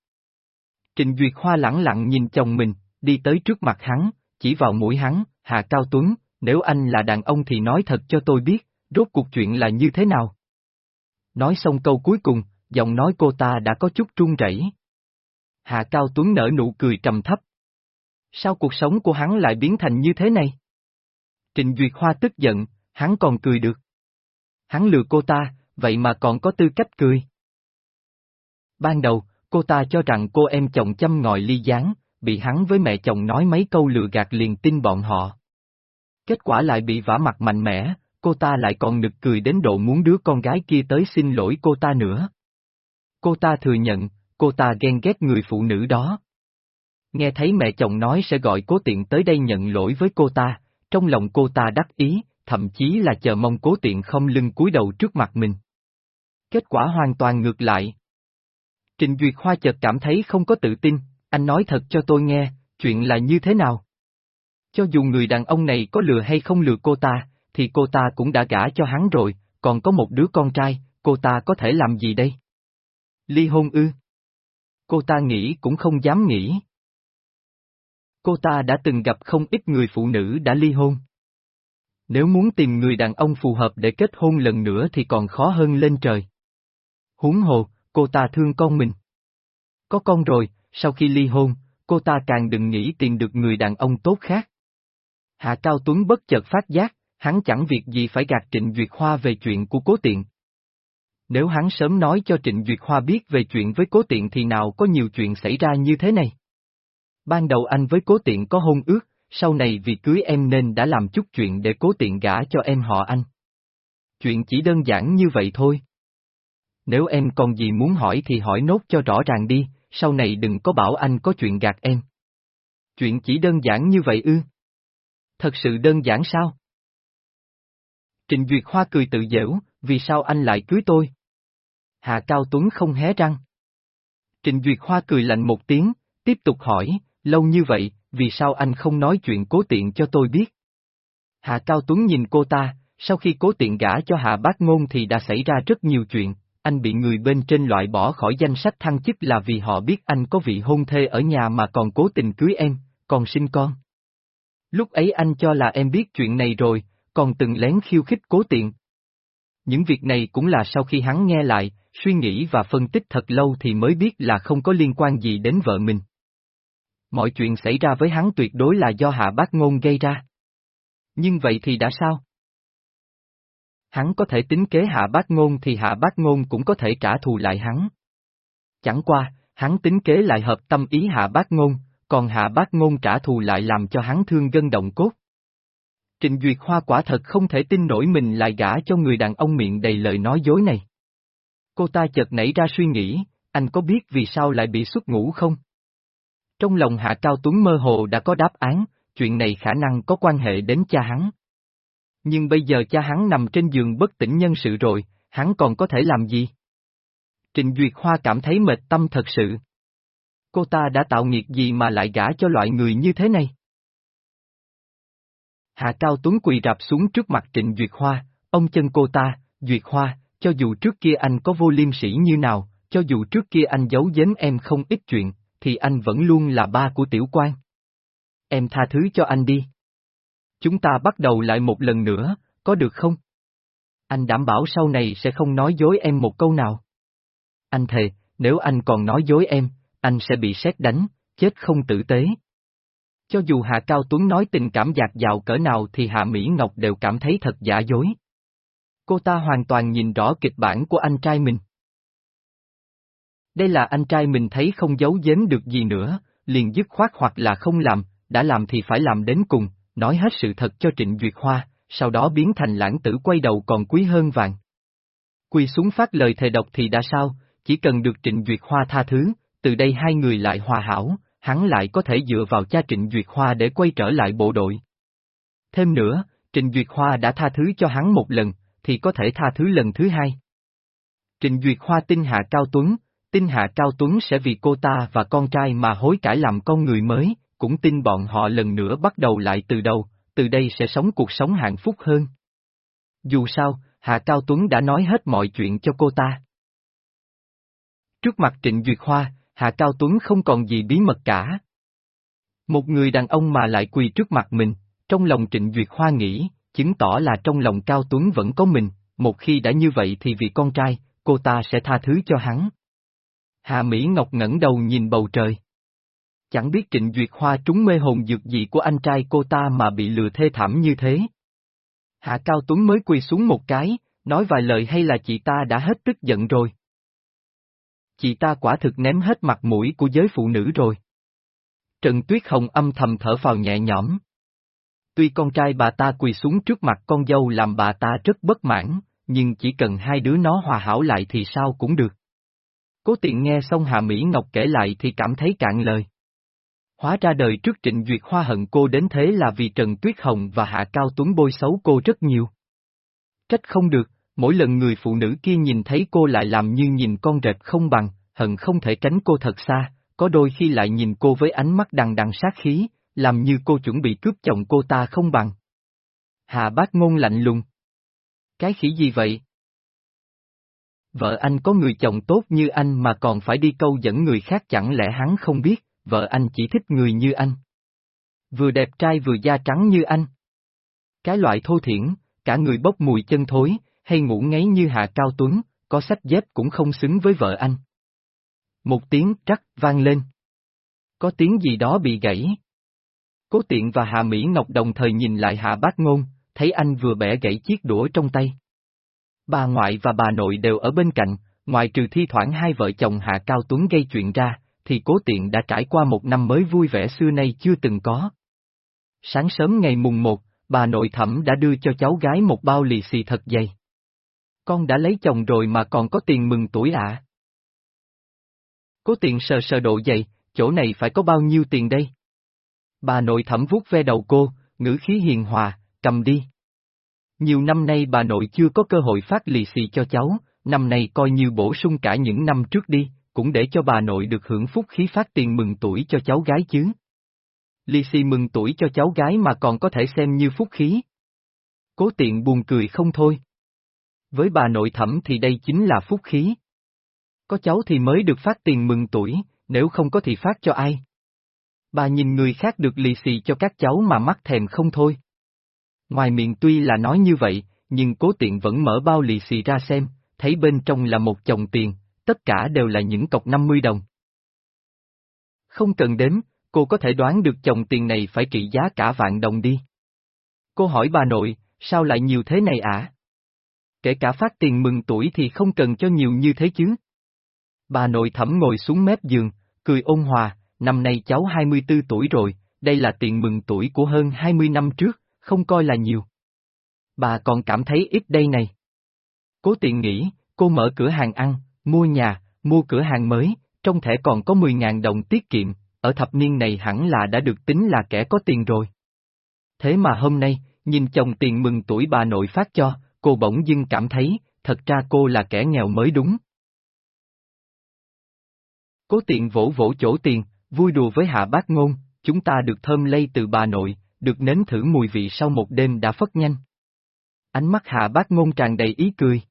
trịnh Duyệt Hoa lẳng lặng nhìn chồng mình, đi tới trước mặt hắn, chỉ vào mũi hắn, Hạ Cao Tuấn, nếu anh là đàn ông thì nói thật cho tôi biết, rốt cuộc chuyện là như thế nào. Nói xong câu cuối cùng, giọng nói cô ta đã có chút run rẩy. Hạ Cao Tuấn nở nụ cười trầm thấp. Sao cuộc sống của hắn lại biến thành như thế này? Trịnh Duyệt Hoa tức giận, hắn còn cười được. Hắn lừa cô ta, vậy mà còn có tư cách cười. Ban đầu, cô ta cho rằng cô em chồng chăm ngòi ly gián, bị hắn với mẹ chồng nói mấy câu lừa gạt liền tin bọn họ. Kết quả lại bị vả mặt mạnh mẽ, cô ta lại còn nực cười đến độ muốn đứa con gái kia tới xin lỗi cô ta nữa. Cô ta thừa nhận, cô ta ghen ghét người phụ nữ đó. Nghe thấy mẹ chồng nói sẽ gọi cố tiện tới đây nhận lỗi với cô ta, trong lòng cô ta đắc ý, thậm chí là chờ mong cố tiện không lưng cúi đầu trước mặt mình. Kết quả hoàn toàn ngược lại. Trình Duyệt Hoa chợt cảm thấy không có tự tin, anh nói thật cho tôi nghe, chuyện là như thế nào? Cho dù người đàn ông này có lừa hay không lừa cô ta, thì cô ta cũng đã gả cho hắn rồi, còn có một đứa con trai, cô ta có thể làm gì đây? Ly hôn ư? Cô ta nghĩ cũng không dám nghĩ. Cô ta đã từng gặp không ít người phụ nữ đã ly hôn. Nếu muốn tìm người đàn ông phù hợp để kết hôn lần nữa thì còn khó hơn lên trời. Huống hồ, cô ta thương con mình. Có con rồi, sau khi ly hôn, cô ta càng đừng nghĩ tìm được người đàn ông tốt khác. Hạ Cao Tuấn bất chợt phát giác, hắn chẳng việc gì phải gạt Trịnh Duyệt Hoa về chuyện của cố tiện. Nếu hắn sớm nói cho Trịnh Duyệt Hoa biết về chuyện với cố tiện thì nào có nhiều chuyện xảy ra như thế này. Ban đầu anh với cố tiện có hôn ước, sau này vì cưới em nên đã làm chút chuyện để cố tiện gả cho em họ anh. Chuyện chỉ đơn giản như vậy thôi. Nếu em còn gì muốn hỏi thì hỏi nốt cho rõ ràng đi, sau này đừng có bảo anh có chuyện gạt em. Chuyện chỉ đơn giản như vậy ư? Thật sự đơn giản sao? Trịnh Duyệt Hoa cười tự dễu, vì sao anh lại cưới tôi? Hạ Cao Tuấn không hé răng. Trịnh Duyệt Hoa cười lạnh một tiếng, tiếp tục hỏi, lâu như vậy, vì sao anh không nói chuyện cố tiện cho tôi biết? Hạ Cao Tuấn nhìn cô ta, sau khi cố tiện gả cho Hạ Bác Ngôn thì đã xảy ra rất nhiều chuyện, anh bị người bên trên loại bỏ khỏi danh sách thăng chức là vì họ biết anh có vị hôn thê ở nhà mà còn cố tình cưới em, còn sinh con. Lúc ấy anh cho là em biết chuyện này rồi, còn từng lén khiêu khích cố tiện. Những việc này cũng là sau khi hắn nghe lại, suy nghĩ và phân tích thật lâu thì mới biết là không có liên quan gì đến vợ mình. Mọi chuyện xảy ra với hắn tuyệt đối là do hạ bác ngôn gây ra. Nhưng vậy thì đã sao? Hắn có thể tính kế hạ bát ngôn thì hạ bát ngôn cũng có thể trả thù lại hắn. Chẳng qua, hắn tính kế lại hợp tâm ý hạ bát ngôn, còn hạ bát ngôn trả thù lại làm cho hắn thương gân động cốt. Trịnh Duyệt Hoa quả thật không thể tin nổi mình lại gả cho người đàn ông miệng đầy lời nói dối này. Cô ta chợt nảy ra suy nghĩ, anh có biết vì sao lại bị xuất ngủ không? Trong lòng Hạ Cao Tuấn mơ hồ đã có đáp án, chuyện này khả năng có quan hệ đến cha hắn. Nhưng bây giờ cha hắn nằm trên giường bất tỉnh nhân sự rồi, hắn còn có thể làm gì? Trịnh Duyệt Hoa cảm thấy mệt tâm thật sự. Cô ta đã tạo nghiệt gì mà lại gả cho loại người như thế này? Hạ Cao Tuấn quỳ rạp xuống trước mặt Trịnh Duyệt Hoa, ông chân cô ta, Duyệt Hoa, cho dù trước kia anh có vô liêm sĩ như nào, cho dù trước kia anh giấu giếm em không ít chuyện, thì anh vẫn luôn là ba của tiểu quan. Em tha thứ cho anh đi. Chúng ta bắt đầu lại một lần nữa, có được không? Anh đảm bảo sau này sẽ không nói dối em một câu nào. Anh thề, nếu anh còn nói dối em, anh sẽ bị sét đánh, chết không tử tế. Cho dù Hạ Cao Tuấn nói tình cảm dạt dào cỡ nào thì Hạ Mỹ Ngọc đều cảm thấy thật giả dối. Cô ta hoàn toàn nhìn rõ kịch bản của anh trai mình. Đây là anh trai mình thấy không giấu giếm được gì nữa, liền dứt khoát hoặc là không làm, đã làm thì phải làm đến cùng, nói hết sự thật cho Trịnh Duyệt Hoa, sau đó biến thành lãng tử quay đầu còn quý hơn vàng. Quỳ xuống phát lời thề độc thì đã sao, chỉ cần được Trịnh Duyệt Hoa tha thứ, từ đây hai người lại hòa hảo, hắn lại có thể dựa vào cha Trịnh Duyệt Hoa để quay trở lại bộ đội. Thêm nữa, Trịnh Duyệt Hoa đã tha thứ cho hắn một lần, thì có thể tha thứ lần thứ hai. Trịnh Duyệt Hoa tin Hạ Cao Tuấn, tin Hạ Cao Tuấn sẽ vì cô ta và con trai mà hối cải làm con người mới, cũng tin bọn họ lần nữa bắt đầu lại từ đầu, từ đây sẽ sống cuộc sống hạnh phúc hơn. Dù sao, Hạ Cao Tuấn đã nói hết mọi chuyện cho cô ta. Trước mặt Trịnh Duyệt Hoa, Hạ Cao Tuấn không còn gì bí mật cả. Một người đàn ông mà lại quỳ trước mặt mình, trong lòng Trịnh Duyệt Hoa nghĩ, chứng tỏ là trong lòng Cao Tuấn vẫn có mình, một khi đã như vậy thì vì con trai, cô ta sẽ tha thứ cho hắn. Hạ Mỹ Ngọc ngẩng đầu nhìn bầu trời. Chẳng biết Trịnh Duyệt Hoa trúng mê hồn dược dị của anh trai cô ta mà bị lừa thê thảm như thế. Hạ Cao Tuấn mới quỳ xuống một cái, nói vài lời hay là chị ta đã hết tức giận rồi. Chị ta quả thực ném hết mặt mũi của giới phụ nữ rồi. Trần Tuyết Hồng âm thầm thở phào nhẹ nhõm. Tuy con trai bà ta quỳ xuống trước mặt con dâu làm bà ta rất bất mãn, nhưng chỉ cần hai đứa nó hòa hảo lại thì sao cũng được. Cố tiện nghe xong Hạ Mỹ Ngọc kể lại thì cảm thấy cạn lời. Hóa ra đời trước trịnh duyệt hoa hận cô đến thế là vì Trần Tuyết Hồng và Hạ Cao Tuấn bôi xấu cô rất nhiều. Trách không được, mỗi lần người phụ nữ kia nhìn thấy cô lại làm như nhìn con rệp không bằng, hận không thể tránh cô thật xa, có đôi khi lại nhìn cô với ánh mắt đằng đằng sát khí, làm như cô chuẩn bị cướp chồng cô ta không bằng. Hạ bác ngôn lạnh lùng. Cái khỉ gì vậy? Vợ anh có người chồng tốt như anh mà còn phải đi câu dẫn người khác chẳng lẽ hắn không biết, vợ anh chỉ thích người như anh. Vừa đẹp trai vừa da trắng như anh. Cái loại thô thiển, cả người bốc mùi chân thối, hay ngủ ngáy như Hạ Cao Tuấn, có sách dép cũng không xứng với vợ anh. Một tiếng trắc vang lên. Có tiếng gì đó bị gãy. Cố tiện và Hạ Mỹ Ngọc đồng thời nhìn lại Hạ Bác Ngôn, thấy anh vừa bẻ gãy chiếc đũa trong tay. Bà ngoại và bà nội đều ở bên cạnh, ngoài trừ thi thoảng hai vợ chồng Hạ Cao Tuấn gây chuyện ra, thì cố tiện đã trải qua một năm mới vui vẻ xưa nay chưa từng có. Sáng sớm ngày mùng một, bà nội thẩm đã đưa cho cháu gái một bao lì xì thật dày. Con đã lấy chồng rồi mà còn có tiền mừng tuổi ạ. À? Cố tiện sờ sờ độ dày, chỗ này phải có bao nhiêu tiền đây? Bà nội thẩm vuốt ve đầu cô, ngữ khí hiền hòa, cầm đi. Nhiều năm nay bà nội chưa có cơ hội phát lì xì cho cháu, năm nay coi như bổ sung cả những năm trước đi, cũng để cho bà nội được hưởng phúc khí phát tiền mừng tuổi cho cháu gái chứ. Lì xì mừng tuổi cho cháu gái mà còn có thể xem như phúc khí. Cố tiện buồn cười không thôi. Với bà nội thẩm thì đây chính là phúc khí. Có cháu thì mới được phát tiền mừng tuổi, nếu không có thì phát cho ai. Bà nhìn người khác được lì xì cho các cháu mà mắt thèm không thôi. Ngoài miệng tuy là nói như vậy, nhưng cố tiện vẫn mở bao lì xì ra xem, thấy bên trong là một chồng tiền, tất cả đều là những cọc 50 đồng. Không cần đếm, cô có thể đoán được chồng tiền này phải trị giá cả vạn đồng đi. Cô hỏi bà nội, sao lại nhiều thế này ạ? Kể cả phát tiền mừng tuổi thì không cần cho nhiều như thế chứ. Bà nội thẩm ngồi xuống mép giường, cười ôn hòa, năm nay cháu 24 tuổi rồi, đây là tiền mừng tuổi của hơn 20 năm trước, không coi là nhiều. Bà còn cảm thấy ít đây này. Cố tiện nghĩ, cô mở cửa hàng ăn, mua nhà, mua cửa hàng mới, trong thẻ còn có 10.000 đồng tiết kiệm, ở thập niên này hẳn là đã được tính là kẻ có tiền rồi. Thế mà hôm nay, nhìn chồng tiền mừng tuổi bà nội phát cho, cô bỗng dưng cảm thấy, thật ra cô là kẻ nghèo mới đúng. Cố tiện vỗ vỗ chỗ tiền, vui đùa với hạ bác ngôn, chúng ta được thơm lây từ bà nội, được nếm thử mùi vị sau một đêm đã phất nhanh. Ánh mắt hạ bác ngôn tràn đầy ý cười.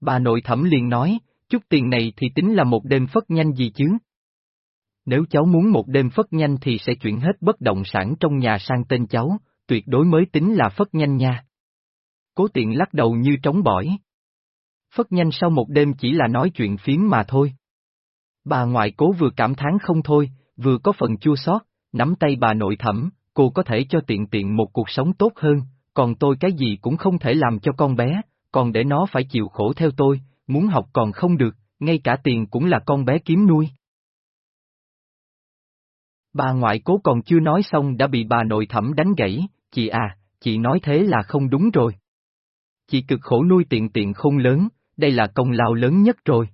Bà nội thẩm liền nói, chút tiền này thì tính là một đêm phất nhanh gì chứ? Nếu cháu muốn một đêm phất nhanh thì sẽ chuyển hết bất động sản trong nhà sang tên cháu, tuyệt đối mới tính là phất nhanh nha. Cố tiện lắc đầu như trống bỏi. Phất nhanh sau một đêm chỉ là nói chuyện phiếm mà thôi. Bà ngoại cố vừa cảm thán không thôi, vừa có phần chua xót, nắm tay bà nội thẩm, cô có thể cho tiện tiện một cuộc sống tốt hơn, còn tôi cái gì cũng không thể làm cho con bé, còn để nó phải chịu khổ theo tôi, muốn học còn không được, ngay cả tiền cũng là con bé kiếm nuôi. Bà ngoại cố còn chưa nói xong đã bị bà nội thẩm đánh gãy, chị à, chị nói thế là không đúng rồi. Chị cực khổ nuôi tiện tiện không lớn, đây là công lao lớn nhất rồi.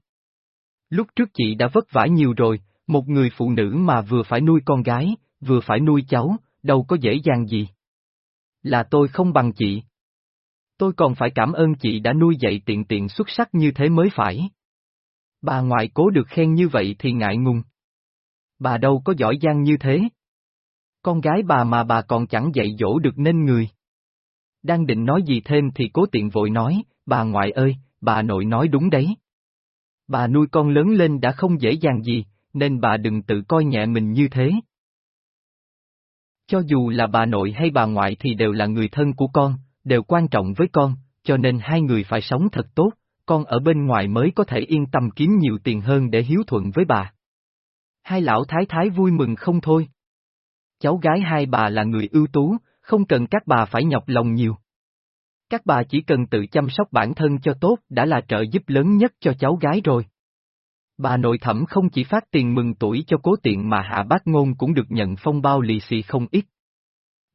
Lúc trước chị đã vất vả nhiều rồi, một người phụ nữ mà vừa phải nuôi con gái, vừa phải nuôi cháu, đâu có dễ dàng gì. Là tôi không bằng chị. Tôi còn phải cảm ơn chị đã nuôi dạy tiện tiện xuất sắc như thế mới phải. Bà ngoại cố được khen như vậy thì ngại ngùng. Bà đâu có giỏi giang như thế. Con gái bà mà bà còn chẳng dạy dỗ được nên người. Đang định nói gì thêm thì cố tiện vội nói, bà ngoại ơi, bà nội nói đúng đấy. Bà nuôi con lớn lên đã không dễ dàng gì, nên bà đừng tự coi nhẹ mình như thế. Cho dù là bà nội hay bà ngoại thì đều là người thân của con, đều quan trọng với con, cho nên hai người phải sống thật tốt, con ở bên ngoài mới có thể yên tâm kiếm nhiều tiền hơn để hiếu thuận với bà. Hai lão thái thái vui mừng không thôi. Cháu gái hai bà là người ưu tú, không cần các bà phải nhọc lòng nhiều. Các bà chỉ cần tự chăm sóc bản thân cho tốt đã là trợ giúp lớn nhất cho cháu gái rồi. Bà nội thẩm không chỉ phát tiền mừng tuổi cho cố tiện mà hạ bác ngôn cũng được nhận phong bao lì xì không ít.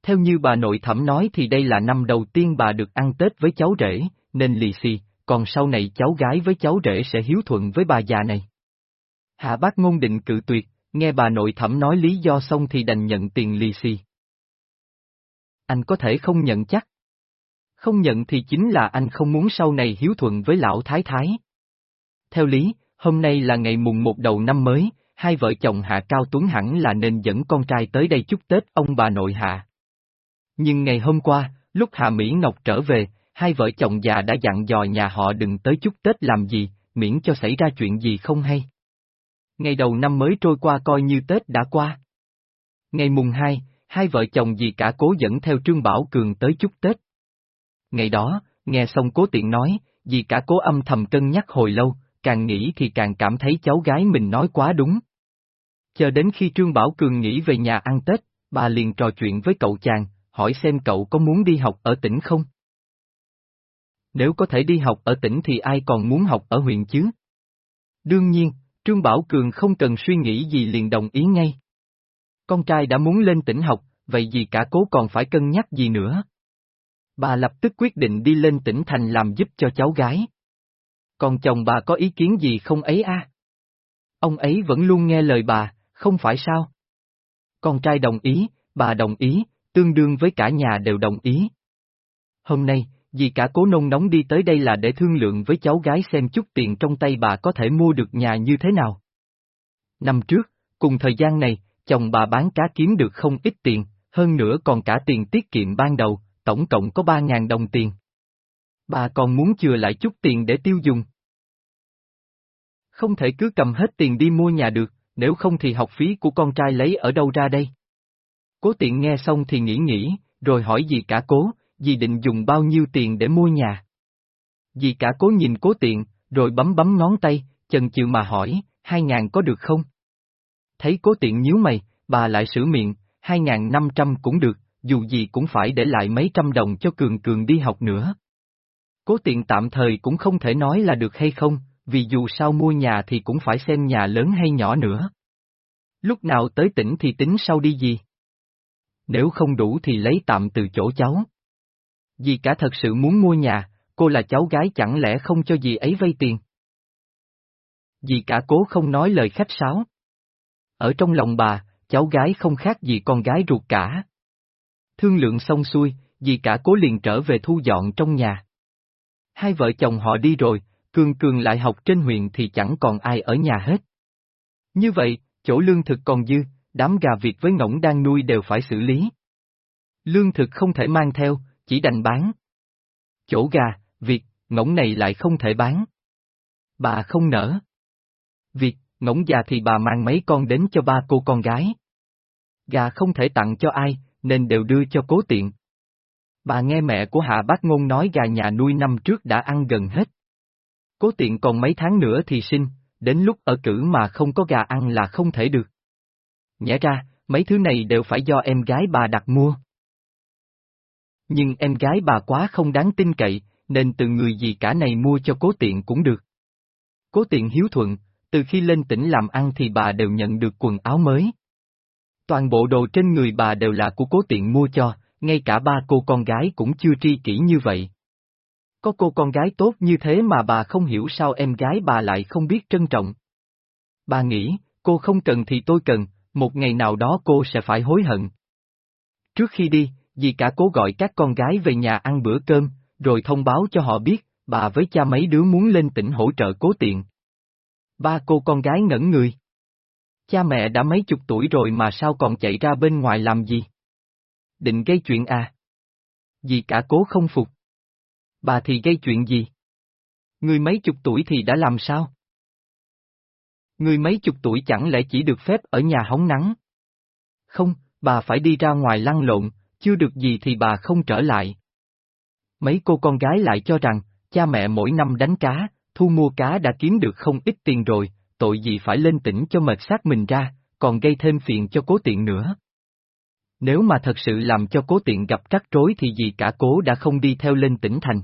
Theo như bà nội thẩm nói thì đây là năm đầu tiên bà được ăn Tết với cháu rể, nên lì xì, còn sau này cháu gái với cháu rể sẽ hiếu thuận với bà già này. Hạ bác ngôn định cự tuyệt, nghe bà nội thẩm nói lý do xong thì đành nhận tiền lì xì. Anh có thể không nhận chắc. Không nhận thì chính là anh không muốn sau này hiếu thuận với lão thái thái. Theo lý, hôm nay là ngày mùng một đầu năm mới, hai vợ chồng Hạ Cao Tuấn hẳn là nên dẫn con trai tới đây chúc Tết ông bà nội Hạ. Nhưng ngày hôm qua, lúc Hạ Mỹ Ngọc trở về, hai vợ chồng già đã dặn dò nhà họ đừng tới chúc Tết làm gì, miễn cho xảy ra chuyện gì không hay. Ngày đầu năm mới trôi qua coi như Tết đã qua. Ngày mùng hai, hai vợ chồng dì cả cố dẫn theo Trương Bảo Cường tới chúc Tết. Ngày đó, nghe xong cố tiện nói, dì cả cố âm thầm cân nhắc hồi lâu, càng nghĩ thì càng cảm thấy cháu gái mình nói quá đúng. Chờ đến khi Trương Bảo Cường nghỉ về nhà ăn Tết, bà liền trò chuyện với cậu chàng, hỏi xem cậu có muốn đi học ở tỉnh không? nếu có thể đi học ở tỉnh thì ai còn muốn học ở huyện chứ? Đương nhiên, Trương Bảo Cường không cần suy nghĩ gì liền đồng ý ngay. Con trai đã muốn lên tỉnh học, vậy gì cả cố còn phải cân nhắc gì nữa? Bà lập tức quyết định đi lên tỉnh thành làm giúp cho cháu gái. Còn chồng bà có ý kiến gì không ấy à? Ông ấy vẫn luôn nghe lời bà, không phải sao? Con trai đồng ý, bà đồng ý, tương đương với cả nhà đều đồng ý. Hôm nay, vì cả cố nông nóng đi tới đây là để thương lượng với cháu gái xem chút tiền trong tay bà có thể mua được nhà như thế nào. Năm trước, cùng thời gian này, chồng bà bán cá kiếm được không ít tiền, hơn nữa còn cả tiền tiết kiệm ban đầu, tổng cộng có 3.000 đồng tiền. Bà còn muốn chừa lại chút tiền để tiêu dùng. Không thể cứ cầm hết tiền đi mua nhà được, nếu không thì học phí của con trai lấy ở đâu ra đây? Cố tiện nghe xong thì nghĩ nghĩ, rồi hỏi gì cả cố, dì định dùng bao nhiêu tiền để mua nhà. Dì cả cố nhìn cố tiện, rồi bấm bấm ngón tay, chần chừ mà hỏi, hai ngàn có được không? Thấy cố tiện nhíu mày, bà lại sửa miệng, hai ngàn năm trăm cũng được, dù gì cũng phải để lại mấy trăm đồng cho Cường Cường đi học nữa. Cố tiện tạm thời cũng không thể nói là được hay không, vì dù sao mua nhà thì cũng phải xem nhà lớn hay nhỏ nữa. Lúc nào tới tỉnh thì tính sau đi gì? Nếu không đủ thì lấy tạm từ chỗ cháu. Dì cả thật sự muốn mua nhà, cô là cháu gái chẳng lẽ không cho dì ấy vay tiền? Dì cả cố không nói lời khách sáo. Ở trong lòng bà, cháu gái không khác gì con gái ruột cả. Thương lượng xong xuôi, dì cả cố liền trở về thu dọn trong nhà. Hai vợ chồng họ đi rồi, Cường Cường lại học trên huyện thì chẳng còn ai ở nhà hết. Như vậy, chỗ lương thực còn dư, đám gà vịt với ngỗng đang nuôi đều phải xử lý. Lương thực không thể mang theo, chỉ đành bán. Chỗ gà, vịt, ngỗng này lại không thể bán. Bà không nỡ. Vịt, ngỗng già thì bà mang mấy con đến cho ba cô con gái. Gà không thể tặng cho ai, nên đều đưa cho cố tiện. Bà nghe mẹ của Hạ Bác Ngôn nói gà nhà nuôi năm trước đã ăn gần hết. Cố tiện còn mấy tháng nữa thì sinh, đến lúc ở cử mà không có gà ăn là không thể được. Nhẽ ra, mấy thứ này đều phải do em gái bà đặt mua. Nhưng em gái bà quá không đáng tin cậy, nên từ người gì cả này mua cho cố tiện cũng được. Cố tiện hiếu thuận, từ khi lên tỉnh làm ăn thì bà đều nhận được quần áo mới. Toàn bộ đồ trên người bà đều là của cố tiện mua cho, ngay cả ba cô con gái cũng chưa tri kỷ như vậy. Có cô con gái tốt như thế mà bà không hiểu sao em gái bà lại không biết trân trọng. Bà nghĩ, cô không cần thì tôi cần, một ngày nào đó cô sẽ phải hối hận. Trước khi đi, dì cả cố gọi các con gái về nhà ăn bữa cơm, rồi thông báo cho họ biết, bà với cha mấy đứa muốn lên tỉnh hỗ trợ cố tiện. Ba cô con gái ngẩn người. Cha mẹ đã mấy chục tuổi rồi mà sao còn chạy ra bên ngoài làm gì? Định gây chuyện à? Dì cả cố không phục. Bà thì gây chuyện gì? Người mấy chục tuổi thì đã làm sao? Người mấy chục tuổi chẳng lẽ chỉ được phép ở nhà hóng nắng? Không, bà phải đi ra ngoài lăn lộn, chưa được gì thì bà không trở lại. Mấy cô con gái lại cho rằng, cha mẹ mỗi năm đánh cá, thu mua cá đã kiếm được không ít tiền rồi, tội gì phải lên tỉnh cho mệt xác mình ra, còn gây thêm phiền cho cố tiện nữa. Nếu mà thật sự làm cho cố tiện gặp rắc rối thì gì cả cố đã không đi theo lên tỉnh thành.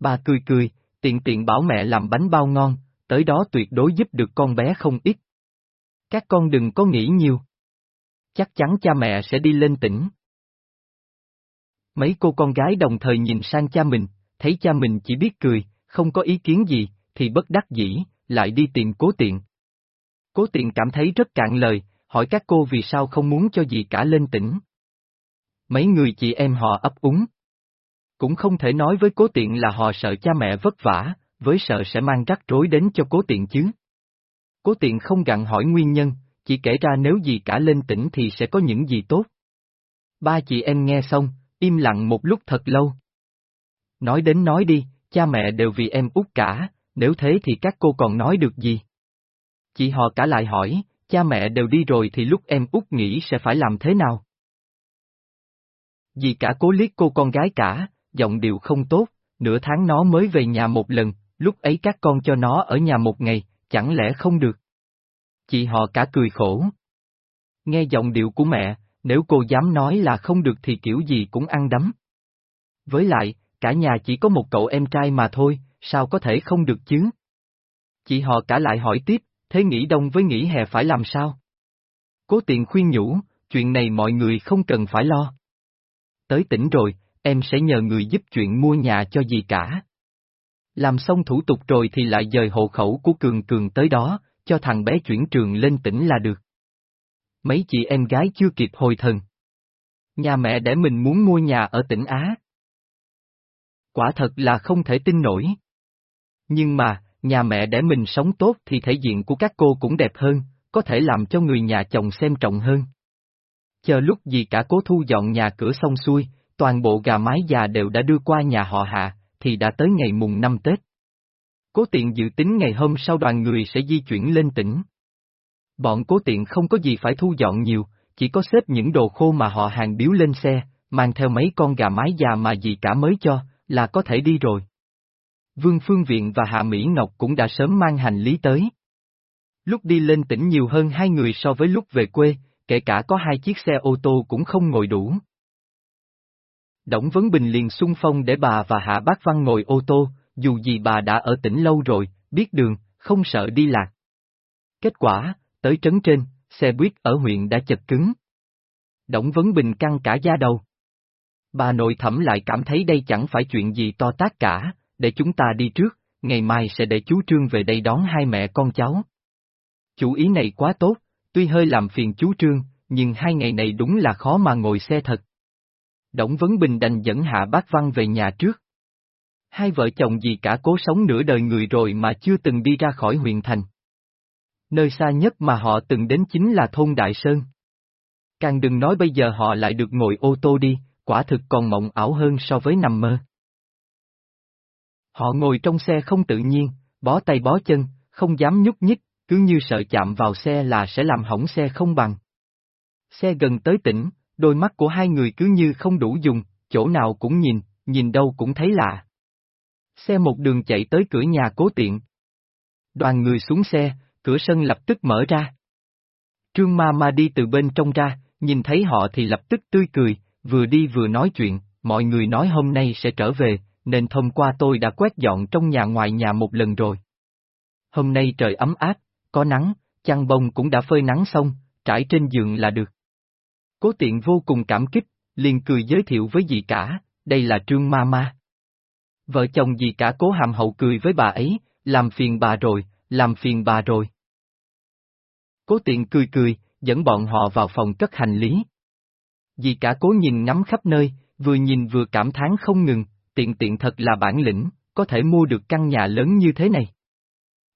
Bà cười cười, tiện tiện bảo mẹ làm bánh bao ngon, tới đó tuyệt đối giúp được con bé không ít. Các con đừng có nghĩ nhiều. Chắc chắn cha mẹ sẽ đi lên tỉnh. Mấy cô con gái đồng thời nhìn sang cha mình, thấy cha mình chỉ biết cười, không có ý kiến gì, thì bất đắc dĩ, lại đi tìm cố tiện. Cố tiện cảm thấy rất cạn lời, hỏi các cô vì sao không muốn cho gì cả lên tỉnh. Mấy người chị em họ ấp úng. Cũng không thể nói với cố tiện là họ sợ cha mẹ vất vả, với sợ sẽ mang rắc rối đến cho cố tiện chứ. Cố tiện không gặn hỏi nguyên nhân, chỉ kể ra nếu gì cả lên tỉnh thì sẽ có những gì tốt. Ba chị em nghe xong, im lặng một lúc thật lâu. Nói đến nói đi, cha mẹ đều vì em út cả, nếu thế thì các cô còn nói được gì? Chị họ cả lại hỏi, cha mẹ đều đi rồi thì lúc em út nghĩ sẽ phải làm thế nào? Dì cả cố liếc cô con gái cả, giọng điệu không tốt, nửa tháng nó mới về nhà một lần, lúc ấy các con cho nó ở nhà một ngày, chẳng lẽ không được? Chị họ cả cười khổ. Nghe giọng điệu của mẹ, nếu cô dám nói là không được thì kiểu gì cũng ăn đấm. Với lại, cả nhà chỉ có một cậu em trai mà thôi, sao có thể không được chứ? Chị họ cả lại hỏi tiếp, thế nghỉ đông với nghỉ hè phải làm sao? Cố tiện khuyên nhủ, chuyện này mọi người không cần phải lo. Tới tỉnh rồi, em sẽ nhờ người giúp chuyện mua nhà cho gì cả. Làm xong thủ tục rồi thì lại dời hộ khẩu của Cường Cường tới đó, cho thằng bé chuyển trường lên tỉnh là được. Mấy chị em gái chưa kịp hồi thần. Nhà mẹ để mình muốn mua nhà ở tỉnh Á. Quả thật là không thể tin nổi. Nhưng mà, nhà mẹ để mình sống tốt thì thể diện của các cô cũng đẹp hơn, có thể làm cho người nhà chồng xem trọng hơn. Chờ lúc gì cả cố thu dọn nhà cửa xong xuôi, toàn bộ gà mái già đều đã đưa qua nhà họ hạ, thì đã tới ngày mùng năm Tết. Cố tiện dự tính ngày hôm sau đoàn người sẽ di chuyển lên tỉnh. Bọn cố tiện không có gì phải thu dọn nhiều, chỉ có xếp những đồ khô mà họ hàng biếu lên xe, mang theo mấy con gà mái già mà gì cả mới cho, là có thể đi rồi. Vương Phương Viện và Hạ Mỹ Ngọc cũng đã sớm mang hành lý tới. Lúc đi lên tỉnh nhiều hơn hai người so với lúc về quê, kể cả có hai chiếc xe ô tô cũng không ngồi đủ. Đổng Vấn Bình liền xung phong để bà và Hạ Bác Văn ngồi ô tô, dù gì bà đã ở tỉnh lâu rồi, biết đường, không sợ đi lạc. Kết quả, tới trấn trên, xe buýt ở huyện đã chật cứng. Đổng Vấn Bình căng cả da đầu. Bà nội thẩm lại cảm thấy đây chẳng phải chuyện gì to tác cả, để chúng ta đi trước, ngày mai sẽ để chú Trương về đây đón hai mẹ con cháu. Chủ ý này quá tốt, tuy hơi làm phiền chú Trương, nhưng hai ngày này đúng là khó mà ngồi xe thật. Đổng Vấn Bình đành dẫn Hạ Bác Văn về nhà trước. Hai vợ chồng gì cả cố sống nửa đời người rồi mà chưa từng đi ra khỏi huyện thành. Nơi xa nhất mà họ từng đến chính là thôn Đại Sơn. Càng đừng nói bây giờ họ lại được ngồi ô tô đi, quả thực còn mộng ảo hơn so với nằm mơ. Họ ngồi trong xe không tự nhiên, bó tay bó chân, không dám nhúc nhích, cứ như sợ chạm vào xe là sẽ làm hỏng xe không bằng. Xe gần tới tỉnh, đôi mắt của hai người cứ như không đủ dùng, chỗ nào cũng nhìn, nhìn đâu cũng thấy lạ. Xe một đường chạy tới cửa nhà cố tiện. Đoàn người xuống xe, cửa sân lập tức mở ra. Trương ma ma đi từ bên trong ra, nhìn thấy họ thì lập tức tươi cười, vừa đi vừa nói chuyện, mọi người nói hôm nay sẽ trở về, nên thông qua tôi đã quét dọn trong nhà ngoài nhà một lần rồi. Hôm nay trời ấm áp, có nắng, chăn bông cũng đã phơi nắng xong, trải trên giường là được. Cố tiện vô cùng cảm kích, liền cười giới thiệu với dì cả, đây là Trương Ma Ma. Vợ chồng dì cả cố hàm hậu cười với bà ấy, làm phiền bà rồi, làm phiền bà rồi. Cố tiện cười cười, dẫn bọn họ vào phòng cất hành lý. Dì cả cố nhìn ngắm khắp nơi, vừa nhìn vừa cảm thán không ngừng, tiện tiện thật là bản lĩnh, có thể mua được căn nhà lớn như thế này.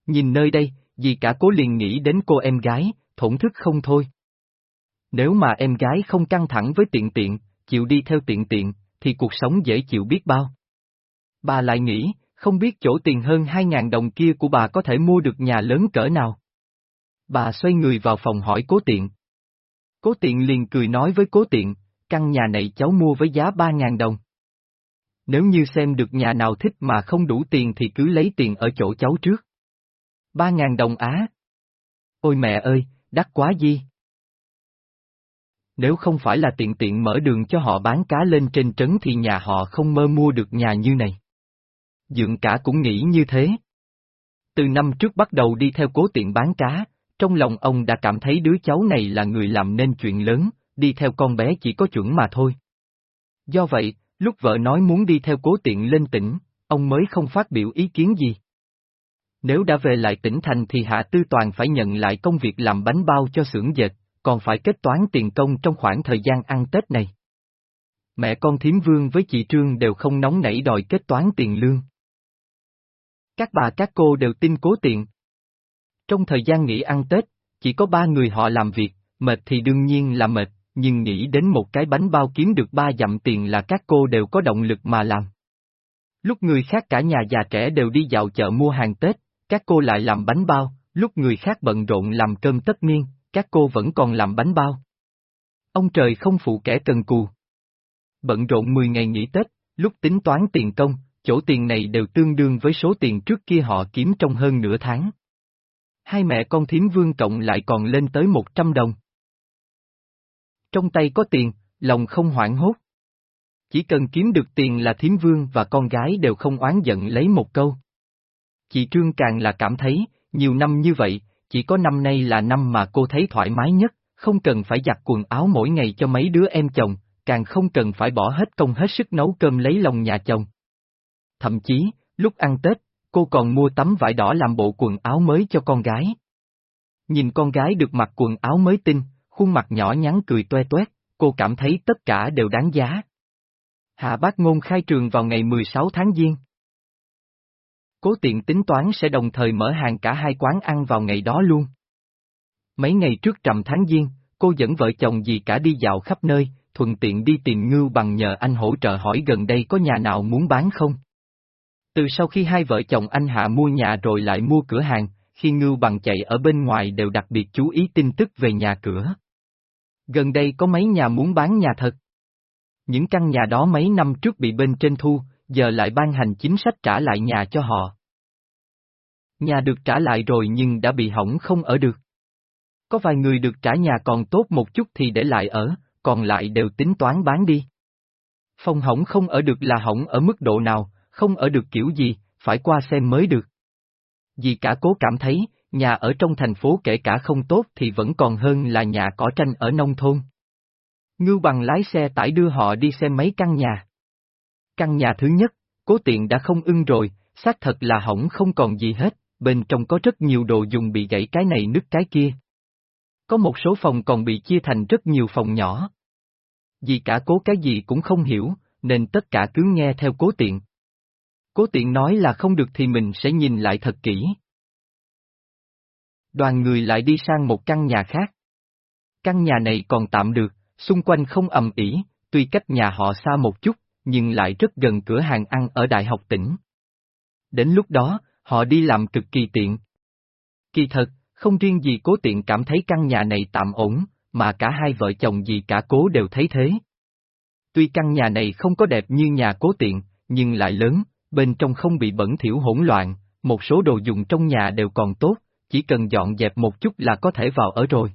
Nhìn nơi đây, dì cả cố liền nghĩ đến cô em gái, thổn thức không thôi. Nếu mà em gái không căng thẳng với tiện tiện, chịu đi theo tiện tiện, thì cuộc sống dễ chịu biết bao. Bà lại nghĩ, không biết chỗ tiền hơn 2.000 đồng kia của bà có thể mua được nhà lớn cỡ nào. Bà xoay người vào phòng hỏi cố tiện. Cố tiện liền cười nói với cố tiện, căn nhà này cháu mua với giá 3.000 đồng. Nếu như xem được nhà nào thích mà không đủ tiền thì cứ lấy tiền ở chỗ cháu trước. 3.000 đồng á. Ôi mẹ ơi, đắt quá gì? Nếu không phải là tiện tiện mở đường cho họ bán cá lên trên trấn thì nhà họ không mơ mua được nhà như này. Dượng cả cũng nghĩ như thế. Từ năm trước bắt đầu đi theo cố tiện bán cá, trong lòng ông đã cảm thấy đứa cháu này là người làm nên chuyện lớn, đi theo con bé chỉ có chuẩn mà thôi. Do vậy, lúc vợ nói muốn đi theo cố tiện lên tỉnh, ông mới không phát biểu ý kiến gì. Nếu đã về lại tỉnh thành thì Hạ Tư Toàn phải nhận lại công việc làm bánh bao cho xưởng dệt, còn phải kết toán tiền công trong khoảng thời gian ăn Tết này. Mẹ con Thiếm Vương với chị Trương đều không nóng nảy đòi kết toán tiền lương. Các bà các cô đều tin cố tiện. Trong thời gian nghỉ ăn Tết, chỉ có ba người họ làm việc, mệt thì đương nhiên là mệt, nhưng nghĩ đến một cái bánh bao kiếm được ba dặm tiền là các cô đều có động lực mà làm. Lúc người khác cả nhà già trẻ đều đi dạo chợ mua hàng Tết, các cô lại làm bánh bao, lúc người khác bận rộn làm cơm tất niên, các cô vẫn còn làm bánh bao. Ông trời không phụ kẻ cần cù. Bận rộn 10 ngày nghỉ Tết, lúc tính toán tiền công, chỗ tiền này đều tương đương với số tiền trước kia họ kiếm trong hơn nửa tháng. Hai mẹ con thiếm vương cộng lại còn lên tới 100 đồng. Trong tay có tiền, lòng không hoảng hốt. chỉ cần kiếm được tiền là thiếm vương và con gái đều không oán giận lấy một câu. Chị Trương càng là cảm thấy, nhiều năm như vậy, chỉ có năm nay là năm mà cô thấy thoải mái nhất, không cần phải giặt quần áo mỗi ngày cho mấy đứa em chồng, càng không cần phải bỏ hết công hết sức nấu cơm lấy lòng nhà chồng. Thậm chí, lúc ăn Tết, cô còn mua tấm vải đỏ làm bộ quần áo mới cho con gái. Nhìn con gái được mặc quần áo mới tinh, khuôn mặt nhỏ nhắn cười toe toét, cô cảm thấy tất cả đều đáng giá. Hạ bác ngôn khai trường vào ngày 16 tháng Giêng. Cố tiện tính toán sẽ đồng thời mở hàng cả hai quán ăn vào ngày đó luôn. Mấy ngày trước trầm tháng Giêng, cô dẫn vợ chồng gì cả đi dạo khắp nơi, thuận tiện đi tìm ngưu bằng nhờ anh hỗ trợ hỏi gần đây có nhà nào muốn bán không. Từ sau khi hai vợ chồng anh Hạ mua nhà rồi lại mua cửa hàng, khi ngưu bằng chạy ở bên ngoài đều đặc biệt chú ý tin tức về nhà cửa. Gần đây có mấy nhà muốn bán nhà thật. Những căn nhà đó mấy năm trước bị bên trên thu, giờ lại ban hành chính sách trả lại nhà cho họ. Nhà được trả lại rồi nhưng đã bị hỏng không ở được. Có vài người được trả nhà còn tốt một chút thì để lại ở, còn lại đều tính toán bán đi. Phòng hỏng không ở được là hỏng ở mức độ nào, không ở được kiểu gì, phải qua xem mới được. Vì cả cố cảm thấy, nhà ở trong thành phố kể cả không tốt thì vẫn còn hơn là nhà cỏ tranh ở nông thôn. Ngưu bằng lái xe tải đưa họ đi xem mấy căn nhà. Căn nhà thứ nhất, cố tiện đã không ưng rồi, xác thật là hỏng không còn gì hết, bên trong có rất nhiều đồ dùng bị gãy cái này nứt cái kia. Có một số phòng còn bị chia thành rất nhiều phòng nhỏ. Vì cả cố cái gì cũng không hiểu, nên tất cả cứ nghe theo cố tiện. Cố tiện nói là không được thì mình sẽ nhìn lại thật kỹ. Đoàn người lại đi sang một căn nhà khác. Căn nhà này còn tạm được, xung quanh không ầm ỉ, tuy cách nhà họ xa một chút, nhưng lại rất gần cửa hàng ăn ở Đại học tỉnh. Đến lúc đó, họ đi làm cực kỳ tiện. Kỳ thật, không riêng gì cố tiện cảm thấy căn nhà này tạm ổn, mà cả hai vợ chồng gì cả cố đều thấy thế. Tuy căn nhà này không có đẹp như nhà cố tiện, nhưng lại lớn, bên trong không bị bẩn thỉu hỗn loạn, một số đồ dùng trong nhà đều còn tốt, chỉ cần dọn dẹp một chút là có thể vào ở rồi.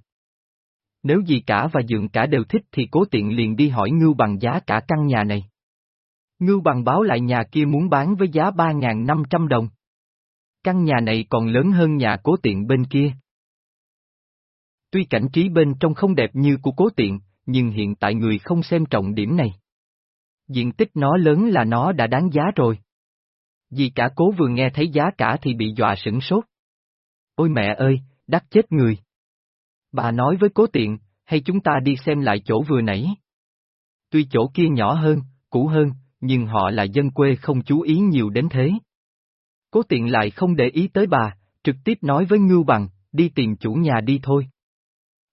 Nếu gì cả và dượng cả đều thích thì cố tiện liền đi hỏi ngưu bằng giá cả căn nhà này. Ngưu bằng báo lại nhà kia muốn bán với giá 3.500 đồng. Căn nhà này còn lớn hơn nhà cố tiện bên kia. Tuy cảnh trí bên trong không đẹp như của cố tiện, nhưng hiện tại người không xem trọng điểm này. Diện tích nó lớn là nó đã đáng giá rồi. Vì cả cố vừa nghe thấy giá cả thì bị dọa sửng sốt. Ôi mẹ ơi, đắt chết người. Bà nói với cố tiện, hay chúng ta đi xem lại chỗ vừa nãy. Tuy chỗ kia nhỏ hơn, cũ hơn, nhưng họ là dân quê không chú ý nhiều đến thế. Cố tiện lại không để ý tới bà, trực tiếp nói với Ngưu Bằng, đi tìm chủ nhà đi thôi.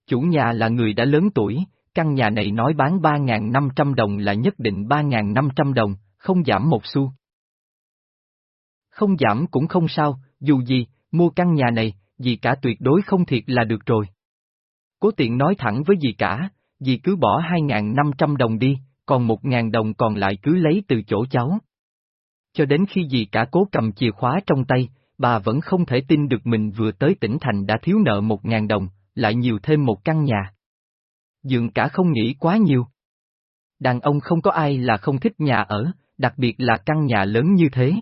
Chủ nhà là người đã lớn tuổi, căn nhà này nói bán 3.500 đồng là nhất định 3.500 đồng, không giảm một xu. Không giảm cũng không sao, dù gì, mua căn nhà này, gì cả tuyệt đối không thiệt là được rồi. Cố tiện nói thẳng với dì cả, dì cứ bỏ 2.500 đồng đi, còn 1.000 đồng còn lại cứ lấy từ chỗ cháu. Cho đến khi dì cả cố cầm chìa khóa trong tay, bà vẫn không thể tin được mình vừa tới tỉnh thành đã thiếu nợ một ngàn đồng, lại nhiều thêm một căn nhà. Dường cả không nghĩ quá nhiều. Đàn ông không có ai là không thích nhà ở, đặc biệt là căn nhà lớn như thế.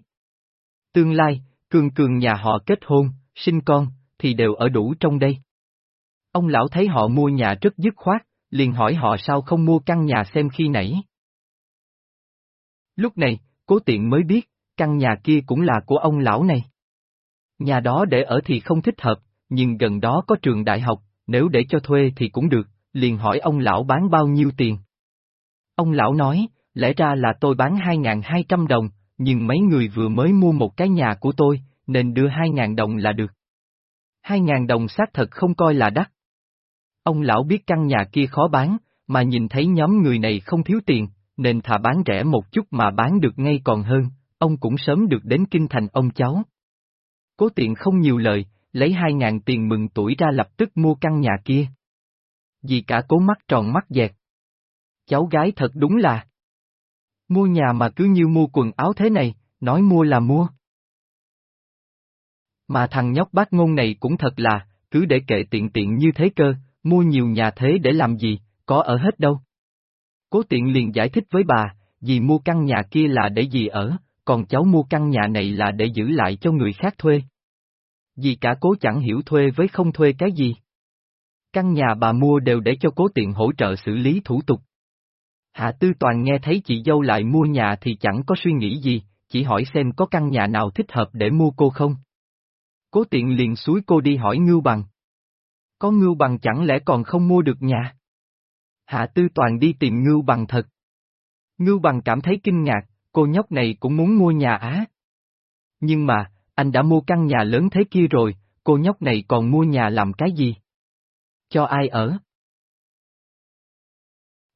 Tương lai, cường cường nhà họ kết hôn, sinh con, thì đều ở đủ trong đây. Ông lão thấy họ mua nhà rất dứt khoát, liền hỏi họ sao không mua căn nhà xem khi nãy. Lúc này, cố tiện mới biết, căn nhà kia cũng là của ông lão này. Nhà đó để ở thì không thích hợp, nhưng gần đó có trường đại học, nếu để cho thuê thì cũng được, liền hỏi ông lão bán bao nhiêu tiền. Ông lão nói, lẽ ra là tôi bán 2.200 đồng, nhưng mấy người vừa mới mua một cái nhà của tôi, nên đưa 2.000 đồng là được. 2.000 đồng xác thật không coi là đắt. Ông lão biết căn nhà kia khó bán, mà nhìn thấy nhóm người này không thiếu tiền, nên thà bán rẻ một chút mà bán được ngay còn hơn, ông cũng sớm được đến kinh thành ông cháu. Cố tiện không nhiều lời, lấy hai ngàn tiền mừng tuổi ra lập tức mua căn nhà kia. Vì cả cố mắt tròn mắt dẹt. Cháu gái thật đúng là. Mua nhà mà cứ như mua quần áo thế này, nói mua là mua. Mà thằng nhóc bác ngôn này cũng thật là, cứ để kệ tiện tiện như thế cơ, mua nhiều nhà thế để làm gì, có ở hết đâu. Cố tiện liền giải thích với bà, dì mua căn nhà kia là để dì ở, còn cháu mua căn nhà này là để giữ lại cho người khác thuê. Dì cả cố chẳng hiểu thuê với không thuê cái gì. Căn nhà bà mua đều để cho cố tiện hỗ trợ xử lý thủ tục. Hạ Tư Toàn nghe thấy chị dâu lại mua nhà thì chẳng có suy nghĩ gì, chỉ hỏi xem có căn nhà nào thích hợp để mua cô không. Cố tiện liền suối cô đi hỏi Ngưu Bằng. Có Ngưu Bằng chẳng lẽ còn không mua được nhà? Hạ Tư Toàn đi tìm Ngưu Bằng thật. Ngưu Bằng cảm thấy kinh ngạc, cô nhóc này cũng muốn mua nhà á. Nhưng mà, anh đã mua căn nhà lớn thế kia rồi, cô nhóc này còn mua nhà làm cái gì? Cho ai ở?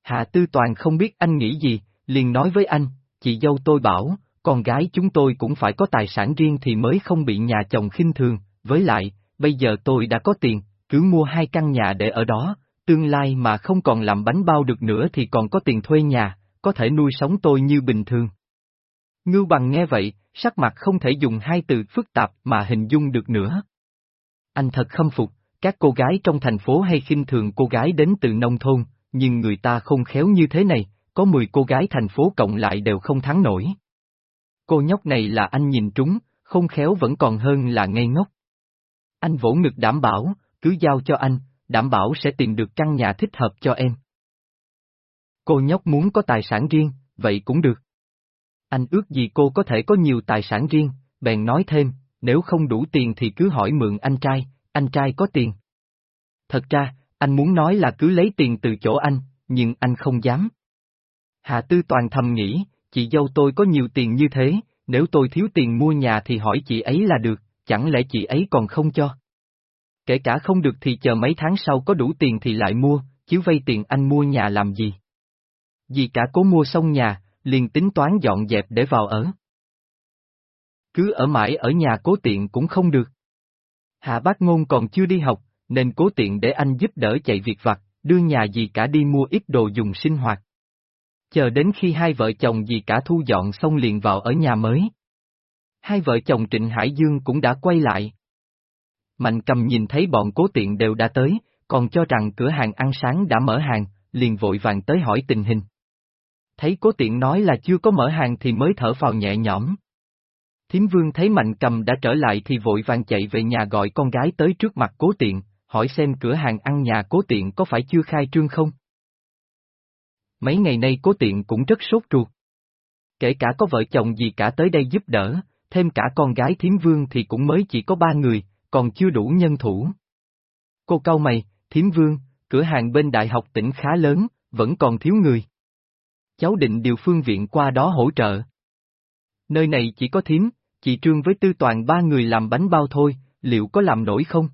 Hạ Tư Toàn không biết anh nghĩ gì, liền nói với anh, chị dâu tôi bảo, con gái chúng tôi cũng phải có tài sản riêng thì mới không bị nhà chồng khinh thường, với lại, bây giờ tôi đã có tiền, cứ mua hai căn nhà để ở đó, tương lai mà không còn làm bánh bao được nữa thì còn có tiền thuê nhà, có thể nuôi sống tôi như bình thường. Ngưu bằng nghe vậy, sắc mặt không thể dùng hai từ phức tạp mà hình dung được nữa. Anh thật khâm phục, các cô gái trong thành phố hay khinh thường cô gái đến từ nông thôn, nhưng người ta không khéo như thế này, có 10 cô gái thành phố cộng lại đều không thắng nổi. Cô nhóc này là anh nhìn trúng, không khéo vẫn còn hơn là ngây ngốc. Anh vỗ ngực đảm bảo, cứ giao cho anh, đảm bảo sẽ tìm được căn nhà thích hợp cho em. Cô nhóc muốn có tài sản riêng, vậy cũng được. Anh ước gì cô có thể có nhiều tài sản riêng, bèn nói thêm, nếu không đủ tiền thì cứ hỏi mượn anh trai, anh trai có tiền. Thật ra, anh muốn nói là cứ lấy tiền từ chỗ anh, nhưng anh không dám. Hà Tư Toàn thầm nghĩ, chị dâu tôi có nhiều tiền như thế, nếu tôi thiếu tiền mua nhà thì hỏi chị ấy là được, chẳng lẽ chị ấy còn không cho? Kể cả không được thì chờ mấy tháng sau có đủ tiền thì lại mua, chứ vay tiền anh mua nhà làm gì? Vì cả cố mua xong nhà, liền tính toán dọn dẹp để vào ở. Cứ ở mãi ở nhà cố tiện cũng không được. Hạ bác ngôn còn chưa đi học, nên cố tiện để anh giúp đỡ chạy việc vặt, đưa nhà gì cả đi mua ít đồ dùng sinh hoạt. Chờ đến khi hai vợ chồng gì cả thu dọn xong liền vào ở nhà mới. Hai vợ chồng Trịnh Hải Dương cũng đã quay lại. Mạnh cầm nhìn thấy bọn cố tiện đều đã tới, còn cho rằng cửa hàng ăn sáng đã mở hàng, liền vội vàng tới hỏi tình hình. Thấy cố tiện nói là chưa có mở hàng thì mới thở phào nhẹ nhõm. Thiếm vương thấy mạnh cầm đã trở lại thì vội vàng chạy về nhà gọi con gái tới trước mặt cố tiện, hỏi xem cửa hàng ăn nhà cố tiện có phải chưa khai trương không. Mấy ngày nay cố tiện cũng rất sốt ruột. Kể cả có vợ chồng gì cả tới đây giúp đỡ, thêm cả con gái thiếm vương thì cũng mới chỉ có ba người, còn chưa đủ nhân thủ. Cô cau mày, thiếm vương, cửa hàng bên đại học tỉnh khá lớn, vẫn còn thiếu người. Cháu định điều phương viện qua đó hỗ trợ. Nơi này chỉ có thiếm, chị Trương với tư toàn ba người làm bánh bao thôi, liệu có làm nổi không?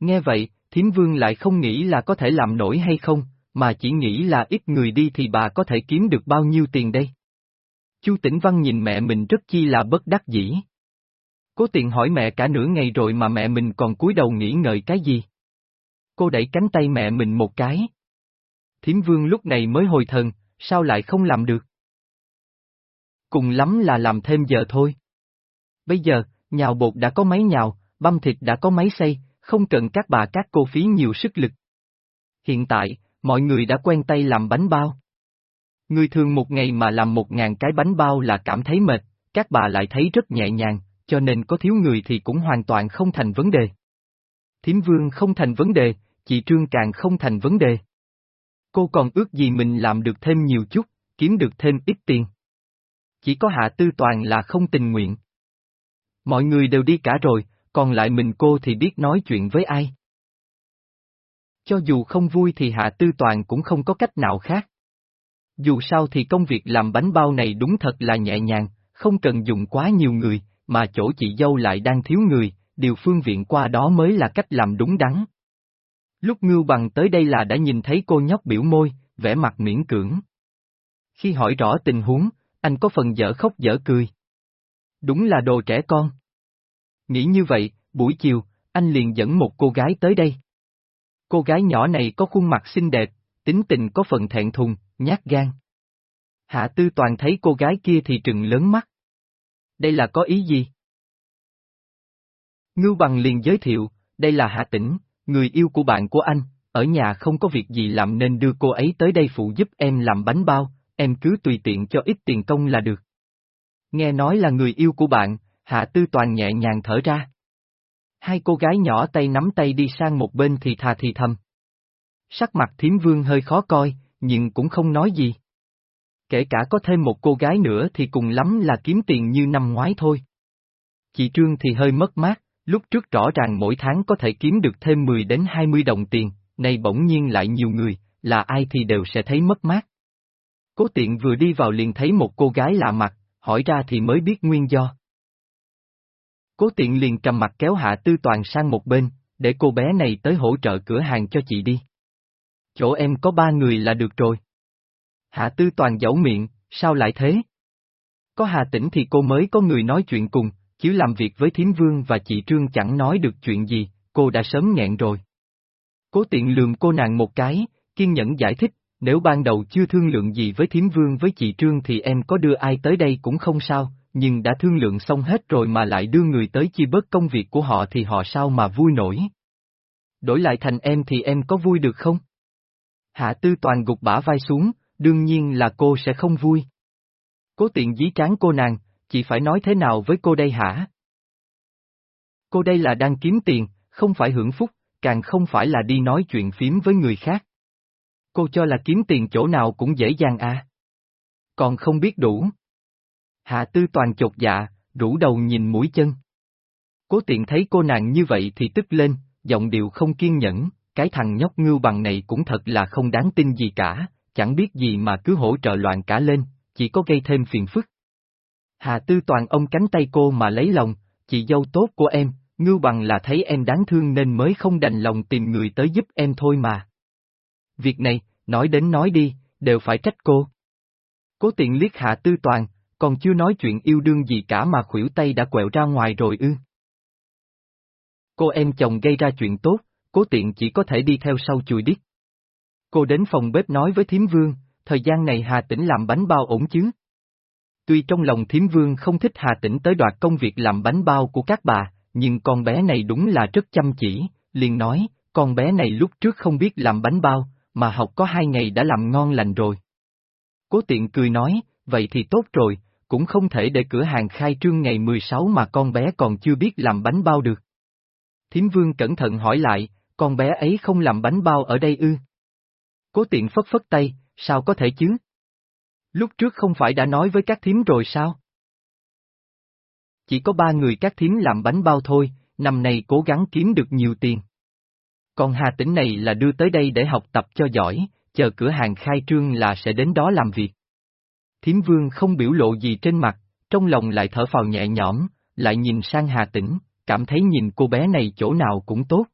Nghe vậy, thiếm vương lại không nghĩ là có thể làm nổi hay không, mà chỉ nghĩ là ít người đi thì bà có thể kiếm được bao nhiêu tiền đây. Chu Tĩnh Văn nhìn mẹ mình rất chi là bất đắc dĩ. Cố tiện hỏi mẹ cả nửa ngày rồi mà mẹ mình còn cúi đầu nghĩ ngợi cái gì. Cô đẩy cánh tay mẹ mình một cái. Thiếm vương lúc này mới hồi thần, sao lại không làm được? Cùng lắm là làm thêm giờ thôi. Bây giờ, nhào bột đã có máy nhào, băm thịt đã có máy xay, không cần các bà các cô phí nhiều sức lực. Hiện tại, mọi người đã quen tay làm bánh bao. Người thường một ngày mà làm một ngàn cái bánh bao là cảm thấy mệt, các bà lại thấy rất nhẹ nhàng, cho nên có thiếu người thì cũng hoàn toàn không thành vấn đề. Thiếm vương không thành vấn đề, chị Trương càng không thành vấn đề. Cô còn ước gì mình làm được thêm nhiều chút, kiếm được thêm ít tiền. Chỉ có hạ tư toàn là không tình nguyện. Mọi người đều đi cả rồi, còn lại mình cô thì biết nói chuyện với ai. Cho dù không vui thì Hạ Tư Toàn cũng không có cách nào khác. Dù sao thì công việc làm bánh bao này đúng thật là nhẹ nhàng, không cần dùng quá nhiều người, mà chỗ chị dâu lại đang thiếu người, điều phương viện qua đó mới là cách làm đúng đắn. Lúc Ngưu Bằng tới đây là đã nhìn thấy cô nhóc biểu môi, vẻ mặt miễn cưỡng. Khi hỏi rõ tình huống, anh có phần dở khóc dở cười. Đúng là đồ trẻ con. Nghĩ như vậy, buổi chiều, anh liền dẫn một cô gái tới đây. Cô gái nhỏ này có khuôn mặt xinh đẹp, tính tình có phần thẹn thùng, nhát gan. Hạ Tư Toàn thấy cô gái kia thì trừng lớn mắt. Đây là có ý gì? Ngưu Bằng liền giới thiệu, đây là Hạ Tĩnh, người yêu của bạn của anh, ở nhà không có việc gì làm nên đưa cô ấy tới đây phụ giúp em làm bánh bao, em cứ tùy tiện cho ít tiền công là được. Nghe nói là người yêu của bạn, Hạ Tư Toàn nhẹ nhàng thở ra. Hai cô gái nhỏ tay nắm tay đi sang một bên thì thà thì thầm. Sắc mặt thiếm vương hơi khó coi, nhưng cũng không nói gì. Kể cả có thêm một cô gái nữa thì cùng lắm là kiếm tiền như năm ngoái thôi. Chị Trương thì hơi mất mát, lúc trước rõ ràng mỗi tháng có thể kiếm được thêm 10 đến 20 đồng tiền, nay bỗng nhiên lại nhiều người, là ai thì đều sẽ thấy mất mát. Cố tiện vừa đi vào liền thấy một cô gái lạ mặt, hỏi ra thì mới biết nguyên do. Cố tiện liền cầm mặt kéo hạ tư toàn sang một bên, để cô bé này tới hỗ trợ cửa hàng cho chị đi. Chỗ em có ba người là được rồi. Hạ tư toàn dẫu miệng, sao lại thế? Có hà tĩnh thì cô mới có người nói chuyện cùng, chứ làm việc với Thiến vương và chị Trương chẳng nói được chuyện gì, cô đã sớm nghẹn rồi. Cố tiện lườm cô nàng một cái, kiên nhẫn giải thích, nếu ban đầu chưa thương lượng gì với Thiến vương với chị Trương thì em có đưa ai tới đây cũng không sao, nhưng đã thương lượng xong hết rồi mà lại đưa người tới chi bớt công việc của họ thì họ sao mà vui nổi. Đổi lại thành em thì em có vui được không? Hạ tư toàn gục bả vai xuống, đương nhiên là cô sẽ không vui. Cố tiện dí tráng cô nàng, chị phải nói thế nào với cô đây hả? Cô đây là đang kiếm tiền, không phải hưởng phúc, càng không phải là đi nói chuyện phím với người khác. Cô cho là kiếm tiền chỗ nào cũng dễ dàng à? Còn không biết đủ. Hạ tư toàn chột dạ, rủ đầu nhìn mũi chân. Cố tiện thấy cô nàng như vậy thì tức lên, giọng điệu không kiên nhẫn, cái thằng nhóc ngưu bằng này cũng thật là không đáng tin gì cả, chẳng biết gì mà cứ hỗ trợ loạn cả lên, chỉ có gây thêm phiền phức. Hà tư toàn ông cánh tay cô mà lấy lòng, chị dâu tốt của em, ngưu bằng là thấy em đáng thương nên mới không đành lòng tìm người tới giúp em thôi mà. Việc này, nói đến nói đi, đều phải trách cô. Cố tiện liếc hạ tư toàn, còn chưa nói chuyện yêu đương gì cả mà khuỷu tay đã quẹo ra ngoài rồi ư. Cô em chồng gây ra chuyện tốt, cố tiện chỉ có thể đi theo sau chùi điếc. Cô đến phòng bếp nói với thiếm vương, thời gian này Hà Tĩnh làm bánh bao ổn chứ? Tuy trong lòng thiếm vương không thích Hà Tĩnh tới đoạt công việc làm bánh bao của các bà, nhưng con bé này đúng là rất chăm chỉ, liền nói, con bé này lúc trước không biết làm bánh bao, mà học có hai ngày đã làm ngon lành rồi. Cố tiện cười nói, vậy thì tốt rồi, cũng không thể để cửa hàng khai trương ngày 16 mà con bé còn chưa biết làm bánh bao được. Thiếm vương cẩn thận hỏi lại, con bé ấy không làm bánh bao ở đây ư? Cố tiện phất phất tay, sao có thể chứ? Lúc trước không phải đã nói với các thím rồi sao? Chỉ có ba người các thím làm bánh bao thôi, năm nay cố gắng kiếm được nhiều tiền. Còn Hà Tĩnh này là đưa tới đây để học tập cho giỏi, chờ cửa hàng khai trương là sẽ đến đó làm việc. Thiếm vương không biểu lộ gì trên mặt, trong lòng lại thở phào nhẹ nhõm, lại nhìn sang Hà Tĩnh, cảm thấy nhìn cô bé này chỗ nào cũng tốt.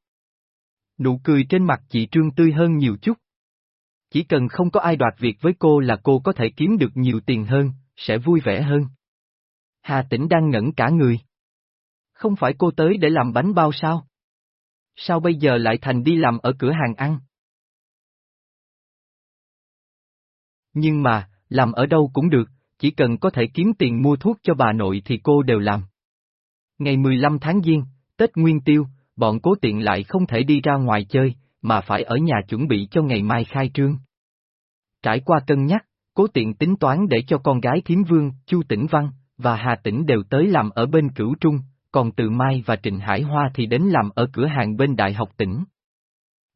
Nụ cười trên mặt chị Trương tươi hơn nhiều chút. Chỉ cần không có ai đoạt việc với cô là cô có thể kiếm được nhiều tiền hơn, sẽ vui vẻ hơn. Hà Tĩnh đang ngẩn cả người. Không phải cô tới để làm bánh bao sao? Sao bây giờ lại thành đi làm ở cửa hàng ăn? Nhưng mà, làm ở đâu cũng được, chỉ cần có thể kiếm tiền mua thuốc cho bà nội thì cô đều làm. Ngày 15 tháng Giêng, Tết Nguyên Tiêu, bọn cố tiện lại không thể đi ra ngoài chơi, mà phải ở nhà chuẩn bị cho ngày mai khai trương. Trải qua cân nhắc, cố tiện tính toán để cho con gái thiếm vương, Chu Tĩnh Văn, và Hà Tĩnh đều tới làm ở bên cửu trung, còn Từ Mai và Trịnh Hải Hoa thì đến làm ở cửa hàng bên Đại học tỉnh.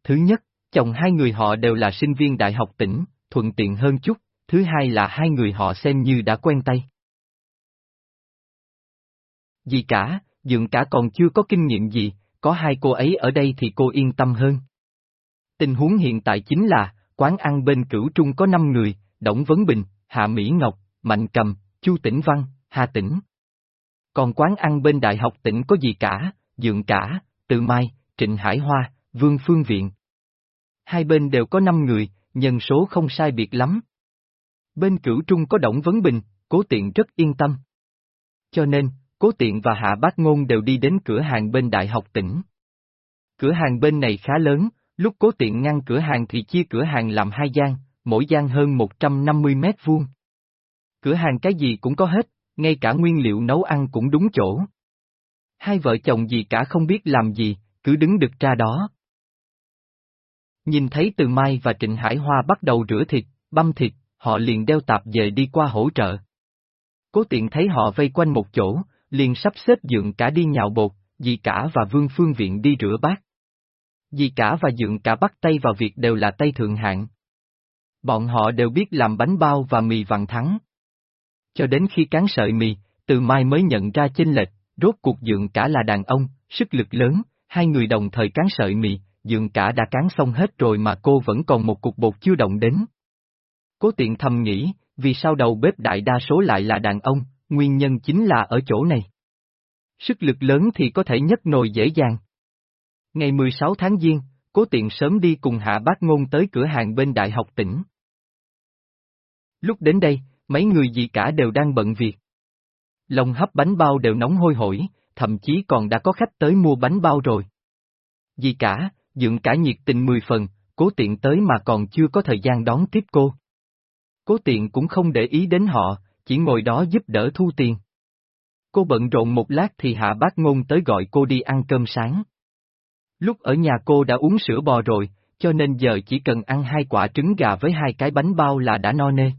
Thứ nhất, chồng hai người họ đều là sinh viên Đại học tỉnh, thuận tiện hơn chút, thứ hai là hai người họ xem như đã quen tay. Gì cả, dượng cả còn chưa có kinh nghiệm gì, có hai cô ấy ở đây thì cô yên tâm hơn. Tình huống hiện tại chính là, quán ăn bên cửu trung có 5 người, Đổng Vấn Bình, Hạ Mỹ Ngọc, Mạnh Cầm, Chu Tĩnh Văn, Hà Tĩnh. Còn quán ăn bên Đại học tỉnh có gì cả, Dượng Cả, Từ Mai, Trịnh Hải Hoa, Vương Phương Viện. Hai bên đều có 5 người, nhân số không sai biệt lắm. Bên cửu trung có Đổng Vấn Bình, Cố Tiện rất yên tâm. Cho nên, Cố Tiện và Hạ Bác Ngôn đều đi đến cửa hàng bên Đại học tỉnh. Cửa hàng bên này khá lớn, lúc Cố Tiện ngăn cửa hàng thì chia cửa hàng làm hai gian, mỗi gian hơn 150 mét vuông. Cửa hàng cái gì cũng có hết, ngay cả nguyên liệu nấu ăn cũng đúng chỗ. Hai vợ chồng gì cả không biết làm gì, cứ đứng đực ra đó. Nhìn thấy từ Mai và Trịnh Hải Hoa bắt đầu rửa thịt, băm thịt, họ liền đeo tạp về đi qua hỗ trợ. Cố tiện thấy họ vây quanh một chỗ, liền sắp xếp dựng cả đi nhạo bột, dì cả và vương phương viện đi rửa bát. Dì cả và dượng cả bắt tay vào việc đều là tay thượng hạng. Bọn họ đều biết làm bánh bao và mì vằn thắng. Cho đến khi cán sợi mì, từ mai mới nhận ra chênh lệch, rốt cuộc dượng cả là đàn ông, sức lực lớn, hai người đồng thời cán sợi mì, dượng cả đã cán xong hết rồi mà cô vẫn còn một cục bột chưa động đến. Cố tiện thầm nghĩ, vì sao đầu bếp đại đa số lại là đàn ông, nguyên nhân chính là ở chỗ này. Sức lực lớn thì có thể nhấc nồi dễ dàng. Ngày 16 tháng Giêng, cố tiện sớm đi cùng hạ bác ngôn tới cửa hàng bên đại học tỉnh. Lúc đến đây, mấy người gì cả đều đang bận việc. Lòng hấp bánh bao đều nóng hôi hổi, thậm chí còn đã có khách tới mua bánh bao rồi. Gì cả, dựng cả nhiệt tình mười phần, cố tiện tới mà còn chưa có thời gian đón tiếp cô. Cố tiện cũng không để ý đến họ, chỉ ngồi đó giúp đỡ thu tiền. Cô bận rộn một lát thì hạ bác ngôn tới gọi cô đi ăn cơm sáng. Lúc ở nhà cô đã uống sữa bò rồi, cho nên giờ chỉ cần ăn hai quả trứng gà với hai cái bánh bao là đã no nê.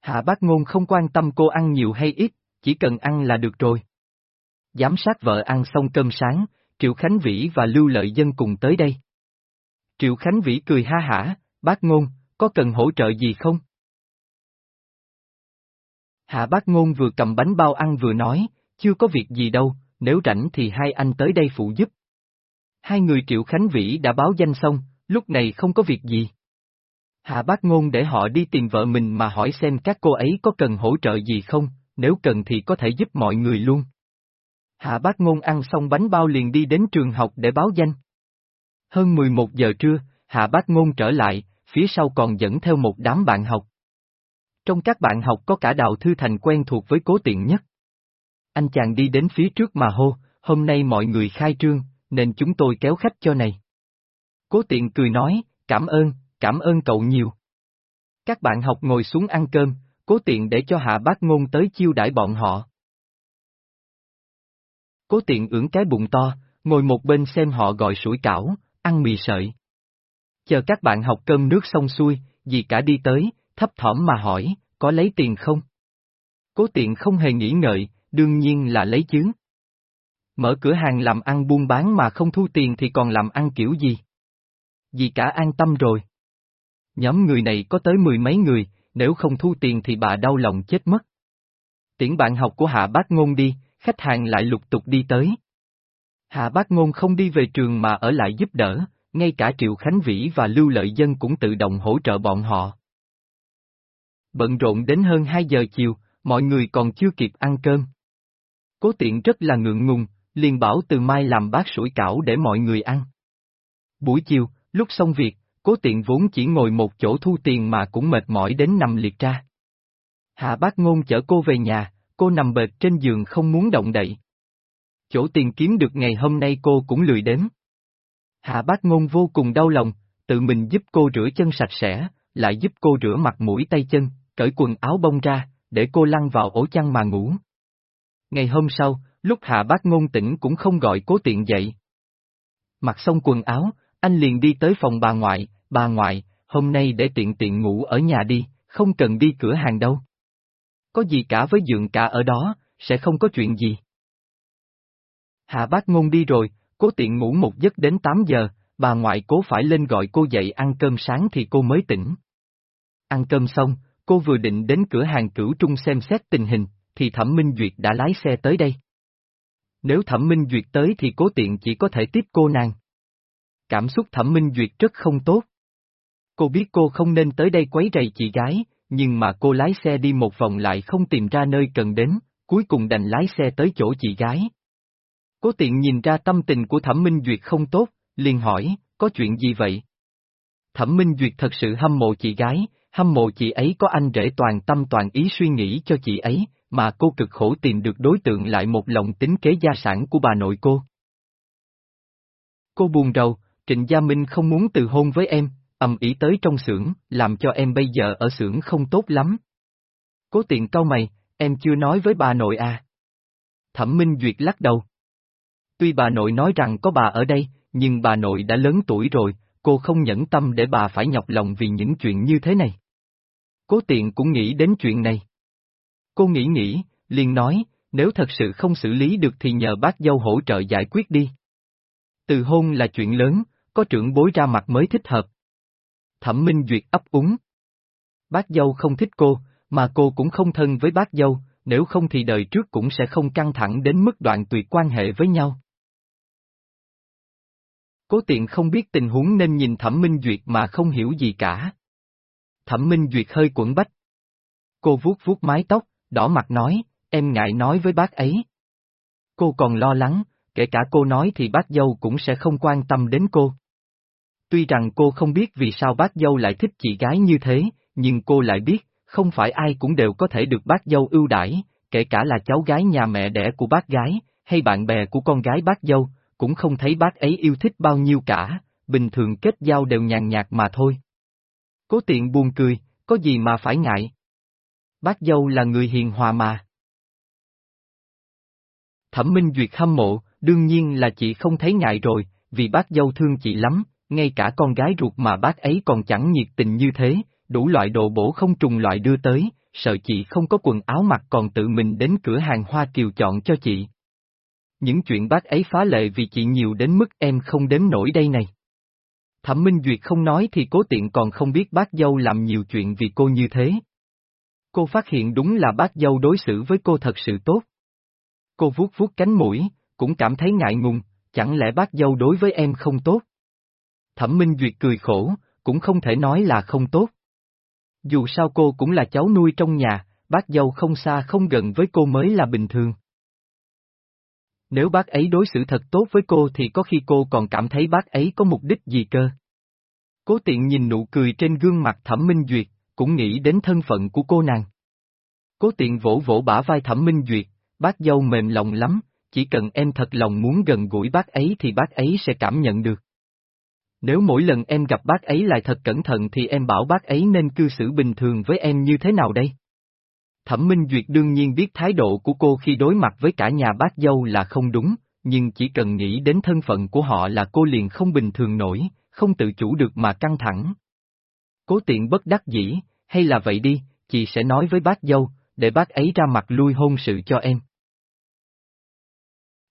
Hạ bác ngôn không quan tâm cô ăn nhiều hay ít, chỉ cần ăn là được rồi. Giám sát vợ ăn xong cơm sáng, Triệu Khánh Vĩ và Lưu Lợi Dân cùng tới đây. Triệu Khánh Vĩ cười ha hả, bác ngôn, có cần hỗ trợ gì không? Hạ bác ngôn vừa cầm bánh bao ăn vừa nói, chưa có việc gì đâu, nếu rảnh thì hai anh tới đây phụ giúp. Hai người Triệu Khánh Vĩ đã báo danh xong, lúc này không có việc gì. Hạ bác ngôn để họ đi tìm vợ mình mà hỏi xem các cô ấy có cần hỗ trợ gì không, nếu cần thì có thể giúp mọi người luôn. Hạ bác ngôn ăn xong bánh bao liền đi đến trường học để báo danh. Hơn 11 giờ trưa, hạ bác ngôn trở lại, phía sau còn dẫn theo một đám bạn học. Trong các bạn học có cả Đào Thư Thành quen thuộc với cố tiện nhất. Anh chàng đi đến phía trước mà hô, hôm nay mọi người khai trương, nên chúng tôi kéo khách cho này. Cố tiện cười nói, cảm ơn, cảm ơn cậu nhiều. Các bạn học ngồi xuống ăn cơm, cố tiện để cho hạ bác ngôn tới chiêu đãi bọn họ. Cố tiện ưỡn cái bụng to, ngồi một bên xem họ gọi sủi cảo, ăn mì sợi. Chờ các bạn học cơm nước xong xuôi, dì cả đi tới, thấp thỏm mà hỏi, có lấy tiền không? Cố tiện không hề nghĩ ngợi, đương nhiên là lấy chứ. Mở cửa hàng làm ăn buôn bán mà không thu tiền thì còn làm ăn kiểu gì? Dì cả an tâm rồi. Nhóm người này có tới mười mấy người, nếu không thu tiền thì bà đau lòng chết mất. Tiễn bạn học của Hạ Bác Ngôn đi, khách hàng lại lục tục đi tới. Hạ Bác Ngôn không đi về trường mà ở lại giúp đỡ, ngay cả Triệu Khánh Vĩ và Lưu Lợi Dân cũng tự động hỗ trợ bọn họ. Bận rộn đến hơn 2 giờ chiều, mọi người còn chưa kịp ăn cơm. Cố tiện rất là ngượng ngùng, liền bảo từ mai làm bát sủi cảo để mọi người ăn. Buổi chiều, lúc xong việc, cố tiện vốn chỉ ngồi một chỗ thu tiền mà cũng mệt mỏi đến nằm liệt ra. Hạ bác ngôn chở cô về nhà, cô nằm bệt trên giường không muốn động đậy. Chỗ tiền kiếm được ngày hôm nay cô cũng lười đếm. Hạ bác ngôn vô cùng đau lòng, tự mình giúp cô rửa chân sạch sẽ, lại giúp cô rửa mặt mũi tay chân, cởi quần áo bông ra, để cô lăn vào ổ chăn mà ngủ. Ngày hôm sau, lúc hạ bác ngôn tỉnh cũng không gọi cố tiện dậy. Mặc xong quần áo, anh liền đi tới phòng bà ngoại, bà ngoại, hôm nay để tiện tiện ngủ ở nhà đi, không cần đi cửa hàng đâu. Có gì cả với dượng cả ở đó, sẽ không có chuyện gì. Hạ bác ngôn đi rồi, cố tiện ngủ một giấc đến 8 giờ, bà ngoại cố phải lên gọi cô dậy ăn cơm sáng thì cô mới tỉnh. Ăn cơm xong, cô vừa định đến cửa hàng cửu trung xem xét tình hình, thì Thẩm Minh Duyệt đã lái xe tới đây. Nếu Thẩm Minh Duyệt tới thì cố tiện chỉ có thể tiếp cô nàng. Cảm xúc Thẩm Minh Duyệt rất không tốt. Cô biết cô không nên tới đây quấy rầy chị gái, nhưng mà cô lái xe đi một vòng lại không tìm ra nơi cần đến, cuối cùng đành lái xe tới chỗ chị gái. Cố tiện nhìn ra tâm tình của Thẩm Minh Duyệt không tốt, liền hỏi, có chuyện gì vậy? Thẩm Minh Duyệt thật sự hâm mộ chị gái, hâm mộ chị ấy có anh rể toàn tâm toàn ý suy nghĩ cho chị ấy, mà cô cực khổ tìm được đối tượng lại một lòng tính kế gia sản của bà nội cô. Cô buồn rầu, Trịnh Gia Minh không muốn từ hôn với em, ầm ý tới trong xưởng, làm cho em bây giờ ở xưởng không tốt lắm. Cố tiện cau mày, em chưa nói với bà nội à. Thẩm Minh Duyệt lắc đầu. Tuy bà nội nói rằng có bà ở đây, nhưng bà nội đã lớn tuổi rồi, cô không nhẫn tâm để bà phải nhọc lòng vì những chuyện như thế này. Cố tiện cũng nghĩ đến chuyện này. Cô nghĩ nghĩ, liền nói, nếu thật sự không xử lý được thì nhờ bác dâu hỗ trợ giải quyết đi. Từ hôn là chuyện lớn, có trưởng bối ra mặt mới thích hợp. Thẩm Minh Duyệt ấp úng. Bác dâu không thích cô, mà cô cũng không thân với bác dâu, nếu không thì đời trước cũng sẽ không căng thẳng đến mức đoạn tuyệt quan hệ với nhau. Cố tiện không biết tình huống nên nhìn Thẩm Minh Duyệt mà không hiểu gì cả. Thẩm Minh Duyệt hơi quẩn bách. Cô vuốt vuốt mái tóc, đỏ mặt nói, em ngại nói với bác ấy. Cô còn lo lắng, kể cả cô nói thì bác dâu cũng sẽ không quan tâm đến cô. Tuy rằng cô không biết vì sao bác dâu lại thích chị gái như thế, nhưng cô lại biết, không phải ai cũng đều có thể được bác dâu ưu đãi, kể cả là cháu gái nhà mẹ đẻ của bác gái, hay bạn bè của con gái bác dâu, cũng không thấy bác ấy yêu thích bao nhiêu cả, bình thường kết giao đều nhàn nhạt mà thôi. Cố tiện buồn cười, có gì mà phải ngại. Bác dâu là người hiền hòa mà. Thẩm Minh Duyệt hâm mộ, đương nhiên là chị không thấy ngại rồi, vì bác dâu thương chị lắm, ngay cả con gái ruột mà bác ấy còn chẳng nhiệt tình như thế, đủ loại đồ bổ không trùng loại đưa tới, sợ chị không có quần áo mặc còn tự mình đến cửa hàng Hoa Kiều chọn cho chị. Những chuyện bác ấy phá lệ vì chị nhiều đến mức em không đếm nổi đây này. Thẩm Minh Duyệt không nói thì cố tiện còn không biết bác dâu làm nhiều chuyện vì cô như thế. Cô phát hiện đúng là bác dâu đối xử với cô thật sự tốt. Cô vuốt vuốt cánh mũi, cũng cảm thấy ngại ngùng, chẳng lẽ bác dâu đối với em không tốt? Thẩm Minh Duyệt cười khổ, cũng không thể nói là không tốt. Dù sao cô cũng là cháu nuôi trong nhà, bác dâu không xa không gần với cô mới là bình thường. Nếu bác ấy đối xử thật tốt với cô thì có khi cô còn cảm thấy bác ấy có mục đích gì cơ. Cố tiện nhìn nụ cười trên gương mặt Thẩm Minh Duyệt, cũng nghĩ đến thân phận của cô nàng. Cố tiện vỗ vỗ bả vai Thẩm Minh Duyệt, bác dâu mềm lòng lắm, chỉ cần em thật lòng muốn gần gũi bác ấy thì bác ấy sẽ cảm nhận được. Nếu mỗi lần em gặp bác ấy lại thật cẩn thận thì em bảo bác ấy nên cư xử bình thường với em như thế nào đây? Thẩm Minh Duyệt đương nhiên biết thái độ của cô khi đối mặt với cả nhà bác dâu là không đúng, nhưng chỉ cần nghĩ đến thân phận của họ là cô liền không bình thường nổi, không tự chủ được mà căng thẳng. Cố tiện bất đắc dĩ, hay là vậy đi, chị sẽ nói với bác dâu, để bác ấy ra mặt lui hôn sự cho em.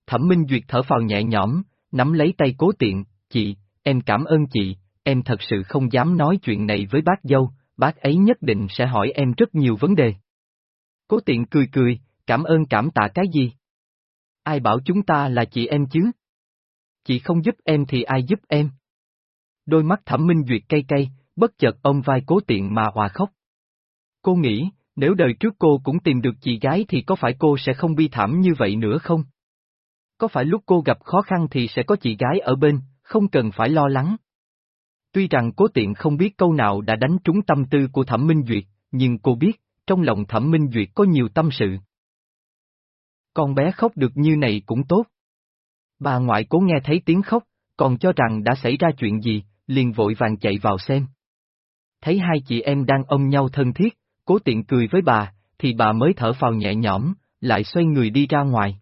Thẩm Minh Duyệt thở phào nhẹ nhõm, nắm lấy tay cố tiện, chị, em cảm ơn chị, em thật sự không dám nói chuyện này với bác dâu, bác ấy nhất định sẽ hỏi em rất nhiều vấn đề. Cố tiện cười cười, cảm ơn cảm tạ cái gì? Ai bảo chúng ta là chị em chứ? Chị không giúp em thì ai giúp em? Đôi mắt thẩm minh duyệt cay cay, bất chợt ông vai cố tiện mà hòa khóc. Cô nghĩ, nếu đời trước cô cũng tìm được chị gái thì có phải cô sẽ không bi thảm như vậy nữa không? Có phải lúc cô gặp khó khăn thì sẽ có chị gái ở bên, không cần phải lo lắng. Tuy rằng cố tiện không biết câu nào đã đánh trúng tâm tư của Thẩm Minh Duyệt, nhưng cô biết, trong lòng Thẩm Minh Duyệt có nhiều tâm sự. Con bé khóc được như này cũng tốt. Bà ngoại cố nghe thấy tiếng khóc, còn cho rằng đã xảy ra chuyện gì, liền vội vàng chạy vào xem. Thấy hai chị em đang ôm nhau thân thiết, cố tiện cười với bà, thì bà mới thở phào nhẹ nhõm, lại xoay người đi ra ngoài.